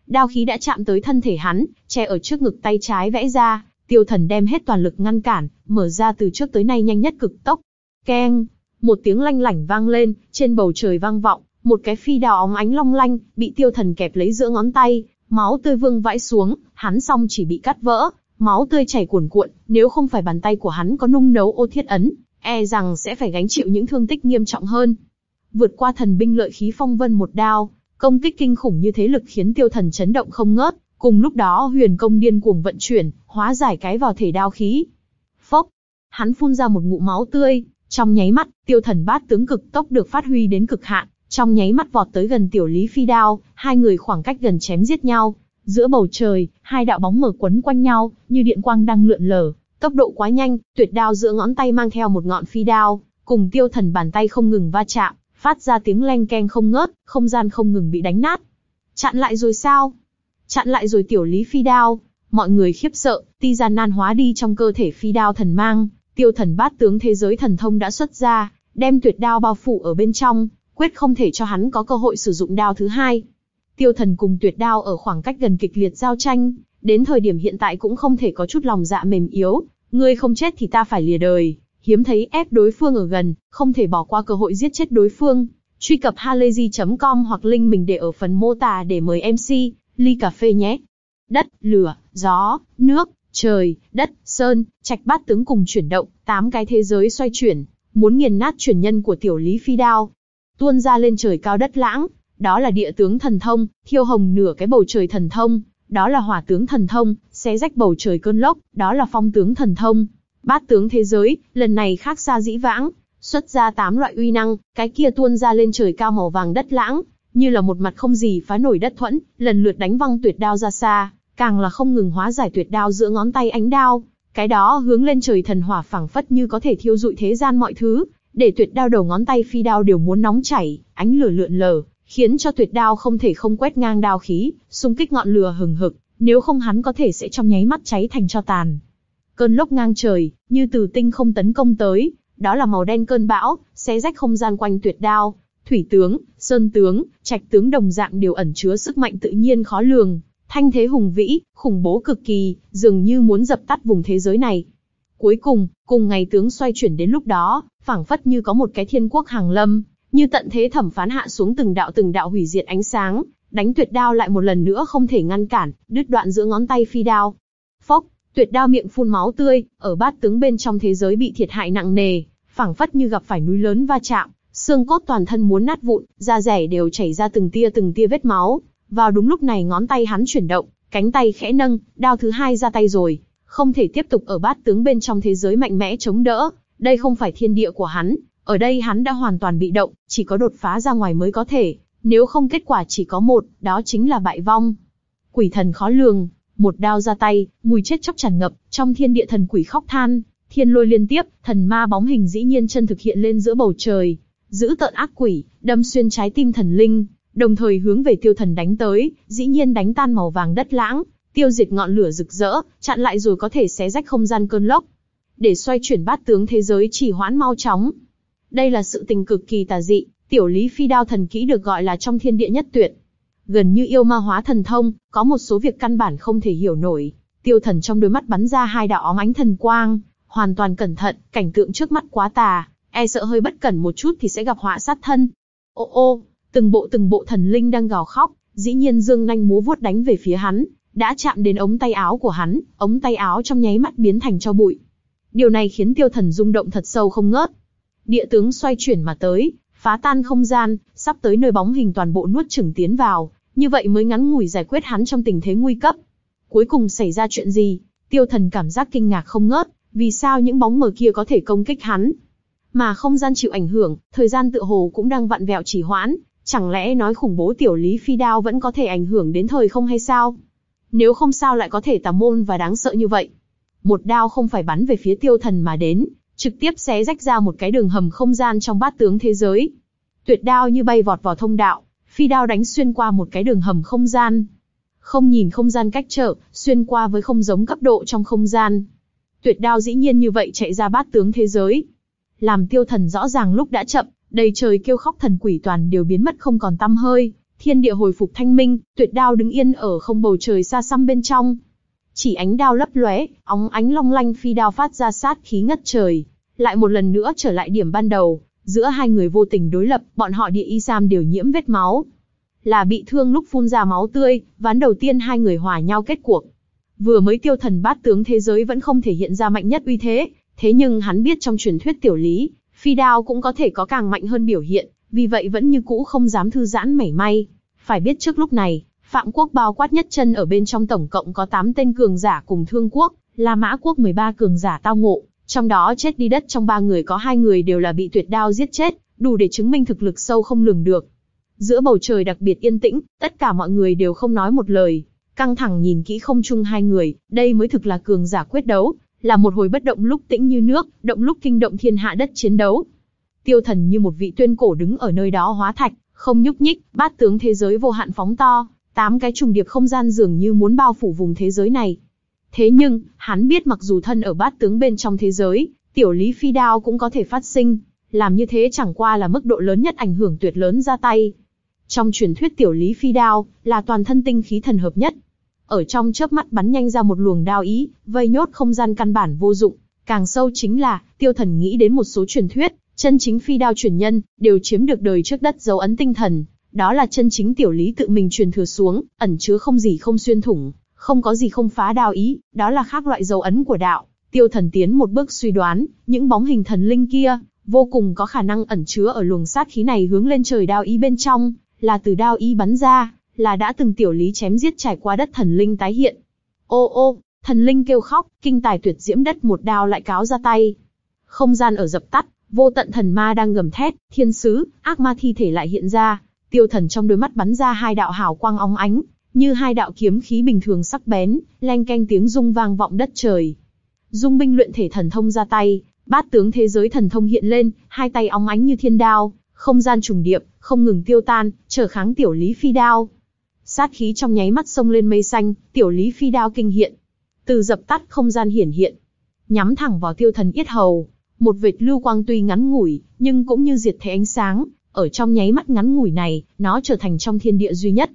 Đao khí đã chạm tới thân thể hắn, che ở trước ngực tay trái vẽ ra, tiêu thần đem hết toàn lực ngăn cản, mở ra từ trước tới nay nhanh nhất cực tốc. Keng! Một tiếng lanh lảnh vang lên, trên bầu trời vang vọng, một cái phi đao óng ánh long lanh, bị tiêu thần kẹp lấy giữa ngón tay, máu tươi vương vãi xuống, hắn xong chỉ bị cắt vỡ, máu tươi chảy cuồn cuộn, nếu không phải bàn tay của hắn có nung nấu ô thiết ấn, e rằng sẽ phải gánh chịu những thương tích nghiêm trọng hơn vượt qua thần binh lợi khí phong vân một đao, công kích kinh khủng như thế lực khiến tiêu thần chấn động không ngớt. Cùng lúc đó huyền công điên cuồng vận chuyển, hóa giải cái vào thể đao khí. Phốc, hắn phun ra một ngụm máu tươi, trong nháy mắt, tiêu thần bát tướng cực tốc được phát huy đến cực hạn, trong nháy mắt vọt tới gần tiểu lý phi đao, hai người khoảng cách gần chém giết nhau. Giữa bầu trời, hai đạo bóng mở quấn quanh nhau, như điện quang đang lượn lờ, tốc độ quá nhanh, tuyệt đao giữa ngón tay mang theo một ngọn phi đao, cùng tiêu thần bàn tay không ngừng va chạm, phát ra tiếng leng keng không ngớt, không gian không ngừng bị đánh nát. Chặn lại rồi sao? Chặn lại rồi tiểu lý phi đao. Mọi người khiếp sợ, ti gian nan hóa đi trong cơ thể phi đao thần mang, tiêu thần bát tướng thế giới thần thông đã xuất ra, đem tuyệt đao bao phủ ở bên trong, quyết không thể cho hắn có cơ hội sử dụng đao thứ hai. Tiêu thần cùng tuyệt đao ở khoảng cách gần kịch liệt giao tranh, đến thời điểm hiện tại cũng không thể có chút lòng dạ mềm yếu, ngươi không chết thì ta phải lìa đời hiếm thấy ép đối phương ở gần, không thể bỏ qua cơ hội giết chết đối phương. Truy cập halayzi.com hoặc link mình để ở phần mô tả để mời MC, ly cà phê nhé. Đất, lửa, gió, nước, trời, đất, sơn, trạch bát tướng cùng chuyển động, tám cái thế giới xoay chuyển, muốn nghiền nát chuyển nhân của tiểu lý phi đao. Tuôn ra lên trời cao đất lãng, đó là địa tướng thần thông, thiêu hồng nửa cái bầu trời thần thông, đó là hỏa tướng thần thông, xé rách bầu trời cơn lốc, đó là phong tướng thần thông, Bát tướng thế giới, lần này khác xa dĩ vãng, xuất ra tám loại uy năng, cái kia tuôn ra lên trời cao màu vàng đất lãng, như là một mặt không gì phá nổi đất thuẫn, lần lượt đánh văng tuyệt đao ra xa, càng là không ngừng hóa giải tuyệt đao giữa ngón tay ánh đao, cái đó hướng lên trời thần hỏa phảng phất như có thể thiêu dụi thế gian mọi thứ, để tuyệt đao đầu ngón tay phi đao đều muốn nóng chảy, ánh lửa lượn lờ, khiến cho tuyệt đao không thể không quét ngang đao khí, xung kích ngọn lửa hừng hực, nếu không hắn có thể sẽ trong nháy mắt cháy thành cho tàn. Cơn lốc ngang trời, như từ tinh không tấn công tới, đó là màu đen cơn bão, xé rách không gian quanh tuyệt đao. Thủy tướng, sơn tướng, trạch tướng đồng dạng đều ẩn chứa sức mạnh tự nhiên khó lường, thanh thế hùng vĩ, khủng bố cực kỳ, dường như muốn dập tắt vùng thế giới này. Cuối cùng, cùng ngày tướng xoay chuyển đến lúc đó, phảng phất như có một cái thiên quốc hàng lâm, như tận thế thẩm phán hạ xuống từng đạo từng đạo hủy diệt ánh sáng, đánh tuyệt đao lại một lần nữa không thể ngăn cản, đứt đoạn giữa ngón tay phi đao. Phốc, Tuyệt đao miệng phun máu tươi, ở bát tướng bên trong thế giới bị thiệt hại nặng nề, phảng phất như gặp phải núi lớn va chạm, xương cốt toàn thân muốn nát vụn, da rẻ đều chảy ra từng tia từng tia vết máu. Vào đúng lúc này ngón tay hắn chuyển động, cánh tay khẽ nâng, đao thứ hai ra tay rồi, không thể tiếp tục ở bát tướng bên trong thế giới mạnh mẽ chống đỡ, đây không phải thiên địa của hắn, ở đây hắn đã hoàn toàn bị động, chỉ có đột phá ra ngoài mới có thể, nếu không kết quả chỉ có một, đó chính là bại vong. Quỷ thần khó lường, một đao ra tay, mùi chết chóc tràn ngập, trong thiên địa thần quỷ khóc than, thiên lôi liên tiếp, thần ma bóng hình dĩ nhiên chân thực hiện lên giữa bầu trời, giữ tợn ác quỷ, đâm xuyên trái tim thần linh, đồng thời hướng về tiêu thần đánh tới, dĩ nhiên đánh tan màu vàng đất lãng, tiêu diệt ngọn lửa rực rỡ, chặn lại rồi có thể xé rách không gian cơn lốc. Để xoay chuyển bát tướng thế giới chỉ hoãn mau chóng. Đây là sự tình cực kỳ tà dị, tiểu lý phi đao thần kỹ được gọi là trong thiên địa nhất tuyệt. Gần như yêu ma hóa thần thông, có một số việc căn bản không thể hiểu nổi. Tiêu thần trong đôi mắt bắn ra hai đạo óng ánh thần quang, hoàn toàn cẩn thận, cảnh tượng trước mắt quá tà, e sợ hơi bất cẩn một chút thì sẽ gặp họa sát thân. Ô ô, từng bộ từng bộ thần linh đang gào khóc, dĩ nhiên dương nhanh múa vuốt đánh về phía hắn, đã chạm đến ống tay áo của hắn, ống tay áo trong nháy mắt biến thành cho bụi. Điều này khiến tiêu thần rung động thật sâu không ngớt. Địa tướng xoay chuyển mà tới, phá tan không gian, sắp tới nơi bóng hình toàn bộ nuốt chửng tiến vào, như vậy mới ngắn ngủi giải quyết hắn trong tình thế nguy cấp. Cuối cùng xảy ra chuyện gì? Tiêu thần cảm giác kinh ngạc không ngớt, vì sao những bóng mờ kia có thể công kích hắn? Mà không gian chịu ảnh hưởng, thời gian tựa hồ cũng đang vặn vẹo chỉ hoãn, chẳng lẽ nói khủng bố tiểu lý phi đao vẫn có thể ảnh hưởng đến thời không hay sao? Nếu không sao lại có thể tà môn và đáng sợ như vậy. Một đao không phải bắn về phía tiêu thần mà đến, trực tiếp xé rách ra một cái đường hầm không gian trong bát tướng thế giới. Tuyệt đao như bay vọt vào thông đạo, phi đao đánh xuyên qua một cái đường hầm không gian. Không nhìn không gian cách trở, xuyên qua với không giống cấp độ trong không gian. Tuyệt đao dĩ nhiên như vậy chạy ra bát tướng thế giới. Làm tiêu thần rõ ràng lúc đã chậm, đầy trời kêu khóc thần quỷ toàn đều biến mất không còn tăm hơi, thiên địa hồi phục thanh minh, tuyệt đao đứng yên ở không bầu trời xa xăm bên trong. Chỉ ánh đao lấp lóe, óng ánh long lanh phi đao phát ra sát khí ngất trời, lại một lần nữa trở lại điểm ban đầu, giữa hai người vô tình đối lập, bọn họ địa y sam đều nhiễm vết máu. Là bị thương lúc phun ra máu tươi, ván đầu tiên hai người hòa nhau kết cuộc. Vừa mới tiêu thần bát tướng thế giới vẫn không thể hiện ra mạnh nhất uy thế, thế nhưng hắn biết trong truyền thuyết tiểu lý, phi đao cũng có thể có càng mạnh hơn biểu hiện, vì vậy vẫn như cũ không dám thư giãn mảy may. Phải biết trước lúc này, Phạm quốc bao quát nhất chân ở bên trong tổng cộng có 8 tên cường giả cùng thương quốc, La Mã quốc 13 cường giả tao ngộ, trong đó chết đi đất trong ba người có hai người đều là bị tuyệt đao giết chết, đủ để chứng minh thực lực sâu không lường được. Giữa bầu trời đặc biệt yên tĩnh, tất cả mọi người đều không nói một lời, căng thẳng nhìn kỹ không chung hai người, đây mới thực là cường giả quyết đấu, là một hồi bất động lúc tĩnh như nước, động lúc kinh động thiên hạ đất chiến đấu. Tiêu thần như một vị tuyên cổ đứng ở nơi đó hóa thạch, không nhúc nhích, bát tướng thế giới vô hạn phóng to, tám cái trùng điệp không gian dường như muốn bao phủ vùng thế giới này. Thế nhưng, hắn biết mặc dù thân ở bát tướng bên trong thế giới, tiểu lý phi đao cũng có thể phát sinh, làm như thế chẳng qua là mức độ lớn nhất ảnh hưởng tuyệt lớn ra tay. Trong truyền thuyết tiểu lý phi đao, là toàn thân tinh khí thần hợp nhất. Ở trong chớp mắt bắn nhanh ra một luồng đao ý, vây nhốt không gian căn bản vô dụng. Càng sâu chính là, tiêu thần nghĩ đến một số truyền thuyết, chân chính phi đao truyền nhân, đều chiếm được đời trước đất dấu ấn tinh thần. Đó là chân chính tiểu lý tự mình truyền thừa xuống, ẩn chứa không gì không xuyên thủng, không có gì không phá đao ý, đó là khác loại dấu ấn của đạo. Tiêu thần tiến một bước suy đoán, những bóng hình thần linh kia, vô cùng có khả năng ẩn chứa ở luồng sát khí này hướng lên trời đao ý bên trong, là từ đao ý bắn ra, là đã từng tiểu lý chém giết trải qua đất thần linh tái hiện. Ô ô, thần linh kêu khóc, kinh tài tuyệt diễm đất một đao lại cáo ra tay. Không gian ở dập tắt, vô tận thần ma đang gầm thét, thiên sứ, ác ma thi thể lại hiện ra, tiêu thần trong đôi mắt bắn ra hai đạo hào quang óng ánh, như hai đạo kiếm khí bình thường sắc bén, leng keng tiếng rung vang vọng đất trời. Dung binh luyện thể thần thông ra tay, bát tướng thế giới thần thông hiện lên, hai tay óng ánh như thiên đao, không gian trùng điệp, không ngừng tiêu tan, trở kháng tiểu lý phi đao. Sát khí trong nháy mắt sông lên mây xanh, tiểu lý phi đao kinh hiện. Từ dập tắt không gian hiển hiện, nhắm thẳng vào tiêu thần yết hầu. Một vệt lưu quang tuy ngắn ngủi, nhưng cũng như diệt thế ánh sáng, ở trong nháy mắt ngắn ngủi này, nó trở thành trong thiên địa duy nhất.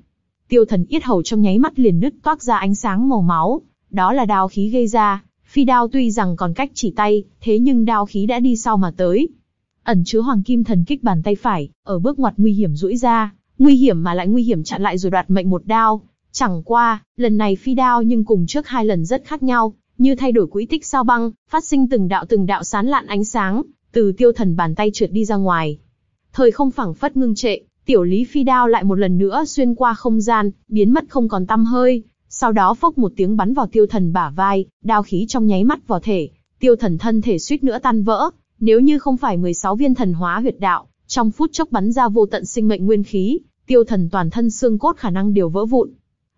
Tiêu thần yết hầu trong nháy mắt liền nứt toát ra ánh sáng màu máu, đó là đao khí gây ra. Phi đao tuy rằng còn cách chỉ tay, thế nhưng đao khí đã đi sau mà tới. Ẩn chứa hoàng kim thần kích bàn tay phải, ở bước ngoặt nguy hiểm rũi ra, nguy hiểm mà lại nguy hiểm chặn lại rồi đoạt mệnh một đao. Chẳng qua, lần này phi đao nhưng cùng trước hai lần rất khác nhau, như thay đổi quỹ tích sao băng, phát sinh từng đạo từng đạo sán lạn ánh sáng, từ tiêu thần bàn tay trượt đi ra ngoài. Thời không phẳng phất ngưng trệ, tiểu lý phi đao lại một lần nữa xuyên qua không gian, biến mất không còn tăm hơi, sau đó phốc một tiếng bắn vào tiêu thần bả vai, đao khí trong nháy mắt vào thể, tiêu thần thân thể suýt nữa tan vỡ, nếu như không phải 16 viên thần hóa huyệt đạo, trong phút chốc bắn ra vô tận sinh mệnh nguyên khí, tiêu thần toàn thân xương cốt khả năng đều vỡ vụn.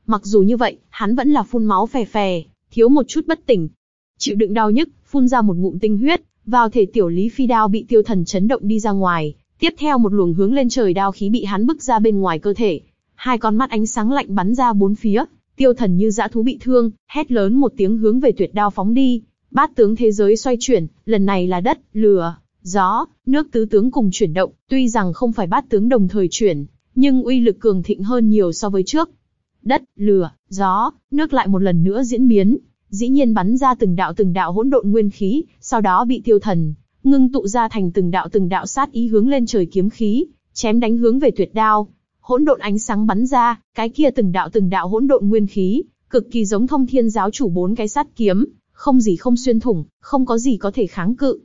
Mặc dù như vậy, hắn vẫn là phun máu phè phè, thiếu một chút bất tỉnh. Chịu đựng đau nhức, phun ra một ngụm tinh huyết, vào thể tiểu lý phi đao bị tiêu thần chấn động đi ra ngoài, tiếp theo một luồng hướng lên trời đao khí bị hắn bức ra bên ngoài cơ thể. Hai con mắt ánh sáng lạnh bắn ra bốn phía, tiêu thần như dã thú bị thương, hét lớn một tiếng hướng về tuyệt đao phóng đi. Bát tướng thế giới xoay chuyển, lần này là đất, lửa, gió, nước tứ tướng cùng chuyển động, tuy rằng không phải bát tướng đồng thời chuyển, nhưng uy lực cường thịnh hơn nhiều so với trước. Đất, lửa, gió, nước lại một lần nữa diễn biến, dĩ nhiên bắn ra từng đạo từng đạo hỗn độn nguyên khí, sau đó bị tiêu thần ngưng tụ ra thành từng đạo từng đạo sát ý hướng lên trời kiếm khí, chém đánh hướng về tuyệt đao. Hỗn độn ánh sáng bắn ra, cái kia từng đạo từng đạo hỗn độn nguyên khí, cực kỳ giống thông thiên giáo chủ bốn cái sát kiếm, không gì không xuyên thủng, không có gì có thể kháng cự.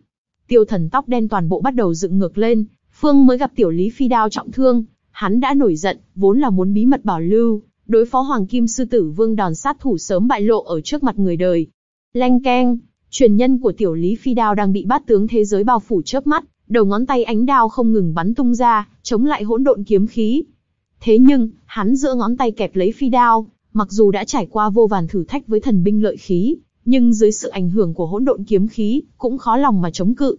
Tiêu thần tóc đen toàn bộ bắt đầu dựng ngược lên, Phương mới gặp tiểu lý phi đao trọng thương, hắn đã nổi giận, vốn là muốn bí mật bảo lưu, đối phó Hoàng Kim Sư Tử Vương đòn sát thủ sớm bại lộ ở trước mặt người đời. Leng keng, truyền nhân của tiểu Lý Phi Đao đang bị bát tướng thế giới bao phủ chớp mắt, đầu ngón tay ánh đao không ngừng bắn tung ra, chống lại hỗn độn kiếm khí. Thế nhưng, hắn giữa ngón tay kẹp lấy phi đao, mặc dù đã trải qua vô vàn thử thách với thần binh lợi khí, nhưng dưới sự ảnh hưởng của hỗn độn kiếm khí, cũng khó lòng mà chống cự.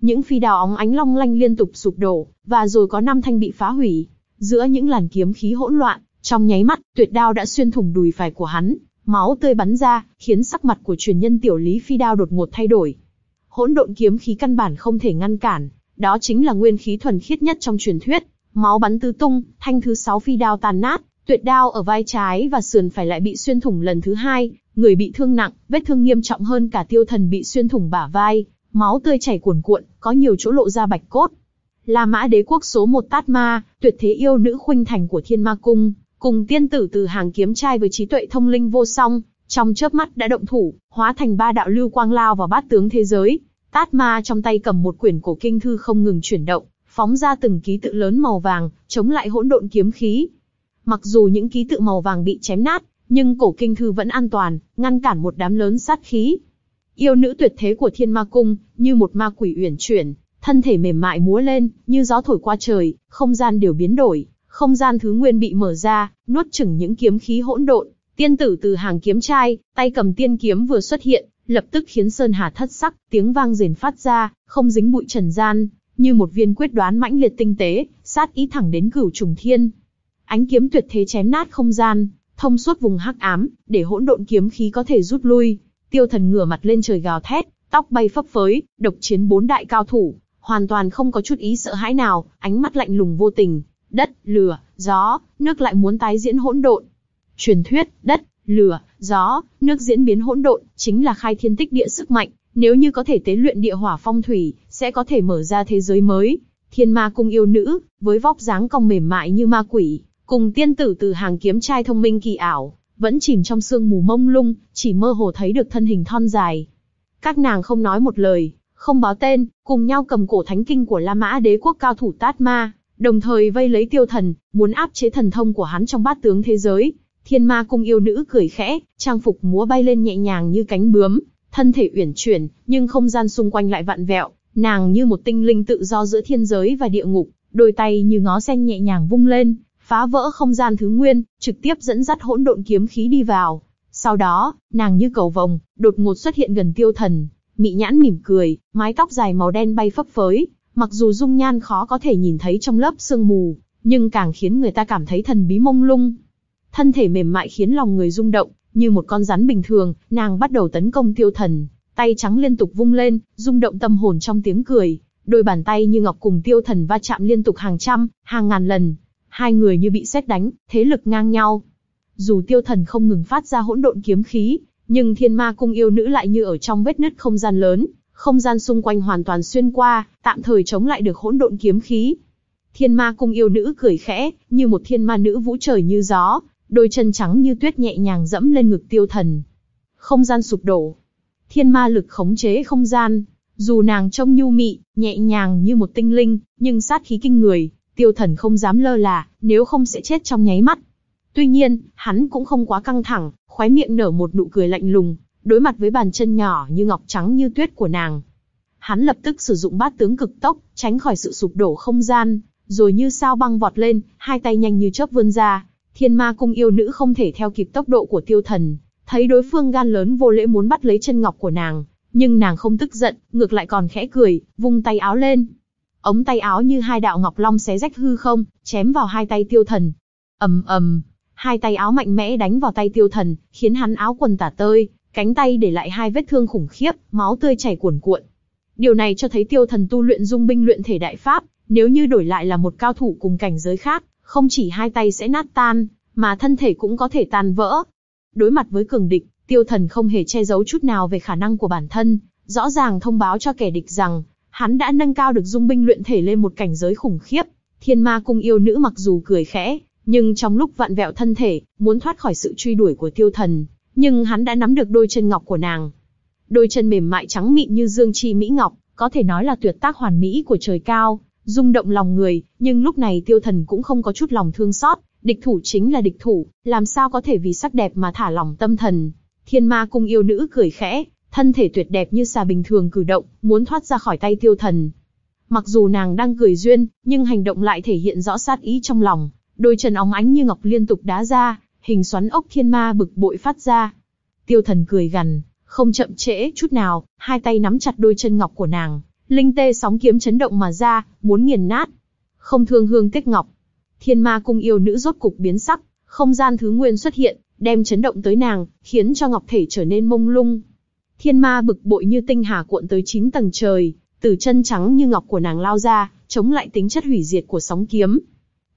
Những phi đao óng ánh long lanh liên tục sụp đổ, và rồi có năm thanh bị phá hủy. Giữa những làn kiếm khí hỗn loạn, trong nháy mắt, tuyệt đao đã xuyên thủng đùi phải của hắn, máu tươi bắn ra, khiến sắc mặt của truyền nhân tiểu Lý Phi đao đột ngột thay đổi. Hỗn độn kiếm khí căn bản không thể ngăn cản, đó chính là nguyên khí thuần khiết nhất trong truyền thuyết. Máu bắn tứ tung, thanh thứ sáu phi đao tàn nát, tuyệt đao ở vai trái và sườn phải lại bị xuyên thủng lần thứ hai, người bị thương nặng, vết thương nghiêm trọng hơn cả tiêu thần bị xuyên thủng bả vai, máu tươi chảy cuồn cuộn, có nhiều chỗ lộ ra bạch cốt. La Mã Đế quốc số một Tát Ma, tuyệt thế yêu nữ khuynh thành của Thiên Ma cung, cùng tiên tử từ hàng kiếm trai với trí tuệ thông linh vô song, trong chớp mắt đã động thủ, hóa thành ba đạo lưu quang lao vào bát tướng thế giới. Tát ma trong tay cầm một quyển cổ kinh thư không ngừng chuyển động, phóng ra từng ký tự lớn màu vàng, chống lại hỗn độn kiếm khí. Mặc dù những ký tự màu vàng bị chém nát, nhưng cổ kinh thư vẫn an toàn, ngăn cản một đám lớn sát khí. Yêu nữ tuyệt thế của thiên ma cung, như một ma quỷ uyển chuyển, thân thể mềm mại múa lên, như gió thổi qua trời, không gian đều biến đổi, không gian thứ nguyên bị mở ra, nuốt chửng những kiếm khí hỗn độn. Tiên tử từ hàng kiếm trai, tay cầm tiên kiếm vừa xuất hiện, lập tức khiến sơn hà thất sắc, tiếng vang rền phát ra, không dính bụi trần gian, như một viên quyết đoán mãnh liệt tinh tế, sát ý thẳng đến cửu trùng thiên. Ánh kiếm tuyệt thế chém nát không gian, thông suốt vùng hắc ám, để hỗn độn kiếm khí có thể rút lui. Tiêu thần ngửa mặt lên trời gào thét, tóc bay phấp phới, độc chiến bốn đại cao thủ, hoàn toàn không có chút ý sợ hãi nào, ánh mắt lạnh lùng vô tình, đất, lửa, gió, nước lại muốn tái diễn hỗn độn. Truyền thuyết, đất, lửa, gió, nước diễn biến hỗn độn, chính là khai thiên tích địa sức mạnh, nếu như có thể tế luyện địa hỏa phong thủy, sẽ có thể mở ra thế giới mới. Thiên ma cung yêu nữ, với vóc dáng cong mềm mại như ma quỷ, cùng tiên tử từ hàng kiếm trai thông minh kỳ ảo, vẫn chìm trong sương mù mông lung, chỉ mơ hồ thấy được thân hình thon dài. Các nàng không nói một lời, không báo tên, cùng nhau cầm cổ thánh kinh của La Mã đế quốc cao thủ Tát Ma, đồng thời vây lấy tiêu thần, muốn áp chế thần thông của hắn trong bát tướng thế giới. Thiên ma cung yêu nữ cười khẽ, trang phục múa bay lên nhẹ nhàng như cánh bướm, thân thể uyển chuyển, nhưng không gian xung quanh lại vặn vẹo, nàng như một tinh linh tự do giữa thiên giới và địa ngục, đôi tay như ngó sen nhẹ nhàng vung lên, phá vỡ không gian thứ nguyên, trực tiếp dẫn dắt hỗn độn kiếm khí đi vào. Sau đó, nàng như cầu vồng, đột ngột xuất hiện gần tiêu thần, mị nhãn mỉm cười, mái tóc dài màu đen bay phấp phới, Mặc dù dung nhan khó có thể nhìn thấy trong lớp sương mù, nhưng càng khiến người ta cảm thấy thần bí mông lung. Thân thể mềm mại khiến lòng người rung động, như một con rắn bình thường, nàng bắt đầu tấn công tiêu thần, tay trắng liên tục vung lên, rung động tâm hồn trong tiếng cười, đôi bàn tay như ngọc cùng tiêu thần va chạm liên tục hàng trăm, hàng ngàn lần. Hai người như bị xét đánh, thế lực ngang nhau. Dù tiêu thần không ngừng phát ra hỗn độn kiếm khí, nhưng thiên ma cung yêu nữ lại như ở trong vết nứt không gian lớn, không gian xung quanh hoàn toàn xuyên qua, tạm thời chống lại được hỗn độn kiếm khí. Thiên ma cung yêu nữ cười khẽ, như một thiên ma nữ vũ trời như gió, đôi chân trắng như tuyết nhẹ nhàng dẫm lên ngực tiêu thần. Không gian sụp đổ. Thiên ma lực khống chế không gian. Dù nàng trông nhu mị, nhẹ nhàng như một tinh linh, nhưng sát khí kinh người, tiêu thần không dám lơ là, nếu không sẽ chết trong nháy mắt. Tuy nhiên, hắn cũng không quá căng thẳng, khóe miệng nở một nụ cười lạnh lùng, đối mặt với bàn chân nhỏ như ngọc trắng như tuyết của nàng. Hắn lập tức sử dụng bát tướng cực tốc, tránh khỏi sự sụp đổ không gian, rồi như sao băng vọt lên, hai tay nhanh như chớp vươn ra. Thiên ma cung yêu nữ không thể theo kịp tốc độ của tiêu thần, thấy đối phương gan lớn vô lễ muốn bắt lấy chân ngọc của nàng, nhưng nàng không tức giận, ngược lại còn khẽ cười, vung tay áo lên. Ống tay áo như hai đạo ngọc long xé rách hư không, chém vào hai tay tiêu thần. ầm ầm, hai tay áo mạnh mẽ đánh vào tay tiêu thần, khiến hắn áo quần tả tơi, cánh tay để lại hai vết thương khủng khiếp, máu tươi chảy cuồn cuộn. Điều này cho thấy tiêu thần tu luyện dung binh luyện thể đại pháp, nếu như đổi lại là một cao thủ cùng cảnh giới khác, không chỉ hai tay sẽ nát tan, mà thân thể cũng có thể tan vỡ. Đối mặt với cường địch, tiêu thần không hề che giấu chút nào về khả năng của bản thân, rõ ràng thông báo cho kẻ địch rằng, hắn đã nâng cao được dung binh luyện thể lên một cảnh giới khủng khiếp. Thiên ma cung yêu nữ mặc dù cười khẽ, nhưng trong lúc vặn vẹo thân thể, muốn thoát khỏi sự truy đuổi của tiêu thần, nhưng hắn đã nắm được đôi chân ngọc của nàng. Đôi chân mềm mại trắng mịn như dương chi mỹ ngọc, có thể nói là tuyệt tác hoàn mỹ của trời cao, rung động lòng người, nhưng lúc này tiêu thần cũng không có chút lòng thương xót, địch thủ chính là địch thủ, làm sao có thể vì sắc đẹp mà thả lòng tâm thần. Thiên ma cung yêu nữ cười khẽ, thân thể tuyệt đẹp như xà bình thường cử động, muốn thoát ra khỏi tay tiêu thần. Mặc dù nàng đang cười duyên, nhưng hành động lại thể hiện rõ sát ý trong lòng, đôi chân óng ánh như ngọc liên tục đá ra, hình xoắn ốc thiên ma bực bội phát ra. Tiêu thần cười gằn, không chậm trễ chút nào, hai tay nắm chặt đôi chân ngọc của nàng, linh tê sóng kiếm chấn động mà ra, muốn nghiền nát. Không thương hương tiếc ngọc. Thiên ma cung yêu nữ rốt cục biến sắc, không gian thứ nguyên xuất hiện, đem chấn động tới nàng, khiến cho ngọc thể trở nên mông lung. Thiên ma bực bội như tinh hà cuộn tới chín tầng trời, từ chân trắng như ngọc của nàng lao ra, chống lại tính chất hủy diệt của sóng kiếm.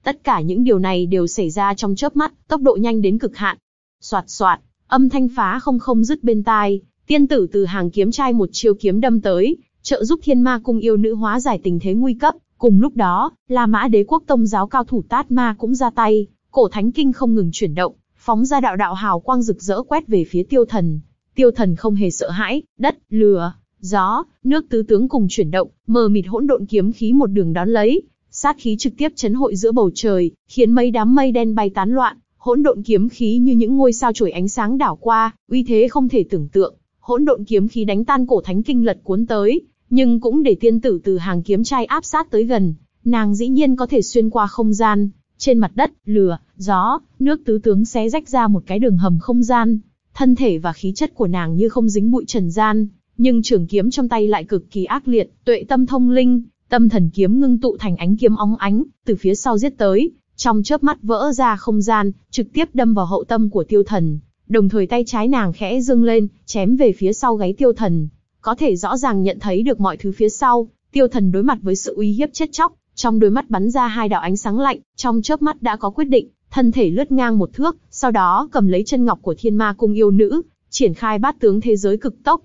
Tất cả những điều này đều xảy ra trong chớp mắt, tốc độ nhanh đến cực hạn. Soạt soạt, âm thanh phá không không dứt bên tai, tiên tử từ hàng kiếm trai một chiêu kiếm đâm tới, trợ giúp thiên ma cung yêu nữ hóa giải tình thế nguy cấp. Cùng lúc đó, La Mã Đế quốc tông giáo cao thủ Tát Ma cũng ra tay, cổ thánh kinh không ngừng chuyển động, phóng ra đạo đạo hào quang rực rỡ quét về phía tiêu thần. Tiêu thần không hề sợ hãi, đất, lửa, gió, nước tứ tướng cùng chuyển động, mờ mịt hỗn độn kiếm khí một đường đón lấy, sát khí trực tiếp chấn hội giữa bầu trời, khiến mấy đám mây đen bay tán loạn, hỗn độn kiếm khí như những ngôi sao chổi ánh sáng đảo qua, uy thế không thể tưởng tượng. Hỗn độn kiếm khí đánh tan cổ thánh kinh lật cuốn tới, nhưng cũng để tiên tử từ hàng kiếm trai áp sát tới gần, nàng dĩ nhiên có thể xuyên qua không gian, trên mặt đất, lửa, gió, nước tứ tướng xé rách ra một cái đường hầm không gian, thân thể và khí chất của nàng như không dính bụi trần gian, nhưng trường kiếm trong tay lại cực kỳ ác liệt, tuệ tâm thông linh, tâm thần kiếm ngưng tụ thành ánh kiếm óng ánh, từ phía sau giết tới, trong chớp mắt vỡ ra không gian, trực tiếp đâm vào hậu tâm của tiêu thần, đồng thời tay trái nàng khẽ dâng lên, chém về phía sau gáy tiêu thần. Có thể rõ ràng nhận thấy được mọi thứ phía sau, tiêu thần đối mặt với sự uy hiếp chết chóc, trong đôi mắt bắn ra hai đạo ánh sáng lạnh, trong chớp mắt đã có quyết định, thân thể lướt ngang một thước, sau đó cầm lấy chân ngọc của thiên ma cung yêu nữ, triển khai bát tướng thế giới cực tốc.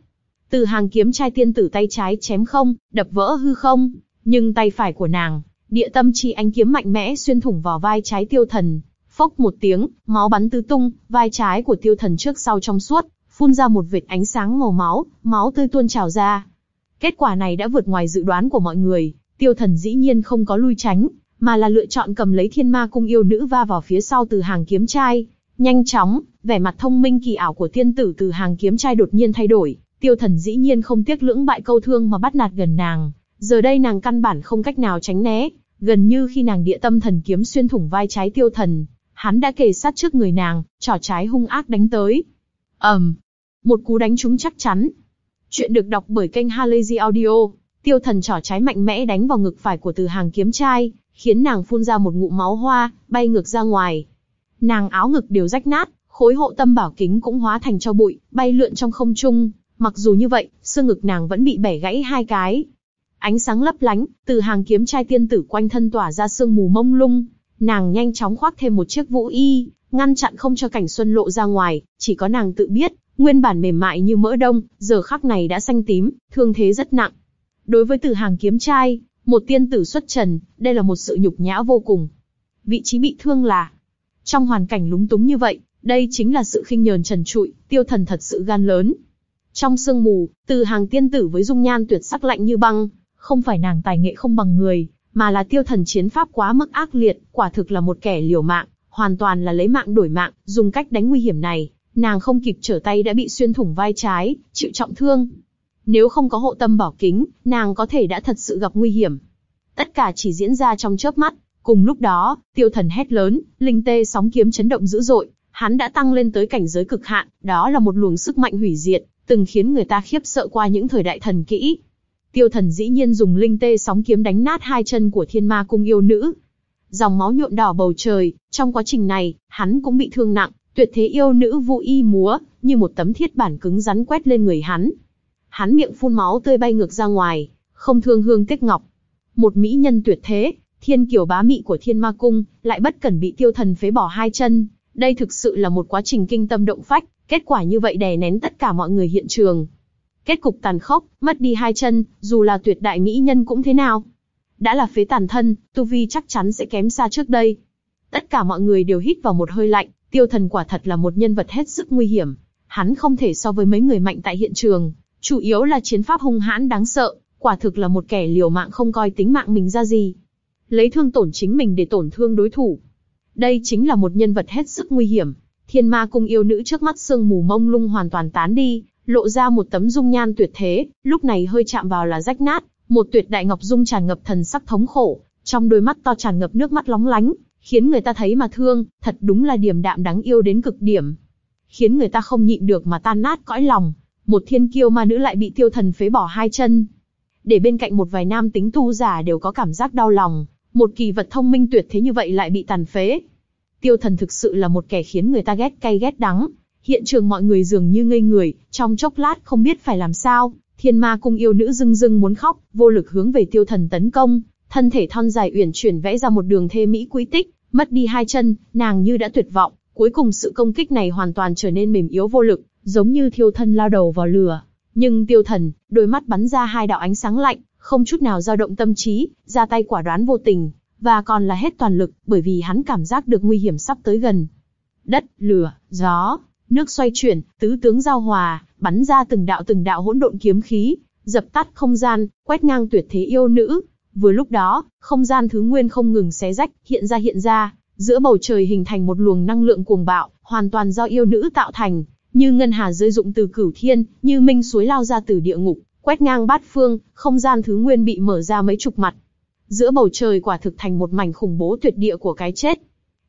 Từ hàng kiếm trai tiên tử tay trái chém không, đập vỡ hư không, nhưng tay phải của nàng, địa tâm chi ánh kiếm mạnh mẽ xuyên thủng vào vai trái tiêu thần. Phốc một tiếng, máu bắn tứ tung, vai trái của tiêu thần trước sau trong suốt, phun ra một vệt ánh sáng màu máu, máu tươi tuôn trào ra. Kết quả này đã vượt ngoài dự đoán của mọi người, tiêu thần dĩ nhiên không có lui tránh, mà là lựa chọn cầm lấy thiên ma cung yêu nữ va vào phía sau từ hàng kiếm trai. Nhanh chóng, vẻ mặt thông minh kỳ ảo của tiên tử từ hàng kiếm trai đột nhiên thay đổi, tiêu thần dĩ nhiên không tiếc lưỡng bại câu thương mà bắt nạt gần nàng. Giờ đây nàng căn bản không cách nào tránh né, gần như khi nàng địa tâm thần kiếm xuyên thủng vai trái tiêu thần, hắn đã kề sát trước người nàng, trỏ trái hung ác đánh tới. ầm, um, một cú đánh trúng chắc chắn. Chuyện được đọc bởi kênh Halazy Audio. Tiêu thần trỏ trái mạnh mẽ đánh vào ngực phải của từ hàng kiếm trai, khiến nàng phun ra một ngụm máu hoa, bay ngược ra ngoài. Nàng áo ngực đều rách nát, khối hộ tâm bảo kính cũng hóa thành cho bụi, bay lượn trong không trung. Mặc dù như vậy, xương ngực nàng vẫn bị bẻ gãy hai cái. Ánh sáng lấp lánh, từ hàng kiếm trai tiên tử quanh thân tỏa ra sương mù mông lung. Nàng nhanh chóng khoác thêm một chiếc vũ y, ngăn chặn không cho cảnh xuân lộ ra ngoài, chỉ có nàng tự biết, nguyên bản mềm mại như mỡ đông, giờ khắc này đã xanh tím, thương thế rất nặng. Đối với từ hàng kiếm trai, một tiên tử xuất trần, đây là một sự nhục nhã vô cùng. Vị trí bị thương là, trong hoàn cảnh lúng túng như vậy, đây chính là sự khinh nhờn trần trụi, tiêu thần thật sự gan lớn. Trong sương mù, từ hàng tiên tử với dung nhan tuyệt sắc lạnh như băng, không phải nàng tài nghệ không bằng người, mà là tiêu thần chiến pháp quá mức ác liệt, quả thực là một kẻ liều mạng, hoàn toàn là lấy mạng đổi mạng, dùng cách đánh nguy hiểm này, nàng không kịp trở tay đã bị xuyên thủng vai trái, chịu trọng thương. Nếu không có hộ tâm bảo kính, nàng có thể đã thật sự gặp nguy hiểm. Tất cả chỉ diễn ra trong chớp mắt, cùng lúc đó, tiêu thần hét lớn, linh tê sóng kiếm chấn động dữ dội, hắn đã tăng lên tới cảnh giới cực hạn, đó là một luồng sức mạnh hủy diệt, từng khiến người ta khiếp sợ qua những thời đại thần kỹ. Tiêu thần dĩ nhiên dùng linh tê sóng kiếm đánh nát hai chân của thiên ma cung yêu nữ. Dòng máu nhuộm đỏ bầu trời, trong quá trình này, hắn cũng bị thương nặng, tuyệt thế yêu nữ vũ y múa, như một tấm thiết bản cứng rắn quét lên người hắn. Hắn miệng phun máu tươi bay ngược ra ngoài, không thương hương tiếc ngọc. Một mỹ nhân tuyệt thế, thiên kiều bá mị của thiên ma cung, lại bất cẩn bị tiêu thần phế bỏ hai chân. Đây thực sự là một quá trình kinh tâm động phách, kết quả như vậy đè nén tất cả mọi người hiện trường. Kết cục tàn khốc, mất đi hai chân, dù là tuyệt đại mỹ nhân cũng thế nào. Đã là phế tàn thân, tu vi chắc chắn sẽ kém xa trước đây. Tất cả mọi người đều hít vào một hơi lạnh, tiêu thần quả thật là một nhân vật hết sức nguy hiểm. Hắn không thể so với mấy người mạnh tại hiện trường, chủ yếu là chiến pháp hung hãn đáng sợ, quả thực là một kẻ liều mạng không coi tính mạng mình ra gì. Lấy thương tổn chính mình để tổn thương đối thủ. Đây chính là một nhân vật hết sức nguy hiểm. Thiên ma cung yêu nữ trước mắt sương mù mông lung hoàn toàn tán đi, lộ ra một tấm dung nhan tuyệt thế, lúc này hơi chạm vào là rách nát, một tuyệt đại ngọc dung tràn ngập thần sắc thống khổ, trong đôi mắt to tràn ngập nước mắt lóng lánh, khiến người ta thấy mà thương, thật đúng là điểm đạm đáng yêu đến cực điểm. Khiến người ta không nhịn được mà tan nát cõi lòng, một thiên kiêu ma nữ lại bị tiêu thần phế bỏ hai chân. Để bên cạnh một vài nam tính tu giả đều có cảm giác đau lòng, một kỳ vật thông minh tuyệt thế như vậy lại bị tàn phế. Tiêu thần thực sự là một kẻ khiến người ta ghét cay ghét đắng, Hiện trường mọi người dường như ngây người, trong chốc lát không biết phải làm sao, thiên ma cung yêu nữ dưng dưng muốn khóc, vô lực hướng về tiêu thần tấn công, thân thể thon dài uyển chuyển vẽ ra một đường thê mỹ quý tích, mất đi hai chân, nàng như đã tuyệt vọng, cuối cùng sự công kích này hoàn toàn trở nên mềm yếu vô lực, giống như thiêu thân lao đầu vào lửa. Nhưng tiêu thần, đôi mắt bắn ra hai đạo ánh sáng lạnh, không chút nào dao động tâm trí, ra tay quả đoán vô tình, và còn là hết toàn lực, bởi vì hắn cảm giác được nguy hiểm sắp tới gần. Đất, lửa, gió, Nước xoay chuyển, tứ tướng giao hòa, bắn ra từng đạo từng đạo hỗn độn kiếm khí, dập tắt không gian, quét ngang tuyệt thế yêu nữ. Vừa lúc đó, không gian thứ nguyên không ngừng xé rách, hiện ra hiện ra, giữa bầu trời hình thành một luồng năng lượng cuồng bạo, hoàn toàn do yêu nữ tạo thành, như ngân hà rơi dụng từ cửu thiên, như minh suối lao ra từ địa ngục, quét ngang bát phương, không gian thứ nguyên bị mở ra mấy chục mặt. Giữa bầu trời quả thực thành một mảnh khủng bố tuyệt địa của cái chết.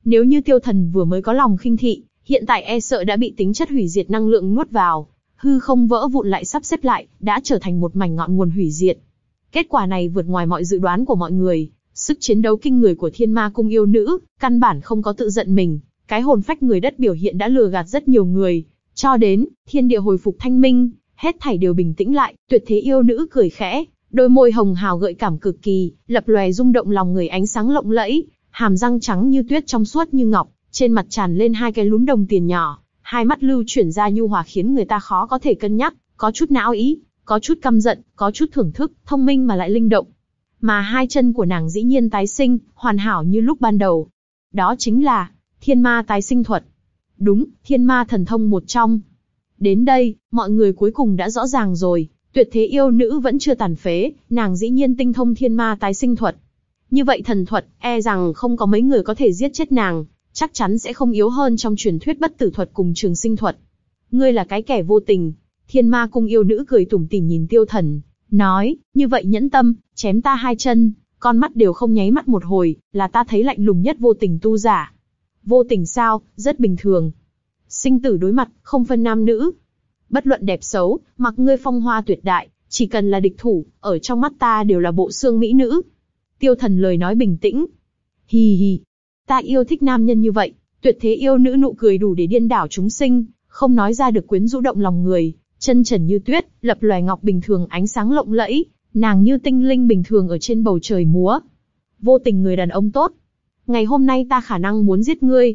Nếu như tiêu thần vừa mới có lòng khinh thị, hiện tại e sợ đã bị tính chất hủy diệt năng lượng nuốt vào, hư không vỡ vụn lại sắp xếp lại, đã trở thành một mảnh ngọn nguồn hủy diệt. Kết quả này vượt ngoài mọi dự đoán của mọi người, sức chiến đấu kinh người của thiên ma cung yêu nữ, căn bản không có tự giận mình, cái hồn phách người đất biểu hiện đã lừa gạt rất nhiều người, cho đến, thiên địa hồi phục thanh minh, hết thảy đều bình tĩnh lại, tuyệt thế yêu nữ cười khẽ, đôi môi hồng hào gợi cảm cực kỳ, lập lòe rung động lòng người ánh sáng lộng lẫy, hàm răng trắng như tuyết trong suốt như ngọc, trên mặt tràn lên hai cái lúm đồng tiền nhỏ, hai mắt lưu chuyển ra nhu hòa khiến người ta khó có thể cân nhắc, có chút não ý, có chút căm giận, có chút thưởng thức, thông minh mà lại linh động. Mà hai chân của nàng dĩ nhiên tái sinh, hoàn hảo như lúc ban đầu. Đó chính là thiên ma tái sinh thuật. Đúng, thiên ma thần thông một trong. Đến đây, mọi người cuối cùng đã rõ ràng rồi, tuyệt thế yêu nữ vẫn chưa tàn phế, nàng dĩ nhiên tinh thông thiên ma tái sinh thuật. Như vậy thần thuật, e rằng không có mấy người có thể giết chết nàng, chắc chắn sẽ không yếu hơn trong truyền thuyết bất tử thuật cùng trường sinh thuật. Ngươi là cái kẻ vô tình. Thiên ma cung yêu nữ cười tủm tỉm nhìn tiêu thần, nói, như vậy nhẫn tâm, chém ta hai chân, con mắt đều không nháy mắt một hồi, là ta thấy lạnh lùng nhất vô tình tu giả. Vô tình sao, rất bình thường. Sinh tử đối mặt, không phân nam nữ. Bất luận đẹp xấu, mặc ngươi phong hoa tuyệt đại, chỉ cần là địch thủ, ở trong mắt ta đều là bộ xương mỹ nữ. Tiêu thần lời nói bình tĩnh. Hì hì, Ta yêu thích nam nhân như vậy, tuyệt thế yêu nữ nụ cười đủ để điên đảo chúng sinh, không nói ra được quyến rũ động lòng người, chân trần như tuyết, lập loài ngọc bình thường ánh sáng lộng lẫy, nàng như tinh linh bình thường ở trên bầu trời múa. Vô tình người đàn ông tốt. Ngày hôm nay ta khả năng muốn giết ngươi.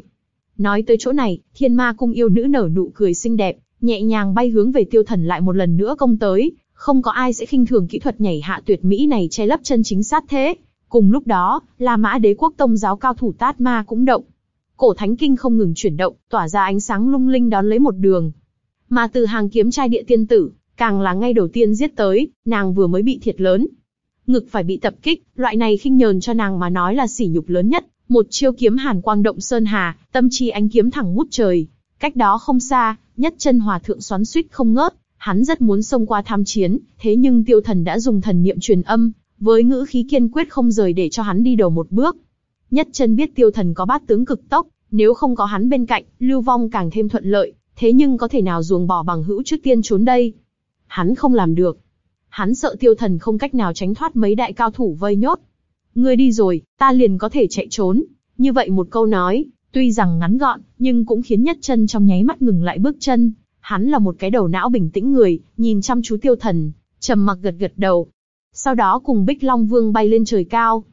Nói tới chỗ này, thiên ma cung yêu nữ nở nụ cười xinh đẹp, nhẹ nhàng bay hướng về tiêu thần lại một lần nữa công tới, không có ai sẽ khinh thường kỹ thuật nhảy hạ tuyệt mỹ này che lấp chân chính sát thế. Cùng lúc đó, La Mã Đế quốc tông giáo cao thủ Tát Ma cũng động. Cổ thánh kinh không ngừng chuyển động, tỏa ra ánh sáng lung linh đón lấy một đường. Mà từ hàng kiếm trai địa tiên tử, càng là ngay đầu tiên giết tới, nàng vừa mới bị thiệt lớn. Ngực phải bị tập kích, loại này khinh nhờn cho nàng mà nói là sỉ nhục lớn nhất, một chiêu kiếm hàn quang động sơn hà, tâm chi ánh kiếm thẳng ngút trời. Cách đó không xa, nhất chân hòa thượng xoắn suýt không ngớt, hắn rất muốn xông qua tham chiến, thế nhưng tiêu thần đã dùng thần niệm truyền âm, với ngữ khí kiên quyết không rời để cho hắn đi đầu một bước. Nhất chân biết tiêu thần có bát tướng cực tốc, nếu không có hắn bên cạnh, lưu vong càng thêm thuận lợi, thế nhưng có thể nào ruồng bỏ bằng hữu trước tiên trốn đây? Hắn không làm được. Hắn sợ tiêu thần không cách nào tránh thoát mấy đại cao thủ vây nhốt. Ngươi đi rồi, ta liền có thể chạy trốn. Như vậy một câu nói, tuy rằng ngắn gọn, nhưng cũng khiến nhất chân trong nháy mắt ngừng lại bước chân. Hắn là một cái đầu não bình tĩnh người, nhìn chăm chú tiêu thần, trầm mặc gật gật đầu. Sau đó cùng Bích Long Vương bay lên trời cao.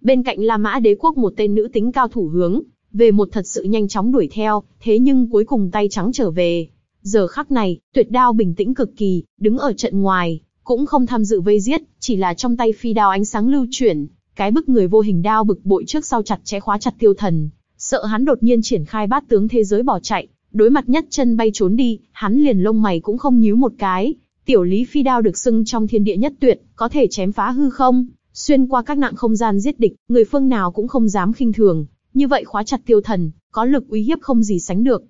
Bên cạnh La Mã đế quốc một tên nữ tính cao thủ hướng, về một thật sự nhanh chóng đuổi theo, thế nhưng cuối cùng tay trắng trở về. Giờ khắc này, tuyệt đao bình tĩnh cực kỳ, đứng ở trận ngoài, cũng không tham dự vây giết, chỉ là trong tay phi đao ánh sáng lưu chuyển, cái bức người vô hình đao bực bội trước sau chặt chẽ khóa chặt tiêu thần, sợ hắn đột nhiên triển khai bát tướng thế giới bỏ chạy, đối mặt nhất chân bay trốn đi, hắn liền lông mày cũng không nhíu một cái. Tiểu lý phi đao được xưng trong thiên địa nhất tuyệt, có thể chém phá hư không, xuyên qua các nặng không gian giết địch, người phương nào cũng không dám khinh thường. Như vậy khóa chặt tiêu thần, có lực uy hiếp không gì sánh được.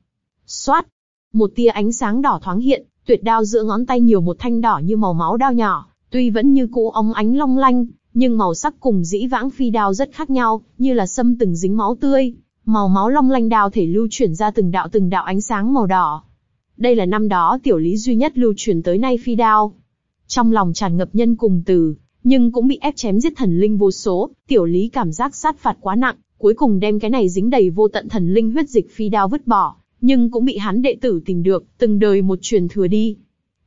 Xoát, một tia ánh sáng đỏ thoáng hiện, tuyệt đao giữa ngón tay nhiều một thanh đỏ như màu máu đao nhỏ, tuy vẫn như cũ óng ánh long lanh, nhưng màu sắc cùng dĩ vãng phi đao rất khác nhau, như là sâm từng dính máu tươi, màu máu long lanh đao thể lưu chuyển ra từng đạo từng đạo ánh sáng màu đỏ. Đây là năm đó tiểu lý duy nhất lưu truyền tới nay phi đao. Trong lòng tràn ngập nhân cùng từ, nhưng cũng bị ép chém giết thần linh vô số, tiểu lý cảm giác sát phạt quá nặng, cuối cùng đem cái này dính đầy vô tận thần linh huyết dịch phi đao vứt bỏ, nhưng cũng bị hắn đệ tử tìm được, từng đời một truyền thừa đi.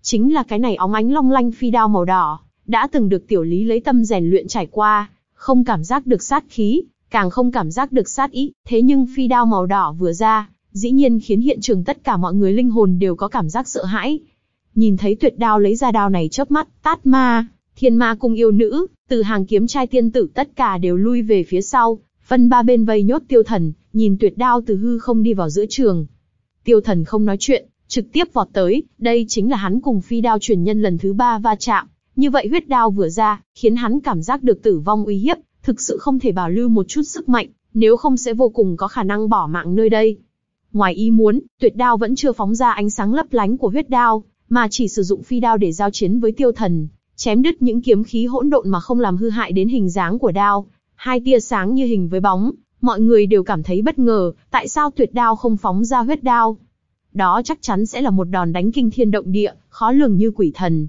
Chính là cái này óng ánh long lanh phi đao màu đỏ, đã từng được tiểu lý lấy tâm rèn luyện trải qua, không cảm giác được sát khí, càng không cảm giác được sát ý, thế nhưng phi đao màu đỏ vừa ra, dĩ nhiên khiến hiện trường tất cả mọi người linh hồn đều có cảm giác sợ hãi. Nhìn thấy tuyệt đao lấy ra đao này chớp mắt, tát ma, thiên ma cung yêu nữ, từ hàng kiếm trai tiên tử tất cả đều lui về phía sau, phân ba bên vây nhốt tiêu thần, nhìn tuyệt đao từ hư không đi vào giữa trường. Tiêu thần không nói chuyện, trực tiếp vọt tới, đây chính là hắn cùng phi đao truyền nhân lần thứ ba va chạm. Như vậy huyết đao vừa ra, khiến hắn cảm giác được tử vong uy hiếp, thực sự không thể bảo lưu một chút sức mạnh, nếu không sẽ vô cùng có khả năng bỏ mạng nơi đây. Ngoài ý muốn, tuyệt đao vẫn chưa phóng ra ánh sáng lấp lánh của huyết đao, mà chỉ sử dụng phi đao để giao chiến với tiêu thần, chém đứt những kiếm khí hỗn độn mà không làm hư hại đến hình dáng của đao. Hai tia sáng như hình với bóng, mọi người đều cảm thấy bất ngờ, tại sao tuyệt đao không phóng ra huyết đao? Đó chắc chắn sẽ là một đòn đánh kinh thiên động địa, khó lường như quỷ thần.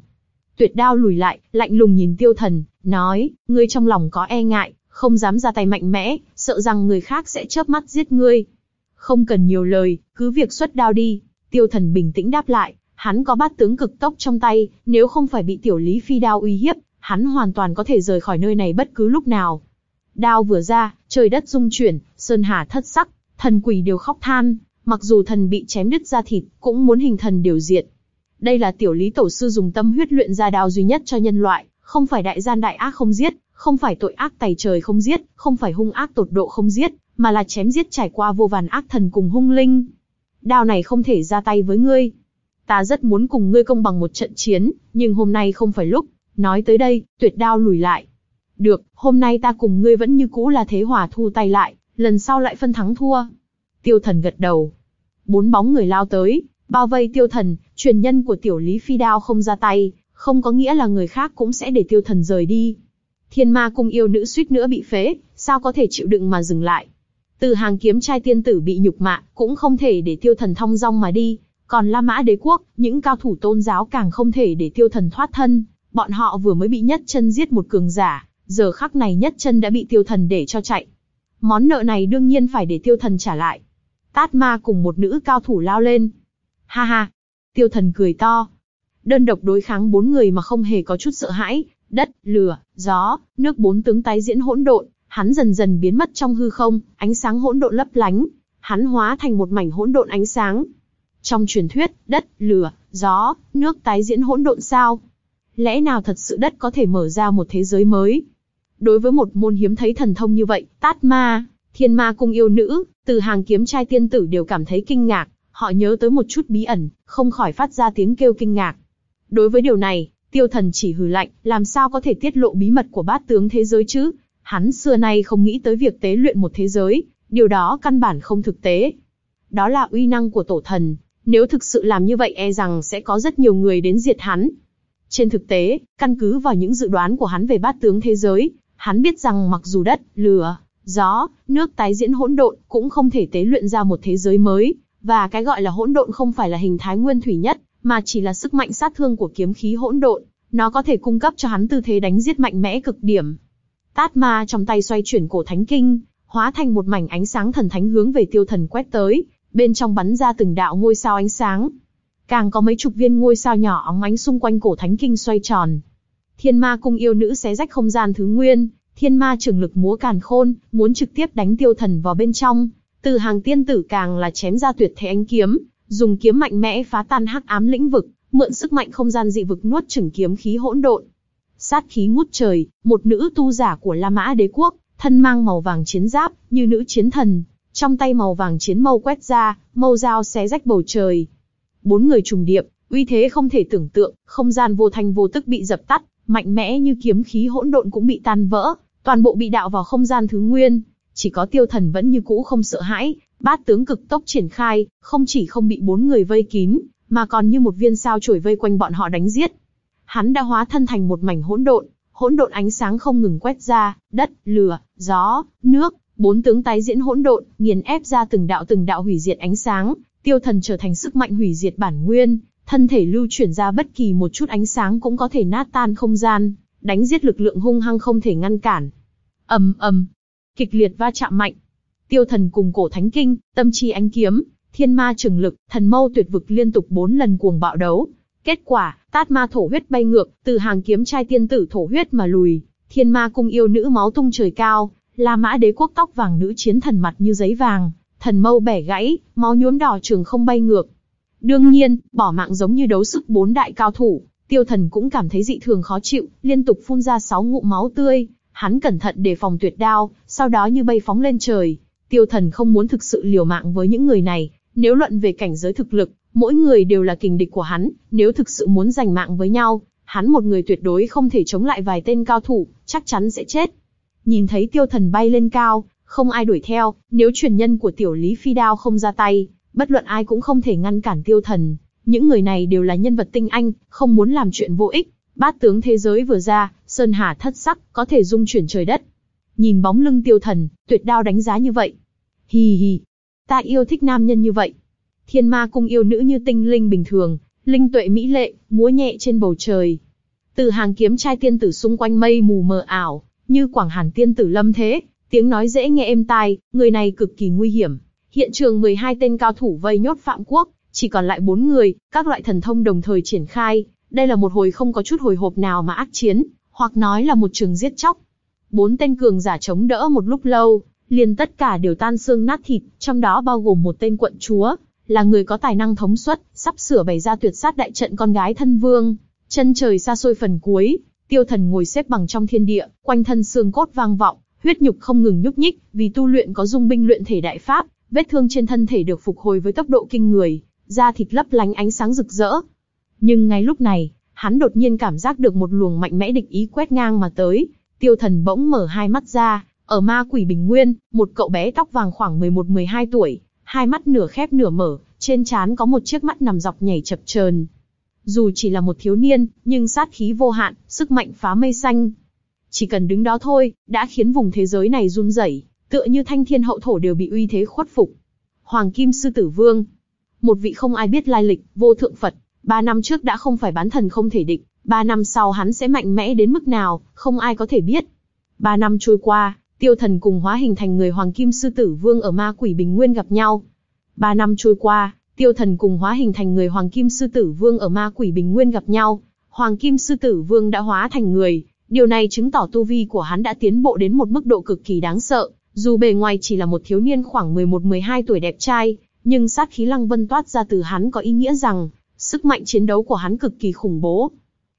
Tuyệt đao lùi lại, lạnh lùng nhìn tiêu thần, nói, ngươi trong lòng có e ngại, không dám ra tay mạnh mẽ, sợ rằng người khác sẽ chớp mắt giết ngươi. Không cần nhiều lời, cứ việc xuất đao đi. Tiêu thần bình tĩnh đáp lại, hắn có bát tướng cực tốc trong tay, nếu không phải bị tiểu lý phi đao uy hiếp, hắn hoàn toàn có thể rời khỏi nơi này bất cứ lúc nào. Đao vừa ra, trời đất rung chuyển, sơn hà thất sắc, thần quỷ đều khóc than, mặc dù thần bị chém đứt ra thịt, cũng muốn hình thần điều diệt. Đây là tiểu lý tổ sư dùng tâm huyết luyện ra đao duy nhất cho nhân loại, không phải đại gian đại ác không giết, không phải tội ác tày trời không giết, không phải hung ác tột độ không giết, mà là chém giết trải qua vô vàn ác thần cùng hung linh. Đao này không thể ra tay với ngươi. Ta rất muốn cùng ngươi công bằng một trận chiến, nhưng hôm nay không phải lúc. Nói tới đây, tuyệt đao lùi lại. Được, hôm nay ta cùng ngươi vẫn như cũ là thế hòa thu tay lại, lần sau lại phân thắng thua. Tiêu thần gật đầu. Bốn bóng người lao tới, bao vây tiêu thần, truyền nhân của tiểu lý phi đao không ra tay, không có nghĩa là người khác cũng sẽ để tiêu thần rời đi. Thiên ma cung yêu nữ suýt nữa bị phế, sao có thể chịu đựng mà dừng lại. Từ hàng kiếm trai tiên tử bị nhục mạ, cũng không thể để tiêu thần thong dong mà đi. Còn La Mã đế quốc, những cao thủ tôn giáo càng không thể để tiêu thần thoát thân. Bọn họ vừa mới bị nhất chân giết một cường giả, giờ khắc này nhất chân đã bị tiêu thần để cho chạy. Món nợ này đương nhiên phải để tiêu thần trả lại. Tát ma cùng một nữ cao thủ lao lên. Ha ha! Tiêu thần cười to. Đơn độc đối kháng bốn người mà không hề có chút sợ hãi, đất, lửa, gió, nước bốn tướng tái diễn hỗn độn, hắn dần dần biến mất trong hư không, ánh sáng hỗn độn lấp lánh, hắn hóa thành một mảnh hỗn độn ánh sáng. Trong truyền thuyết, đất, lửa, gió, nước tái diễn hỗn độn sao? Lẽ nào thật sự đất có thể mở ra một thế giới mới? Đối với một môn hiếm thấy thần thông như vậy, Tát Ma, Thiên Ma cung yêu nữ, từ hàng kiếm trai tiên tử đều cảm thấy kinh ngạc, họ nhớ tới một chút bí ẩn, không khỏi phát ra tiếng kêu kinh ngạc. Đối với điều này, tiêu thần chỉ hừ lạnh, làm sao có thể tiết lộ bí mật của bát tướng thế giới chứ? Hắn xưa nay không nghĩ tới việc tế luyện một thế giới, điều đó căn bản không thực tế. Đó là uy năng của tổ thần, nếu thực sự làm như vậy e rằng sẽ có rất nhiều người đến diệt hắn. Trên thực tế, căn cứ vào những dự đoán của hắn về bát tướng thế giới, hắn biết rằng mặc dù đất, lửa, gió, nước tái diễn hỗn độn cũng không thể tế luyện ra một thế giới mới, và cái gọi là hỗn độn không phải là hình thái nguyên thủy nhất, mà chỉ là sức mạnh sát thương của kiếm khí hỗn độn, nó có thể cung cấp cho hắn tư thế đánh giết mạnh mẽ cực điểm. Tát ma trong tay xoay chuyển cổ thánh kinh, hóa thành một mảnh ánh sáng thần thánh hướng về tiêu thần quét tới, bên trong bắn ra từng đạo ngôi sao ánh sáng. Càng có mấy chục viên ngôi sao nhỏ óng ánh xung quanh cổ thánh kinh xoay tròn. Thiên ma cung yêu nữ xé rách không gian thứ nguyên, thiên ma trường lực múa càn khôn, muốn trực tiếp đánh tiêu thần vào bên trong. Từ hàng tiên tử càng là chém ra tuyệt thế ánh kiếm, dùng kiếm mạnh mẽ phá tan hắc ám lĩnh vực, mượn sức mạnh không gian dị vực nuốt chửng kiếm khí hỗn độn. Sát khí ngút trời, một nữ tu giả của La Mã đế quốc, thân mang màu vàng chiến giáp, như nữ chiến thần, trong tay màu vàng chiến mâu quét ra, mâu dao xé rách bầu trời. Bốn người trùng điệp, uy thế không thể tưởng tượng, không gian vô thanh vô tức bị dập tắt, mạnh mẽ như kiếm khí hỗn độn cũng bị tan vỡ, toàn bộ bị đạo vào không gian thứ nguyên. Chỉ có tiêu thần vẫn như cũ không sợ hãi, bát tướng cực tốc triển khai, không chỉ không bị bốn người vây kín, mà còn như một viên sao chổi vây quanh bọn họ đánh giết. Hắn đã hóa thân thành một mảnh hỗn độn, hỗn độn ánh sáng không ngừng quét ra, đất, lửa, gió, nước, bốn tướng tái diễn hỗn độn, nghiền ép ra từng đạo từng đạo hủy diệt ánh sáng, tiêu thần trở thành sức mạnh hủy diệt bản nguyên, thân thể lưu chuyển ra bất kỳ một chút ánh sáng cũng có thể nát tan không gian, đánh giết lực lượng hung hăng không thể ngăn cản. ầm ầm, kịch liệt va chạm mạnh. Tiêu thần cùng cổ thánh kinh, tâm chi ánh kiếm, thiên ma trường lực, thần mâu tuyệt vực liên tục bốn lần cuồng bạo đấu. Kết quả, tát ma thổ huyết bay ngược, từ hàng kiếm trai tiên tử thổ huyết mà lùi, thiên ma cung yêu nữ máu tung trời cao, La Mã đế quốc tóc vàng nữ chiến thần mặt như giấy vàng, thần mâu bẻ gãy, máu nhuốm đỏ trường không bay ngược. Đương nhiên, bỏ mạng giống như đấu sức bốn đại cao thủ, tiêu thần cũng cảm thấy dị thường khó chịu, liên tục phun ra sáu ngụm máu tươi, hắn cẩn thận đề phòng tuyệt đao, sau đó như bay phóng lên trời. Tiêu thần không muốn thực sự liều mạng với những người này, nếu luận về cảnh giới thực lực, mỗi người đều là kình địch của hắn, nếu thực sự muốn giành mạng với nhau, hắn một người tuyệt đối không thể chống lại vài tên cao thủ, chắc chắn sẽ chết. Nhìn thấy tiêu thần bay lên cao, không ai đuổi theo, nếu truyền nhân của tiểu Lý Phi Đao không ra tay, bất luận ai cũng không thể ngăn cản tiêu thần. Những người này đều là nhân vật tinh anh, không muốn làm chuyện vô ích. Bát tướng thế giới vừa ra, Sơn Hà thất sắc, có thể dung chuyển trời đất. Nhìn bóng lưng tiêu thần, tuyệt đao đánh giá như vậy. Hì hì, ta yêu thích nam nhân như vậy. Thiên ma cung yêu nữ như tinh linh bình thường, linh tuệ mỹ lệ, múa nhẹ trên bầu trời. Từ hàng kiếm trai tiên tử xung quanh mây mù mờ ảo, như Quảng Hàn tiên tử lâm thế, tiếng nói dễ nghe êm tai, người này cực kỳ nguy hiểm. Hiện trường 12 tên cao thủ vây nhốt Phạm Quốc, chỉ còn lại 4 người, các loại thần thông đồng thời triển khai. Đây là một hồi không có chút hồi hộp nào mà ác chiến, hoặc nói là một trường giết chóc. Bốn tên cường giả chống đỡ một lúc lâu, liền tất cả đều tan xương nát thịt, trong đó bao gồm một tên quận chúa, là người có tài năng thống suất, sắp sửa bày ra tuyệt sát đại trận con gái thân vương. Chân trời xa xôi phần cuối, Tiêu Thần ngồi xếp bằng trong thiên địa, quanh thân xương cốt vang vọng, huyết nhục không ngừng nhúc nhích, vì tu luyện có dung binh luyện thể đại pháp, vết thương trên thân thể được phục hồi với tốc độ kinh người, da thịt lấp lánh ánh sáng rực rỡ. Nhưng ngay lúc này, hắn đột nhiên cảm giác được một luồng mạnh mẽ địch ý quét ngang mà tới. Tiêu Thần bỗng mở hai mắt ra, ở ma quỷ bình nguyên, một cậu bé tóc vàng khoảng 11-12 tuổi, hai mắt nửa khép nửa mở, trên trán có một chiếc mắt nằm dọc nhảy chập chờn, dù chỉ là một thiếu niên, nhưng sát khí vô hạn, sức mạnh phá mây xanh. Chỉ cần đứng đó thôi, đã khiến vùng thế giới này run rẩy, tựa như thanh thiên hậu thổ đều bị uy thế khuất phục. Hoàng Kim Sư Tử Vương, một vị không ai biết lai lịch, vô thượng Phật, ba năm trước đã không phải bán thần không thể địch, ba năm sau hắn sẽ mạnh mẽ đến mức nào, không ai có thể biết. Ba năm trôi qua, tiêu thần cùng hóa hình thành người Hoàng Kim Sư Tử Vương ở ma quỷ bình nguyên gặp nhau. Ba năm trôi qua, Tiêu Thần cùng hóa hình thành người Hoàng Kim Sư Tử Vương ở Ma Quỷ Bình Nguyên gặp nhau. Hoàng Kim Sư Tử Vương đã hóa thành người, điều này chứng tỏ tu vi của hắn đã tiến bộ đến một mức độ cực kỳ đáng sợ. Dù bề ngoài chỉ là một thiếu niên khoảng 11-12 tuổi đẹp trai, nhưng sát khí lăng vân toát ra từ hắn có ý nghĩa rằng, sức mạnh chiến đấu của hắn cực kỳ khủng bố.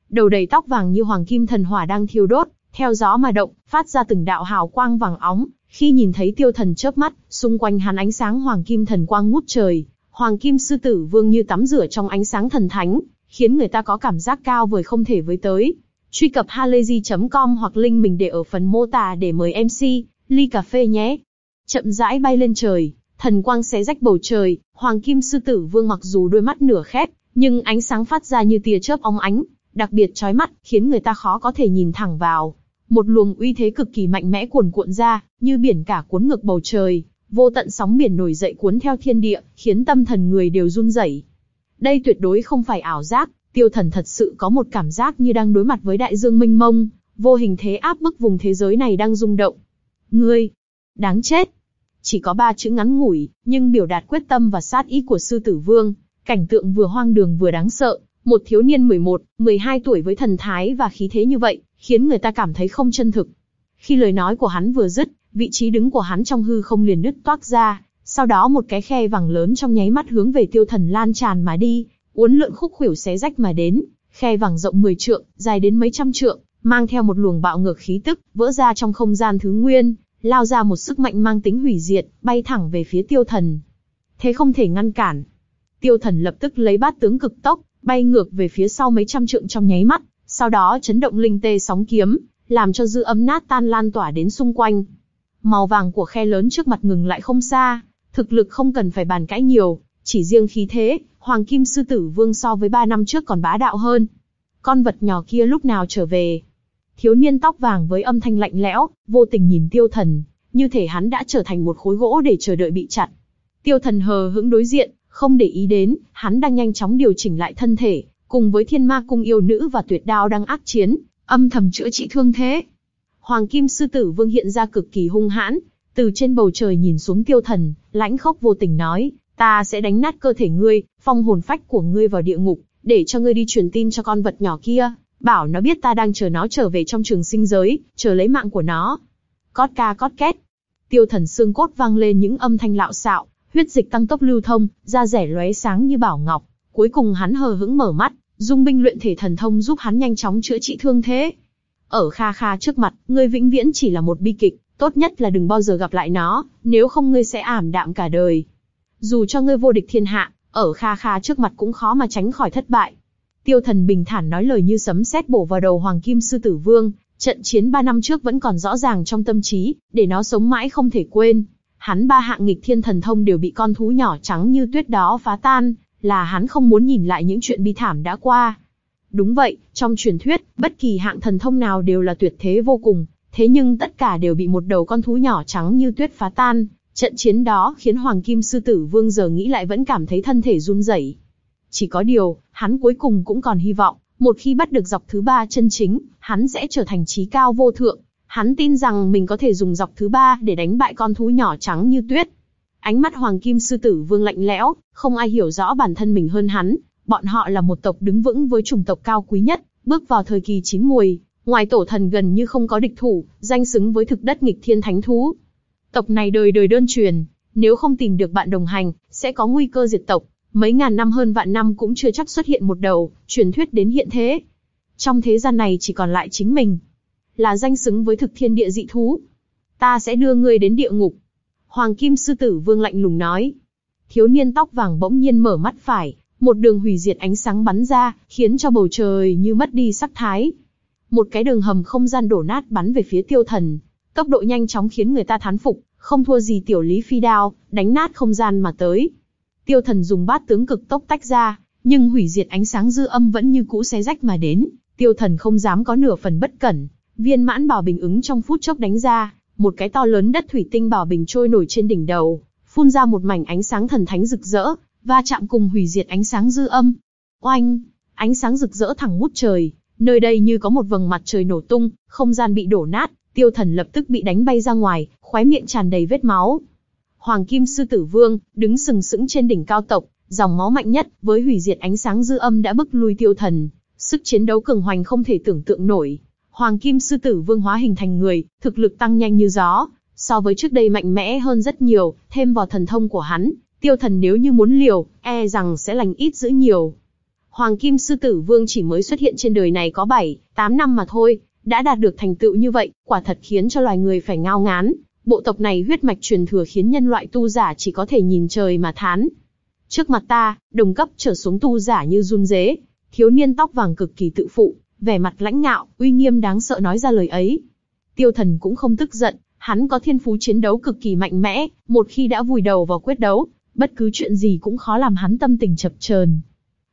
Đầu đầy tóc vàng như hoàng kim thần hỏa đang thiêu đốt, theo gió mà động, phát ra từng đạo hào quang vàng óng. Khi nhìn thấy tiêu thần chớp mắt, xung quanh hắn ánh sáng hoàng kim thần quang ngút trời, Hoàng Kim Sư Tử Vương như tắm rửa trong ánh sáng thần thánh, khiến người ta có cảm giác cao vời không thể với tới. Truy cập halayzi.com hoặc link mình để ở phần mô tả để mời MC, ly cà phê nhé. Chậm rãi bay lên trời, thần quang xé rách bầu trời, Hoàng Kim Sư Tử Vương mặc dù đôi mắt nửa khép, nhưng ánh sáng phát ra như tia chớp óng ánh, đặc biệt chói mắt, khiến người ta khó có thể nhìn thẳng vào. Một luồng uy thế cực kỳ mạnh mẽ cuồn cuộn ra, như biển cả cuốn ngược bầu trời, vô tận sóng biển nổi dậy cuốn theo thiên địa, khiến tâm thần người đều run rẩy. Đây tuyệt đối không phải ảo giác, tiêu thần thật sự có một cảm giác như đang đối mặt với đại dương mênh mông, vô hình thế áp bức vùng thế giới này đang rung động. Ngươi, đáng chết. Chỉ có ba chữ ngắn ngủi, nhưng biểu đạt quyết tâm và sát ý của sư tử vương, cảnh tượng vừa hoang đường vừa đáng sợ, một thiếu niên 11, 12 tuổi với thần thái và khí thế như vậy, khiến người ta cảm thấy không chân thực. Khi lời nói của hắn vừa dứt, vị trí đứng của hắn trong hư không liền nứt toác ra, sau đó một cái khe vàng lớn trong nháy mắt hướng về tiêu thần lan tràn mà đi, uốn lượn khúc khuỷu xé rách mà đến, khe vàng rộng 10 trượng, dài đến mấy trăm trượng, mang theo một luồng bạo ngược khí tức, vỡ ra trong không gian thứ nguyên, lao ra một sức mạnh mang tính hủy diệt, bay thẳng về phía tiêu thần. Thế không thể ngăn cản. Tiêu thần lập tức lấy bát tướng cực tốc, bay ngược về phía sau mấy trăm trượng trong nháy mắt, sau đó chấn động linh tê sóng kiếm, làm cho dư âm nát tan lan tỏa đến xung quanh. Màu vàng của khe lớn trước mặt ngừng lại không xa, thực lực không cần phải bàn cãi nhiều, chỉ riêng khí thế, Hoàng Kim Sư Tử Vương so với ba năm trước còn bá đạo hơn. Con vật nhỏ kia lúc nào trở về? Thiếu niên tóc vàng với âm thanh lạnh lẽo, vô tình nhìn tiêu thần, như thể hắn đã trở thành một khối gỗ để chờ đợi bị chặt. Tiêu thần hờ hững đối diện, không để ý đến, hắn đang nhanh chóng điều chỉnh lại thân thể, cùng với thiên ma cung yêu nữ và tuyệt đao đang ác chiến, âm thầm chữa trị thương thế. Hoàng Kim Sư Tử Vương hiện ra cực kỳ hung hãn, từ trên bầu trời nhìn xuống tiêu thần, lãnh khốc vô tình nói, ta sẽ đánh nát cơ thể ngươi, phong hồn phách của ngươi vào địa ngục, để cho ngươi đi truyền tin cho con vật nhỏ kia, bảo nó biết ta đang chờ nó trở về trong trường sinh giới, chờ lấy mạng của nó. Cót ca cót két. Tiêu thần xương cốt vang lên những âm thanh lạo xạo, huyết dịch tăng tốc lưu thông, da rẻ lóe sáng như bảo ngọc. Cuối cùng hắn hờ hững mở mắt, dung binh luyện thể thần thông giúp hắn nhanh chóng chữa trị thương thế. Ở Kha Kha trước mặt, ngươi vĩnh viễn chỉ là một bi kịch, tốt nhất là đừng bao giờ gặp lại nó, nếu không ngươi sẽ ảm đạm cả đời. Dù cho ngươi vô địch thiên hạ, ở Kha Kha trước mặt cũng khó mà tránh khỏi thất bại. Tiêu thần bình thản nói lời như sấm sét bổ vào đầu Hoàng Kim Sư Tử Vương, trận chiến ba năm trước vẫn còn rõ ràng trong tâm trí, để nó sống mãi không thể quên. Hắn ba hạng nghịch thiên thần thông đều bị con thú nhỏ trắng như tuyết đó phá tan, là hắn không muốn nhìn lại những chuyện bi thảm đã qua. Đúng vậy, trong truyền thuyết, bất kỳ hạng thần thông nào đều là tuyệt thế vô cùng, thế nhưng tất cả đều bị một đầu con thú nhỏ trắng như tuyết phá tan. Trận chiến đó khiến Hoàng Kim Sư Tử Vương giờ nghĩ lại vẫn cảm thấy thân thể run rẩy. Chỉ có điều, hắn cuối cùng cũng còn hy vọng, một khi bắt được dọc thứ ba chân chính, hắn sẽ trở thành trí cao vô thượng. Hắn tin rằng mình có thể dùng dọc thứ ba để đánh bại con thú nhỏ trắng như tuyết. Ánh mắt Hoàng Kim Sư Tử Vương lạnh lẽo, không ai hiểu rõ bản thân mình hơn hắn. Bọn họ là một tộc đứng vững với chủng tộc cao quý nhất, bước vào thời kỳ chín mùi, ngoài tổ thần gần như không có địch thủ, danh xứng với thực đất nghịch thiên thánh thú. Tộc này đời đời đơn truyền, nếu không tìm được bạn đồng hành, sẽ có nguy cơ diệt tộc. Mấy ngàn năm hơn vạn năm cũng chưa chắc xuất hiện một đầu, truyền thuyết đến hiện thế. Trong thế gian này chỉ còn lại chính mình. Là danh xứng với thực thiên địa dị thú. Ta sẽ đưa ngươi đến địa ngục. Hoàng Kim Sư Tử Vương lạnh lùng nói. Thiếu niên tóc vàng bỗng nhiên mở mắt phải, một đường hủy diệt ánh sáng bắn ra, khiến cho bầu trời như mất đi sắc thái. Một cái đường hầm không gian đổ nát bắn về phía tiêu thần. Tốc độ nhanh chóng khiến người ta thán phục, không thua gì tiểu lý phi đao, đánh nát không gian mà tới. Tiêu thần dùng bát tướng cực tốc tách ra, nhưng hủy diệt ánh sáng dư âm vẫn như cũ xé rách mà đến. Tiêu thần không dám có nửa phần bất cẩn. Viên mãn bảo bình ứng trong phút chốc đánh ra, một cái to lớn đất thủy tinh bảo bình trôi nổi trên đỉnh đầu, phun ra một mảnh ánh sáng thần thánh rực rỡ, va chạm cùng hủy diệt ánh sáng dư âm. Oanh! Ánh sáng rực rỡ thẳng ngút trời, nơi đây như có một vầng mặt trời nổ tung, không gian bị đổ nát, tiêu thần lập tức bị đánh bay ra ngoài, khóe miệng tràn đầy vết máu. Hoàng Kim Sư Tử Vương, đứng sừng sững trên đỉnh cao tộc, dòng máu mạnh nhất, với hủy diệt ánh sáng dư âm đã bức lui tiêu thần. Sức chiến đấu cường hoành không thể tưởng tượng nổi. Hoàng Kim Sư Tử Vương hóa hình thành người, thực lực tăng nhanh như gió, so với trước đây mạnh mẽ hơn rất nhiều, thêm vào thần thông của hắn, tiêu thần nếu như muốn liều, e rằng sẽ lành ít giữ nhiều. Hoàng Kim Sư Tử Vương chỉ mới xuất hiện trên đời này có 7, 8 năm mà thôi, đã đạt được thành tựu như vậy, quả thật khiến cho loài người phải ngao ngán. Bộ tộc này huyết mạch truyền thừa khiến nhân loại tu giả chỉ có thể nhìn trời mà thán. Trước mặt ta, đồng cấp trở xuống tu giả như run dế. Thiếu niên tóc vàng cực kỳ tự phụ, vẻ mặt lãnh ngạo, uy nghiêm đáng sợ nói ra lời ấy. Tiêu thần cũng không tức giận, hắn có thiên phú chiến đấu cực kỳ mạnh mẽ, một khi đã vùi đầu vào quyết đấu, bất cứ chuyện gì cũng khó làm hắn tâm tình chập chờn.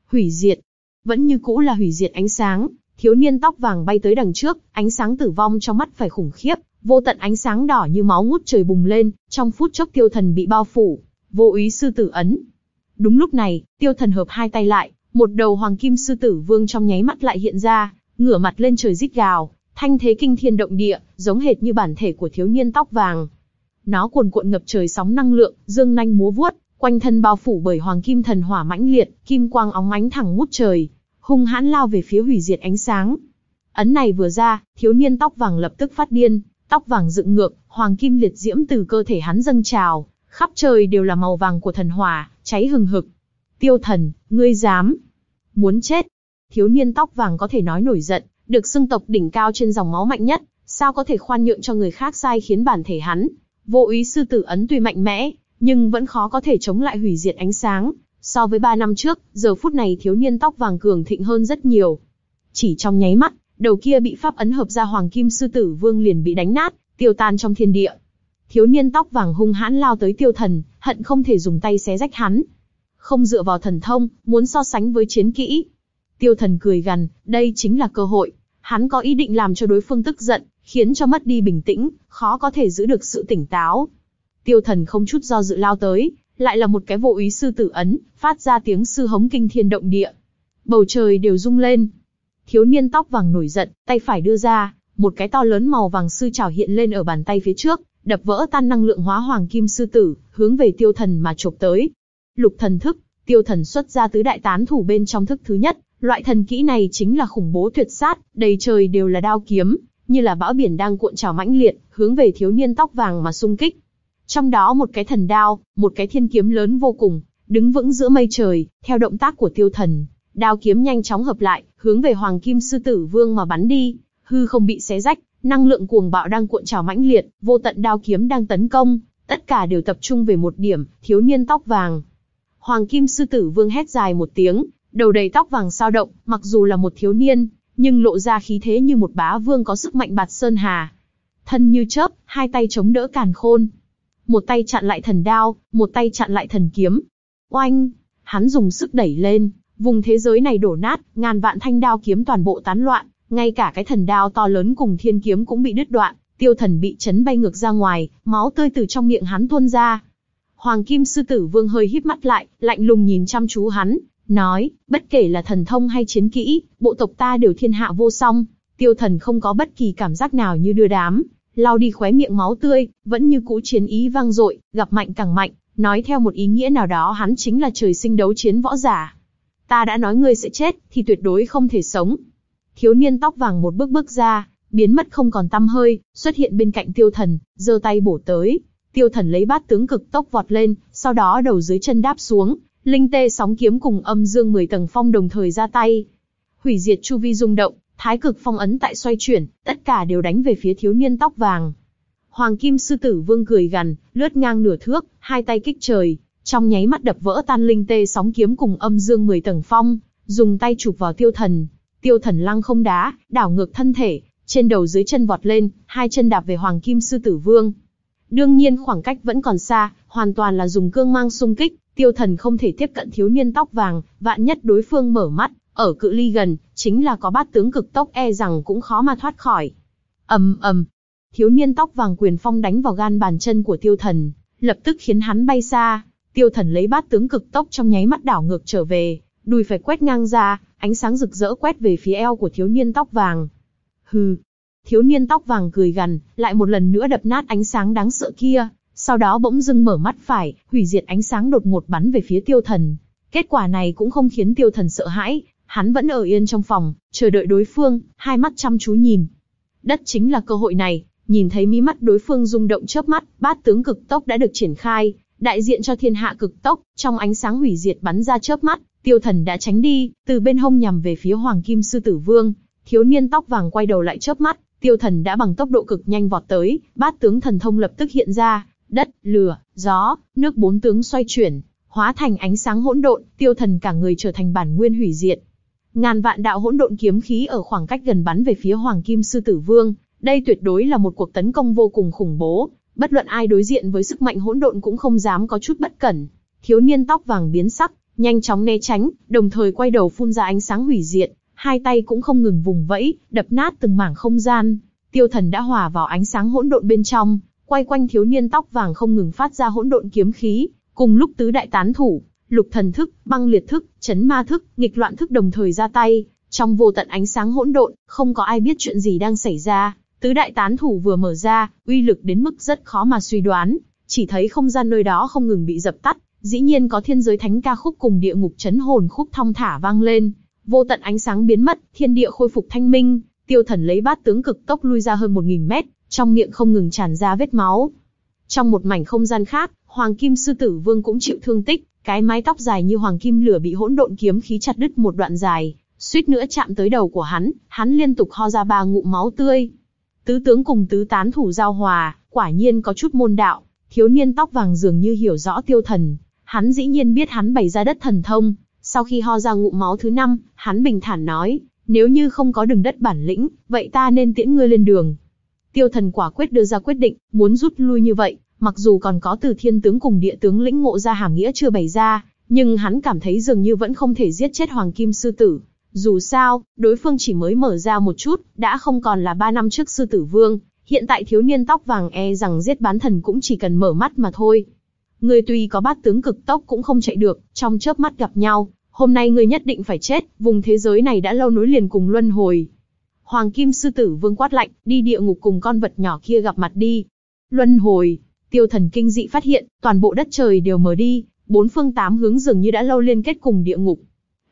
Hủy diệt, vẫn như cũ là hủy diệt ánh sáng, thiếu niên tóc vàng bay tới đằng trước, ánh sáng tử vong trong mắt phải khủng khiếp, vô tận ánh sáng đỏ như máu ngút trời bùng lên, trong phút chốc tiêu thần bị bao phủ, vô ý sư tử ấn. Đúng lúc này, tiêu thần hợp hai tay lại, một đầu hoàng kim sư tử vương trong nháy mắt lại hiện ra, ngửa mặt lên trời rít gào, thanh thế kinh thiên động địa, giống hệt như bản thể của thiếu niên tóc vàng. Nó cuồn cuộn ngập trời sóng năng lượng, dương nanh múa vuốt, quanh thân bao phủ bởi hoàng kim thần hỏa mãnh liệt, kim quang óng ánh thẳng ngút trời, hung hãn lao về phía hủy diệt ánh sáng. Ấn này vừa ra, thiếu niên tóc vàng lập tức phát điên, tóc vàng dựng ngược, hoàng kim liệt diễm từ cơ thể hắn dâng trào, khắp trời đều là màu vàng của thần hỏa, cháy hừng hực. Tiêu thần, ngươi dám? Muốn chết? Thiếu niên tóc vàng có thể nói nổi giận, được xưng tộc đỉnh cao trên dòng máu mạnh nhất, sao có thể khoan nhượng cho người khác sai khiến bản thể hắn? Vô ý sư tử ấn tuy mạnh mẽ, nhưng vẫn khó có thể chống lại hủy diệt ánh sáng. So với ba năm trước, giờ phút này thiếu niên tóc vàng cường thịnh hơn rất nhiều. Chỉ trong nháy mắt, đầu kia bị pháp ấn hợp ra hoàng kim sư tử vương liền bị đánh nát, tiêu tan trong thiên địa. Thiếu niên tóc vàng hung hãn lao tới tiêu thần, hận không thể dùng tay xé rách hắn. Không dựa vào thần thông, muốn so sánh với chiến kỹ. Tiêu thần cười gằn, đây chính là cơ hội. Hắn có ý định làm cho đối phương tức giận, khiến cho mất đi bình tĩnh, khó có thể giữ được sự tỉnh táo. Tiêu thần không chút do dự lao tới, lại là một cái vô ý sư tử ấn, phát ra tiếng sư hống kinh thiên động địa. Bầu trời đều rung lên. Thiếu niên tóc vàng nổi giận, tay phải đưa ra, một cái to lớn màu vàng sư trảo hiện lên ở bàn tay phía trước, đập vỡ tan năng lượng hóa hoàng kim sư tử, hướng về tiêu thần mà chộp tới. Lục thần thức, tiêu thần xuất ra tứ đại tán thủ bên trong thức thứ nhất, loại thần kỹ này chính là khủng bố tuyệt sát, đầy trời đều là đao kiếm, như là bão biển đang cuộn trào mãnh liệt, hướng về thiếu niên tóc vàng mà xung kích. Trong đó một cái thần đao, một cái thiên kiếm lớn vô cùng, đứng vững giữa mây trời, theo động tác của tiêu thần, đao kiếm nhanh chóng hợp lại, hướng về Hoàng Kim Sư Tử Vương mà bắn đi, hư không bị xé rách, năng lượng cuồng bạo đang cuộn trào mãnh liệt, vô tận đao kiếm đang tấn công, tất cả đều tập trung về một điểm, thiếu niên tóc vàng. Hoàng Kim Sư Tử Vương hét dài một tiếng, đầu đầy tóc vàng sao động, mặc dù là một thiếu niên, nhưng lộ ra khí thế như một bá vương có sức mạnh bạt sơn hà. Thân như chớp, hai tay chống đỡ càn khôn, một tay chặn lại thần đao, một tay chặn lại thần kiếm. Oanh! Hắn dùng sức đẩy lên, vùng thế giới này đổ nát, ngàn vạn thanh đao kiếm toàn bộ tán loạn, ngay cả cái thần đao to lớn cùng thiên kiếm cũng bị đứt đoạn, tiêu thần bị chấn bay ngược ra ngoài, máu tươi từ trong miệng hắn tuôn ra. Hoàng Kim Sư Tử Vương hơi híp mắt lại, lạnh lùng nhìn chăm chú hắn, nói, bất kể là thần thông hay chiến kỹ, bộ tộc ta đều thiên hạ vô song. Tiêu thần không có bất kỳ cảm giác nào như đưa đám, lau đi khóe miệng máu tươi, vẫn như cũ chiến ý vang dội, gặp mạnh càng mạnh, nói theo một ý nghĩa nào đó hắn chính là trời sinh đấu chiến võ giả. Ta đã nói ngươi sẽ chết, thì tuyệt đối không thể sống. Thiếu niên tóc vàng một bước bước ra, biến mất không còn tăm hơi, xuất hiện bên cạnh tiêu thần, giơ tay bổ tới. Tiêu thần lấy bát tướng cực tốc vọt lên, sau đó đầu dưới chân đáp xuống, linh tê sóng kiếm cùng âm dương 10 tầng phong đồng thời ra tay. Hủy diệt chu vi rung động, Thái cực phong ấn tại xoay chuyển, tất cả đều đánh về phía thiếu niên tóc vàng. Hoàng Kim Sư Tử Vương cười gằn, lướt ngang nửa thước, hai tay kích trời, trong nháy mắt đập vỡ tan linh tê sóng kiếm cùng âm dương 10 tầng phong, dùng tay chụp vào tiêu thần. Tiêu thần lăng không đá, đảo ngược thân thể, trên đầu dưới chân vọt lên, hai chân đạp về Hoàng Kim Sư Tử Vương. Đương nhiên khoảng cách vẫn còn xa, hoàn toàn là dùng cương mang xung kích, tiêu thần không thể tiếp cận thiếu niên tóc vàng, vạn nhất đối phương mở mắt, ở cự ly gần, chính là có bát tướng cực tốc e rằng cũng khó mà thoát khỏi. ầm ầm, thiếu niên tóc vàng quyền phong đánh vào gan bàn chân của tiêu thần, lập tức khiến hắn bay xa. Tiêu thần lấy bát tướng cực tốc trong nháy mắt đảo ngược trở về, đùi phải quét ngang ra, ánh sáng rực rỡ quét về phía eo của thiếu niên tóc vàng. Hừ, thiếu niên tóc vàng cười gằn, lại một lần nữa đập nát ánh sáng đáng sợ kia, sau đó bỗng dưng mở mắt phải, hủy diệt ánh sáng đột ngột bắn về phía tiêu thần. Kết quả này cũng không khiến tiêu thần sợ hãi, Hắn vẫn ở yên trong phòng, chờ đợi đối phương, hai mắt chăm chú nhìn. Đất chính là cơ hội này, nhìn thấy mí mắt đối phương rung động chớp mắt, bát tướng cực tốc đã được triển khai, đại diện cho thiên hạ cực tốc, trong ánh sáng hủy diệt bắn ra chớp mắt, tiêu thần đã tránh đi, từ bên hông nhằm về phía Hoàng Kim Sư Tử Vương. Thiếu niên tóc vàng quay đầu lại chớp mắt, tiêu thần đã bằng tốc độ cực nhanh vọt tới, bát tướng thần thông lập tức hiện ra, đất, lửa, gió, nước bốn tướng xoay chuyển, hóa thành ánh sáng hỗn độn, tiêu thần cả người trở thành bản nguyên hủy diệt, Ngàn vạn đạo hỗn độn kiếm khí ở khoảng cách gần bắn về phía Hoàng Kim Sư Tử Vương, đây tuyệt đối là một cuộc tấn công vô cùng khủng bố, bất luận ai đối diện với sức mạnh hỗn độn cũng không dám có chút bất cẩn. Thiếu niên tóc vàng biến sắc, nhanh chóng né tránh, đồng thời quay đầu phun ra ánh sáng hủy diệt, hai tay cũng không ngừng vùng vẫy, đập nát từng mảng không gian. Tiêu Thần đã hòa vào ánh sáng hỗn độn bên trong, quay quanh thiếu niên tóc vàng không ngừng phát ra hỗn độn kiếm khí, cùng lúc tứ đại tán thủ, lục thần thức, băng liệt thức, chấn ma thức, nghịch loạn thức đồng thời ra tay, trong vô tận ánh sáng hỗn độn, không có ai biết chuyện gì đang xảy ra. Tứ đại tán thủ vừa mở ra, uy lực đến mức rất khó mà suy đoán, chỉ thấy không gian nơi đó không ngừng bị dập tắt, dĩ nhiên có thiên giới thánh ca khúc cùng địa ngục chấn hồn khúc thong thả vang lên, vô tận ánh sáng biến mất, thiên địa khôi phục thanh minh, tiêu thần lấy bát tướng cực tốc lui ra hơn một nghìn mét, trong miệng không ngừng tràn ra vết máu. Trong một mảnh không gian khác, Hoàng Kim Sư Tử Vương cũng chịu thương tích, cái mái tóc dài như hoàng kim lửa bị hỗn độn kiếm khí chặt đứt một đoạn dài, suýt nữa chạm tới đầu của hắn, hắn liên tục ho ra ba ngụm máu tươi. Tứ tướng cùng tứ tán thủ giao hòa, quả nhiên có chút môn đạo, thiếu niên tóc vàng dường như hiểu rõ tiêu thần, hắn dĩ nhiên biết hắn bày ra đất thần thông, sau khi ho ra ngụm máu thứ năm, hắn bình thản nói, nếu như không có đường đất bản lĩnh, vậy ta nên tiễn ngươi lên đường. Tiêu thần quả quyết đưa ra quyết định, muốn rút lui như vậy, mặc dù còn có từ thiên tướng cùng địa tướng lĩnh ngộ ra hàm nghĩa chưa bày ra, nhưng hắn cảm thấy dường như vẫn không thể giết chết Hoàng Kim Sư Tử. Dù sao, đối phương chỉ mới mở ra một chút, đã không còn là ba năm trước Sư Tử Vương, hiện tại thiếu niên tóc vàng e rằng giết bán thần cũng chỉ cần mở mắt mà thôi. Người tuy có bát tướng cực tốc cũng không chạy được, trong chớp mắt gặp nhau, hôm nay ngươi nhất định phải chết, vùng thế giới này đã lâu nối liền cùng luân hồi. Hoàng Kim Sư Tử Vương quát lạnh, đi địa ngục cùng con vật nhỏ kia gặp mặt đi. Luân hồi, tiêu thần kinh dị phát hiện, toàn bộ đất trời đều mở đi, bốn phương tám hướng dường như đã lâu liên kết cùng địa ngục.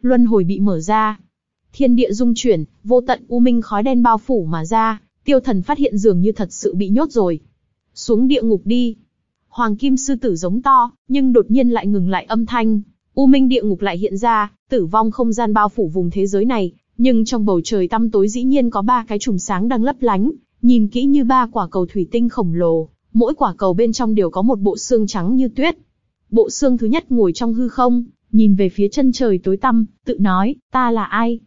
Luân hồi bị mở ra. Thiên địa dung chuyển, vô tận u minh khói đen bao phủ mà ra, tiêu thần phát hiện dường như thật sự bị nhốt rồi. Xuống địa ngục đi. Hoàng Kim Sư Tử giống to, nhưng đột nhiên lại ngừng lại âm thanh. U minh địa ngục lại hiện ra, tử vong không gian bao phủ vùng thế giới này, nhưng trong bầu trời tăm tối dĩ nhiên có ba cái chùm sáng đang lấp lánh, nhìn kỹ như ba quả cầu thủy tinh khổng lồ, mỗi quả cầu bên trong đều có một bộ xương trắng như tuyết. Bộ xương thứ nhất ngồi trong hư không, nhìn về phía chân trời tối tăm, tự nói, ta là ai?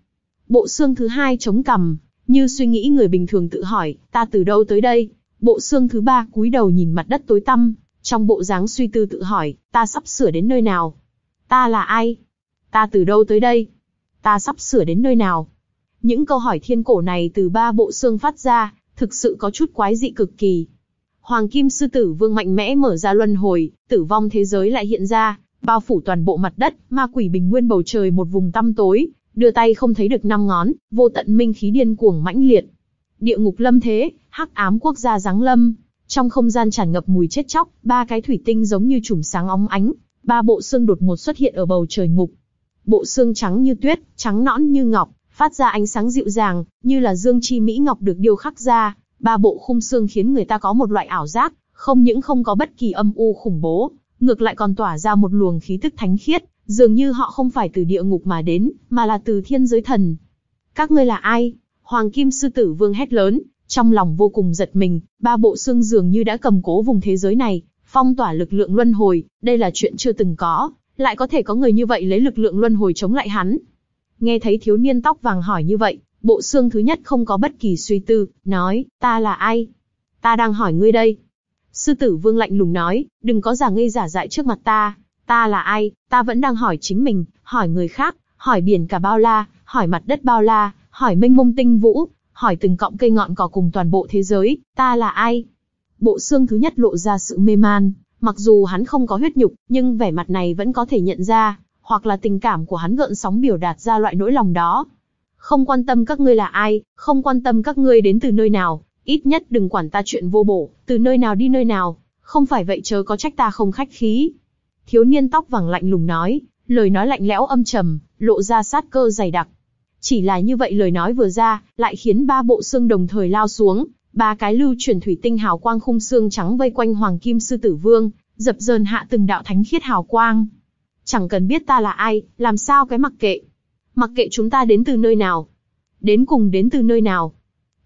Bộ xương thứ hai chống cằm, như suy nghĩ người bình thường tự hỏi, ta từ đâu tới đây? Bộ xương thứ ba cúi đầu nhìn mặt đất tối tăm, trong bộ dáng suy tư tự hỏi, ta sắp sửa đến nơi nào? Ta là ai? Ta từ đâu tới đây? Ta sắp sửa đến nơi nào? Những câu hỏi thiên cổ này từ ba bộ xương phát ra, thực sự có chút quái dị cực kỳ. Hoàng Kim Sư Tử Vương mạnh mẽ mở ra luân hồi, tử vong thế giới lại hiện ra, bao phủ toàn bộ mặt đất, ma quỷ bình nguyên bầu trời một vùng tăm tối, đưa tay không thấy được năm ngón, vô tận minh khí điên cuồng mãnh liệt. Địa ngục lâm thế, hắc ám quốc gia giáng lâm, trong không gian tràn ngập mùi chết chóc, ba cái thủy tinh giống như chùm sáng óng ánh, ba bộ xương đột ngột xuất hiện ở bầu trời ngục. Bộ xương trắng như tuyết, trắng nõn như ngọc, phát ra ánh sáng dịu dàng, như là dương chi mỹ ngọc được điêu khắc ra, ba bộ khung xương khiến người ta có một loại ảo giác, không những không có bất kỳ âm u khủng bố, ngược lại còn tỏa ra một luồng khí tức thánh khiết, dường như họ không phải từ địa ngục mà đến, mà là từ thiên giới thần. Các ngươi là ai? Hoàng Kim Sư Tử Vương hét lớn, trong lòng vô cùng giật mình, ba bộ xương dường như đã cầm cố vùng thế giới này, phong tỏa lực lượng luân hồi, đây là chuyện chưa từng có, lại có thể có người như vậy lấy lực lượng luân hồi chống lại hắn. Nghe thấy thiếu niên tóc vàng hỏi như vậy, bộ xương thứ nhất không có bất kỳ suy tư, nói, ta là ai? Ta đang hỏi ngươi đây. Sư tử vương lạnh lùng nói, đừng có giả ngây giả dại trước mặt ta. Ta là ai? Ta vẫn đang hỏi chính mình, hỏi người khác, hỏi biển cả bao la, hỏi mặt đất bao la, hỏi mênh mông tinh vũ, hỏi từng cọng cây ngọn cỏ cùng toàn bộ thế giới, ta là ai? Bộ xương thứ nhất lộ ra sự mê man, mặc dù hắn không có huyết nhục, nhưng vẻ mặt này vẫn có thể nhận ra, hoặc là tình cảm của hắn gợn sóng biểu đạt ra loại nỗi lòng đó. Không quan tâm các ngươi là ai, không quan tâm các ngươi đến từ nơi nào, ít nhất đừng quản ta chuyện vô bổ, từ nơi nào đi nơi nào, không phải vậy chớ có trách ta không khách khí. Thiếu niên tóc vàng lạnh lùng nói, lời nói lạnh lẽo âm trầm, lộ ra sát cơ dày đặc. Chỉ là như vậy lời nói vừa ra, lại khiến ba bộ xương đồng thời lao xuống, ba cái lưu chuyển thủy tinh hào quang khung xương trắng vây quanh Hoàng Kim Sư Tử Vương, dập dờn hạ từng đạo thánh khiết hào quang. Chẳng cần biết ta là ai, làm sao cái mặc kệ. Mặc kệ chúng ta đến từ nơi nào. Đến cùng đến từ nơi nào.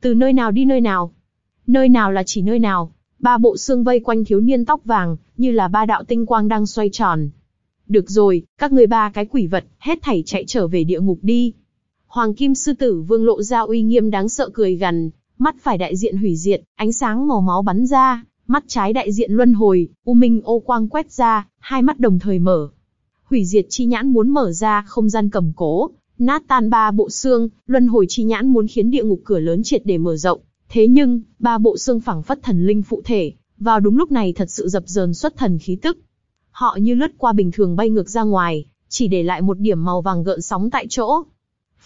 Từ nơi nào đi nơi nào. Nơi nào là chỉ nơi nào. Ba bộ xương vây quanh thiếu niên tóc vàng, như là ba đạo tinh quang đang xoay tròn. Được rồi, các người ba cái quỷ vật, hết thảy chạy trở về địa ngục đi. Hoàng Kim Sư Tử Vương lộ ra uy nghiêm đáng sợ cười gằn, mắt phải đại diện hủy diệt, ánh sáng màu máu bắn ra, mắt trái đại diện luân hồi, u minh ô quang quét ra, hai mắt đồng thời mở. Hủy diệt chi nhãn muốn mở ra không gian cầm cố, nát tan ba bộ xương, luân hồi chi nhãn muốn khiến địa ngục cửa lớn triệt để mở rộng. Thế nhưng, ba bộ xương phẳng phất thần linh phụ thể, vào đúng lúc này thật sự dập dờn xuất thần khí tức. Họ như lướt qua bình thường bay ngược ra ngoài, chỉ để lại một điểm màu vàng gợn sóng tại chỗ.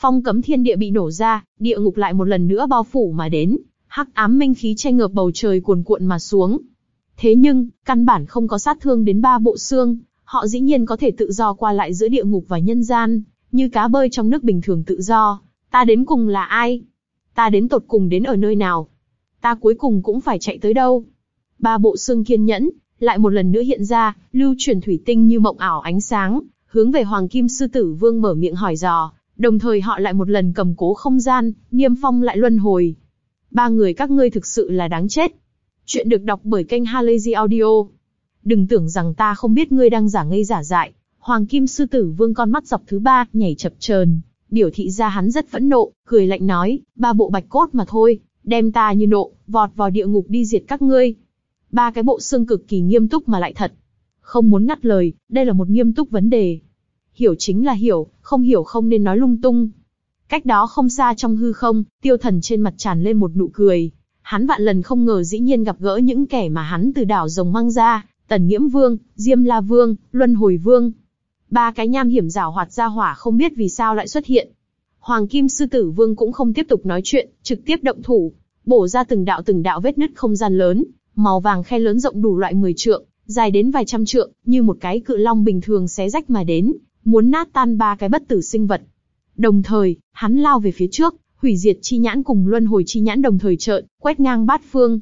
Phong cấm thiên địa bị nổ ra, địa ngục lại một lần nữa bao phủ mà đến, hắc ám minh khí che ngợp bầu trời cuồn cuộn mà xuống. Thế nhưng, căn bản không có sát thương đến ba bộ xương, họ dĩ nhiên có thể tự do qua lại giữa địa ngục và nhân gian, như cá bơi trong nước bình thường tự do. Ta đến cùng là ai? Ta đến tột cùng đến ở nơi nào? Ta cuối cùng cũng phải chạy tới đâu? Ba bộ xương kiên nhẫn, lại một lần nữa hiện ra, lưu chuyển thủy tinh như mộng ảo ánh sáng, hướng về Hoàng Kim Sư Tử Vương mở miệng hỏi dò, đồng thời họ lại một lần cầm cố không gian, niêm phong lại luân hồi. Ba người các ngươi thực sự là đáng chết. Chuyện được đọc bởi kênh Halazy Audio. Đừng tưởng rằng ta không biết ngươi đang giả ngây giả dại. Hoàng Kim Sư Tử Vương con mắt dọc thứ ba, nhảy chập chờn, biểu thị ra hắn rất phẫn nộ, cười lạnh nói, ba bộ bạch cốt mà thôi, đem ta như nộ, vọt vào địa ngục đi diệt các ngươi. Ba cái bộ xương cực kỳ nghiêm túc mà lại thật. Không muốn ngắt lời, đây là một nghiêm túc vấn đề. Hiểu chính là hiểu, không hiểu không nên nói lung tung. Cách đó không xa trong hư không, tiêu thần trên mặt tràn lên một nụ cười. Hắn vạn lần không ngờ dĩ nhiên gặp gỡ những kẻ mà hắn từ đảo rồng mang ra, Tần Nghiễm Vương, Diêm La Vương, Luân Hồi Vương. Ba cái nham hiểm rào hoạt ra hỏa không biết vì sao lại xuất hiện. Hoàng Kim Sư Tử Vương cũng không tiếp tục nói chuyện, trực tiếp động thủ, bổ ra từng đạo từng đạo vết nứt không gian lớn, màu vàng khe lớn rộng đủ loại 10 trượng, dài đến vài trăm trượng, như một cái cự long bình thường xé rách mà đến, muốn nát tan ba cái bất tử sinh vật. Đồng thời, hắn lao về phía trước, hủy diệt chi nhãn cùng luân hồi chi nhãn đồng thời trợn, quét ngang bát phương.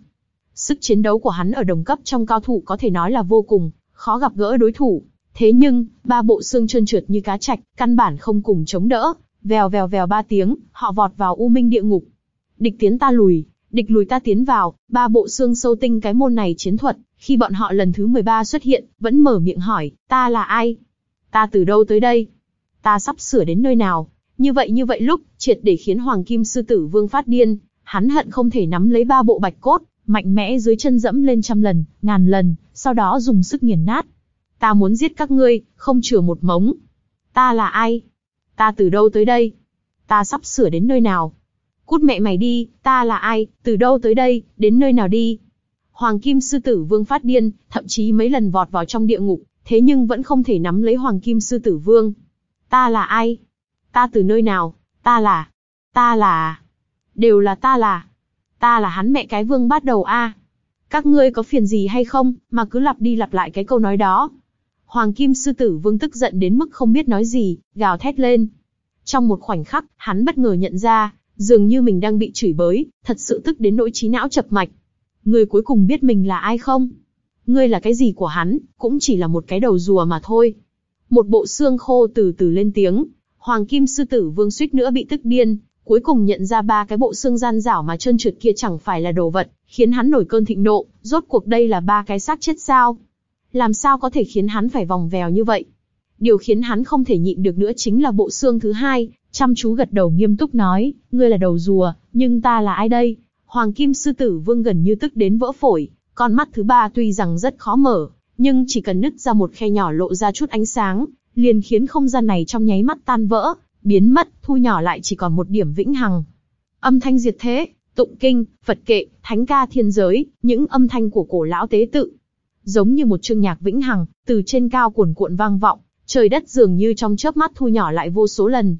Sức chiến đấu của hắn ở đồng cấp trong cao thủ có thể nói là vô cùng, khó gặp gỡ đối thủ. Thế nhưng, ba bộ xương trơn trượt như cá trạch, căn bản không cùng chống đỡ, vèo vèo vèo ba tiếng, họ vọt vào u minh địa ngục. Địch tiến ta lùi, địch lùi ta tiến vào, ba bộ xương sâu tinh cái môn này chiến thuật, khi bọn họ lần thứ 13 xuất hiện, vẫn mở miệng hỏi, ta là ai? Ta từ đâu tới đây? Ta sắp sửa đến nơi nào? Như vậy như vậy lúc, triệt để khiến Hoàng Kim Sư Tử Vương phát điên, hắn hận không thể nắm lấy ba bộ bạch cốt, mạnh mẽ dưới chân dẫm lên trăm lần, ngàn lần, sau đó dùng sức nghiền nát. Ta muốn giết các ngươi, không chừa một mống. Ta là ai? Ta từ đâu tới đây? Ta sắp sửa đến nơi nào? Cút mẹ mày đi, ta là ai, từ đâu tới đây, đến nơi nào đi? Hoàng Kim Sư Tử Vương phát điên, thậm chí mấy lần vọt vào trong địa ngục, thế nhưng vẫn không thể nắm lấy Hoàng Kim Sư Tử Vương. Ta là ai? Ta từ nơi nào? Ta là... Ta là... Đều là ta là... Ta là hắn mẹ cái vương bắt đầu a. Các ngươi có phiền gì hay không, mà cứ lặp đi lặp lại cái câu nói đó. Hoàng Kim Sư Tử Vương tức giận đến mức không biết nói gì, gào thét lên. Trong một khoảnh khắc, hắn bất ngờ nhận ra, dường như mình đang bị chửi bới, thật sự tức đến nỗi trí não chập mạch. Người cuối cùng biết mình là ai không? Ngươi là cái gì của hắn, cũng chỉ là một cái đầu rùa mà thôi. Một bộ xương khô từ từ lên tiếng, Hoàng Kim Sư Tử Vương suýt nữa bị tức điên, cuối cùng nhận ra ba cái bộ xương gian rảo mà trơn trượt kia chẳng phải là đồ vật, khiến hắn nổi cơn thịnh nộ, rốt cuộc đây là ba cái xác chết sao? Làm sao có thể khiến hắn phải vòng vèo như vậy? Điều khiến hắn không thể nhịn được nữa chính là bộ xương thứ hai, chăm chú gật đầu nghiêm túc nói, ngươi là đầu rùa, nhưng ta là ai đây? Hoàng Kim Sư Tử Vương gần như tức đến vỡ phổi, con mắt thứ ba tuy rằng rất khó mở, nhưng chỉ cần nứt ra một khe nhỏ lộ ra chút ánh sáng, liền khiến không gian này trong nháy mắt tan vỡ, biến mất, thu nhỏ lại chỉ còn một điểm vĩnh hằng. Âm thanh diệt thế, tụng kinh, Phật kệ, thánh ca thiên giới, những âm thanh của cổ lão tế tự. Giống như một chương nhạc vĩnh hằng, từ trên cao cuồn cuộn vang vọng, trời đất dường như trong chớp mắt thu nhỏ lại vô số lần.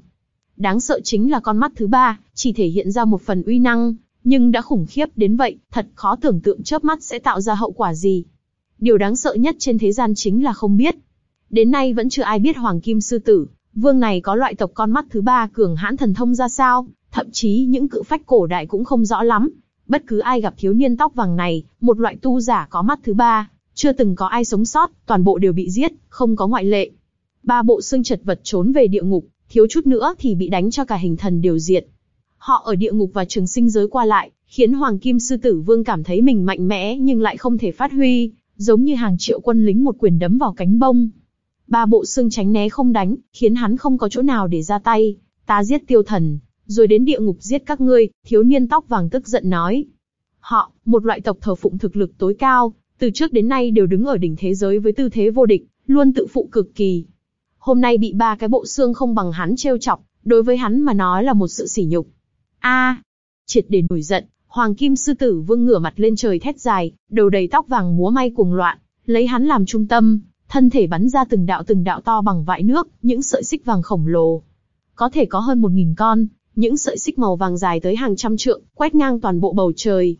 Đáng sợ chính là con mắt thứ ba, chỉ thể hiện ra một phần uy năng, nhưng đã khủng khiếp đến vậy, thật khó tưởng tượng chớp mắt sẽ tạo ra hậu quả gì. Điều đáng sợ nhất trên thế gian chính là không biết. Đến nay vẫn chưa ai biết Hoàng Kim Sư Tử, vương này có loại tộc con mắt thứ ba cường hãn thần thông ra sao, thậm chí những cự phách cổ đại cũng không rõ lắm. Bất cứ ai gặp thiếu niên tóc vàng này, một loại tu giả có mắt thứ ba, chưa từng có ai sống sót, toàn bộ đều bị giết, không có ngoại lệ. Ba bộ xương chật vật trốn về địa ngục, thiếu chút nữa thì bị đánh cho cả hình thần đều diệt. Họ ở địa ngục và trường sinh giới qua lại, khiến Hoàng Kim Sư Tử Vương cảm thấy mình mạnh mẽ nhưng lại không thể phát huy, giống như hàng triệu quân lính một quyền đấm vào cánh bông. Ba bộ xương tránh né không đánh, khiến hắn không có chỗ nào để ra tay, ta giết tiêu thần, rồi đến địa ngục giết các ngươi, thiếu niên tóc vàng tức giận nói. Họ, một loại tộc thờ phụng thực lực tối cao, từ trước đến nay đều đứng ở đỉnh thế giới với tư thế vô địch, luôn tự phụ cực kỳ. Hôm nay bị ba cái bộ xương không bằng hắn trêu chọc, đối với hắn mà nói là một sự sỉ nhục. A, triệt để nổi giận, Hoàng Kim Sư Tử Vương ngửa mặt lên trời thét dài, đầu đầy tóc vàng múa may cuồng loạn, lấy hắn làm trung tâm, thân thể bắn ra từng đạo từng đạo to bằng vại nước, những sợi xích vàng khổng lồ. Có thể có hơn một nghìn con, những sợi xích màu vàng dài tới hàng trăm trượng, quét ngang toàn bộ bầu trời.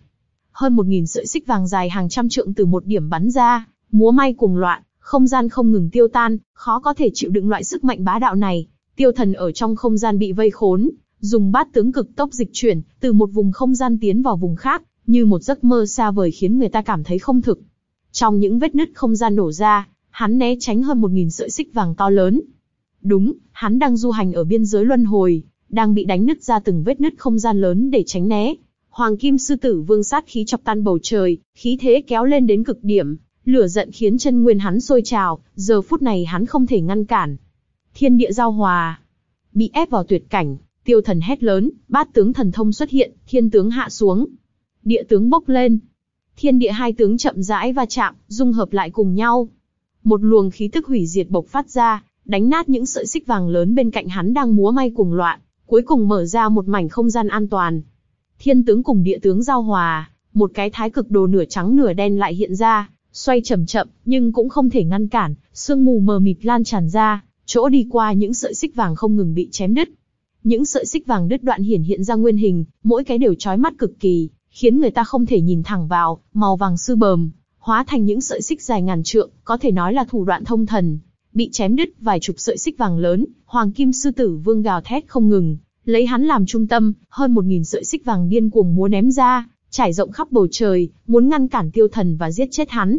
Hơn một nghìn sợi xích vàng dài hàng trăm trượng từ một điểm bắn ra, múa may cuồng loạn, không gian không ngừng tiêu tan, khó có thể chịu đựng loại sức mạnh bá đạo này. Tiêu thần ở trong không gian bị vây khốn, dùng bát tướng cực tốc dịch chuyển, từ một vùng không gian tiến vào vùng khác, như một giấc mơ xa vời khiến người ta cảm thấy không thực. Trong những vết nứt không gian nổ ra, hắn né tránh hơn một nghìn sợi xích vàng to lớn. Đúng, hắn đang du hành ở biên giới luân hồi, đang bị đánh nứt ra từng vết nứt không gian lớn để tránh né. Hoàng Kim Sư Tử Vương sát khí chọc tan bầu trời, khí thế kéo lên đến cực điểm, lửa giận khiến chân nguyên hắn sôi trào, giờ phút này hắn không thể ngăn cản. Thiên địa giao hòa, bị ép vào tuyệt cảnh, tiêu thần hét lớn, bát tướng thần thông xuất hiện, thiên tướng hạ xuống, địa tướng bốc lên, thiên địa hai tướng chậm rãi va chạm, dung hợp lại cùng nhau. Một luồng khí tức hủy diệt bộc phát ra, đánh nát những sợi xích vàng lớn bên cạnh hắn đang múa may cùng loạn, cuối cùng mở ra một mảnh không gian an toàn. Thiên tướng cùng địa tướng giao hòa, một cái thái cực đồ nửa trắng nửa đen lại hiện ra, xoay chậm chậm, nhưng cũng không thể ngăn cản, sương mù mờ mịt lan tràn ra, chỗ đi qua những sợi xích vàng không ngừng bị chém đứt. Những sợi xích vàng đứt đoạn hiển hiện ra nguyên hình, mỗi cái đều chói mắt cực kỳ, khiến người ta không thể nhìn thẳng vào, màu vàng sư bờm, hóa thành những sợi xích dài ngàn trượng, có thể nói là thủ đoạn thông thần. Bị chém đứt vài chục sợi xích vàng lớn, Hoàng Kim Sư Tử Vương gào thét không ngừng, lấy hắn làm trung tâm, hơn một nghìn sợi xích vàng điên cuồng múa ném ra, trải rộng khắp bầu trời, muốn ngăn cản tiêu thần và giết chết hắn.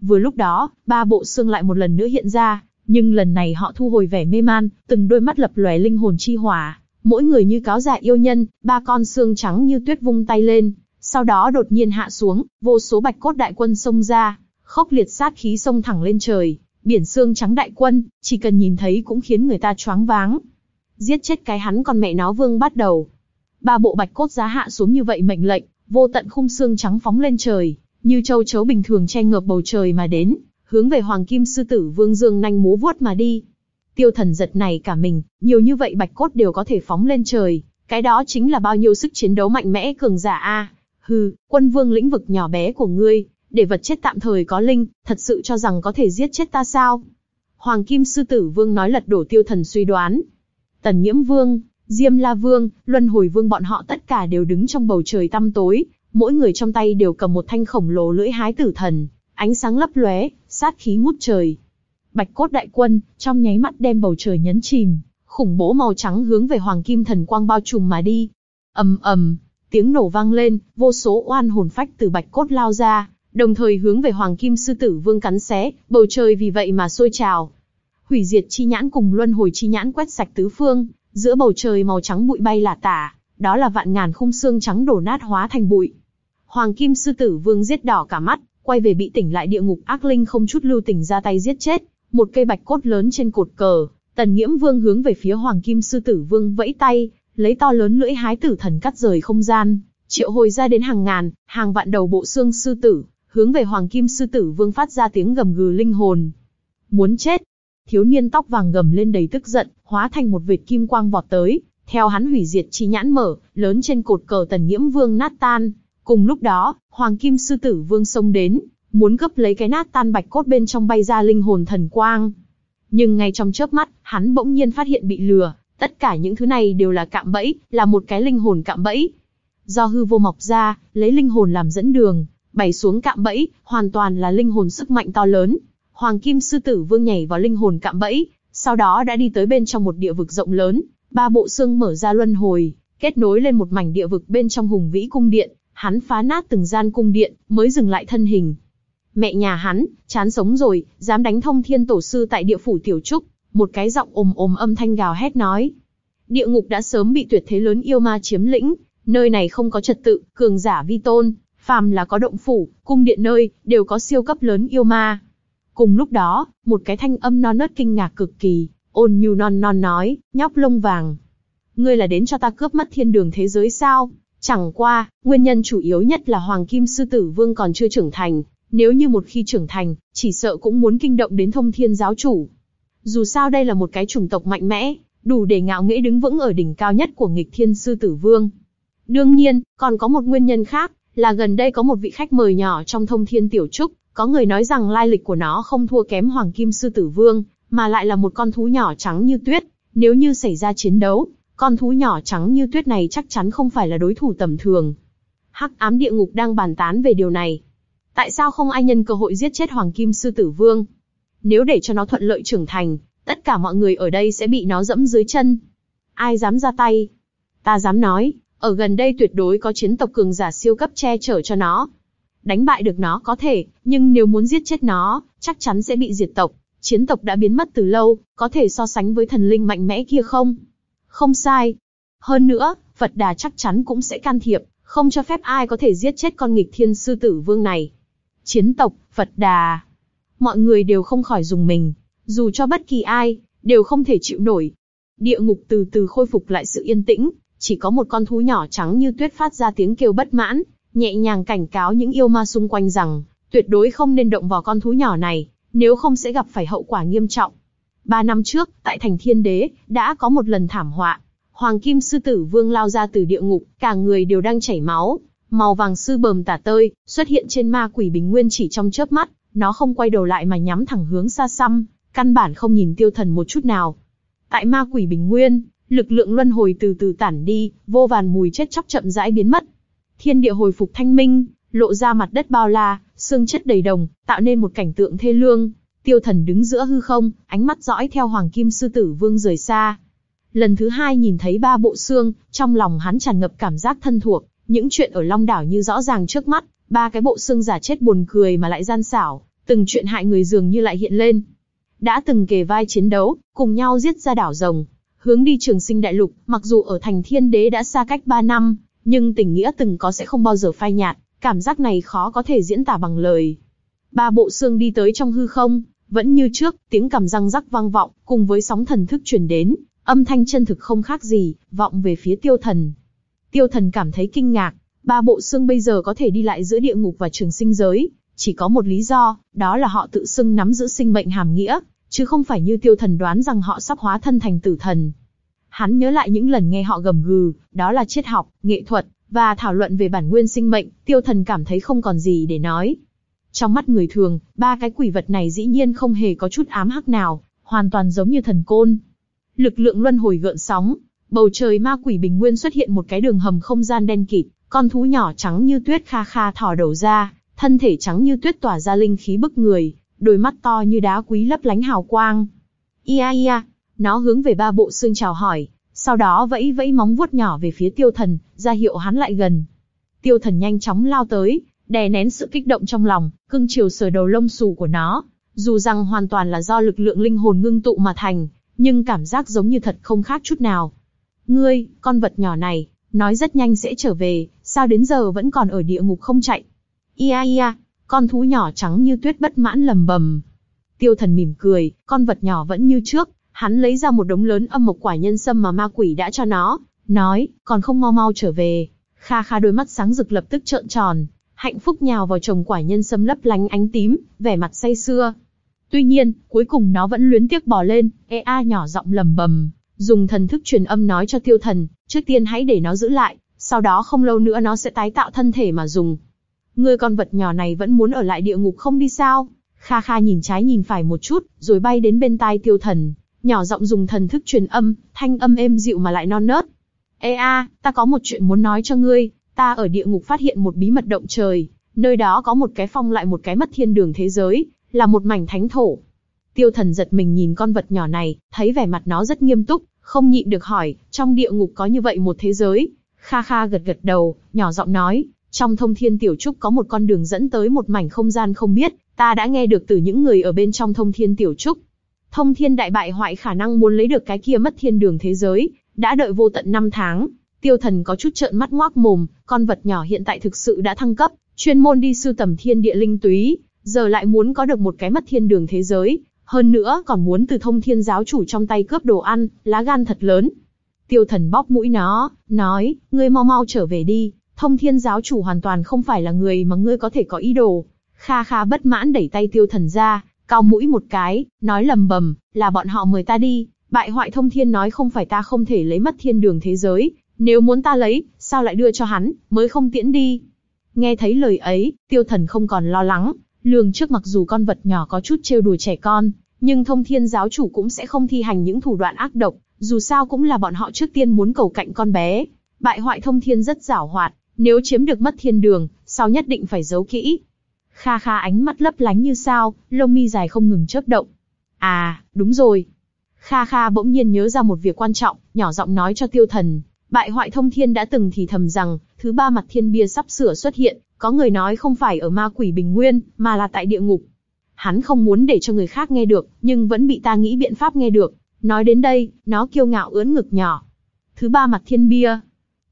Vừa lúc đó, ba bộ xương lại một lần nữa hiện ra, nhưng lần này họ thu hồi vẻ mê man, từng đôi mắt lập lòe linh hồn chi hỏa, mỗi người như cáo già yêu nhân, ba con xương trắng như tuyết vung tay lên, sau đó đột nhiên hạ xuống, vô số bạch cốt đại quân xông ra, khốc liệt sát khí xông thẳng lên trời, biển xương trắng đại quân, chỉ cần nhìn thấy cũng khiến người ta choáng váng. Giết chết cái hắn con mẹ nó vương bắt đầu. Ba bộ bạch cốt giá hạ xuống như vậy mệnh lệnh, vô tận khung xương trắng phóng lên trời, như châu chấu bình thường che ngược bầu trời mà đến, hướng về Hoàng Kim Sư Tử Vương Dương nhanh múa vuốt mà đi. Tiêu thần giật này cả mình, nhiều như vậy bạch cốt đều có thể phóng lên trời, cái đó chính là bao nhiêu sức chiến đấu mạnh mẽ cường giả a. Hừ, quân vương lĩnh vực nhỏ bé của ngươi, để vật chết tạm thời có linh, thật sự cho rằng có thể giết chết ta sao? Hoàng Kim Sư Tử Vương nói lật đổ tiêu thần suy đoán. Tần Nhiễm Vương, Diêm La Vương, Luân Hồi Vương bọn họ tất cả đều đứng trong bầu trời tăm tối, mỗi người trong tay đều cầm một thanh khổng lồ lưỡi hái tử thần, ánh sáng lấp lóe, sát khí ngút trời. Bạch cốt đại quân, trong nháy mắt đem bầu trời nhấn chìm, khủng bố màu trắng hướng về hoàng kim thần quang bao trùm mà đi. ầm ầm, tiếng nổ vang lên, vô số oan hồn phách từ bạch cốt lao ra, đồng thời hướng về hoàng kim sư tử vương cắn xé, bầu trời vì vậy mà sôi trào. Hủy diệt chi nhãn cùng luân hồi chi nhãn quét sạch tứ phương, giữa bầu trời màu trắng bụi bay lả tả, đó là vạn ngàn khung xương trắng đổ nát hóa thành bụi. Hoàng kim sư tử vương giết đỏ cả mắt, quay về bị tỉnh lại địa ngục ác linh không chút lưu tình ra tay giết chết, một cây bạch cốt lớn trên cột cờ, tần nghiễm vương hướng về phía hoàng kim sư tử vương vẫy tay, lấy to lớn lưỡi hái tử thần cắt rời không gian, triệu hồi ra đến hàng ngàn, hàng vạn đầu bộ xương sư tử, hướng về hoàng kim sư tử vương phát ra tiếng gầm gừ linh hồn. Muốn chết! Thiếu niên tóc vàng gầm lên đầy tức giận, hóa thành một vệt kim quang vọt tới, theo hắn hủy diệt chi nhãn mở, lớn trên cột cờ tần nghiễm vương nát tan. Cùng lúc đó, hoàng kim sư tử vương xông đến, muốn gấp lấy cái nát tan bạch cốt bên trong bay ra linh hồn thần quang. Nhưng ngay trong chớp mắt, hắn bỗng nhiên phát hiện bị lừa, tất cả những thứ này đều là cạm bẫy, là một cái linh hồn cạm bẫy. Do hư vô mọc ra, lấy linh hồn làm dẫn đường, bày xuống cạm bẫy, hoàn toàn là linh hồn sức mạnh to lớn. Hoàng Kim Sư Tử Vương nhảy vào linh hồn cạm bẫy, sau đó đã đi tới bên trong một địa vực rộng lớn, ba bộ xương mở ra luân hồi, kết nối lên một mảnh địa vực bên trong hùng vĩ cung điện, hắn phá nát từng gian cung điện, mới dừng lại thân hình. Mẹ nhà hắn, chán sống rồi, dám đánh thông thiên tổ sư tại địa phủ tiểu trúc, một cái giọng ồm ồm âm thanh gào hét nói. Địa ngục đã sớm bị tuyệt thế lớn yêu ma chiếm lĩnh, nơi này không có trật tự, cường giả vi tôn, phàm là có động phủ, cung điện nơi, đều có siêu cấp lớn yêu ma. Cùng lúc đó, một cái thanh âm non nớt kinh ngạc cực kỳ, ôn nhu non non nói, nhóc lông vàng. ngươi là đến cho ta cướp mất thiên đường thế giới sao? Chẳng qua, nguyên nhân chủ yếu nhất là Hoàng Kim Sư Tử Vương còn chưa trưởng thành, nếu như một khi trưởng thành, chỉ sợ cũng muốn kinh động đến thông thiên giáo chủ. Dù sao đây là một cái chủng tộc mạnh mẽ, đủ để ngạo nghễ đứng vững ở đỉnh cao nhất của nghịch thiên sư tử vương. Đương nhiên, còn có một nguyên nhân khác, là gần đây có một vị khách mời nhỏ trong thông thiên tiểu trúc, có người nói rằng lai lịch của nó không thua kém hoàng kim sư tử vương, mà lại là một con thú nhỏ trắng như tuyết. Nếu như xảy ra chiến đấu, con thú nhỏ trắng như tuyết này chắc chắn không phải là đối thủ tầm thường. Hắc ám địa ngục đang bàn tán về điều này. Tại sao không ai nhân cơ hội giết chết hoàng kim sư tử vương? Nếu để cho nó thuận lợi trưởng thành, tất cả mọi người ở đây sẽ bị nó dẫm dưới chân. Ai dám ra tay? Ta dám nói, ở gần đây tuyệt đối có chiến tộc cường giả siêu cấp che chở cho nó. Đánh bại được nó có thể, nhưng nếu muốn giết chết nó, chắc chắn sẽ bị diệt tộc. Chiến tộc đã biến mất từ lâu, có thể so sánh với thần linh mạnh mẽ kia không? Không sai. Hơn nữa, Phật Đà chắc chắn cũng sẽ can thiệp, không cho phép ai có thể giết chết con nghịch thiên sư tử vương này. Chiến tộc, Phật Đà. Mọi người đều không khỏi dùng mình, dù cho bất kỳ ai, đều không thể chịu nổi. Địa ngục từ từ khôi phục lại sự yên tĩnh, chỉ có một con thú nhỏ trắng như tuyết phát ra tiếng kêu bất mãn, nhẹ nhàng cảnh cáo những yêu ma xung quanh rằng, tuyệt đối không nên động vào con thú nhỏ này, nếu không sẽ gặp phải hậu quả nghiêm trọng. Ba năm trước, tại thành thiên đế, đã có một lần thảm họa. Hoàng Kim Sư Tử Vương lao ra từ địa ngục, cả người đều đang chảy máu. Màu vàng sư bờm tả tơi, xuất hiện trên ma quỷ bình nguyên chỉ trong chớp mắt, nó không quay đầu lại mà nhắm thẳng hướng xa xăm, căn bản không nhìn tiêu thần một chút nào. Tại ma quỷ bình nguyên, lực lượng luân hồi từ từ tản đi, vô vàn mùi chết chóc chậm rãi biến mất. Thiên địa hồi phục thanh minh, lộ ra mặt đất bao la, xương chất đầy đồng, tạo nên một cảnh tượng thê lương. Tiêu thần đứng giữa hư không, ánh mắt dõi theo Hoàng Kim Sư Tử Vương rời xa. Lần thứ hai nhìn thấy ba bộ xương, trong lòng hắn tràn ngập cảm giác thân thuộc, những chuyện ở Long Đảo như rõ ràng trước mắt, ba cái bộ xương giả chết buồn cười mà lại gian xảo, từng chuyện hại người dường như lại hiện lên. Đã từng kề vai chiến đấu, cùng nhau giết ra đảo rồng, hướng đi trường sinh đại lục, mặc dù ở thành thiên đế đã xa cách ba năm, nhưng tình nghĩa từng có sẽ không bao giờ phai nhạt, cảm giác này khó có thể diễn tả bằng lời. Ba bộ xương đi tới trong hư không, vẫn như trước, tiếng cầm răng rắc vang vọng, cùng với sóng thần thức truyền đến, âm thanh chân thực không khác gì, vọng về phía tiêu thần. Tiêu thần cảm thấy kinh ngạc, ba bộ xương bây giờ có thể đi lại giữa địa ngục và trường sinh giới, chỉ có một lý do, đó là họ tự xưng nắm giữ sinh mệnh hàm nghĩa, chứ không phải như tiêu thần đoán rằng họ sắp hóa thân thành tử thần. Hắn nhớ lại những lần nghe họ gầm gừ, đó là triết học, nghệ thuật, và thảo luận về bản nguyên sinh mệnh, tiêu thần cảm thấy không còn gì để nói. Trong mắt người thường, ba cái quỷ vật này dĩ nhiên không hề có chút ám hắc nào, hoàn toàn giống như thần côn. Lực lượng luân hồi gợn sóng, bầu trời ma quỷ bình nguyên xuất hiện một cái đường hầm không gian đen kịt, con thú nhỏ trắng như tuyết kha kha thò đầu ra, thân thể trắng như tuyết tỏa ra linh khí bức người, đôi mắt to như đá quý lấp lánh hào quang. Ia ia, nó hướng về ba bộ xương chào hỏi, sau đó vẫy vẫy móng vuốt nhỏ về phía tiêu thần, ra hiệu hắn lại gần. Tiêu thần nhanh chóng lao tới, đè nén sự kích động trong lòng, cưng chiều sờ đầu lông xù của nó. Dù rằng hoàn toàn là do lực lượng linh hồn ngưng tụ mà thành, nhưng cảm giác giống như thật không khác chút nào. Ngươi, con vật nhỏ này, nói rất nhanh sẽ trở về, sao đến giờ vẫn còn ở địa ngục không chạy? Ia ia, con thú nhỏ trắng như tuyết bất mãn lầm bầm. Tiêu thần mỉm cười, con vật nhỏ vẫn như trước, hắn lấy ra một đống lớn âm mộc quả nhân sâm mà ma quỷ đã cho nó, nói, còn không mau mau trở về. Kha kha đôi mắt sáng rực lập tức trợn tròn, hạnh phúc nhào vào chồng quả nhân sâm lấp lánh ánh tím, vẻ mặt say sưa. Tuy nhiên, cuối cùng nó vẫn luyến tiếc bỏ lên, e a nhỏ giọng lầm bầm, dùng thần thức truyền âm nói cho tiêu thần, trước tiên hãy để nó giữ lại, sau đó không lâu nữa nó sẽ tái tạo thân thể mà dùng. Ngươi con vật nhỏ này vẫn muốn ở lại địa ngục không đi sao? Kha Kha nhìn trái nhìn phải một chút, rồi bay đến bên tai tiêu thần, nhỏ giọng dùng thần thức truyền âm, thanh âm êm dịu mà lại non nớt. Ê a, ta có một chuyện muốn nói cho ngươi, ta ở địa ngục phát hiện một bí mật động trời, nơi đó có một cái phong lại một cái mất thiên đường thế giới, là một mảnh thánh thổ. Tiêu thần giật mình nhìn con vật nhỏ này, thấy vẻ mặt nó rất nghiêm túc, không nhịn được hỏi, trong địa ngục có như vậy một thế giới. Kha Kha gật gật đầu, nhỏ giọng nói, trong thông thiên tiểu trúc có một con đường dẫn tới một mảnh không gian không biết, ta đã nghe được từ những người ở bên trong thông thiên tiểu trúc. Thông thiên đại bại hoại khả năng muốn lấy được cái kia mất thiên đường thế giới, đã đợi vô tận năm tháng. Tiêu thần có chút trợn mắt ngoác mồm, con vật nhỏ hiện tại thực sự đã thăng cấp, chuyên môn đi sưu tầm thiên địa linh túy, giờ lại muốn có được một cái mất thiên đường thế giới, hơn nữa còn muốn từ thông thiên giáo chủ trong tay cướp đồ ăn, lá gan thật lớn. Tiêu thần bóp mũi nó, nói, ngươi mau mau trở về đi, thông thiên giáo chủ hoàn toàn không phải là người mà ngươi có thể có ý đồ. Kha kha bất mãn đẩy tay tiêu thần ra, cao mũi một cái, nói lầm bầm, là bọn họ mời ta đi, bại hoại thông thiên nói không phải ta không thể lấy mất thiên đường thế giới, nếu muốn ta lấy, sao lại đưa cho hắn, mới không tiễn đi. Nghe thấy lời ấy, tiêu thần không còn lo lắng, lường trước mặc dù con vật nhỏ có chút trêu đùa trẻ con, nhưng thông thiên giáo chủ cũng sẽ không thi hành những thủ đoạn ác độc, dù sao cũng là bọn họ trước tiên muốn cầu cạnh con bé. Bại hoại thông thiên rất giảo hoạt, nếu chiếm được mất thiên đường, sau nhất định phải giấu kỹ. Kha kha ánh mắt lấp lánh như sao, lông mi dài không ngừng chớp động. À, đúng rồi. Kha kha bỗng nhiên nhớ ra một việc quan trọng, nhỏ giọng nói cho tiêu thần. Bại hoại thông thiên đã từng thì thầm rằng, thứ ba mặt thiên bia sắp sửa xuất hiện, có người nói không phải ở ma quỷ bình nguyên, mà là tại địa ngục. Hắn không muốn để cho người khác nghe được, nhưng vẫn bị ta nghĩ biện pháp nghe được. Nói đến đây, nó kiêu ngạo ưỡn ngực nhỏ. Thứ ba mặt thiên bia.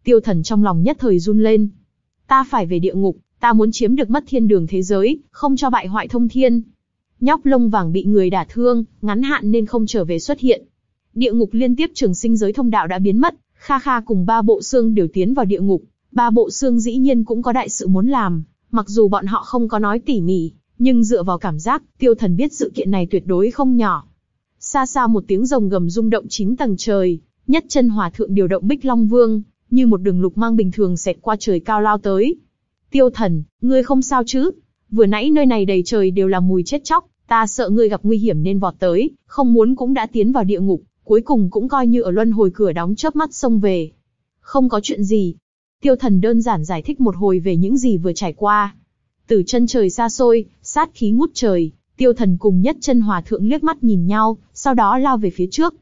Tiêu thần trong lòng nhất thời run lên. Ta phải về địa ngục, ta muốn chiếm được mất thiên đường thế giới, không cho bại hoại thông thiên. Nhóc lông vàng bị người đả thương, ngắn hạn nên không trở về xuất hiện. Địa ngục liên tiếp trường sinh giới thông đạo đã biến mất, Kha Kha cùng ba bộ xương đều tiến vào địa ngục. Ba bộ xương dĩ nhiên cũng có đại sự muốn làm, mặc dù bọn họ không có nói tỉ mỉ, nhưng dựa vào cảm giác, tiêu thần biết sự kiện này tuyệt đối không nhỏ. Xa xa một tiếng rồng gầm rung động chín tầng trời, nhất chân hòa thượng điều động bích long vương, như một đường lục mang bình thường xẹt qua trời cao lao tới. Tiêu thần, ngươi không sao chứ? Vừa nãy nơi này đầy trời đều là mùi chết chóc, ta sợ ngươi gặp nguy hiểm nên vọt tới, không muốn cũng đã tiến vào địa ngục, cuối cùng cũng coi như ở luân hồi cửa đóng chớp mắt xông về. Không có chuyện gì. Tiêu thần đơn giản giải thích một hồi về những gì vừa trải qua. Từ chân trời xa xôi, sát khí ngút trời, tiêu thần cùng nhất chân hòa thượng liếc mắt nhìn nhau, sau đó lao về phía trước.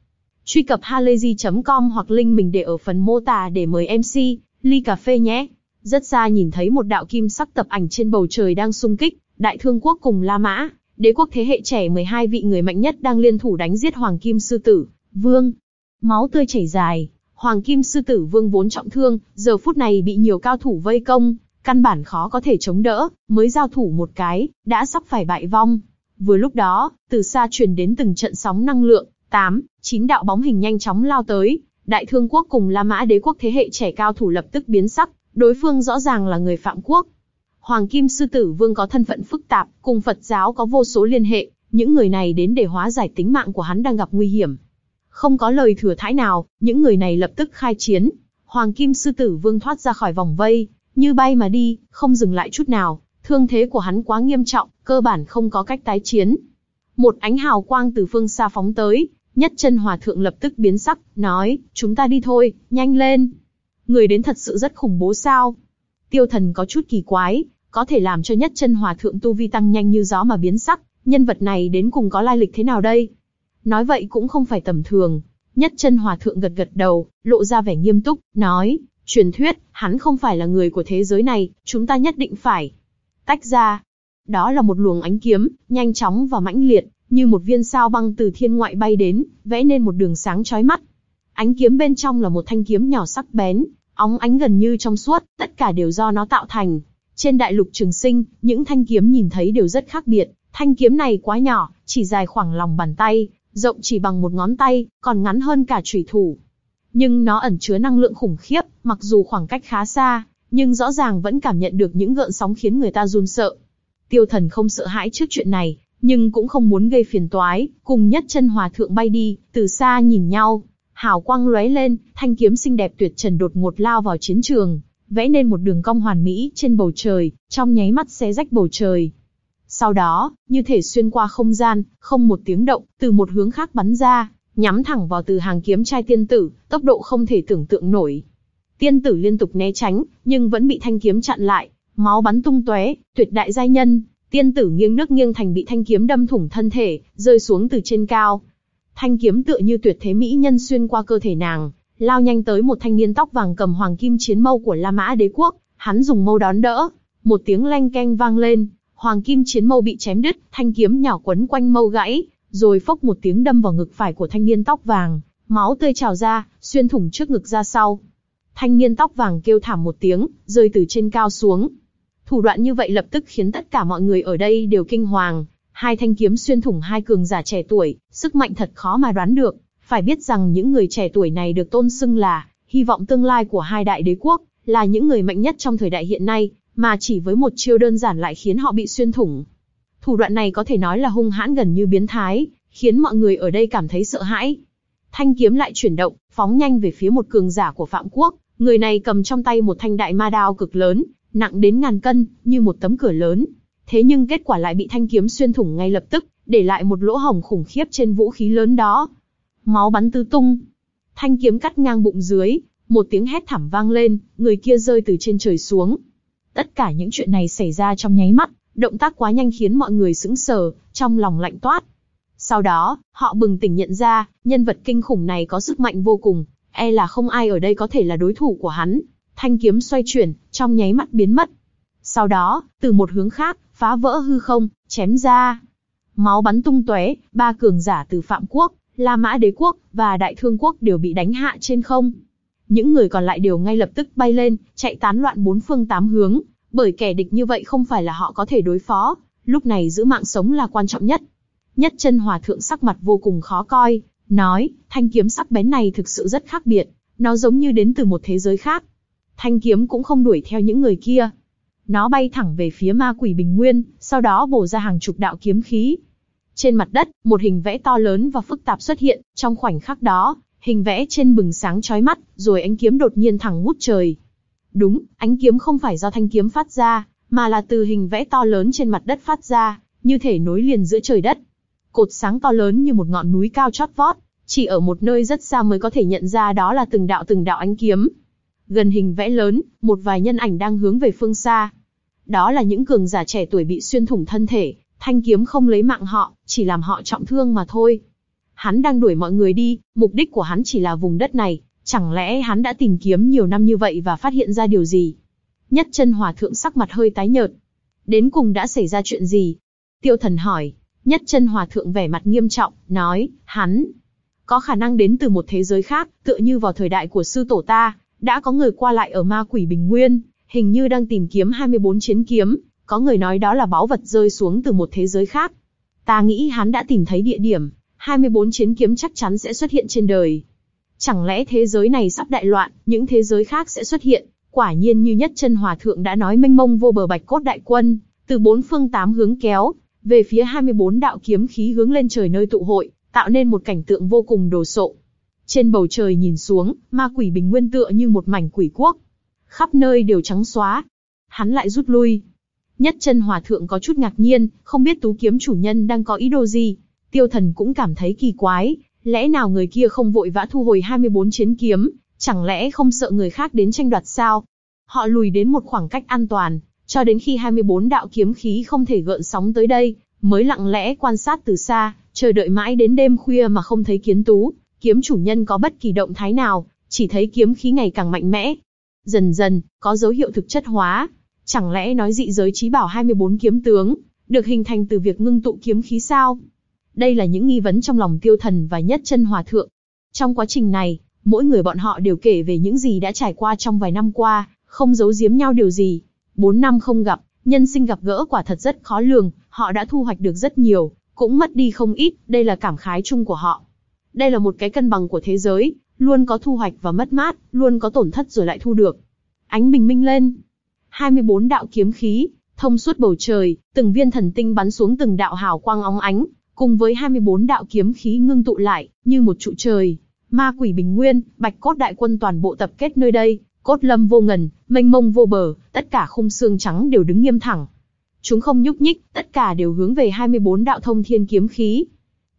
Truy cập halayzi.com hoặc link mình để ở phần mô tả để mời MC, ly cà phê nhé. Rất xa nhìn thấy một đạo kim sắc tập ảnh trên bầu trời đang xung kích, đại thương quốc cùng La Mã, đế quốc thế hệ trẻ 12 vị người mạnh nhất đang liên thủ đánh giết Hoàng Kim Sư Tử, Vương. Máu tươi chảy dài, Hoàng Kim Sư Tử Vương vốn trọng thương, giờ phút này bị nhiều cao thủ vây công, căn bản khó có thể chống đỡ, mới giao thủ một cái, đã sắp phải bại vong. Vừa lúc đó, từ xa truyền đến từng trận sóng năng lượng, tám, chín đạo bóng hình nhanh chóng lao tới, Đại Thương quốc cùng La Mã đế quốc thế hệ trẻ cao thủ lập tức biến sắc, đối phương rõ ràng là người phạm quốc. Hoàng Kim Sư Tử Vương có thân phận phức tạp, cùng Phật giáo có vô số liên hệ, những người này đến để hóa giải tính mạng của hắn đang gặp nguy hiểm. Không có lời thừa thãi nào, những người này lập tức khai chiến. Hoàng Kim Sư Tử Vương thoát ra khỏi vòng vây, như bay mà đi, không dừng lại chút nào. Thương thế của hắn quá nghiêm trọng, cơ bản không có cách tái chiến. Một ánh hào quang từ phương xa phóng tới, nhất chân hòa thượng lập tức biến sắc, nói, chúng ta đi thôi, nhanh lên. Người đến thật sự rất khủng bố sao? Tiêu thần có chút kỳ quái, có thể làm cho nhất chân hòa thượng tu vi tăng nhanh như gió mà biến sắc, nhân vật này đến cùng có lai lịch thế nào đây? Nói vậy cũng không phải tầm thường. Nhất chân hòa thượng gật gật đầu, lộ ra vẻ nghiêm túc, nói, truyền thuyết, hắn không phải là người của thế giới này, chúng ta nhất định phải tách ra. Đó là một luồng ánh kiếm, nhanh chóng và mãnh liệt, như một viên sao băng từ thiên ngoại bay đến, vẽ nên một đường sáng chói mắt. Ánh kiếm bên trong là một thanh kiếm nhỏ sắc bén, óng ánh gần như trong suốt, tất cả đều do nó tạo thành. Trên đại lục trường sinh, những thanh kiếm nhìn thấy đều rất khác biệt, thanh kiếm này quá nhỏ, chỉ dài khoảng lòng bàn tay, rộng chỉ bằng một ngón tay, còn ngắn hơn cả chủy thủ. Nhưng nó ẩn chứa năng lượng khủng khiếp, mặc dù khoảng cách khá xa, nhưng rõ ràng vẫn cảm nhận được những gợn sóng khiến người ta run sợ. Tiêu thần không sợ hãi trước chuyện này, nhưng cũng không muốn gây phiền toái, cùng nhất chân hòa thượng bay đi, từ xa nhìn nhau. Hào quang lóe lên, thanh kiếm xinh đẹp tuyệt trần đột ngột lao vào chiến trường, vẽ nên một đường cong hoàn mỹ trên bầu trời, trong nháy mắt xé rách bầu trời. Sau đó, như thể xuyên qua không gian, không một tiếng động, từ một hướng khác bắn ra, nhắm thẳng vào từ hàng kiếm trai tiên tử, tốc độ không thể tưởng tượng nổi. Tiên tử liên tục né tránh, nhưng vẫn bị thanh kiếm chặn lại, máu bắn tung tóe, tuyệt đại giai nhân, tiên tử nghiêng nước nghiêng thành bị thanh kiếm đâm thủng thân thể, rơi xuống từ trên cao. Thanh kiếm tựa như tuyệt thế mỹ nhân xuyên qua cơ thể nàng, lao nhanh tới một thanh niên tóc vàng cầm hoàng kim chiến mâu của La Mã đế quốc, hắn dùng mâu đón đỡ, một tiếng leng keng vang lên, hoàng kim chiến mâu bị chém đứt, thanh kiếm nhỏ quấn quanh mâu gãy, rồi phốc một tiếng đâm vào ngực phải của thanh niên tóc vàng, máu tươi trào ra, xuyên thủng trước ngực ra sau. Thanh niên tóc vàng kêu thảm một tiếng, rơi từ trên cao xuống. Thủ đoạn như vậy lập tức khiến tất cả mọi người ở đây đều kinh hoàng. Hai thanh kiếm xuyên thủng hai cường giả trẻ tuổi, sức mạnh thật khó mà đoán được. Phải biết rằng những người trẻ tuổi này được tôn xưng là hy vọng tương lai của hai đại đế quốc, là những người mạnh nhất trong thời đại hiện nay, mà chỉ với một chiêu đơn giản lại khiến họ bị xuyên thủng. Thủ đoạn này có thể nói là hung hãn gần như biến thái, khiến mọi người ở đây cảm thấy sợ hãi. Thanh kiếm lại chuyển động, phóng nhanh về phía một cường giả của Phạm Quốc, người này cầm trong tay một thanh đại ma đao cực lớn, nặng đến ngàn cân, như một tấm cửa lớn. Thế nhưng kết quả lại bị thanh kiếm xuyên thủng ngay lập tức, để lại một lỗ hổng khủng khiếp trên vũ khí lớn đó. Máu bắn tứ tung. Thanh kiếm cắt ngang bụng dưới, một tiếng hét thảm vang lên, người kia rơi từ trên trời xuống. Tất cả những chuyện này xảy ra trong nháy mắt, động tác quá nhanh khiến mọi người sững sờ, trong lòng lạnh toát. Sau đó, họ bừng tỉnh nhận ra, nhân vật kinh khủng này có sức mạnh vô cùng, e là không ai ở đây có thể là đối thủ của hắn. Thanh kiếm xoay chuyển, trong nháy mắt biến mất. Sau đó, từ một hướng khác, phá vỡ hư không, chém ra. Máu bắn tung tóe, ba cường giả từ Phạm Quốc, La Mã Đế Quốc và Đại Thương Quốc đều bị đánh hạ trên không. Những người còn lại đều ngay lập tức bay lên, chạy tán loạn bốn phương tám hướng, bởi kẻ địch như vậy không phải là họ có thể đối phó, lúc này giữ mạng sống là quan trọng nhất. Nhất chân hòa thượng sắc mặt vô cùng khó coi, nói, thanh kiếm sắc bén này thực sự rất khác biệt, nó giống như đến từ một thế giới khác. Thanh kiếm cũng không đuổi theo những người kia. Nó bay thẳng về phía ma quỷ bình nguyên, sau đó bổ ra hàng chục đạo kiếm khí. Trên mặt đất, một hình vẽ to lớn và phức tạp xuất hiện, trong khoảnh khắc đó, hình vẽ trên bừng sáng chói mắt, rồi ánh kiếm đột nhiên thẳng ngút trời. Đúng, ánh kiếm không phải do thanh kiếm phát ra, mà là từ hình vẽ to lớn trên mặt đất phát ra, như thể nối liền giữa trời đất. Cột sáng to lớn như một ngọn núi cao chót vót, chỉ ở một nơi rất xa mới có thể nhận ra đó là từng đạo từng đạo ánh kiếm. Gần hình vẽ lớn, một vài nhân ảnh đang hướng về phương xa. Đó là những cường giả trẻ tuổi bị xuyên thủng thân thể, thanh kiếm không lấy mạng họ, chỉ làm họ trọng thương mà thôi. Hắn đang đuổi mọi người đi, mục đích của hắn chỉ là vùng đất này, chẳng lẽ hắn đã tìm kiếm nhiều năm như vậy và phát hiện ra điều gì? Nhất chân hòa thượng sắc mặt hơi tái nhợt. Đến cùng đã xảy ra chuyện gì? Tiêu thần hỏi. Nhất chân hòa thượng vẻ mặt nghiêm trọng, nói, hắn có khả năng đến từ một thế giới khác, tựa như vào thời đại của sư tổ ta, đã có người qua lại ở ma quỷ bình nguyên, hình như đang tìm kiếm 24 chiến kiếm, có người nói đó là báu vật rơi xuống từ một thế giới khác. Ta nghĩ hắn đã tìm thấy địa điểm, 24 chiến kiếm chắc chắn sẽ xuất hiện trên đời. Chẳng lẽ thế giới này sắp đại loạn, những thế giới khác sẽ xuất hiện? Quả nhiên như nhất chân hòa thượng đã nói mênh mông vô bờ bạch cốt đại quân, từ bốn phương tám hướng kéo, về phía 24 đạo kiếm khí hướng lên trời nơi tụ hội, tạo nên một cảnh tượng vô cùng đồ sộ. Trên bầu trời nhìn xuống, ma quỷ bình nguyên tựa như một mảnh quỷ quốc. Khắp nơi đều trắng xóa. Hắn lại rút lui. Nhất chân hòa thượng có chút ngạc nhiên, không biết tú kiếm chủ nhân đang có ý đồ gì. Tiêu thần cũng cảm thấy kỳ quái, lẽ nào người kia không vội vã thu hồi 24 chiến kiếm, chẳng lẽ không sợ người khác đến tranh đoạt sao? Họ lùi đến một khoảng cách an toàn, cho đến khi 24 đạo kiếm khí không thể gợn sóng tới đây, mới lặng lẽ quan sát từ xa, chờ đợi mãi đến đêm khuya mà không thấy kiến tú, kiếm chủ nhân có bất kỳ động thái nào, chỉ thấy kiếm khí ngày càng mạnh mẽ. Dần dần, có dấu hiệu thực chất hóa. Chẳng lẽ nói dị giới trí bảo 24 kiếm tướng, được hình thành từ việc ngưng tụ kiếm khí sao? Đây là những nghi vấn trong lòng tiêu thần và nhất chân hòa thượng. Trong quá trình này, mỗi người bọn họ đều kể về những gì đã trải qua trong vài năm qua, không giấu giếm nhau điều gì. Bốn năm không gặp, nhân sinh gặp gỡ quả thật rất khó lường, họ đã thu hoạch được rất nhiều, cũng mất đi không ít, đây là cảm khái chung của họ. Đây là một cái cân bằng của thế giới, luôn có thu hoạch và mất mát, luôn có tổn thất rồi lại thu được. Ánh bình minh lên. 24 đạo kiếm khí, thông suốt bầu trời, từng viên thần tinh bắn xuống từng đạo hào quang óng ánh, cùng với 24 đạo kiếm khí ngưng tụ lại, như một trụ trời. Ma quỷ bình nguyên, bạch cốt đại quân toàn bộ tập kết nơi đây, cốt lâm vô ngần, mênh mông vô bờ, tất cả khung xương trắng đều đứng nghiêm thẳng. Chúng không nhúc nhích, tất cả đều hướng về 24 đạo thông thiên kiếm khí.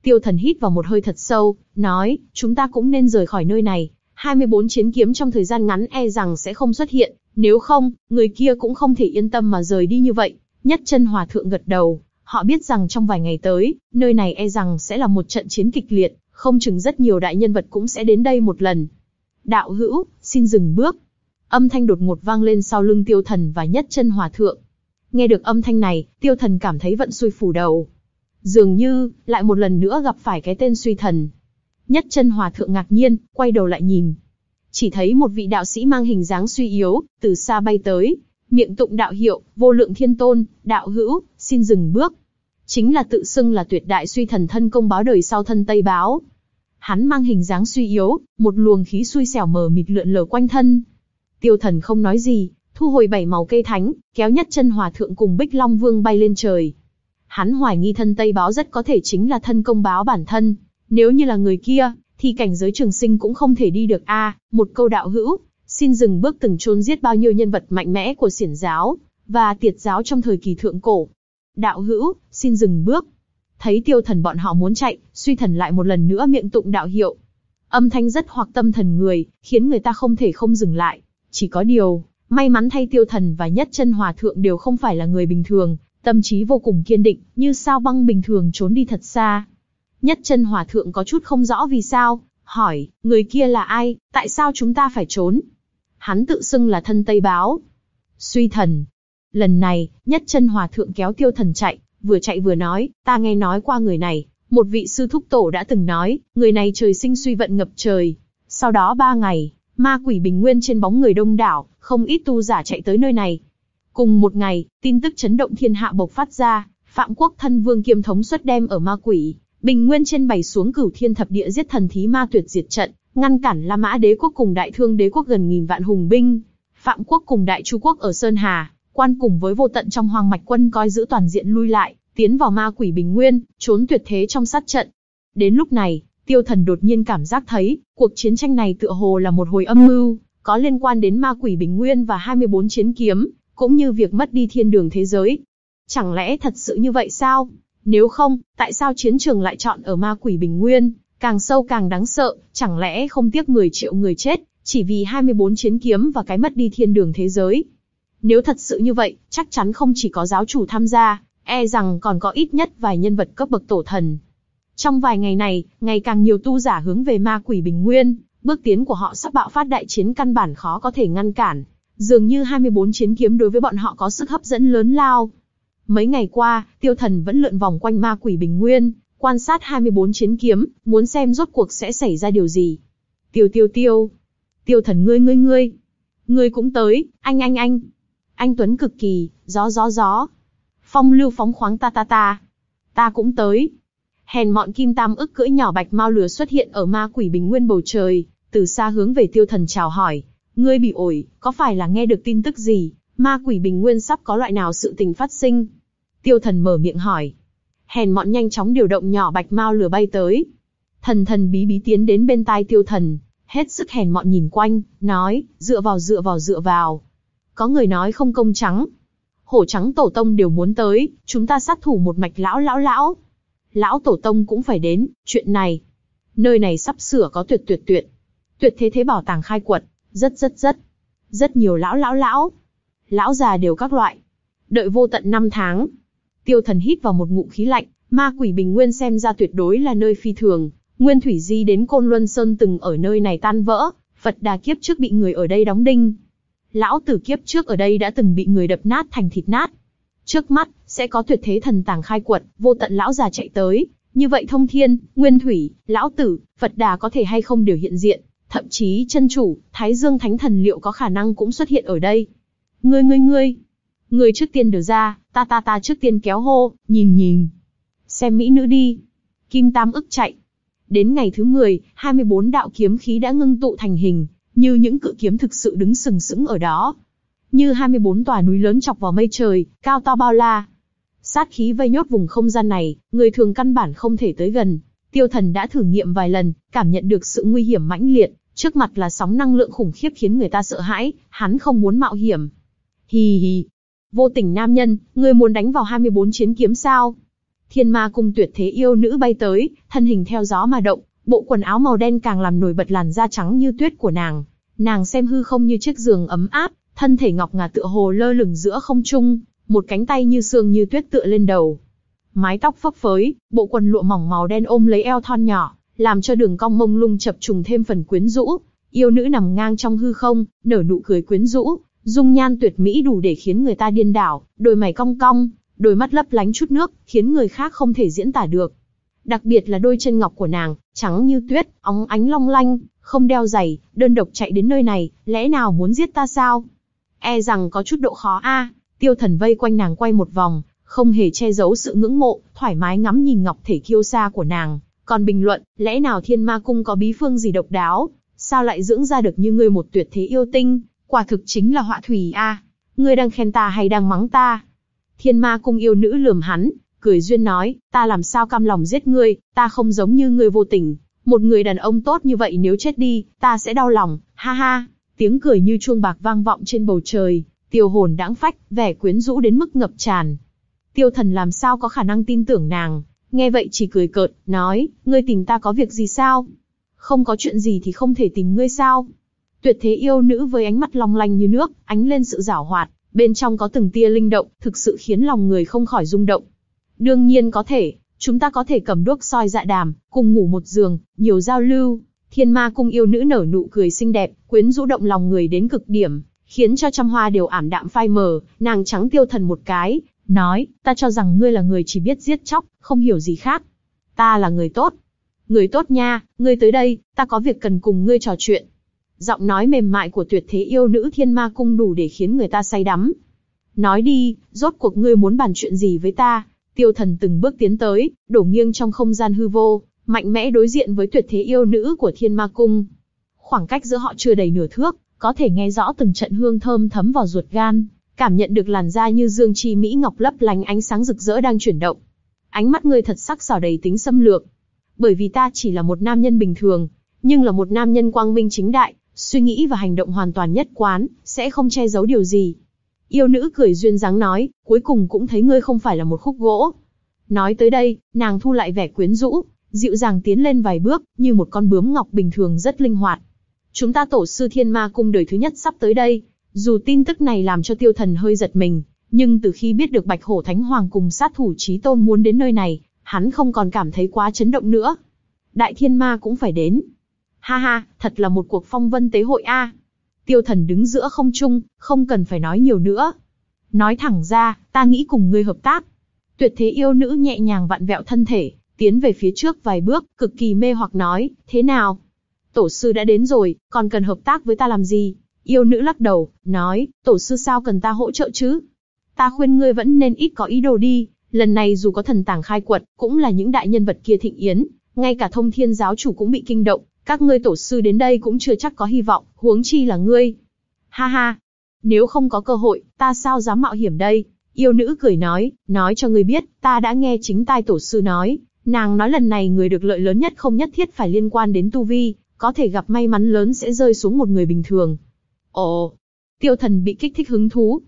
Tiêu thần hít vào một hơi thật sâu, nói, chúng ta cũng nên rời khỏi nơi này. 24 chiến kiếm trong thời gian ngắn e rằng sẽ không xuất hiện, nếu không, người kia cũng không thể yên tâm mà rời đi như vậy. Nhất chân hòa thượng gật đầu, họ biết rằng trong vài ngày tới, nơi này e rằng sẽ là một trận chiến kịch liệt, không chừng rất nhiều đại nhân vật cũng sẽ đến đây một lần. Đạo hữu, xin dừng bước. Âm thanh đột ngột vang lên sau lưng tiêu thần và nhất chân hòa thượng. Nghe được âm thanh này, tiêu thần cảm thấy vận xui phủ đầu. Dường như, lại một lần nữa gặp phải cái tên suy thần. Nhất chân hòa thượng ngạc nhiên, quay đầu lại nhìn. Chỉ thấy một vị đạo sĩ mang hình dáng suy yếu, từ xa bay tới, miệng tụng đạo hiệu, vô lượng thiên tôn, đạo hữu, xin dừng bước. Chính là tự xưng là tuyệt đại suy thần thân công báo đời sau thân Tây Báo. Hắn mang hình dáng suy yếu, một luồng khí xui xẻo mờ mịt lượn lờ quanh thân. Tiêu thần không nói gì, thu hồi bảy màu cây thánh, kéo nhất chân hòa thượng cùng bích long vương bay lên trời. Hắn hoài nghi thân Tây Báo rất có thể chính là thân công báo bản thân. Nếu như là người kia, thì cảnh giới trường sinh cũng không thể đi được a. À, một câu đạo hữu, xin dừng bước từng chôn giết bao nhiêu nhân vật mạnh mẽ của xiển giáo và tiệt giáo trong thời kỳ thượng cổ. Đạo hữu, xin dừng bước. Thấy tiêu thần bọn họ muốn chạy, suy thần lại một lần nữa miệng tụng đạo hiệu. Âm thanh rất hoặc tâm thần người, khiến người ta không thể không dừng lại. Chỉ có điều, may mắn thay tiêu thần và nhất chân hòa thượng đều không phải là người bình thường, tâm trí vô cùng kiên định, như sao băng bình thường trốn đi thật xa. Nhất chân hòa thượng có chút không rõ vì sao, hỏi, người kia là ai, tại sao chúng ta phải trốn? Hắn tự xưng là thân Tây Báo. Suy thần. Lần này, nhất chân hòa thượng kéo tiêu thần chạy, vừa chạy vừa nói, ta nghe nói qua người này, một vị sư thúc tổ đã từng nói, người này trời sinh suy vận ngập trời. Sau đó ba ngày, ma quỷ bình nguyên trên bóng người đông đảo, không ít tu giả chạy tới nơi này. Cùng một ngày, tin tức chấn động thiên hạ bộc phát ra, Phạm Quốc thân vương kiêm thống xuất đem ở ma quỷ, bình nguyên trên bày xuống cửu thiên thập địa giết thần thí ma tuyệt diệt trận, ngăn cản La Mã đế quốc cùng đại thương đế quốc gần nghìn vạn hùng binh. Phạm Quốc cùng đại chu quốc ở Sơn Hà, quan cùng với vô tận trong hoàng mạch quân coi giữ toàn diện lui lại, tiến vào ma quỷ bình nguyên, trốn tuyệt thế trong sát trận. Đến lúc này, tiêu thần đột nhiên cảm giác thấy, cuộc chiến tranh này tựa hồ là một hồi âm mưu, có liên quan đến ma quỷ bình nguyên và 24 chiến kiếm, cũng như việc mất đi thiên đường thế giới. Chẳng lẽ thật sự như vậy sao? Nếu không, tại sao chiến trường lại chọn ở ma quỷ bình nguyên, càng sâu càng đáng sợ, chẳng lẽ không tiếc 10 triệu người chết, chỉ vì 24 chiến kiếm và cái mất đi thiên đường thế giới? Nếu thật sự như vậy, chắc chắn không chỉ có giáo chủ tham gia, e rằng còn có ít nhất vài nhân vật cấp bậc tổ thần. Trong vài ngày này, ngày càng nhiều tu giả hướng về ma quỷ bình nguyên, bước tiến của họ sắp bạo phát đại chiến căn bản khó có thể ngăn cản. Dường như 24 chiến kiếm đối với bọn họ có sức hấp dẫn lớn lao. Mấy ngày qua, tiêu thần vẫn lượn vòng quanh ma quỷ bình nguyên, quan sát 24 chiến kiếm, muốn xem rốt cuộc sẽ xảy ra điều gì. Tiêu tiêu tiêu. Tiêu thần ngươi ngươi ngươi. Ngươi cũng tới, anh anh anh. Anh Tuấn cực kỳ, gió gió gió. Phong lưu phóng khoáng ta ta ta. Ta cũng tới. Hèn mọn kim tam ức cưỡi nhỏ bạch mau lửa xuất hiện ở ma quỷ bình nguyên bầu trời, từ xa hướng về tiêu thần chào hỏi. Ngươi bị ổi, có phải là nghe được tin tức gì? Ma quỷ bình nguyên sắp có loại nào sự tình phát sinh? Tiêu thần mở miệng hỏi. Hèn mọn nhanh chóng điều động nhỏ bạch mau lửa bay tới. Thần thần bí bí tiến đến bên tai tiêu thần, hết sức hèn mọn nhìn quanh, nói, dựa vào dựa vào dựa vào. Có người nói không công trắng. Hổ trắng tổ tông đều muốn tới, chúng ta sát thủ một mạch lão lão lão. Lão tổ tông cũng phải đến, chuyện này. Nơi này sắp sửa có tuyệt tuyệt tuyệt. Tuyệt thế thế bảo tàng khai quật, rất rất rất. Rất nhiều lão lão lão. Lão già đều các loại. Đợi vô tận năm tháng. Tiêu thần hít vào một ngụm khí lạnh, ma quỷ bình nguyên xem ra tuyệt đối là nơi phi thường. Nguyên Thủy Di đến Côn Luân Sơn từng ở nơi này tan vỡ, Phật Đà kiếp trước bị người ở đây đóng đinh, lão tử kiếp trước ở đây đã từng bị người đập nát thành thịt nát. Trước mắt, sẽ có tuyệt thế thần tàng khai quật, vô tận lão già chạy tới, như vậy thông thiên, nguyên thủy, lão tử, Phật đà có thể hay không đều hiện diện, thậm chí chân chủ, Thái Dương Thánh Thần liệu có khả năng cũng xuất hiện ở đây. Ngươi ngươi ngươi, ngươi trước tiên đưa ra, ta ta ta trước tiên kéo hô, nhìn nhìn. Xem mỹ nữ đi. Kim Tam ức chạy. Đến ngày thứ 10, 24 đạo kiếm khí đã ngưng tụ thành hình, như những cự kiếm thực sự đứng sừng sững ở đó. Như 24 tòa núi lớn chọc vào mây trời, cao to bao la. Sát khí vây nhốt vùng không gian này, người thường căn bản không thể tới gần. Tiêu thần đã thử nghiệm vài lần, cảm nhận được sự nguy hiểm mãnh liệt, trước mặt là sóng năng lượng khủng khiếp khiến người ta sợ hãi, hắn không muốn mạo hiểm. Hì hì. Vô tình nam nhân, người muốn đánh vào 24 chiến kiếm sao? Thiên ma cung tuyệt thế yêu nữ bay tới, thân hình theo gió mà động, bộ quần áo màu đen càng làm nổi bật làn da trắng như tuyết của nàng. Nàng xem hư không như chiếc giường ấm áp, thân thể ngọc ngà tựa hồ lơ lửng giữa không trung, một cánh tay như xương như tuyết tựa lên đầu. Mái tóc phấp phới, bộ quần lụa mỏng màu đen ôm lấy eo thon nhỏ, làm cho đường cong mông lung chập trùng thêm phần quyến rũ. Yêu nữ nằm ngang trong hư không, nở nụ cười quyến rũ, dung nhan tuyệt mỹ đủ để khiến người ta điên đảo, đôi mày cong cong, đôi mắt lấp lánh chút nước, khiến người khác không thể diễn tả được. Đặc biệt là đôi chân ngọc của nàng, trắng như tuyết, óng ánh long lanh, không đeo giày, đơn độc chạy đến nơi này, lẽ nào muốn giết ta sao? E rằng có chút độ khó a. Tiêu thần vây quanh nàng quay một vòng, không hề che giấu sự ngưỡng mộ, thoải mái ngắm nhìn ngọc thể kiêu sa của nàng, còn bình luận, lẽ nào thiên ma cung có bí phương gì độc đáo, sao lại dưỡng ra được như ngươi một tuyệt thế yêu tinh, quả thực chính là họa thủy a. Ngươi đang khen ta hay đang mắng ta? Thiên ma cung yêu nữ lườm hắn, cười duyên nói, ta làm sao cam lòng giết ngươi, ta không giống như ngươi vô tình, một người đàn ông tốt như vậy nếu chết đi, ta sẽ đau lòng, ha ha. Tiếng cười như chuông bạc vang vọng trên bầu trời, tiêu hồn đãng phách, vẻ quyến rũ đến mức ngập tràn. Tiêu thần làm sao có khả năng tin tưởng nàng, nghe vậy chỉ cười cợt, nói, ngươi tìm ta có việc gì sao? Không có chuyện gì thì không thể tìm ngươi sao? Tuyệt thế yêu nữ với ánh mắt long lanh như nước, ánh lên sự giảo hoạt, bên trong có từng tia linh động, thực sự khiến lòng người không khỏi rung động. Đương nhiên có thể, chúng ta có thể cầm đuốc soi dạ đàm, cùng ngủ một giường, nhiều giao lưu. Thiên ma cung yêu nữ nở nụ cười xinh đẹp, quyến rũ động lòng người đến cực điểm, khiến cho trăm hoa đều ảm đạm phai mờ, nàng trắng tiêu thần một cái, nói, ta cho rằng ngươi là người chỉ biết giết chóc, không hiểu gì khác. Ta là người tốt. Người tốt nha, ngươi tới đây, ta có việc cần cùng ngươi trò chuyện. Giọng nói mềm mại của tuyệt thế yêu nữ thiên ma cung đủ để khiến người ta say đắm. Nói đi, rốt cuộc ngươi muốn bàn chuyện gì với ta? Tiêu thần từng bước tiến tới, đổ nghiêng trong không gian hư vô, mạnh mẽ đối diện với tuyệt thế yêu nữ của thiên ma cung. Khoảng cách giữa họ chưa đầy nửa thước, có thể nghe rõ từng trận hương thơm thấm vào ruột gan, cảm nhận được làn da như dương chi mỹ ngọc lấp lánh ánh sáng rực rỡ đang chuyển động. Ánh mắt ngươi thật sắc sảo đầy tính xâm lược. Bởi vì ta chỉ là một nam nhân bình thường, nhưng là một nam nhân quang minh chính đại, suy nghĩ và hành động hoàn toàn nhất quán, sẽ không che giấu điều gì. Yêu nữ cười duyên dáng nói, cuối cùng cũng thấy ngươi không phải là một khúc gỗ. Nói tới đây, nàng thu lại vẻ quyến rũ, dịu dàng tiến lên vài bước, như một con bướm ngọc bình thường rất linh hoạt. Chúng ta tổ sư thiên ma cung đời thứ nhất sắp tới đây, dù tin tức này làm cho tiêu thần hơi giật mình, nhưng từ khi biết được Bạch Hổ Thánh Hoàng cùng sát thủ trí tôn muốn đến nơi này, hắn không còn cảm thấy quá chấn động nữa. Đại thiên ma cũng phải đến. Ha ha, thật là một cuộc phong vân tế hội a. Tiêu thần đứng giữa không trung, không cần phải nói nhiều nữa. Nói thẳng ra, ta nghĩ cùng ngươi hợp tác. Tuyệt thế yêu nữ nhẹ nhàng vặn vẹo thân thể, tiến về phía trước vài bước, cực kỳ mê hoặc nói, thế nào? Tổ sư đã đến rồi, còn cần hợp tác với ta làm gì? Yêu nữ lắc đầu, nói, tổ sư sao cần ta hỗ trợ chứ? Ta khuyên ngươi vẫn nên ít có ý đồ đi, lần này dù có thần tàng khai quật, cũng là những đại nhân vật kia thịnh yến, ngay cả thông thiên giáo chủ cũng bị kinh động, các ngươi tổ sư đến đây cũng chưa chắc có hy vọng, huống chi là ngươi. Ha ha, nếu không có cơ hội, ta sao dám mạo hiểm đây? Yêu nữ cười nói, nói cho ngươi biết, ta đã nghe chính tai tổ sư nói, nàng nói lần này người được lợi lớn nhất không nhất thiết phải liên quan đến tu vi, có thể gặp may mắn lớn sẽ rơi xuống một người bình thường. Ồ, tiêu thần bị kích thích hứng thú.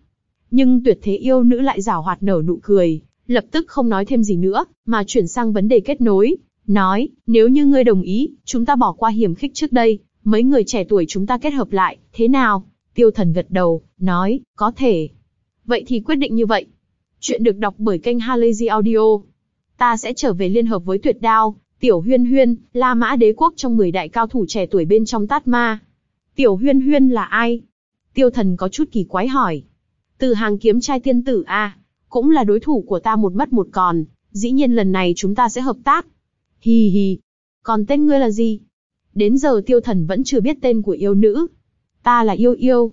Nhưng tuyệt thế yêu nữ lại rảo hoạt nở nụ cười, lập tức không nói thêm gì nữa, mà chuyển sang vấn đề kết nối. Nói, nếu như ngươi đồng ý, chúng ta bỏ qua hiểm khích trước đây, mấy người trẻ tuổi chúng ta kết hợp lại, thế nào? Tiêu thần gật đầu, nói, có thể. Vậy thì quyết định như vậy. Chuyện được đọc bởi kênh Halazy Audio. Ta sẽ trở về liên hợp với tuyệt đao, tiểu huyên huyên, La Mã đế quốc trong 10 đại cao thủ trẻ tuổi bên trong Tát Ma. Tiểu huyên huyên là ai? Tiêu thần có chút kỳ quái hỏi. Từ hàng kiếm trai tiên tử A, cũng là đối thủ của ta một mất một còn, dĩ nhiên lần này chúng ta sẽ hợp tác. Hi hi. Còn tên ngươi là gì? Đến giờ tiêu thần vẫn chưa biết tên của yêu nữ. Ta là yêu yêu.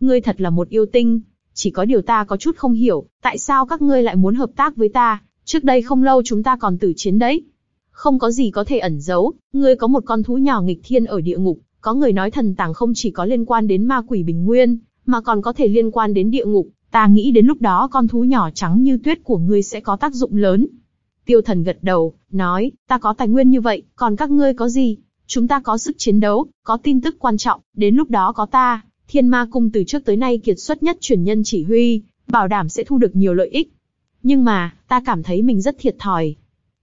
Ngươi thật là một yêu tinh. Chỉ có điều ta có chút không hiểu, tại sao các ngươi lại muốn hợp tác với ta, trước đây không lâu chúng ta còn tử chiến đấy. Không có gì có thể ẩn giấu, ngươi có một con thú nhỏ nghịch thiên ở địa ngục, có người nói thần tàng không chỉ có liên quan đến ma quỷ bình nguyên, mà còn có thể liên quan đến địa ngục, ta nghĩ đến lúc đó con thú nhỏ trắng như tuyết của ngươi sẽ có tác dụng lớn. Tiêu thần gật đầu, nói, ta có tài nguyên như vậy, còn các ngươi có gì? Chúng ta có sức chiến đấu, có tin tức quan trọng, đến lúc đó có ta, thiên ma cung từ trước tới nay kiệt xuất nhất truyền nhân chỉ huy, bảo đảm sẽ thu được nhiều lợi ích. Nhưng mà, ta cảm thấy mình rất thiệt thòi.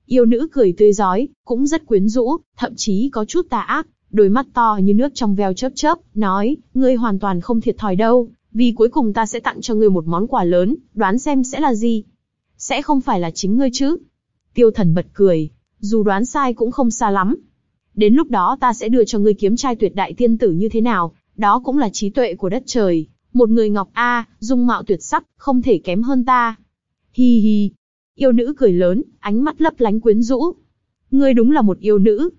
Yêu nữ cười tươi giói, cũng rất quyến rũ, thậm chí có chút tà ác, đôi mắt to như nước trong veo chớp chớp, nói, ngươi hoàn toàn không thiệt thòi đâu, vì cuối cùng ta sẽ tặng cho ngươi một món quà lớn, đoán xem sẽ là gì? Sẽ không phải là chính ngươi chứ? Tiêu thần bật cười, dù đoán sai cũng không xa lắm. Đến lúc đó ta sẽ đưa cho ngươi kiếm trai tuyệt đại tiên tử như thế nào, đó cũng là trí tuệ của đất trời. Một người ngọc A, dung mạo tuyệt sắc, không thể kém hơn ta. Hi hi. Yêu nữ cười lớn, ánh mắt lấp lánh quyến rũ. Ngươi đúng là một yêu nữ.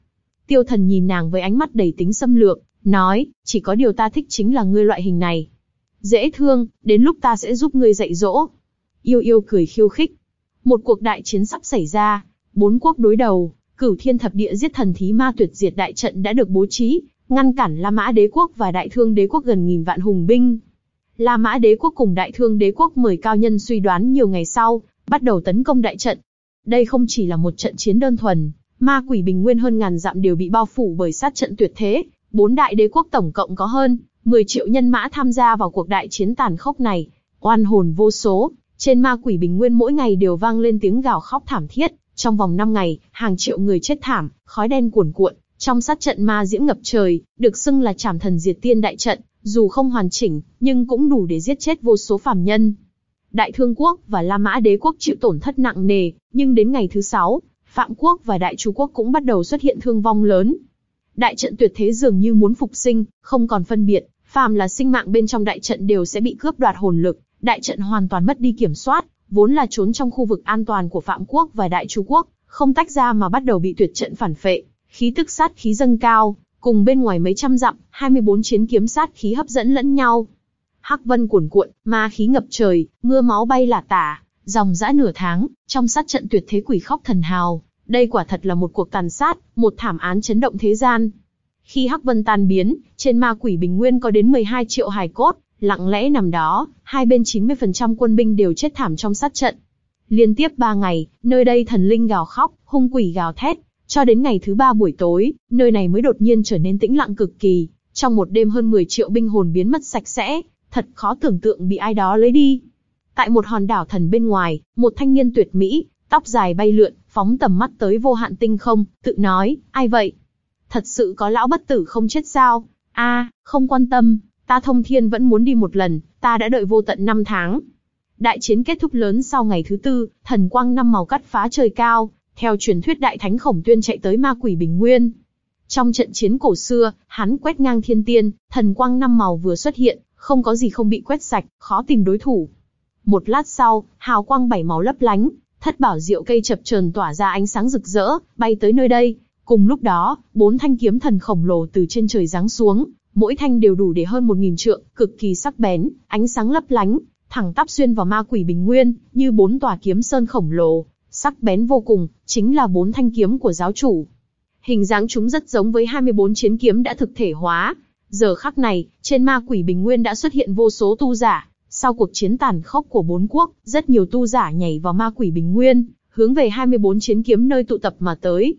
Tiêu thần nhìn nàng với ánh mắt đầy tính xâm lược, nói, chỉ có điều ta thích chính là ngươi loại hình này. Dễ thương, đến lúc ta sẽ giúp ngươi dạy dỗ. Yêu yêu cười khiêu khích. Một cuộc đại chiến sắp xảy ra, bốn quốc đối đầu, Cửu Thiên Thập Địa giết thần thí ma tuyệt diệt đại trận đã được bố trí, ngăn cản La Mã Đế quốc và Đại Thương Đế quốc gần nghìn vạn hùng binh. La Mã Đế quốc cùng Đại Thương Đế quốc mời cao nhân suy đoán nhiều ngày sau, bắt đầu tấn công đại trận. Đây không chỉ là một trận chiến đơn thuần, ma quỷ bình nguyên hơn ngàn dặm đều bị bao phủ bởi sát trận tuyệt thế, bốn đại đế quốc tổng cộng có hơn 10 triệu nhân mã tham gia vào cuộc đại chiến tàn khốc này, oan hồn vô số, trên ma quỷ bình nguyên mỗi ngày đều vang lên tiếng gào khóc thảm thiết, trong vòng 5 ngày, hàng triệu người chết thảm, khói đen cuồn cuộn, trong sát trận ma diễm ngập trời, được xưng là trảm thần diệt tiên đại trận, dù không hoàn chỉnh, nhưng cũng đủ để giết chết vô số phàm nhân. Đại Thương quốc và La Mã đế quốc chịu tổn thất nặng nề, nhưng đến ngày thứ sáu, Phạm quốc và Đại Chu quốc cũng bắt đầu xuất hiện thương vong lớn. Đại trận tuyệt thế dường như muốn phục sinh, không còn phân biệt, phàm là sinh mạng bên trong đại trận đều sẽ bị cướp đoạt hồn lực, đại trận hoàn toàn mất đi kiểm soát, vốn là trốn trong khu vực an toàn của Phạm quốc và Đại Chu quốc, không tách ra mà bắt đầu bị tuyệt trận phản phệ, khí tức sát khí dâng cao, cùng bên ngoài mấy trăm dặm, 24 chiến kiếm sát khí hấp dẫn lẫn nhau. Hắc vân cuồn cuộn, ma khí ngập trời, mưa máu bay lả tả, dòng dã nửa tháng, trong sát trận tuyệt thế quỷ khóc thần hào, đây quả thật là một cuộc tàn sát, một thảm án chấn động thế gian. Khi Hắc Vân tan biến, trên ma quỷ bình nguyên có đến 12 triệu hài cốt, lặng lẽ nằm đó, hai bên 90% quân binh đều chết thảm trong sát trận. Liên tiếp ba ngày, nơi đây thần linh gào khóc, hung quỷ gào thét, cho đến ngày thứ ba buổi tối, nơi này mới đột nhiên trở nên tĩnh lặng cực kỳ. Trong một đêm hơn 10 triệu binh hồn biến mất sạch sẽ, thật khó tưởng tượng bị ai đó lấy đi. Tại một hòn đảo thần bên ngoài, một thanh niên tuyệt mỹ, tóc dài bay lượn, phóng tầm mắt tới vô hạn tinh không, tự nói, ai vậy? Thật sự có lão bất tử không chết sao? A, không quan tâm, ta thông thiên vẫn muốn đi một lần, ta đã đợi vô tận năm tháng. Đại chiến kết thúc lớn sau ngày thứ tư, thần quang năm màu cắt phá trời cao, theo truyền thuyết đại thánh khổng tuyên chạy tới ma quỷ bình nguyên. Trong trận chiến cổ xưa, hắn quét ngang thiên tiên, thần quang năm màu vừa xuất hiện, không có gì không bị quét sạch, khó tìm đối thủ. Một lát sau, hào quang bảy màu lấp lánh, thất bảo diệu cây chập chờn tỏa ra ánh sáng rực rỡ, bay tới nơi đây. Cùng lúc đó, bốn thanh kiếm thần khổng lồ từ trên trời giáng xuống, mỗi thanh đều đủ để hơn một nghìn trượng, cực kỳ sắc bén, ánh sáng lấp lánh, thẳng tắp xuyên vào ma quỷ bình nguyên, như bốn tòa kiếm sơn khổng lồ, sắc bén vô cùng, chính là bốn thanh kiếm của giáo chủ. Hình dáng chúng rất giống với 24 chiến kiếm đã thực thể hóa. Giờ khắc này, trên ma quỷ bình nguyên đã xuất hiện vô số tu giả, sau cuộc chiến tàn khốc của bốn quốc, rất nhiều tu giả nhảy vào ma quỷ bình nguyên, hướng về 24 chiến kiếm nơi tụ tập mà tới.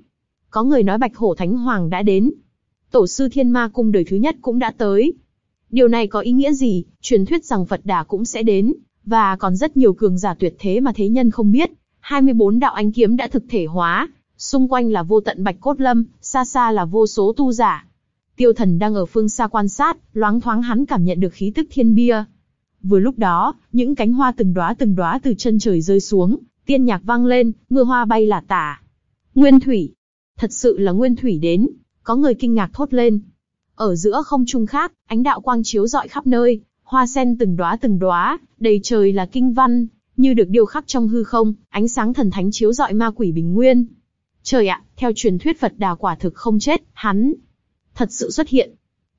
Có người nói Bạch Hổ Thánh Hoàng đã đến. Tổ sư Thiên Ma Cung đời thứ nhất cũng đã tới. Điều này có ý nghĩa gì? Truyền thuyết rằng Phật Đà cũng sẽ đến, và còn rất nhiều cường giả tuyệt thế mà thế nhân không biết. 24 đạo ánh kiếm đã thực thể hóa, xung quanh là vô tận bạch cốt lâm, xa xa là vô số tu giả. Tiêu thần đang ở phương xa quan sát, loáng thoáng hắn cảm nhận được khí tức thiên bia, Vừa lúc đó, những cánh hoa từng đóa từng đóa từ chân trời rơi xuống, tiên nhạc vang lên, mưa hoa bay là tả. Nguyên thủy, thật sự là nguyên thủy đến, có người kinh ngạc thốt lên. Ở giữa không trung khác, ánh đạo quang chiếu rọi khắp nơi, hoa sen từng đóa từng đóa, đầy trời là kinh văn, như được điêu khắc trong hư không, ánh sáng thần thánh chiếu rọi ma quỷ bình nguyên. Trời ạ, theo truyền thuyết Phật Đà quả thực không chết, hắn thật sự xuất hiện.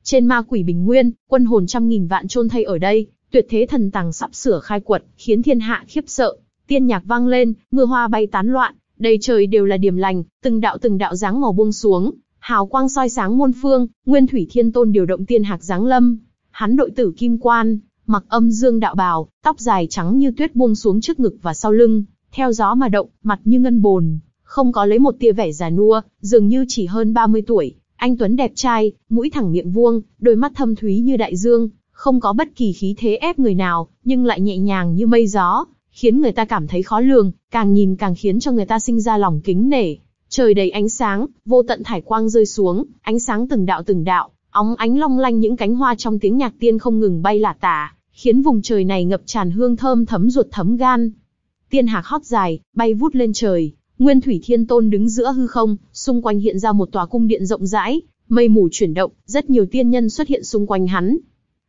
Trên ma quỷ bình nguyên, quân hồn trăm nghìn vạn chôn thay ở đây, Tuyệt thế thần tàng sắp sửa khai quật, khiến thiên hạ khiếp sợ. Tiên nhạc vang lên, mưa hoa bay tán loạn, đầy trời đều là điểm lành, từng đạo từng đạo dáng màu buông xuống, hào quang soi sáng muôn phương, Nguyên Thủy Thiên Tôn điều động tiên hạc giáng lâm. Hắn đội tử kim quan, mặc âm dương đạo bào, tóc dài trắng như tuyết buông xuống trước ngực và sau lưng, theo gió mà động, mặt như ngân bồn, không có lấy một tia vẻ già nua, dường như chỉ hơn 30 tuổi. Anh Tuấn đẹp trai, mũi thẳng miệng vuông, đôi mắt thâm thúy như đại dương, không có bất kỳ khí thế ép người nào, nhưng lại nhẹ nhàng như mây gió, khiến người ta cảm thấy khó lường, càng nhìn càng khiến cho người ta sinh ra lòng kính nể. Trời đầy ánh sáng, vô tận thải quang rơi xuống, ánh sáng từng đạo từng đạo, óng ánh long lanh những cánh hoa trong tiếng nhạc tiên không ngừng bay lả tả, khiến vùng trời này ngập tràn hương thơm thấm ruột thấm gan. Tiên hạc hót dài, bay vút lên trời, Nguyên Thủy Thiên Tôn đứng giữa hư không, xung quanh hiện ra một tòa cung điện rộng rãi, mây mù chuyển động, rất nhiều tiên nhân xuất hiện xung quanh hắn,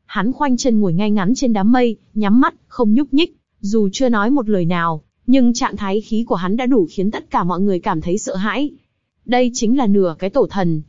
Hắn khoanh chân ngồi ngay ngắn trên đám mây, nhắm mắt, không nhúc nhích, dù chưa nói một lời nào, nhưng trạng thái khí của hắn đã đủ khiến tất cả mọi người cảm thấy sợ hãi. Đây chính là nửa cái tổ thần.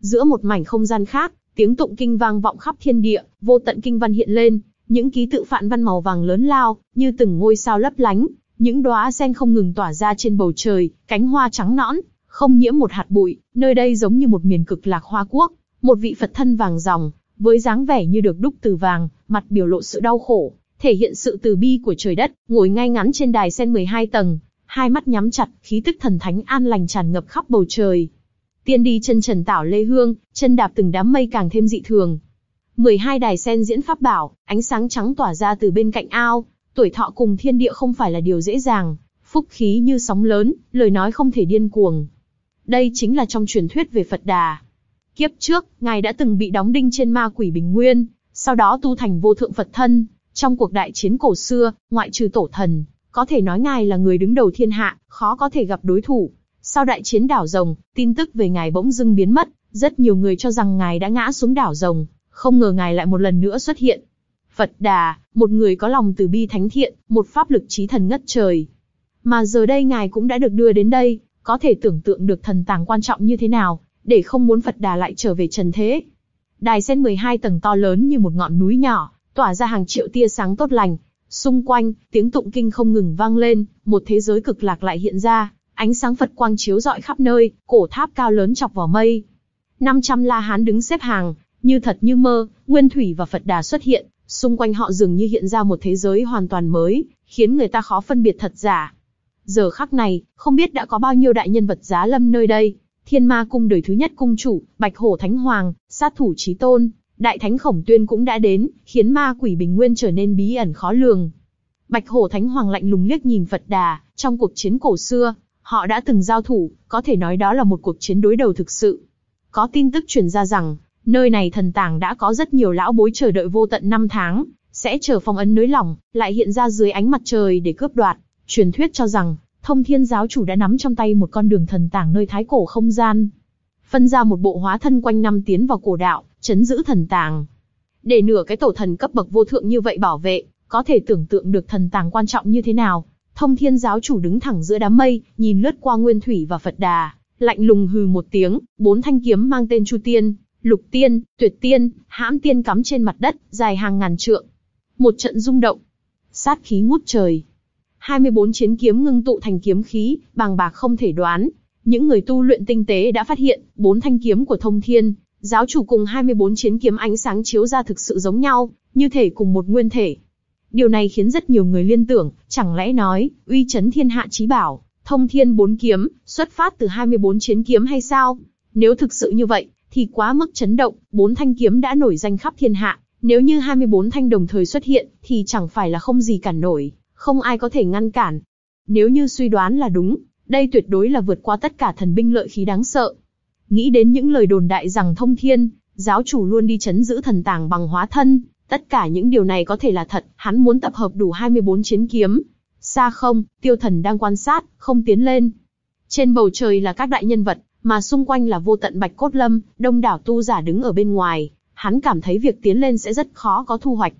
Giữa một mảnh không gian khác, tiếng tụng kinh vang vọng khắp thiên địa, vô tận kinh văn hiện lên, những ký tự phạn văn màu vàng lớn lao, như từng ngôi sao lấp lánh, những đóa sen không ngừng tỏa ra trên bầu trời, cánh hoa trắng nõn, không nhiễm một hạt bụi, nơi đây giống như một miền cực lạc hoa quốc, một vị Phật thân vàng ròng, với dáng vẻ như được đúc từ vàng, mặt biểu lộ sự đau khổ, thể hiện sự từ bi của trời đất, ngồi ngay ngắn trên đài sen 12 tầng, hai mắt nhắm chặt, khí tức thần thánh an lành tràn ngập khắp bầu trời. Tiên đi chân trần tảo lê hương, chân đạp từng đám mây càng thêm dị thường. 12 đài sen diễn pháp bảo, ánh sáng trắng tỏa ra từ bên cạnh ao, tuổi thọ cùng thiên địa không phải là điều dễ dàng, phúc khí như sóng lớn, lời nói không thể điên cuồng. Đây chính là trong truyền thuyết về Phật Đà. Kiếp trước, ngài đã từng bị đóng đinh trên ma quỷ bình nguyên, sau đó tu thành vô thượng Phật thân. Trong cuộc đại chiến cổ xưa, ngoại trừ tổ thần, có thể nói ngài là người đứng đầu thiên hạ, khó có thể gặp đối thủ. Sau đại chiến đảo rồng, tin tức về ngài bỗng dưng biến mất, rất nhiều người cho rằng ngài đã ngã xuống đảo rồng, không ngờ ngài lại một lần nữa xuất hiện. Phật Đà, một người có lòng từ bi thánh thiện, một pháp lực trí thần ngất trời. Mà giờ đây ngài cũng đã được đưa đến đây, có thể tưởng tượng được thần tàng quan trọng như thế nào, để không muốn Phật Đà lại trở về trần thế. Đài sen 12 tầng to lớn như một ngọn núi nhỏ, tỏa ra hàng triệu tia sáng tốt lành. Xung quanh, tiếng tụng kinh không ngừng vang lên, một thế giới cực lạc lại hiện ra, ánh sáng Phật quang chiếu rọi khắp nơi, cổ tháp cao lớn chọc vào mây. 500 la hán đứng xếp hàng, như thật như mơ, Nguyên Thủy và Phật Đà xuất hiện, xung quanh họ dường như hiện ra một thế giới hoàn toàn mới, khiến người ta khó phân biệt thật giả. Giờ khắc này, không biết đã có bao nhiêu đại nhân vật giá lâm nơi đây. Thiên Ma cung đời thứ nhất cung chủ, Bạch Hổ Thánh Hoàng, sát thủ chí tôn, Đại Thánh Khổng Tuyên cũng đã đến, khiến ma quỷ bình nguyên trở nên bí ẩn khó lường. Bạch Hổ Thánh Hoàng lạnh lùng liếc nhìn Phật Đà, trong cuộc chiến cổ xưa, họ đã từng giao thủ, có thể nói đó là một cuộc chiến đối đầu thực sự. Có tin tức truyền ra rằng, nơi này thần tàng đã có rất nhiều lão bối chờ đợi vô tận năm tháng, sẽ chờ phong ấn nới lỏng, lại hiện ra dưới ánh mặt trời để cướp đoạt. Truyền thuyết cho rằng, thông thiên giáo chủ đã nắm trong tay một con đường thần tàng nơi thái cổ không gian. Phân ra một bộ hóa thân quanh năm tiến vào cổ đạo, chấn giữ thần tàng. Để nửa cái tổ thần cấp bậc vô thượng như vậy bảo vệ, có thể tưởng tượng được thần tàng quan trọng như thế nào. Thông thiên giáo chủ đứng thẳng giữa đám mây, nhìn lướt qua Nguyên Thủy và Phật Đà, lạnh lùng hừ một tiếng, bốn thanh kiếm mang tên Chu Tiên, Lục Tiên, Tuyệt Tiên, Hãm Tiên cắm trên mặt đất, dài hàng ngàn trượng. Một trận rung động, sát khí ngút trời, 24 chiến kiếm ngưng tụ thành kiếm khí, bàng bạc không thể đoán. Những người tu luyện tinh tế đã phát hiện, bốn thanh kiếm của Thông Thiên, giáo chủ cùng 24 chiến kiếm ánh sáng chiếu ra thực sự giống nhau, như thể cùng một nguyên thể. Điều này khiến rất nhiều người liên tưởng, chẳng lẽ nói, uy chấn thiên hạ chí bảo, Thông Thiên bốn kiếm, xuất phát từ 24 chiến kiếm hay sao? Nếu thực sự như vậy, thì quá mức chấn động, bốn thanh kiếm đã nổi danh khắp thiên hạ, nếu như 24 thanh đồng thời xuất hiện, thì chẳng phải là không gì cản nổi không ai có thể ngăn cản. Nếu như suy đoán là đúng, đây tuyệt đối là vượt qua tất cả thần binh lợi khí đáng sợ. Nghĩ đến những lời đồn đại rằng thông thiên, giáo chủ luôn đi chấn giữ thần tàng bằng hóa thân, tất cả những điều này có thể là thật, hắn muốn tập hợp đủ 24 chiến kiếm. Xa không, tiêu thần đang quan sát, không tiến lên. Trên bầu trời là các đại nhân vật, mà xung quanh là vô tận bạch cốt lâm, đông đảo tu giả đứng ở bên ngoài, hắn cảm thấy việc tiến lên sẽ rất khó có thu hoạch.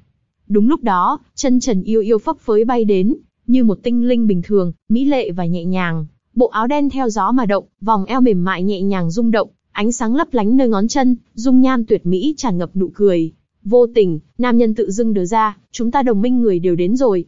Đúng lúc đó, chân trần yêu yêu phấp phới bay đến, như một tinh linh bình thường, mỹ lệ và nhẹ nhàng. Bộ áo đen theo gió mà động, vòng eo mềm mại nhẹ nhàng rung động, ánh sáng lấp lánh nơi ngón chân, dung nhan tuyệt mỹ tràn ngập nụ cười. Vô tình, nam nhân tự dưng đưa ra, chúng ta đồng minh người đều đến rồi.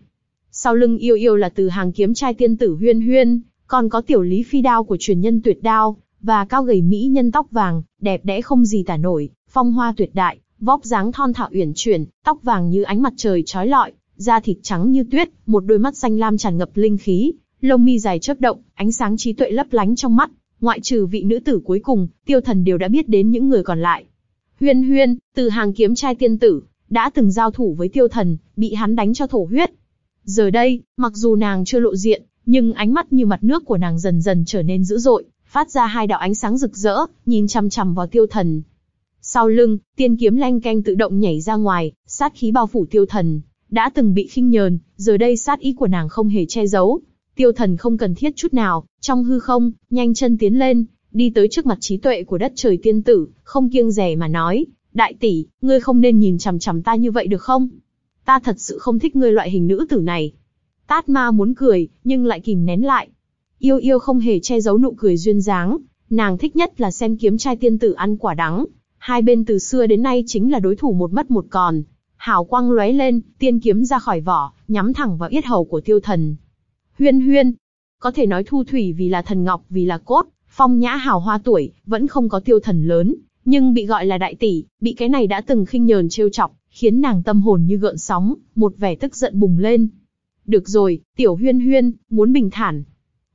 Sau lưng yêu yêu là từ hàng kiếm trai tiên tử huyên huyên, còn có tiểu lý phi đao của truyền nhân tuyệt đao, và cao gầy mỹ nhân tóc vàng, đẹp đẽ không gì tả nổi, phong hoa tuyệt đại, vóc dáng thon thả uyển chuyển, tóc vàng như ánh mặt trời chói lọi, da thịt trắng như tuyết, một đôi mắt xanh lam tràn ngập linh khí, lông mi dài chớp động, ánh sáng trí tuệ lấp lánh trong mắt. Ngoại trừ vị nữ tử cuối cùng, tiêu thần đều đã biết đến những người còn lại. Huyên Huyên, từ hàng kiếm trai tiên tử, đã từng giao thủ với tiêu thần, bị hắn đánh cho thổ huyết. Giờ đây, mặc dù nàng chưa lộ diện, nhưng ánh mắt như mặt nước của nàng dần dần trở nên dữ dội, phát ra hai đạo ánh sáng rực rỡ, nhìn chằm chằm vào tiêu thần. Sau lưng, tiên kiếm lanh canh tự động nhảy ra ngoài, sát khí bao phủ tiêu thần. Đã từng bị khinh nhờn, giờ đây sát ý của nàng không hề che giấu. Tiêu thần không cần thiết chút nào, trong hư không, nhanh chân tiến lên, đi tới trước mặt trí tuệ của đất trời tiên tử, không kiêng rẻ mà nói, đại tỷ, ngươi không nên nhìn chằm chằm ta như vậy được không? Ta thật sự không thích ngươi loại hình nữ tử này. Tát ma muốn cười, nhưng lại kìm nén lại. Yêu yêu không hề che giấu nụ cười duyên dáng, nàng thích nhất là xem kiếm trai tiên tử ăn quả đắng, Hai bên từ xưa đến nay chính là đối thủ một mất một còn. Hào quang lóe lên, tiên kiếm ra khỏi vỏ, nhắm thẳng vào yết hầu của tiêu thần. Huyên huyên, có thể nói thu thủy vì là thần ngọc vì là cốt, phong nhã hào hoa tuổi, vẫn không có tiêu thần lớn, nhưng bị gọi là đại tỷ, bị cái này đã từng khinh nhờn trêu chọc, khiến nàng tâm hồn như gợn sóng, một vẻ tức giận bùng lên. Được rồi, tiểu huyên huyên, muốn bình thản.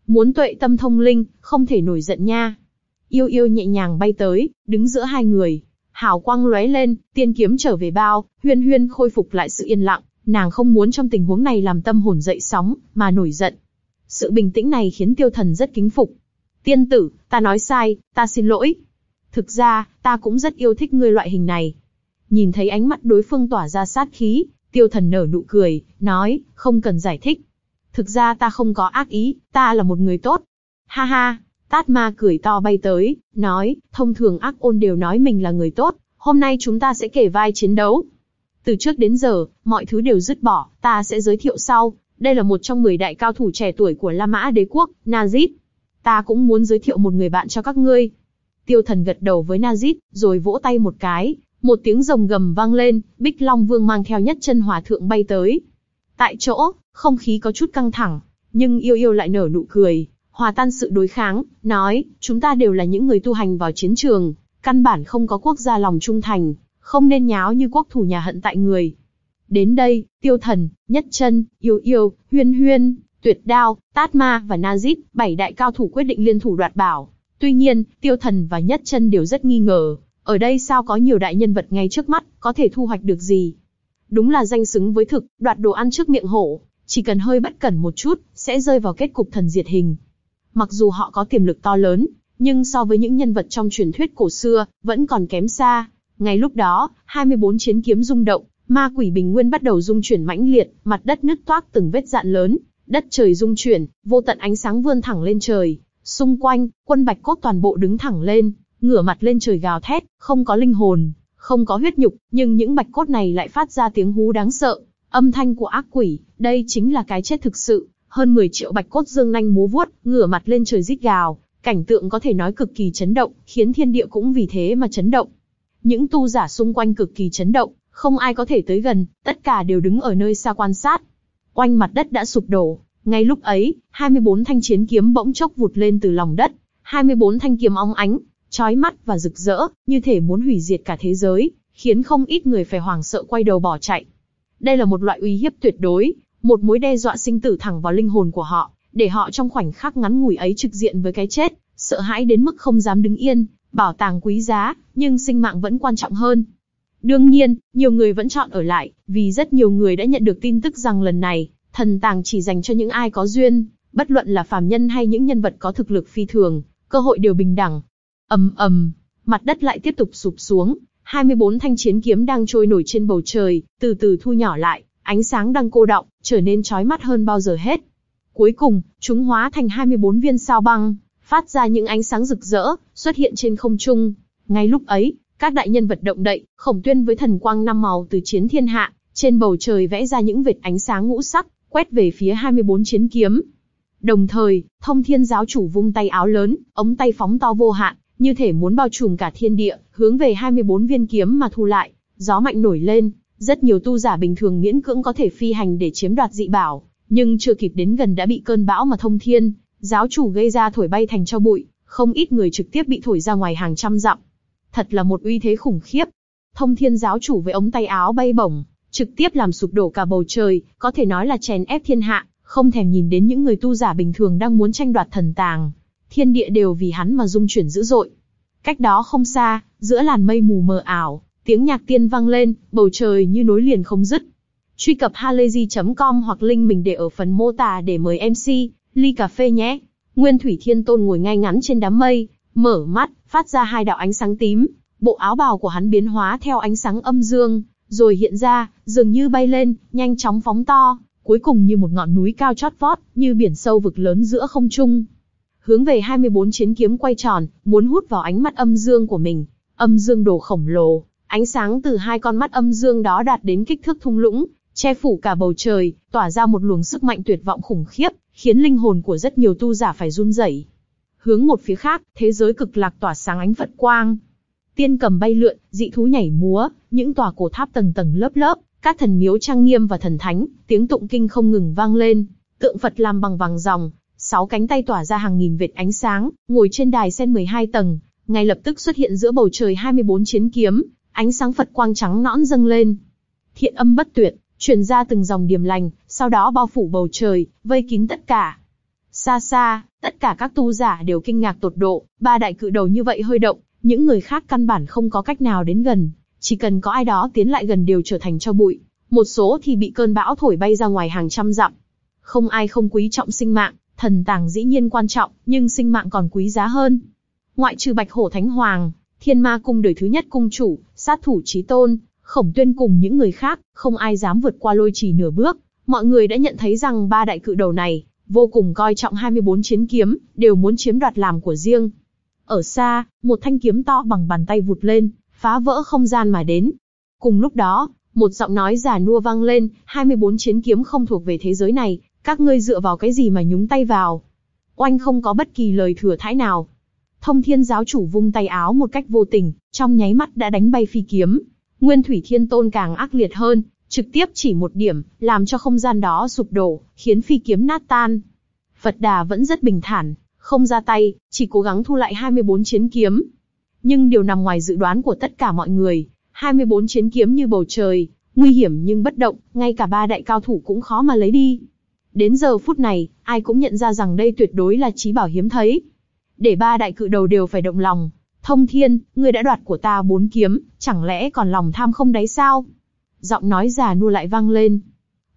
Muốn tuệ tâm thông linh, không thể nổi giận nha. Yêu yêu nhẹ nhàng bay tới, đứng giữa hai người. Hào quang lóe lên, tiên kiếm trở về bao, huyên huyên khôi phục lại sự yên lặng. Nàng không muốn trong tình huống này làm tâm hồn dậy sóng, mà nổi giận. Sự bình tĩnh này khiến tiêu thần rất kính phục. Tiên tử, ta nói sai, ta xin lỗi. Thực ra, ta cũng rất yêu thích ngươi loại hình này. Nhìn thấy ánh mắt đối phương tỏa ra sát khí, tiêu thần nở nụ cười, nói, không cần giải thích. Thực ra ta không có ác ý, ta là một người tốt. Ha ha, tát ma cười to bay tới, nói, thông thường ác ôn đều nói mình là người tốt, hôm nay chúng ta sẽ kể vai chiến đấu. Từ trước đến giờ, mọi thứ đều dứt bỏ, ta sẽ giới thiệu sau. Đây là một trong 10 đại cao thủ trẻ tuổi của La Mã đế quốc, Nazit. Ta cũng muốn giới thiệu một người bạn cho các ngươi. Tiêu thần gật đầu với Nazit, rồi vỗ tay một cái, một tiếng rồng gầm vang lên, Bích Long Vương mang theo nhất chân hòa thượng bay tới. Tại chỗ, không khí có chút căng thẳng, nhưng yêu yêu lại nở nụ cười, hòa tan sự đối kháng, nói, chúng ta đều là những người tu hành vào chiến trường, căn bản không có quốc gia lòng trung thành, không nên nháo như quốc thủ nhà hận tại người. Đến đây, tiêu thần, nhất chân, yêu yêu, huyên huyên, tuyệt đao, tát ma và Nazit, bảy đại cao thủ quyết định liên thủ đoạt bảo. Tuy nhiên, tiêu thần và nhất chân đều rất nghi ngờ, ở đây sao có nhiều đại nhân vật ngay trước mắt, có thể thu hoạch được gì? Đúng là danh xứng với thực, đoạt đồ ăn trước miệng hổ, chỉ cần hơi bất cẩn một chút, sẽ rơi vào kết cục thần diệt hình. Mặc dù họ có tiềm lực to lớn, nhưng so với những nhân vật trong truyền thuyết cổ xưa, vẫn còn kém xa. Ngay lúc đó, 24 chiến kiếm rung động, ma quỷ bình nguyên bắt đầu rung chuyển mãnh liệt, mặt đất nứt toác từng vết dạn lớn, đất trời rung chuyển, vô tận ánh sáng vươn thẳng lên trời. Xung quanh, quân bạch cốt toàn bộ đứng thẳng lên, ngửa mặt lên trời gào thét, không có linh hồn, không có huyết nhục, nhưng những bạch cốt này lại phát ra tiếng hú đáng sợ, âm thanh của ác quỷ, đây chính là cái chết thực sự. Hơn 10 triệu bạch cốt dương nanh múa vuốt, ngửa mặt lên trời rít gào, cảnh tượng có thể nói cực kỳ chấn động, khiến thiên địa cũng vì thế mà chấn động. Những tu giả xung quanh cực kỳ chấn động, không ai có thể tới gần, tất cả đều đứng ở nơi xa quan sát. Oanh mặt đất đã sụp đổ, ngay lúc ấy, 24 thanh chiến kiếm bỗng chốc vụt lên từ lòng đất, 24 thanh kiếm óng ánh, chói mắt và rực rỡ, như thể muốn hủy diệt cả thế giới, khiến không ít người phải hoảng sợ quay đầu bỏ chạy. Đây là một loại uy hiếp tuyệt đối, một mối đe dọa sinh tử thẳng vào linh hồn của họ, để họ trong khoảnh khắc ngắn ngủi ấy trực diện với cái chết, sợ hãi đến mức không dám đứng yên, bảo tàng quý giá, nhưng sinh mạng vẫn quan trọng hơn. Đương nhiên, nhiều người vẫn chọn ở lại, vì rất nhiều người đã nhận được tin tức rằng lần này, thần tàng chỉ dành cho những ai có duyên, bất luận là phàm nhân hay những nhân vật có thực lực phi thường, cơ hội đều bình đẳng, ầm ầm, mặt đất lại tiếp tục sụp xuống, 24 thanh chiến kiếm đang trôi nổi trên bầu trời, từ từ thu nhỏ lại, ánh sáng đang cô động, trở nên chói mắt hơn bao giờ hết. Cuối cùng, chúng hóa thành 24 viên sao băng, phát ra những ánh sáng rực rỡ, xuất hiện trên không trung. Ngay lúc ấy, các đại nhân vật động đậy, khổng tuyên với thần quang năm màu từ chiến thiên hạ, trên bầu trời vẽ ra những vệt ánh sáng ngũ sắc, quét về phía 24 chiến kiếm. Đồng thời, thông thiên giáo chủ vung tay áo lớn, ống tay phóng to vô hạn, như thể muốn bao trùm cả thiên địa, hướng về 24 viên kiếm mà thu lại. Gió mạnh nổi lên, rất nhiều tu giả bình thường miễn cưỡng có thể phi hành để chiếm đoạt dị bảo, nhưng chưa kịp đến gần đã bị cơn bão mà thông thiên, giáo chủ gây ra thổi bay thành cho bụi, không ít người trực tiếp bị thổi ra ngoài hàng trăm dặm. Thật là một uy thế khủng khiếp. Thông thiên giáo chủ với ống tay áo bay bổng, trực tiếp làm sụp đổ cả bầu trời, có thể nói là chèn ép thiên hạ, không thèm nhìn đến những người tu giả bình thường đang muốn tranh đoạt thần tàng, thiên địa đều vì hắn mà rung chuyển dữ dội. Cách đó không xa, giữa làn mây mù mờ ảo, tiếng nhạc tiên vang lên, bầu trời như nối liền không dứt. Truy cập halayzi.com hoặc link mình để ở phần mô tả để mời MC, ly cà phê nhé. Nguyên Thủy Thiên Tôn ngồi ngay ngắn trên đám mây, mở mắt, phát ra hai đạo ánh sáng tím. Bộ áo bào của hắn biến hóa theo ánh sáng âm dương, rồi hiện ra, dường như bay lên, nhanh chóng phóng to, cuối cùng như một ngọn núi cao chót vót, như biển sâu vực lớn giữa không trung hướng về 24 chiến kiếm quay tròn, muốn hút vào ánh mắt âm dương của mình. Âm dương đồ khổng lồ, ánh sáng từ hai con mắt âm dương đó đạt đến kích thước thung lũng, che phủ cả bầu trời, tỏa ra một luồng sức mạnh tuyệt vọng khủng khiếp, khiến linh hồn của rất nhiều tu giả phải run rẩy. Hướng một phía khác, thế giới cực lạc tỏa sáng ánh Phật quang. Tiên cầm bay lượn, dị thú nhảy múa, những tòa cổ tháp tầng tầng lớp lớp, các thần miếu trang nghiêm và thần thánh, tiếng tụng kinh không ngừng vang lên, tượng Phật làm bằng vàng ròng, sáu cánh tay tỏa ra hàng nghìn vệt ánh sáng, ngồi trên đài sen 12 tầng, ngay lập tức xuất hiện giữa bầu trời 24 chiến kiếm, ánh sáng Phật quang trắng nõn dâng lên. Thiện âm bất tuyệt, truyền ra từng dòng điềm lành, sau đó bao phủ bầu trời, vây kín tất cả. Xa xa, tất cả các tu giả đều kinh ngạc tột độ, ba đại cự đầu như vậy hơi động, những người khác căn bản không có cách nào đến gần, chỉ cần có ai đó tiến lại gần đều trở thành cho bụi, một số thì bị cơn bão thổi bay ra ngoài hàng trăm dặm. Không ai không quý trọng sinh mạng, thần tàng dĩ nhiên quan trọng, nhưng sinh mạng còn quý giá hơn. Ngoại trừ Bạch Hổ Thánh Hoàng, Thiên Ma Cung đời thứ nhất cung chủ, sát thủ chí tôn, khổng tuyên cùng những người khác, không ai dám vượt qua lôi trì nửa bước. Mọi người đã nhận thấy rằng ba đại cự đầu này, vô cùng coi trọng 24 chiến kiếm, đều muốn chiếm đoạt làm của riêng. Ở xa, một thanh kiếm to bằng bàn tay vụt lên, phá vỡ không gian mà đến. Cùng lúc đó, một giọng nói giả nua vang lên, 24 chiến kiếm không thuộc về thế giới này, các ngươi dựa vào cái gì mà nhúng tay vào. Oanh không có bất kỳ lời thừa thãi nào. Thông thiên giáo chủ vung tay áo một cách vô tình, trong nháy mắt đã đánh bay phi kiếm. Nguyên thủy thiên tôn càng ác liệt hơn, trực tiếp chỉ một điểm, làm cho không gian đó sụp đổ, khiến phi kiếm nát tan. Phật Đà vẫn rất bình thản, không ra tay, chỉ cố gắng thu lại 24 chiến kiếm. Nhưng điều nằm ngoài dự đoán của tất cả mọi người, 24 chiến kiếm như bầu trời, nguy hiểm nhưng bất động, ngay cả ba đại cao thủ cũng khó mà lấy đi. Đến giờ phút này, ai cũng nhận ra rằng đây tuyệt đối là trí bảo hiếm thấy. Để ba đại cự đầu đều phải động lòng. Thông thiên, ngươi đã đoạt của ta bốn kiếm, chẳng lẽ còn lòng tham không đáy sao? Giọng nói già nua lại vang lên.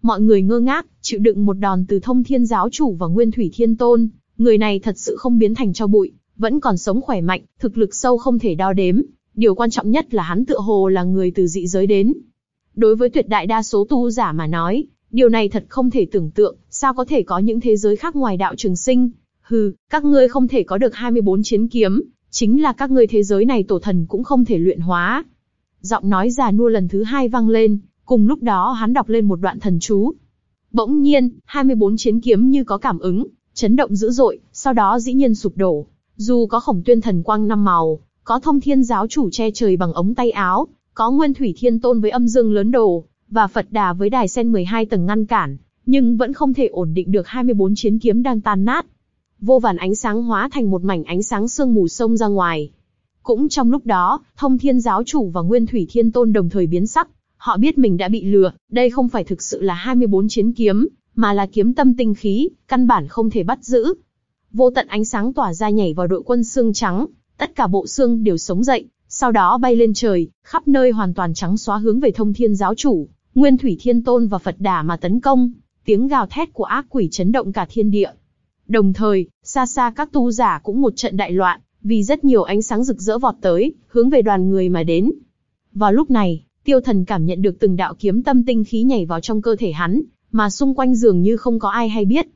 Mọi người ngơ ngác, chịu đựng một đòn từ thông thiên giáo chủ và nguyên thủy thiên tôn. Người này thật sự không biến thành cho bụi, vẫn còn sống khỏe mạnh, thực lực sâu không thể đo đếm. Điều quan trọng nhất là hắn tựa hồ là người từ dị giới đến. Đối với tuyệt đại đa số tu giả mà nói, điều này thật không thể tưởng tượng, sao có thể có những thế giới khác ngoài đạo trường sinh. Hừ, các ngươi không thể có được 24 chiến kiếm, chính là các ngươi thế giới này tổ thần cũng không thể luyện hóa. Giọng nói già nua lần thứ hai vang lên, cùng lúc đó hắn đọc lên một đoạn thần chú. Bỗng nhiên, 24 chiến kiếm như có cảm ứng, chấn động dữ dội, sau đó dĩ nhiên sụp đổ. Dù có khổng tuyên thần quang năm màu, có thông thiên giáo chủ che trời bằng ống tay áo, có nguyên thủy thiên tôn với âm dương lớn đồ, và Phật đà với đài sen 12 tầng ngăn cản, nhưng vẫn không thể ổn định được 24 chiến kiếm đang tan nát. Vô vàn ánh sáng hóa thành một mảnh ánh sáng sương mù sông ra ngoài. Cũng trong lúc đó, thông thiên giáo chủ và nguyên thủy thiên tôn đồng thời biến sắc, họ biết mình đã bị lừa, đây không phải thực sự là 24 chiến kiếm, mà là kiếm tâm tinh khí, căn bản không thể bắt giữ. Vô tận ánh sáng tỏa ra nhảy vào đội quân xương trắng, tất cả bộ xương đều sống dậy, sau đó bay lên trời, khắp nơi hoàn toàn trắng xóa hướng về thông thiên giáo chủ, nguyên thủy thiên tôn và Phật đà mà tấn công, tiếng gào thét của ác quỷ chấn động cả thiên địa. Đồng thời, xa xa các tu giả cũng một trận đại loạn, vì rất nhiều ánh sáng rực rỡ vọt tới, hướng về đoàn người mà đến. Vào lúc này, tiêu thần cảm nhận được từng đạo kiếm tâm tinh khí nhảy vào trong cơ thể hắn, mà xung quanh dường như không có ai hay biết.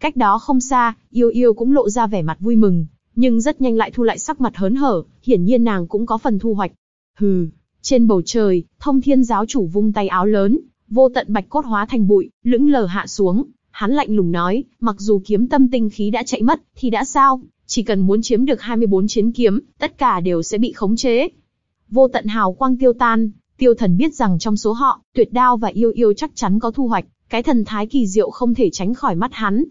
Cách đó không xa, yêu yêu cũng lộ ra vẻ mặt vui mừng, nhưng rất nhanh lại thu lại sắc mặt hớn hở, hiển nhiên nàng cũng có phần thu hoạch. Hừ, trên bầu trời, thông thiên giáo chủ vung tay áo lớn, vô tận bạch cốt hóa thành bụi, lững lờ hạ xuống. Hắn lạnh lùng nói, mặc dù kiếm tâm tinh khí đã chạy mất, thì đã sao? Chỉ cần muốn chiếm được 24 chiến kiếm, tất cả đều sẽ bị khống chế. Vô tận hào quang tiêu tan, tiêu thần biết rằng trong số họ, tuyệt đao và yêu yêu chắc chắn có thu hoạch, cái thần thái kỳ diệu không thể tránh khỏi mắt hắn.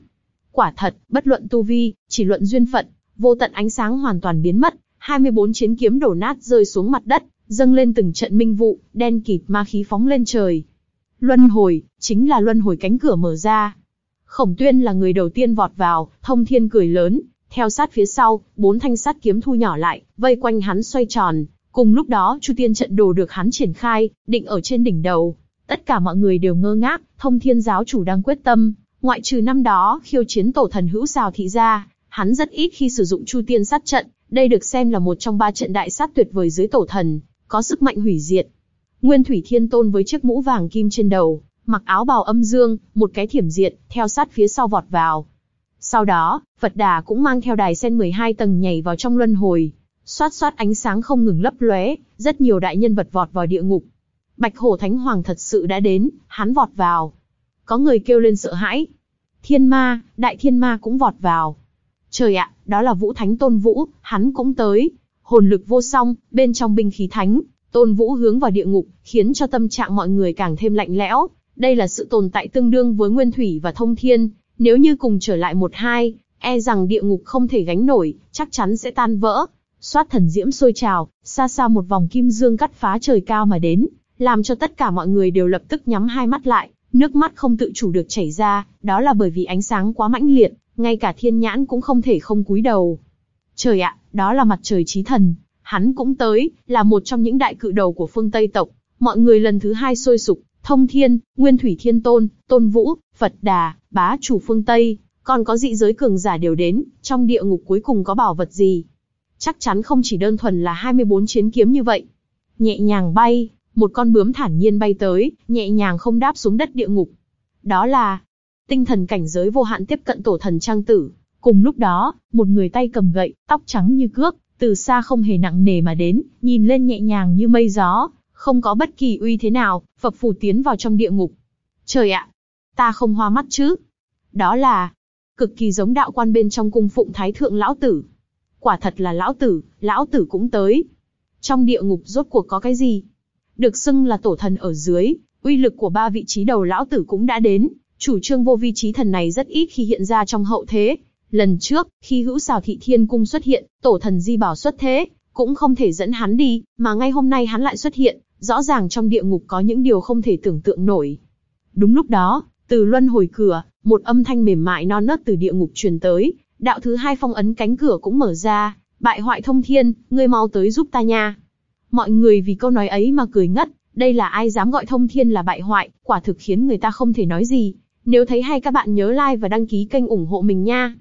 Quả thật, bất luận tu vi, chỉ luận duyên phận, vô tận ánh sáng hoàn toàn biến mất, 24 chiến kiếm đổ nát rơi xuống mặt đất, dâng lên từng trận minh vụ, đen kịt ma khí phóng lên trời. Luân hồi, chính là luân hồi cánh cửa mở ra. Khổng tuyên là người đầu tiên vọt vào, thông thiên cười lớn, theo sát phía sau, bốn thanh sát kiếm thu nhỏ lại, vây quanh hắn xoay tròn. Cùng lúc đó, chu tiên trận đồ được hắn triển khai, định ở trên đỉnh đầu. Tất cả mọi người đều ngơ ngác, thông thiên giáo chủ đang quyết tâm, ngoại trừ năm đó khiêu chiến tổ thần hữu xào thị ra, hắn rất ít khi sử dụng chu tiên sát trận, đây được xem là một trong ba trận đại sát tuyệt vời dưới tổ thần, có sức mạnh hủy diệt. Nguyên Thủy Thiên Tôn với chiếc mũ vàng kim trên đầu, mặc áo bào âm dương, một cái thiểm diện, theo sát phía sau vọt vào. Sau đó, Phật Đà cũng mang theo đài sen 12 tầng nhảy vào trong luân hồi. Xoát xoát ánh sáng không ngừng lấp lóe, rất nhiều đại nhân vật vọt vào địa ngục. Bạch Hổ Thánh Hoàng thật sự đã đến, hắn vọt vào. Có người kêu lên sợ hãi. Thiên Ma, Đại Thiên Ma cũng vọt vào. Trời ạ, đó là Vũ Thánh Tôn Vũ, hắn cũng tới. Hồn lực vô song, bên trong binh khí thánh, Tôn Vũ hướng vào địa ngục, khiến cho tâm trạng mọi người càng thêm lạnh lẽo. Đây là sự tồn tại tương đương với Nguyên Thủy và Thông Thiên, nếu như cùng trở lại một hai, e rằng địa ngục không thể gánh nổi, chắc chắn sẽ tan vỡ. Xoát thần diễm sôi trào, xa xa một vòng kim dương cắt phá trời cao mà đến, làm cho tất cả mọi người đều lập tức nhắm hai mắt lại, nước mắt không tự chủ được chảy ra, đó là bởi vì ánh sáng quá mãnh liệt, ngay cả thiên nhãn cũng không thể không cúi đầu. Trời ạ, đó là mặt trời trí thần, hắn cũng tới, là một trong những đại cự đầu của phương Tây tộc. Mọi người lần thứ hai sôi sục, thông thiên, nguyên thủy thiên tôn, tôn vũ, Phật đà, bá chủ phương Tây, còn có dị giới cường giả đều đến, trong địa ngục cuối cùng có bảo vật gì? Chắc chắn không chỉ đơn thuần là 24 chiến kiếm như vậy. Nhẹ nhàng bay, một con bướm thản nhiên bay tới, nhẹ nhàng không đáp xuống đất địa ngục. Đó là tinh thần cảnh giới vô hạn tiếp cận tổ thần trang tử. Cùng lúc đó, một người tay cầm gậy, tóc trắng như cước, từ xa không hề nặng nề mà đến, nhìn lên nhẹ nhàng như mây gió, không có bất kỳ uy thế nào, phập phù tiến vào trong địa ngục. Trời ạ, ta không hoa mắt chứ? Đó là cực kỳ giống đạo quan bên trong cung phụng thái thượng lão tử. Quả thật là lão tử, lão tử cũng tới. Trong địa ngục rốt cuộc có cái gì? Được xưng là tổ thần ở dưới, uy lực của ba vị trí đầu lão tử cũng đã đến. Chủ trương vô vi trí thần này rất ít khi hiện ra trong hậu thế. Lần trước, khi hữu xào thị thiên cung xuất hiện, tổ thần di bảo xuất thế, cũng không thể dẫn hắn đi, mà ngay hôm nay hắn lại xuất hiện, rõ ràng trong địa ngục có những điều không thể tưởng tượng nổi. Đúng lúc đó, từ luân hồi cửa, một âm thanh mềm mại non nớt từ địa ngục truyền tới, đạo thứ hai phong ấn cánh cửa cũng mở ra, bại hoại thông thiên, ngươi mau tới giúp ta nha. Mọi người vì câu nói ấy mà cười ngất, đây là ai dám gọi thông thiên là bại hoại, quả thực khiến người ta không thể nói gì. Nếu thấy hay các bạn nhớ like và đăng ký kênh ủng hộ mình nha.